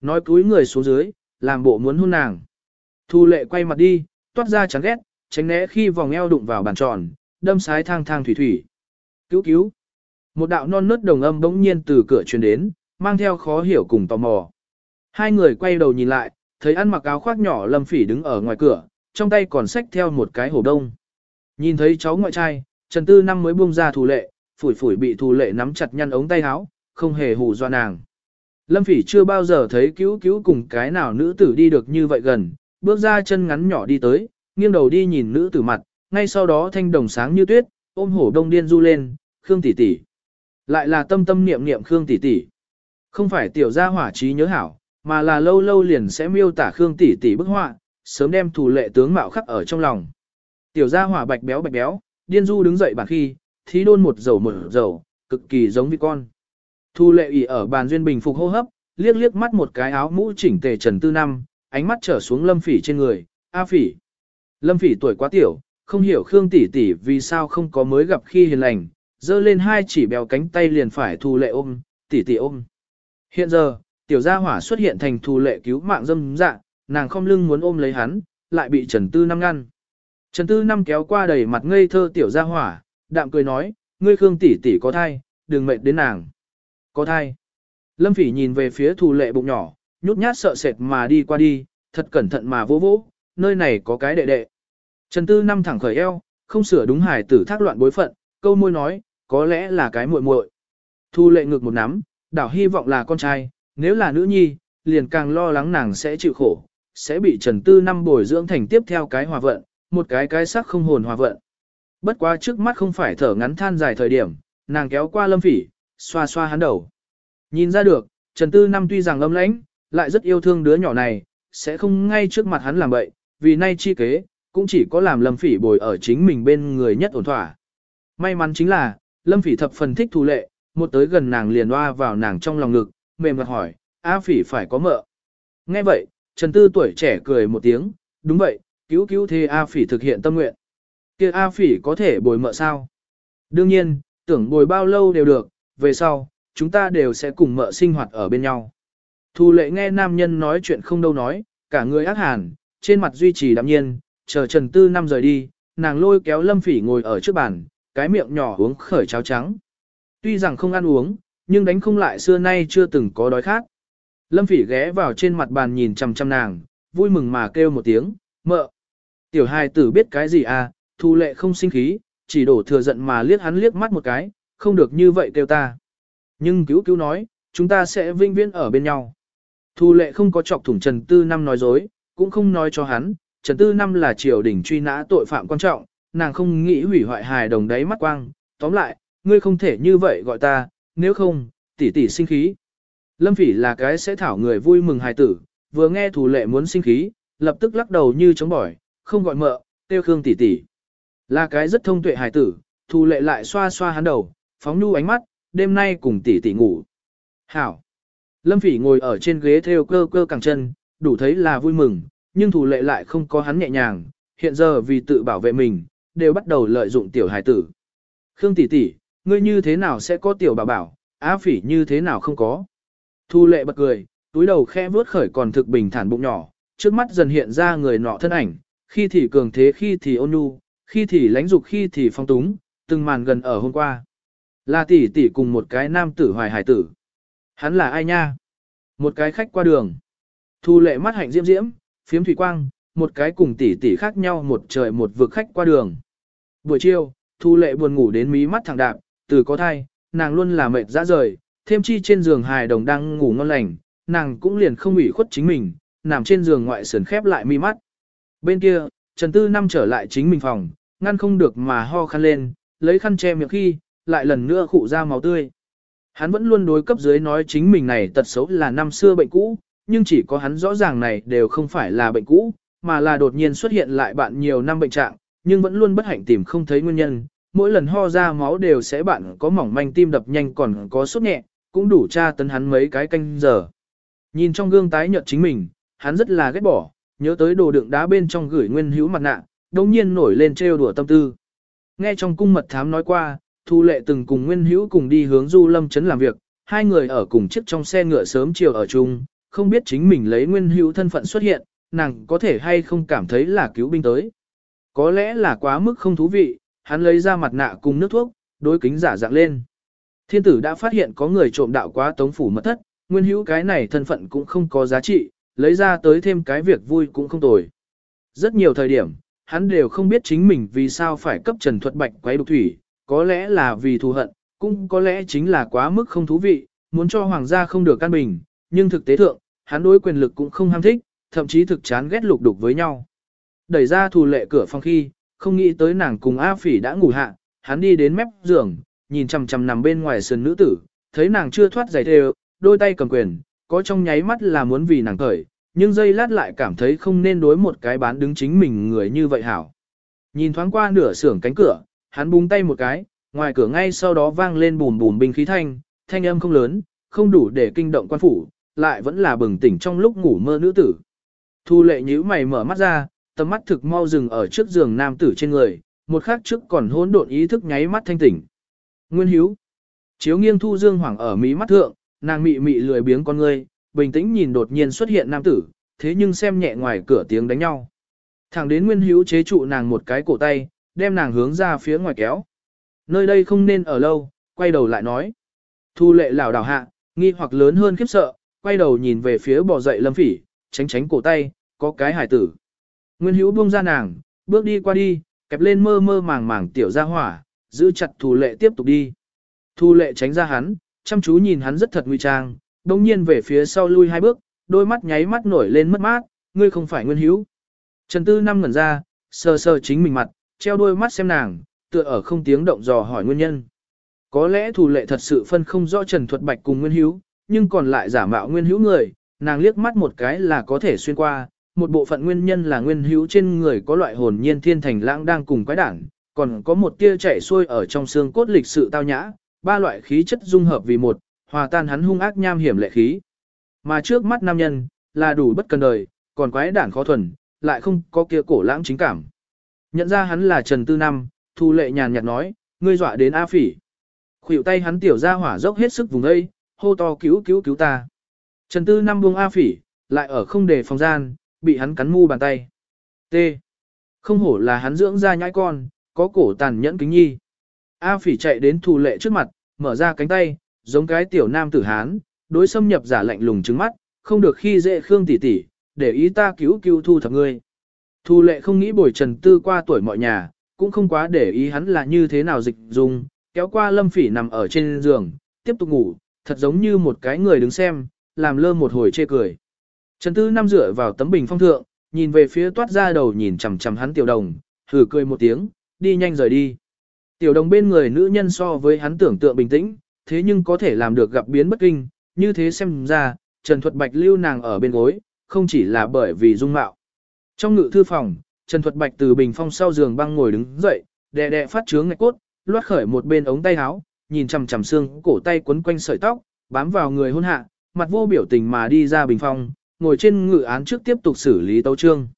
Nói cúi người xuống dưới, làm bộ muốn hôn nàng. Thu lệ quay mặt đi, toát ra chán ghét, tránh né khi vòng eo đụng vào bàn tròn, đâm sái thang thang thủy thủy. Cứu cứu. Một đạo non nớt đồng âm bỗng nhiên từ cửa truyền đến, mang theo khó hiểu cùng tò mò. Hai người quay đầu nhìn lại, thấy ăn mặc áo khoác nhỏ Lâm Phỉ đứng ở ngoài cửa, trong tay còn xách theo một cái hổ đông. Nhìn thấy cháu ngoại trai, Trần Tư năm mới buông ra thủ lệ, phủi phủi bị thủ lệ nắm chặt nhăn ống tay áo, không hề hù dọa nàng. Lâm Phỉ chưa bao giờ thấy cứu cứu cùng cái nào nữ tử đi được như vậy gần, bước ra chân ngắn nhỏ đi tới, nghiêng đầu đi nhìn nữ tử mặt, ngay sau đó thanh đồng sáng như tuyết, ôm hổ đông điên du lên, Khương tỷ tỷ. Lại là tâm tâm niệm niệm Khương tỷ tỷ. Không phải tiểu gia hỏa trí nhớ hảo, mà là lâu lâu liền sẽ miêu tả Khương tỷ tỷ bức họa, sớm đem thủ lệ tướng mạo khắc ở trong lòng. Tiểu gia hỏa bạch béo bạch béo, điên du đứng dậy bản khi, thí đôn một dầu một dầu, cực kỳ giống với con. Thu lệ ỉ ở bàn duyên bình phục hô hấp, liếc liếc mắt một cái áo mũ chỉnh tề trần tư năm, ánh mắt trở xuống lâm phỉ trên người, a phỉ. Lâm phỉ tuổi quá tiểu, không hiểu Khương tỷ tỷ vì sao không có mới gặp khi hiền lành, dơ lên hai chỉ béo cánh tay liền phải thu lệ ôm, tỷ tỷ ôm. Hiện giờ, tiểu gia hỏa xuất hiện thành thu lệ cứu mạng dâm dạ, nàng không lưng muốn ôm lấy hắn, lại bị Trần Tư Năm ngăn. Trần Tư Năm kéo qua đầy mặt ngây thơ tiểu gia hỏa, đạm cười nói, ngươi Khương tỷ tỷ có thai, đừng mệt đến nàng. Có thai. Lâm Phỉ nhìn về phía thù lệ bụng nhỏ, nhút nhát sợ sệt mà đi qua đi, thật cẩn thận mà vỗ vỗ, nơi này có cái đệ đệ. Trần Tư năm thẳng khởi eo, không sửa đúng hài tử thác loạn bối phận, câu môi nói, có lẽ là cái muội muội. Thu lệ ngực một nắm, đảo hy vọng là con trai, nếu là nữ nhi, liền càng lo lắng nàng sẽ chịu khổ, sẽ bị Trần Tư năm bồi dưỡng thành tiếp theo cái hòa vận, một cái cái sắc không hồn hòa vận. Bất quá trước mắt không phải thở ngắn than dài thời điểm, nàng kéo qua lâm phỉ, xoa xoa hắn đầu. Nhìn ra được, Trần Tư Năm tuy rằng âm lãnh, lại rất yêu thương đứa nhỏ này, sẽ không ngay trước mặt hắn làm bậy, vì nay chi kế, cũng chỉ có làm Lâm Phỉ bồi ở chính mình bên người nhất ổn thỏa. May mắn chính là, Lâm Phỉ thập phần thích thu lệ, một tới gần nàng liền oa vào nàng trong lòng ngực, mềm mặt hỏi, A Phỉ phải có mợ. Nghe vậy, Trần Tư tuổi trẻ cười một tiếng, đúng vậy, cứu cứu thế A Phỉ thực hiện tâm nguyện. kia A Phỉ có thể bồi mợ sao? Đương nhiên, tưởng bồi bao lâu đều được, về sau, chúng ta đều sẽ cùng mợ sinh hoạt ở bên nhau. Thu lệ nghe nam nhân nói chuyện không đâu nói, cả người ác hàn, trên mặt duy trì đạm nhiên, chờ Trần Tư năm rời đi, nàng lôi kéo Lâm Phỉ ngồi ở trước bàn, cái miệng nhỏ uống khởi cháo trắng. Tuy rằng không ăn uống, nhưng đánh không lại xưa nay chưa từng có đói khát. Lâm Phỉ ghé vào trên mặt bàn nhìn chằm chằm nàng, vui mừng mà kêu một tiếng, "Mợ." Tiểu hài tử biết cái gì à? Thu lệ không sinh khí, chỉ đổ thừa giận mà liếc hắn liếc mắt một cái, không được như vậy kêu ta. Nhưng cứu cứu nói, chúng ta sẽ vinh viễn ở bên nhau. Thu lệ không có chọc thủng Trần Tư Năm nói dối, cũng không nói cho hắn, Trần Tư Năm là triều đình truy nã tội phạm quan trọng, nàng không nghĩ hủy hoại hài đồng đáy mắt quang. Tóm lại, ngươi không thể như vậy gọi ta, nếu không, tỷ tỷ sinh khí. Lâm Phỉ là cái sẽ thảo người vui mừng hài tử, vừa nghe thủ lệ muốn sinh khí, lập tức lắc đầu như chống bỏi, không gọi mợ, tiêu khương tỷ tỷ. Là cái rất thông tuệ hài tử, thủ lệ lại xoa xoa hắn đầu, phóng nu ánh mắt, đêm nay cùng tỷ tỷ ngủ. Hảo. Lâm Phỉ ngồi ở trên ghế theo cơ cơ cẳng chân, đủ thấy là vui mừng, nhưng thủ lệ lại không có hắn nhẹ nhàng, hiện giờ vì tự bảo vệ mình, đều bắt đầu lợi dụng tiểu hài tử. Khương tỷ tỷ, ngươi như thế nào sẽ có tiểu bảo bảo, á phỉ như thế nào không có. Thu lệ bật cười, túi đầu khe vuốt khởi còn thực bình thản bụng nhỏ, trước mắt dần hiện ra người nọ thân ảnh, khi thì cường thế khi thì ôn nhu, khi thì lãnh dục khi thì phong túng, từng màn gần ở hôm qua. Là tỷ tỷ cùng một cái nam tử hoài hải tử. Hắn là ai nha? Một cái khách qua đường. Thu lệ mắt hạnh diễm diễm, phiếm thủy quang, một cái cùng tỷ tỷ khác nhau một trời một vực khách qua đường. Buổi chiều, Thu lệ buồn ngủ đến mí mắt thẳng đạp, từ có thai, nàng luôn là mệt dã rời, thêm chi trên giường hài đồng đang ngủ ngon lành, nàng cũng liền không ủy khuất chính mình, nằm trên giường ngoại sườn khép lại mi mắt. Bên kia, Trần Tư Năm trở lại chính mình phòng, ngăn không được mà ho khăn lên, lấy khăn che miệng khi, lại lần nữa khụ ra máu tươi. Hắn vẫn luôn đối cấp dưới nói chính mình này tật xấu là năm xưa bệnh cũ, nhưng chỉ có hắn rõ ràng này đều không phải là bệnh cũ, mà là đột nhiên xuất hiện lại bạn nhiều năm bệnh trạng, nhưng vẫn luôn bất hạnh tìm không thấy nguyên nhân. Mỗi lần ho ra máu đều sẽ bạn có mỏng manh tim đập nhanh còn có sốt nhẹ, cũng đủ tra tấn hắn mấy cái canh giờ. Nhìn trong gương tái nhợt chính mình, hắn rất là ghét bỏ, nhớ tới đồ đựng đá bên trong gửi nguyên hữu mặt nạ, đồng nhiên nổi lên trêu đùa tâm tư. Nghe trong cung mật thám nói qua, Thu Lệ từng cùng Nguyên Hữu cùng đi hướng Du Lâm Trấn làm việc, hai người ở cùng chiếc trong xe ngựa sớm chiều ở chung, không biết chính mình lấy Nguyên Hữu thân phận xuất hiện, nàng có thể hay không cảm thấy là cứu binh tới. Có lẽ là quá mức không thú vị, hắn lấy ra mặt nạ cùng nước thuốc, đối kính giả dạng lên. Thiên tử đã phát hiện có người trộm đạo quá tống phủ mật thất, Nguyên Hữu cái này thân phận cũng không có giá trị, lấy ra tới thêm cái việc vui cũng không tồi. Rất nhiều thời điểm, hắn đều không biết chính mình vì sao phải cấp Trần Thuật Bạch quấy đục thủy, có lẽ là vì thù hận, cũng có lẽ chính là quá mức không thú vị, muốn cho hoàng gia không được căn bình, nhưng thực tế thượng, hắn đối quyền lực cũng không ham thích, thậm chí thực chán ghét lục đục với nhau. Đẩy ra thù lệ cửa phòng khi, không nghĩ tới nàng cùng A Phỉ đã ngủ hạ, hắn đi đến mép giường, nhìn chằm chằm nằm bên ngoài sườn nữ tử, thấy nàng chưa thoát giày đều, đôi tay cầm quyền, có trong nháy mắt là muốn vì nàng cởi, nhưng giây lát lại cảm thấy không nên đối một cái bán đứng chính mình người như vậy hảo. Nhìn thoáng qua nửa xưởng cánh cửa, hắn búng tay một cái, ngoài cửa ngay sau đó vang lên bùm bùm binh khí thanh, thanh âm không lớn, không đủ để kinh động quan phủ, lại vẫn là bừng tỉnh trong lúc ngủ mơ nữ tử. Thu lệ nhíu mày mở mắt ra, tầm mắt thực mau dừng ở trước giường nam tử trên người, một khắc trước còn hỗn độn ý thức nháy mắt thanh tỉnh. Nguyên Hiếu. Chiếu nghiêng thu dương hoàng ở mí mắt thượng, nàng mị mị lười biếng con ngươi, bình tĩnh nhìn đột nhiên xuất hiện nam tử, thế nhưng xem nhẹ ngoài cửa tiếng đánh nhau. Thẳng đến Nguyên hiếu chế trụ nàng một cái cổ tay, đem nàng hướng ra phía ngoài kéo. Nơi đây không nên ở lâu, quay đầu lại nói. Thu lệ lảo đảo hạ, nghi hoặc lớn hơn khiếp sợ, quay đầu nhìn về phía bò dậy lâm phỉ, tránh tránh cổ tay, có cái hải tử. Nguyên Hữu buông ra nàng, bước đi qua đi, kẹp lên mơ mơ màng màng tiểu ra hỏa, giữ chặt thù lệ tiếp tục đi. Thù lệ tránh ra hắn, chăm chú nhìn hắn rất thật nguy trang, đồng nhiên về phía sau lui hai bước, đôi mắt nháy mắt nổi lên mất mát, ngươi không phải nguyên hữu. Trần Tư năm ngẩn ra, sờ sờ chính mình mặt, treo đôi mắt xem nàng, tựa ở không tiếng động dò hỏi nguyên nhân. Có lẽ thủ lệ thật sự phân không rõ Trần Thuật Bạch cùng Nguyên hiếu nhưng còn lại giả mạo Nguyên Hữu người, nàng liếc mắt một cái là có thể xuyên qua, một bộ phận nguyên nhân là Nguyên Hữu trên người có loại hồn nhiên thiên thành lãng đang cùng quái đảng, còn có một tia chảy xuôi ở trong xương cốt lịch sự tao nhã, ba loại khí chất dung hợp vì một, hòa tan hắn hung ác nham hiểm lệ khí. Mà trước mắt nam nhân, là đủ bất cần đời, còn quái đản khó thuần, lại không có kia cổ lãng chính cảm. Nhận ra hắn là Trần Tư Năm, Thu Lệ nhàn nhạt nói, ngươi dọa đến A Phỉ. Khuỷu tay hắn tiểu ra hỏa dốc hết sức vùng đây, hô to cứu cứu cứu ta. Trần Tư Năm buông A Phỉ, lại ở không để phòng gian, bị hắn cắn mu bàn tay. T. Không hổ là hắn dưỡng ra nhãi con, có cổ tàn nhẫn kính nhi. A Phỉ chạy đến Thu Lệ trước mặt, mở ra cánh tay, giống cái tiểu nam tử hán, đối xâm nhập giả lạnh lùng trứng mắt, không được khi dễ Khương tỷ tỷ, để ý ta cứu cứu thu thập ngươi. Thu lệ không nghĩ bồi trần tư qua tuổi mọi nhà, cũng không quá để ý hắn là như thế nào dịch dùng, kéo qua lâm phỉ nằm ở trên giường, tiếp tục ngủ, thật giống như một cái người đứng xem, làm lơ một hồi chê cười. Trần tư Năm dựa vào tấm bình phong thượng, nhìn về phía toát ra đầu nhìn chằm chằm hắn tiểu đồng, thử cười một tiếng, đi nhanh rời đi. Tiểu đồng bên người nữ nhân so với hắn tưởng tượng bình tĩnh, thế nhưng có thể làm được gặp biến bất kinh, như thế xem ra, Trần Thuật Bạch lưu nàng ở bên gối, không chỉ là bởi vì dung mạo. Trong ngự thư phòng, Trần Thuật Bạch từ bình phong sau giường băng ngồi đứng dậy, đè đè phát trướng ngạch cốt, loát khởi một bên ống tay áo, nhìn chằm chằm xương, cổ tay quấn quanh sợi tóc, bám vào người hôn hạ, mặt vô biểu tình mà đi ra bình phong, ngồi trên ngự án trước tiếp tục xử lý tấu trương.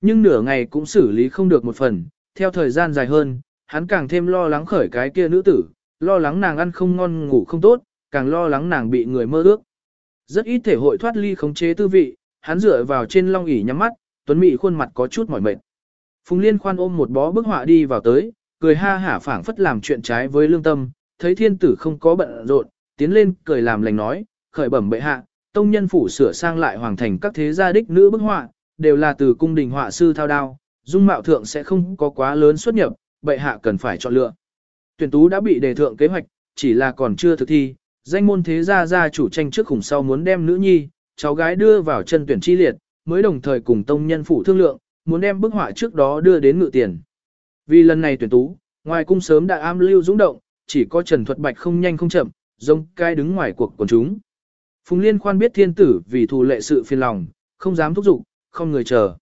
Nhưng nửa ngày cũng xử lý không được một phần, theo thời gian dài hơn, hắn càng thêm lo lắng khởi cái kia nữ tử, lo lắng nàng ăn không ngon ngủ không tốt, càng lo lắng nàng bị người mơ ước. Rất ít thể hội thoát ly khống chế tư vị, hắn dựa vào trên long ỷ nhắm mắt, tuấn mỹ khuôn mặt có chút mỏi mệt. Phùng Liên khoan ôm một bó bức họa đi vào tới, cười ha hả phảng phất làm chuyện trái với lương tâm, thấy thiên tử không có bận rộn, tiến lên cười làm lành nói, khởi bẩm bệ hạ, tông nhân phủ sửa sang lại hoàng thành các thế gia đích nữ bức họa, đều là từ cung đình họa sư thao đao, dung mạo thượng sẽ không có quá lớn xuất nhập, bệ hạ cần phải chọn lựa. Tuyển tú đã bị đề thượng kế hoạch, chỉ là còn chưa thực thi, danh môn thế gia gia chủ tranh trước khủng sau muốn đem nữ nhi, cháu gái đưa vào chân tuyển chi liệt, mới đồng thời cùng tông nhân phủ thương lượng, muốn đem bức họa trước đó đưa đến ngự tiền. Vì lần này tuyển tú, ngoài cung sớm đã am lưu dũng động, chỉ có Trần Thuật Bạch không nhanh không chậm, giống cái đứng ngoài cuộc của chúng. Phùng Liên khoan biết thiên tử vì thù lệ sự phiền lòng, không dám thúc giục, không người chờ.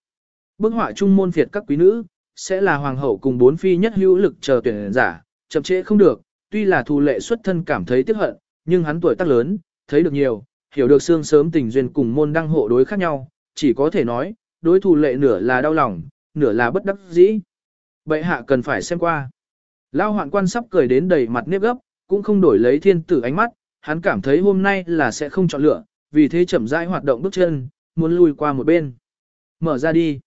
Bức họa trung môn phiệt các quý nữ, sẽ là hoàng hậu cùng bốn phi nhất hữu lực chờ tuyển giả, chậm trễ không được, tuy là thù lệ xuất thân cảm thấy tiếc hận, nhưng hắn tuổi tác lớn, thấy được nhiều, hiểu được xương sớm tình duyên cùng môn đăng hộ đối khác nhau, chỉ có thể nói, đối thù lệ nửa là đau lòng, nửa là bất đắc dĩ. Bệ hạ cần phải xem qua. Lao hoạn quan sắp cười đến đầy mặt nếp gấp, cũng không đổi lấy thiên tử ánh mắt, hắn cảm thấy hôm nay là sẽ không chọn lựa, vì thế chậm rãi hoạt động bước chân, muốn lùi qua một bên. Mở ra đi.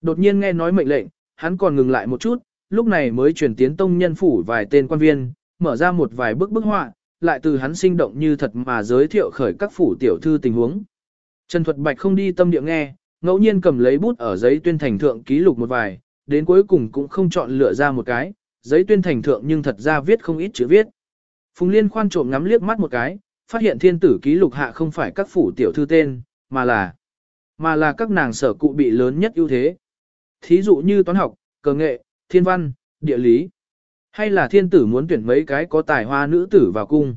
Đột nhiên nghe nói mệnh lệnh, hắn còn ngừng lại một chút, lúc này mới truyền tiến tông nhân phủ vài tên quan viên, mở ra một vài bức bức họa, lại từ hắn sinh động như thật mà giới thiệu khởi các phủ tiểu thư tình huống. Trần Thuật Bạch không đi tâm địa nghe, ngẫu nhiên cầm lấy bút ở giấy tuyên thành thượng ký lục một vài, đến cuối cùng cũng không chọn lựa ra một cái, giấy tuyên thành thượng nhưng thật ra viết không ít chữ viết. Phùng Liên khoan trộm ngắm liếc mắt một cái, phát hiện thiên tử ký lục hạ không phải các phủ tiểu thư tên, mà là mà là các nàng sở cụ bị lớn nhất ưu thế. Thí dụ như toán học, cờ nghệ, thiên văn, địa lý. Hay là thiên tử muốn tuyển mấy cái có tài hoa nữ tử vào cung.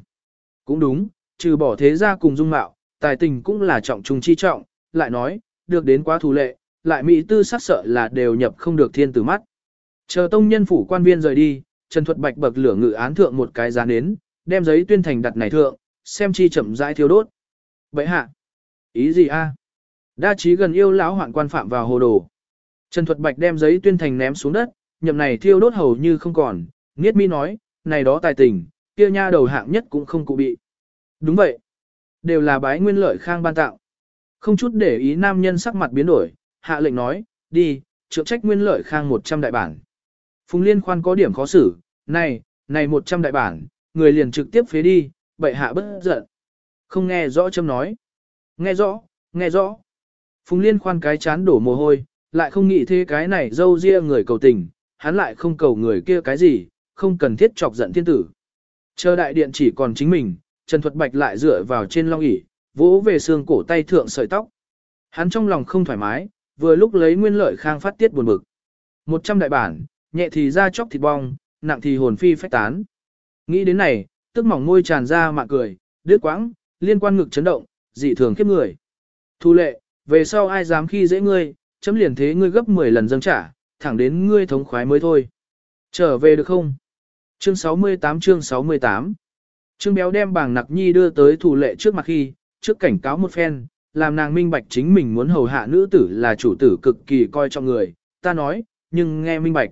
Cũng đúng, trừ bỏ thế gia cùng dung mạo, tài tình cũng là trọng trung chi trọng, lại nói, được đến quá thù lệ, lại mỹ tư sát sợ là đều nhập không được thiên tử mắt. Chờ tông nhân phủ quan viên rời đi, Trần Thuật Bạch bậc lửa ngự án thượng một cái giá nến, đem giấy tuyên thành đặt này thượng, xem chi chậm rãi thiêu đốt. Vậy hạ, ý gì a? Đa trí gần yêu lão hoạn quan phạm vào hồ đồ. Trần Thuật Bạch đem giấy tuyên thành ném xuống đất, nhậm này thiêu đốt hầu như không còn, Niết Mi nói, này đó tài tình, kia nha đầu hạng nhất cũng không cụ bị. Đúng vậy. Đều là bái nguyên lợi khang ban tạo. Không chút để ý nam nhân sắc mặt biến đổi, hạ lệnh nói, đi, trượng trách nguyên lợi khang 100 đại bản. Phùng Liên khoan có điểm khó xử, này, này 100 đại bản, người liền trực tiếp phế đi, bệ hạ bất giận. Không nghe rõ châm nói. Nghe rõ, nghe rõ. Phùng Liên khoan cái chán đổ mồ hôi, lại không nghĩ thế cái này dâu ria người cầu tình, hắn lại không cầu người kia cái gì, không cần thiết chọc giận thiên tử. Chờ đại điện chỉ còn chính mình, Trần Thuật Bạch lại dựa vào trên long ỷ, vỗ về xương cổ tay thượng sợi tóc. Hắn trong lòng không thoải mái, vừa lúc lấy nguyên lợi khang phát tiết buồn bực. Một trăm đại bản, nhẹ thì ra chóc thịt bong, nặng thì hồn phi phách tán. Nghĩ đến này, tức mỏng môi tràn ra mạng cười, đứt quãng, liên quan ngực chấn động, dị thường khiếp người. Thu lệ, về sau ai dám khi dễ ngươi, chấm liền thế ngươi gấp 10 lần dâng trả, thẳng đến ngươi thống khoái mới thôi. Trở về được không? Chương 68 chương 68 Trương Béo đem bảng nặc nhi đưa tới thủ lệ trước mặt khi, trước cảnh cáo một phen, làm nàng minh bạch chính mình muốn hầu hạ nữ tử là chủ tử cực kỳ coi trọng người, ta nói, nhưng nghe minh bạch.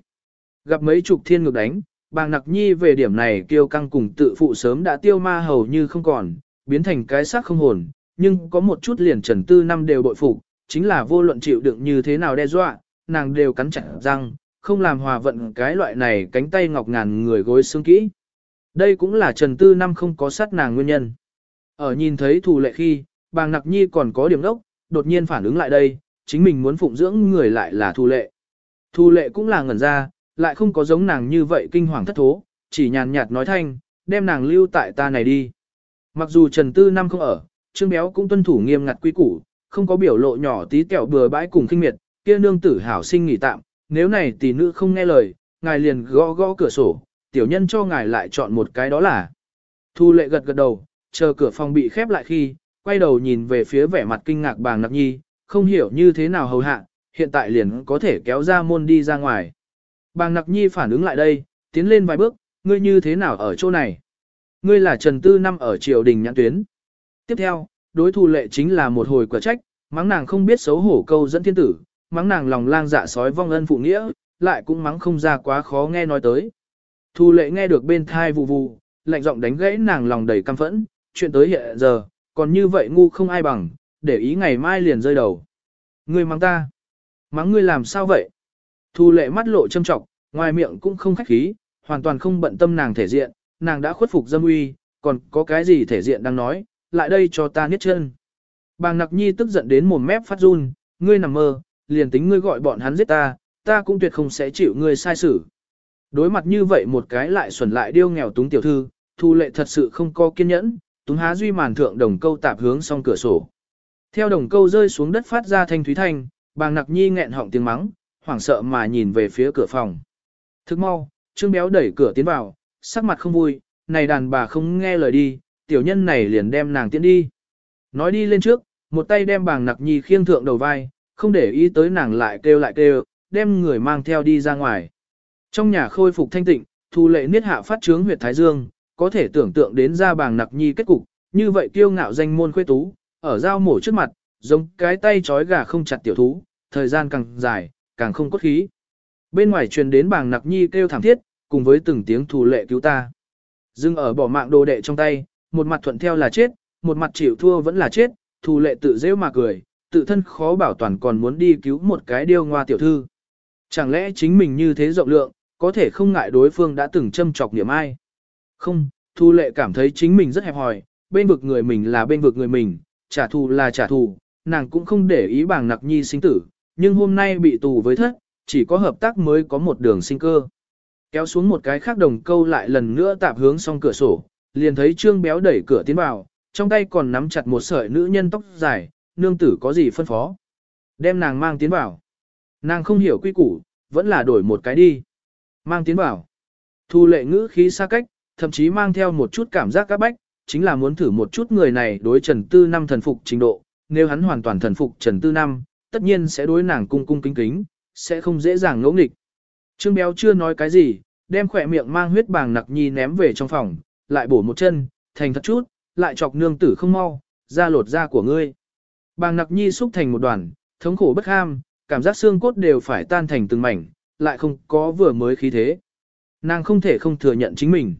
Gặp mấy chục thiên ngược đánh, bàng nặc nhi về điểm này kiêu căng cùng tự phụ sớm đã tiêu ma hầu như không còn, biến thành cái xác không hồn, nhưng có một chút liền trần tư năm đều bội phục, chính là vô luận chịu đựng như thế nào đe dọa, nàng đều cắn chặt răng, không làm hòa vận cái loại này cánh tay ngọc ngàn người gối xương kỹ. Đây cũng là Trần Tư Năm không có sát nàng nguyên nhân. Ở nhìn thấy thù lệ khi, bàng nặc nhi còn có điểm đốc, đột nhiên phản ứng lại đây, chính mình muốn phụng dưỡng người lại là thù lệ. Thù lệ cũng là ngẩn ra, lại không có giống nàng như vậy kinh hoàng thất thố, chỉ nhàn nhạt nói thanh, đem nàng lưu tại ta này đi. Mặc dù Trần Tư Năm không ở, Trương Béo cũng tuân thủ nghiêm ngặt quy củ, không có biểu lộ nhỏ tí kẹo bừa bãi cùng kinh miệt, kia nương tử hảo sinh nghỉ tạm, nếu này tỷ nữ không nghe lời, ngài liền gõ gõ cửa sổ, tiểu nhân cho ngài lại chọn một cái đó là. Thu lệ gật gật đầu, chờ cửa phòng bị khép lại khi, quay đầu nhìn về phía vẻ mặt kinh ngạc bàng nặc nhi, không hiểu như thế nào hầu hạ, hiện tại liền có thể kéo ra môn đi ra ngoài. Bàng nặc nhi phản ứng lại đây, tiến lên vài bước, ngươi như thế nào ở chỗ này? Ngươi là Trần Tư năm ở triều đình nhãn tuyến. Tiếp theo, đối thủ lệ chính là một hồi quả trách, mắng nàng không biết xấu hổ câu dẫn thiên tử, mắng nàng lòng lang dạ sói vong ân phụ nghĩa, lại cũng mắng không ra quá khó nghe nói tới. Thu lệ nghe được bên thai vụ vụ, lạnh giọng đánh gãy nàng lòng đầy căm phẫn, chuyện tới hiện giờ, còn như vậy ngu không ai bằng, để ý ngày mai liền rơi đầu. Ngươi mắng ta. Mắng ngươi làm sao vậy? Thu lệ mắt lộ châm trọng, ngoài miệng cũng không khách khí, hoàn toàn không bận tâm nàng thể diện, nàng đã khuất phục dâm uy, còn có cái gì thể diện đang nói, lại đây cho ta niết chân. Bàng nặc nhi tức giận đến mồm mép phát run, ngươi nằm mơ, liền tính ngươi gọi bọn hắn giết ta, ta cũng tuyệt không sẽ chịu ngươi sai xử. Đối mặt như vậy một cái lại xuẩn lại điêu nghèo túng tiểu thư, thu lệ thật sự không có kiên nhẫn, túng há duy màn thượng đồng câu tạp hướng song cửa sổ. Theo đồng câu rơi xuống đất phát ra thanh thúy thanh, bàng nặc nhi nghẹn họng tiếng mắng, hoảng sợ mà nhìn về phía cửa phòng. Thức mau, Trương Béo đẩy cửa tiến vào, sắc mặt không vui, này đàn bà không nghe lời đi, tiểu nhân này liền đem nàng tiến đi. Nói đi lên trước, một tay đem bàng nặc nhi khiêng thượng đầu vai, không để ý tới nàng lại kêu lại kêu, đem người mang theo đi ra ngoài. Trong nhà khôi phục thanh tịnh, thu lệ niết hạ phát trướng huyệt Thái Dương, có thể tưởng tượng đến ra bàng nặc nhi kết cục, như vậy kiêu ngạo danh môn khuê tú, ở dao mổ trước mặt, giống cái tay chói gà không chặt tiểu thú, thời gian càng dài, càng không cốt khí. Bên ngoài truyền đến bàng nặc nhi kêu thảm thiết, cùng với từng tiếng thù lệ cứu ta. Dưng ở bỏ mạng đồ đệ trong tay, một mặt thuận theo là chết, một mặt chịu thua vẫn là chết, thù lệ tự dễ mà cười, tự thân khó bảo toàn còn muốn đi cứu một cái điêu ngoa tiểu thư. Chẳng lẽ chính mình như thế rộng lượng, có thể không ngại đối phương đã từng châm chọc niệm ai? Không, Thu Lệ cảm thấy chính mình rất hẹp hòi, bên vực người mình là bên vực người mình, trả thù là trả thù, nàng cũng không để ý bảng nặc nhi sinh tử, nhưng hôm nay bị tù với thất, chỉ có hợp tác mới có một đường sinh cơ. Kéo xuống một cái khác đồng câu lại lần nữa tạp hướng xong cửa sổ, liền thấy Trương Béo đẩy cửa tiến vào, trong tay còn nắm chặt một sợi nữ nhân tóc dài, nương tử có gì phân phó. Đem nàng mang tiến vào. Nàng không hiểu quy củ, vẫn là đổi một cái đi. Mang tiến vào. Thu lệ ngữ khí xa cách, thậm chí mang theo một chút cảm giác các bách, chính là muốn thử một chút người này đối Trần Tư Năm thần phục trình độ. Nếu hắn hoàn toàn thần phục Trần Tư Năm, tất nhiên sẽ đối nàng cung cung kính kính, sẽ không dễ dàng ngỗ nghịch. Trương Béo chưa nói cái gì, đem khỏe miệng mang huyết bàng nặc nhi ném về trong phòng, lại bổ một chân, thành thật chút, lại chọc nương tử không mau, ra lột da của ngươi. Bàng nặc nhi xúc thành một đoàn, thống khổ bất ham, cảm giác xương cốt đều phải tan thành từng mảnh, lại không có vừa mới khí thế. Nàng không thể không thừa nhận chính mình.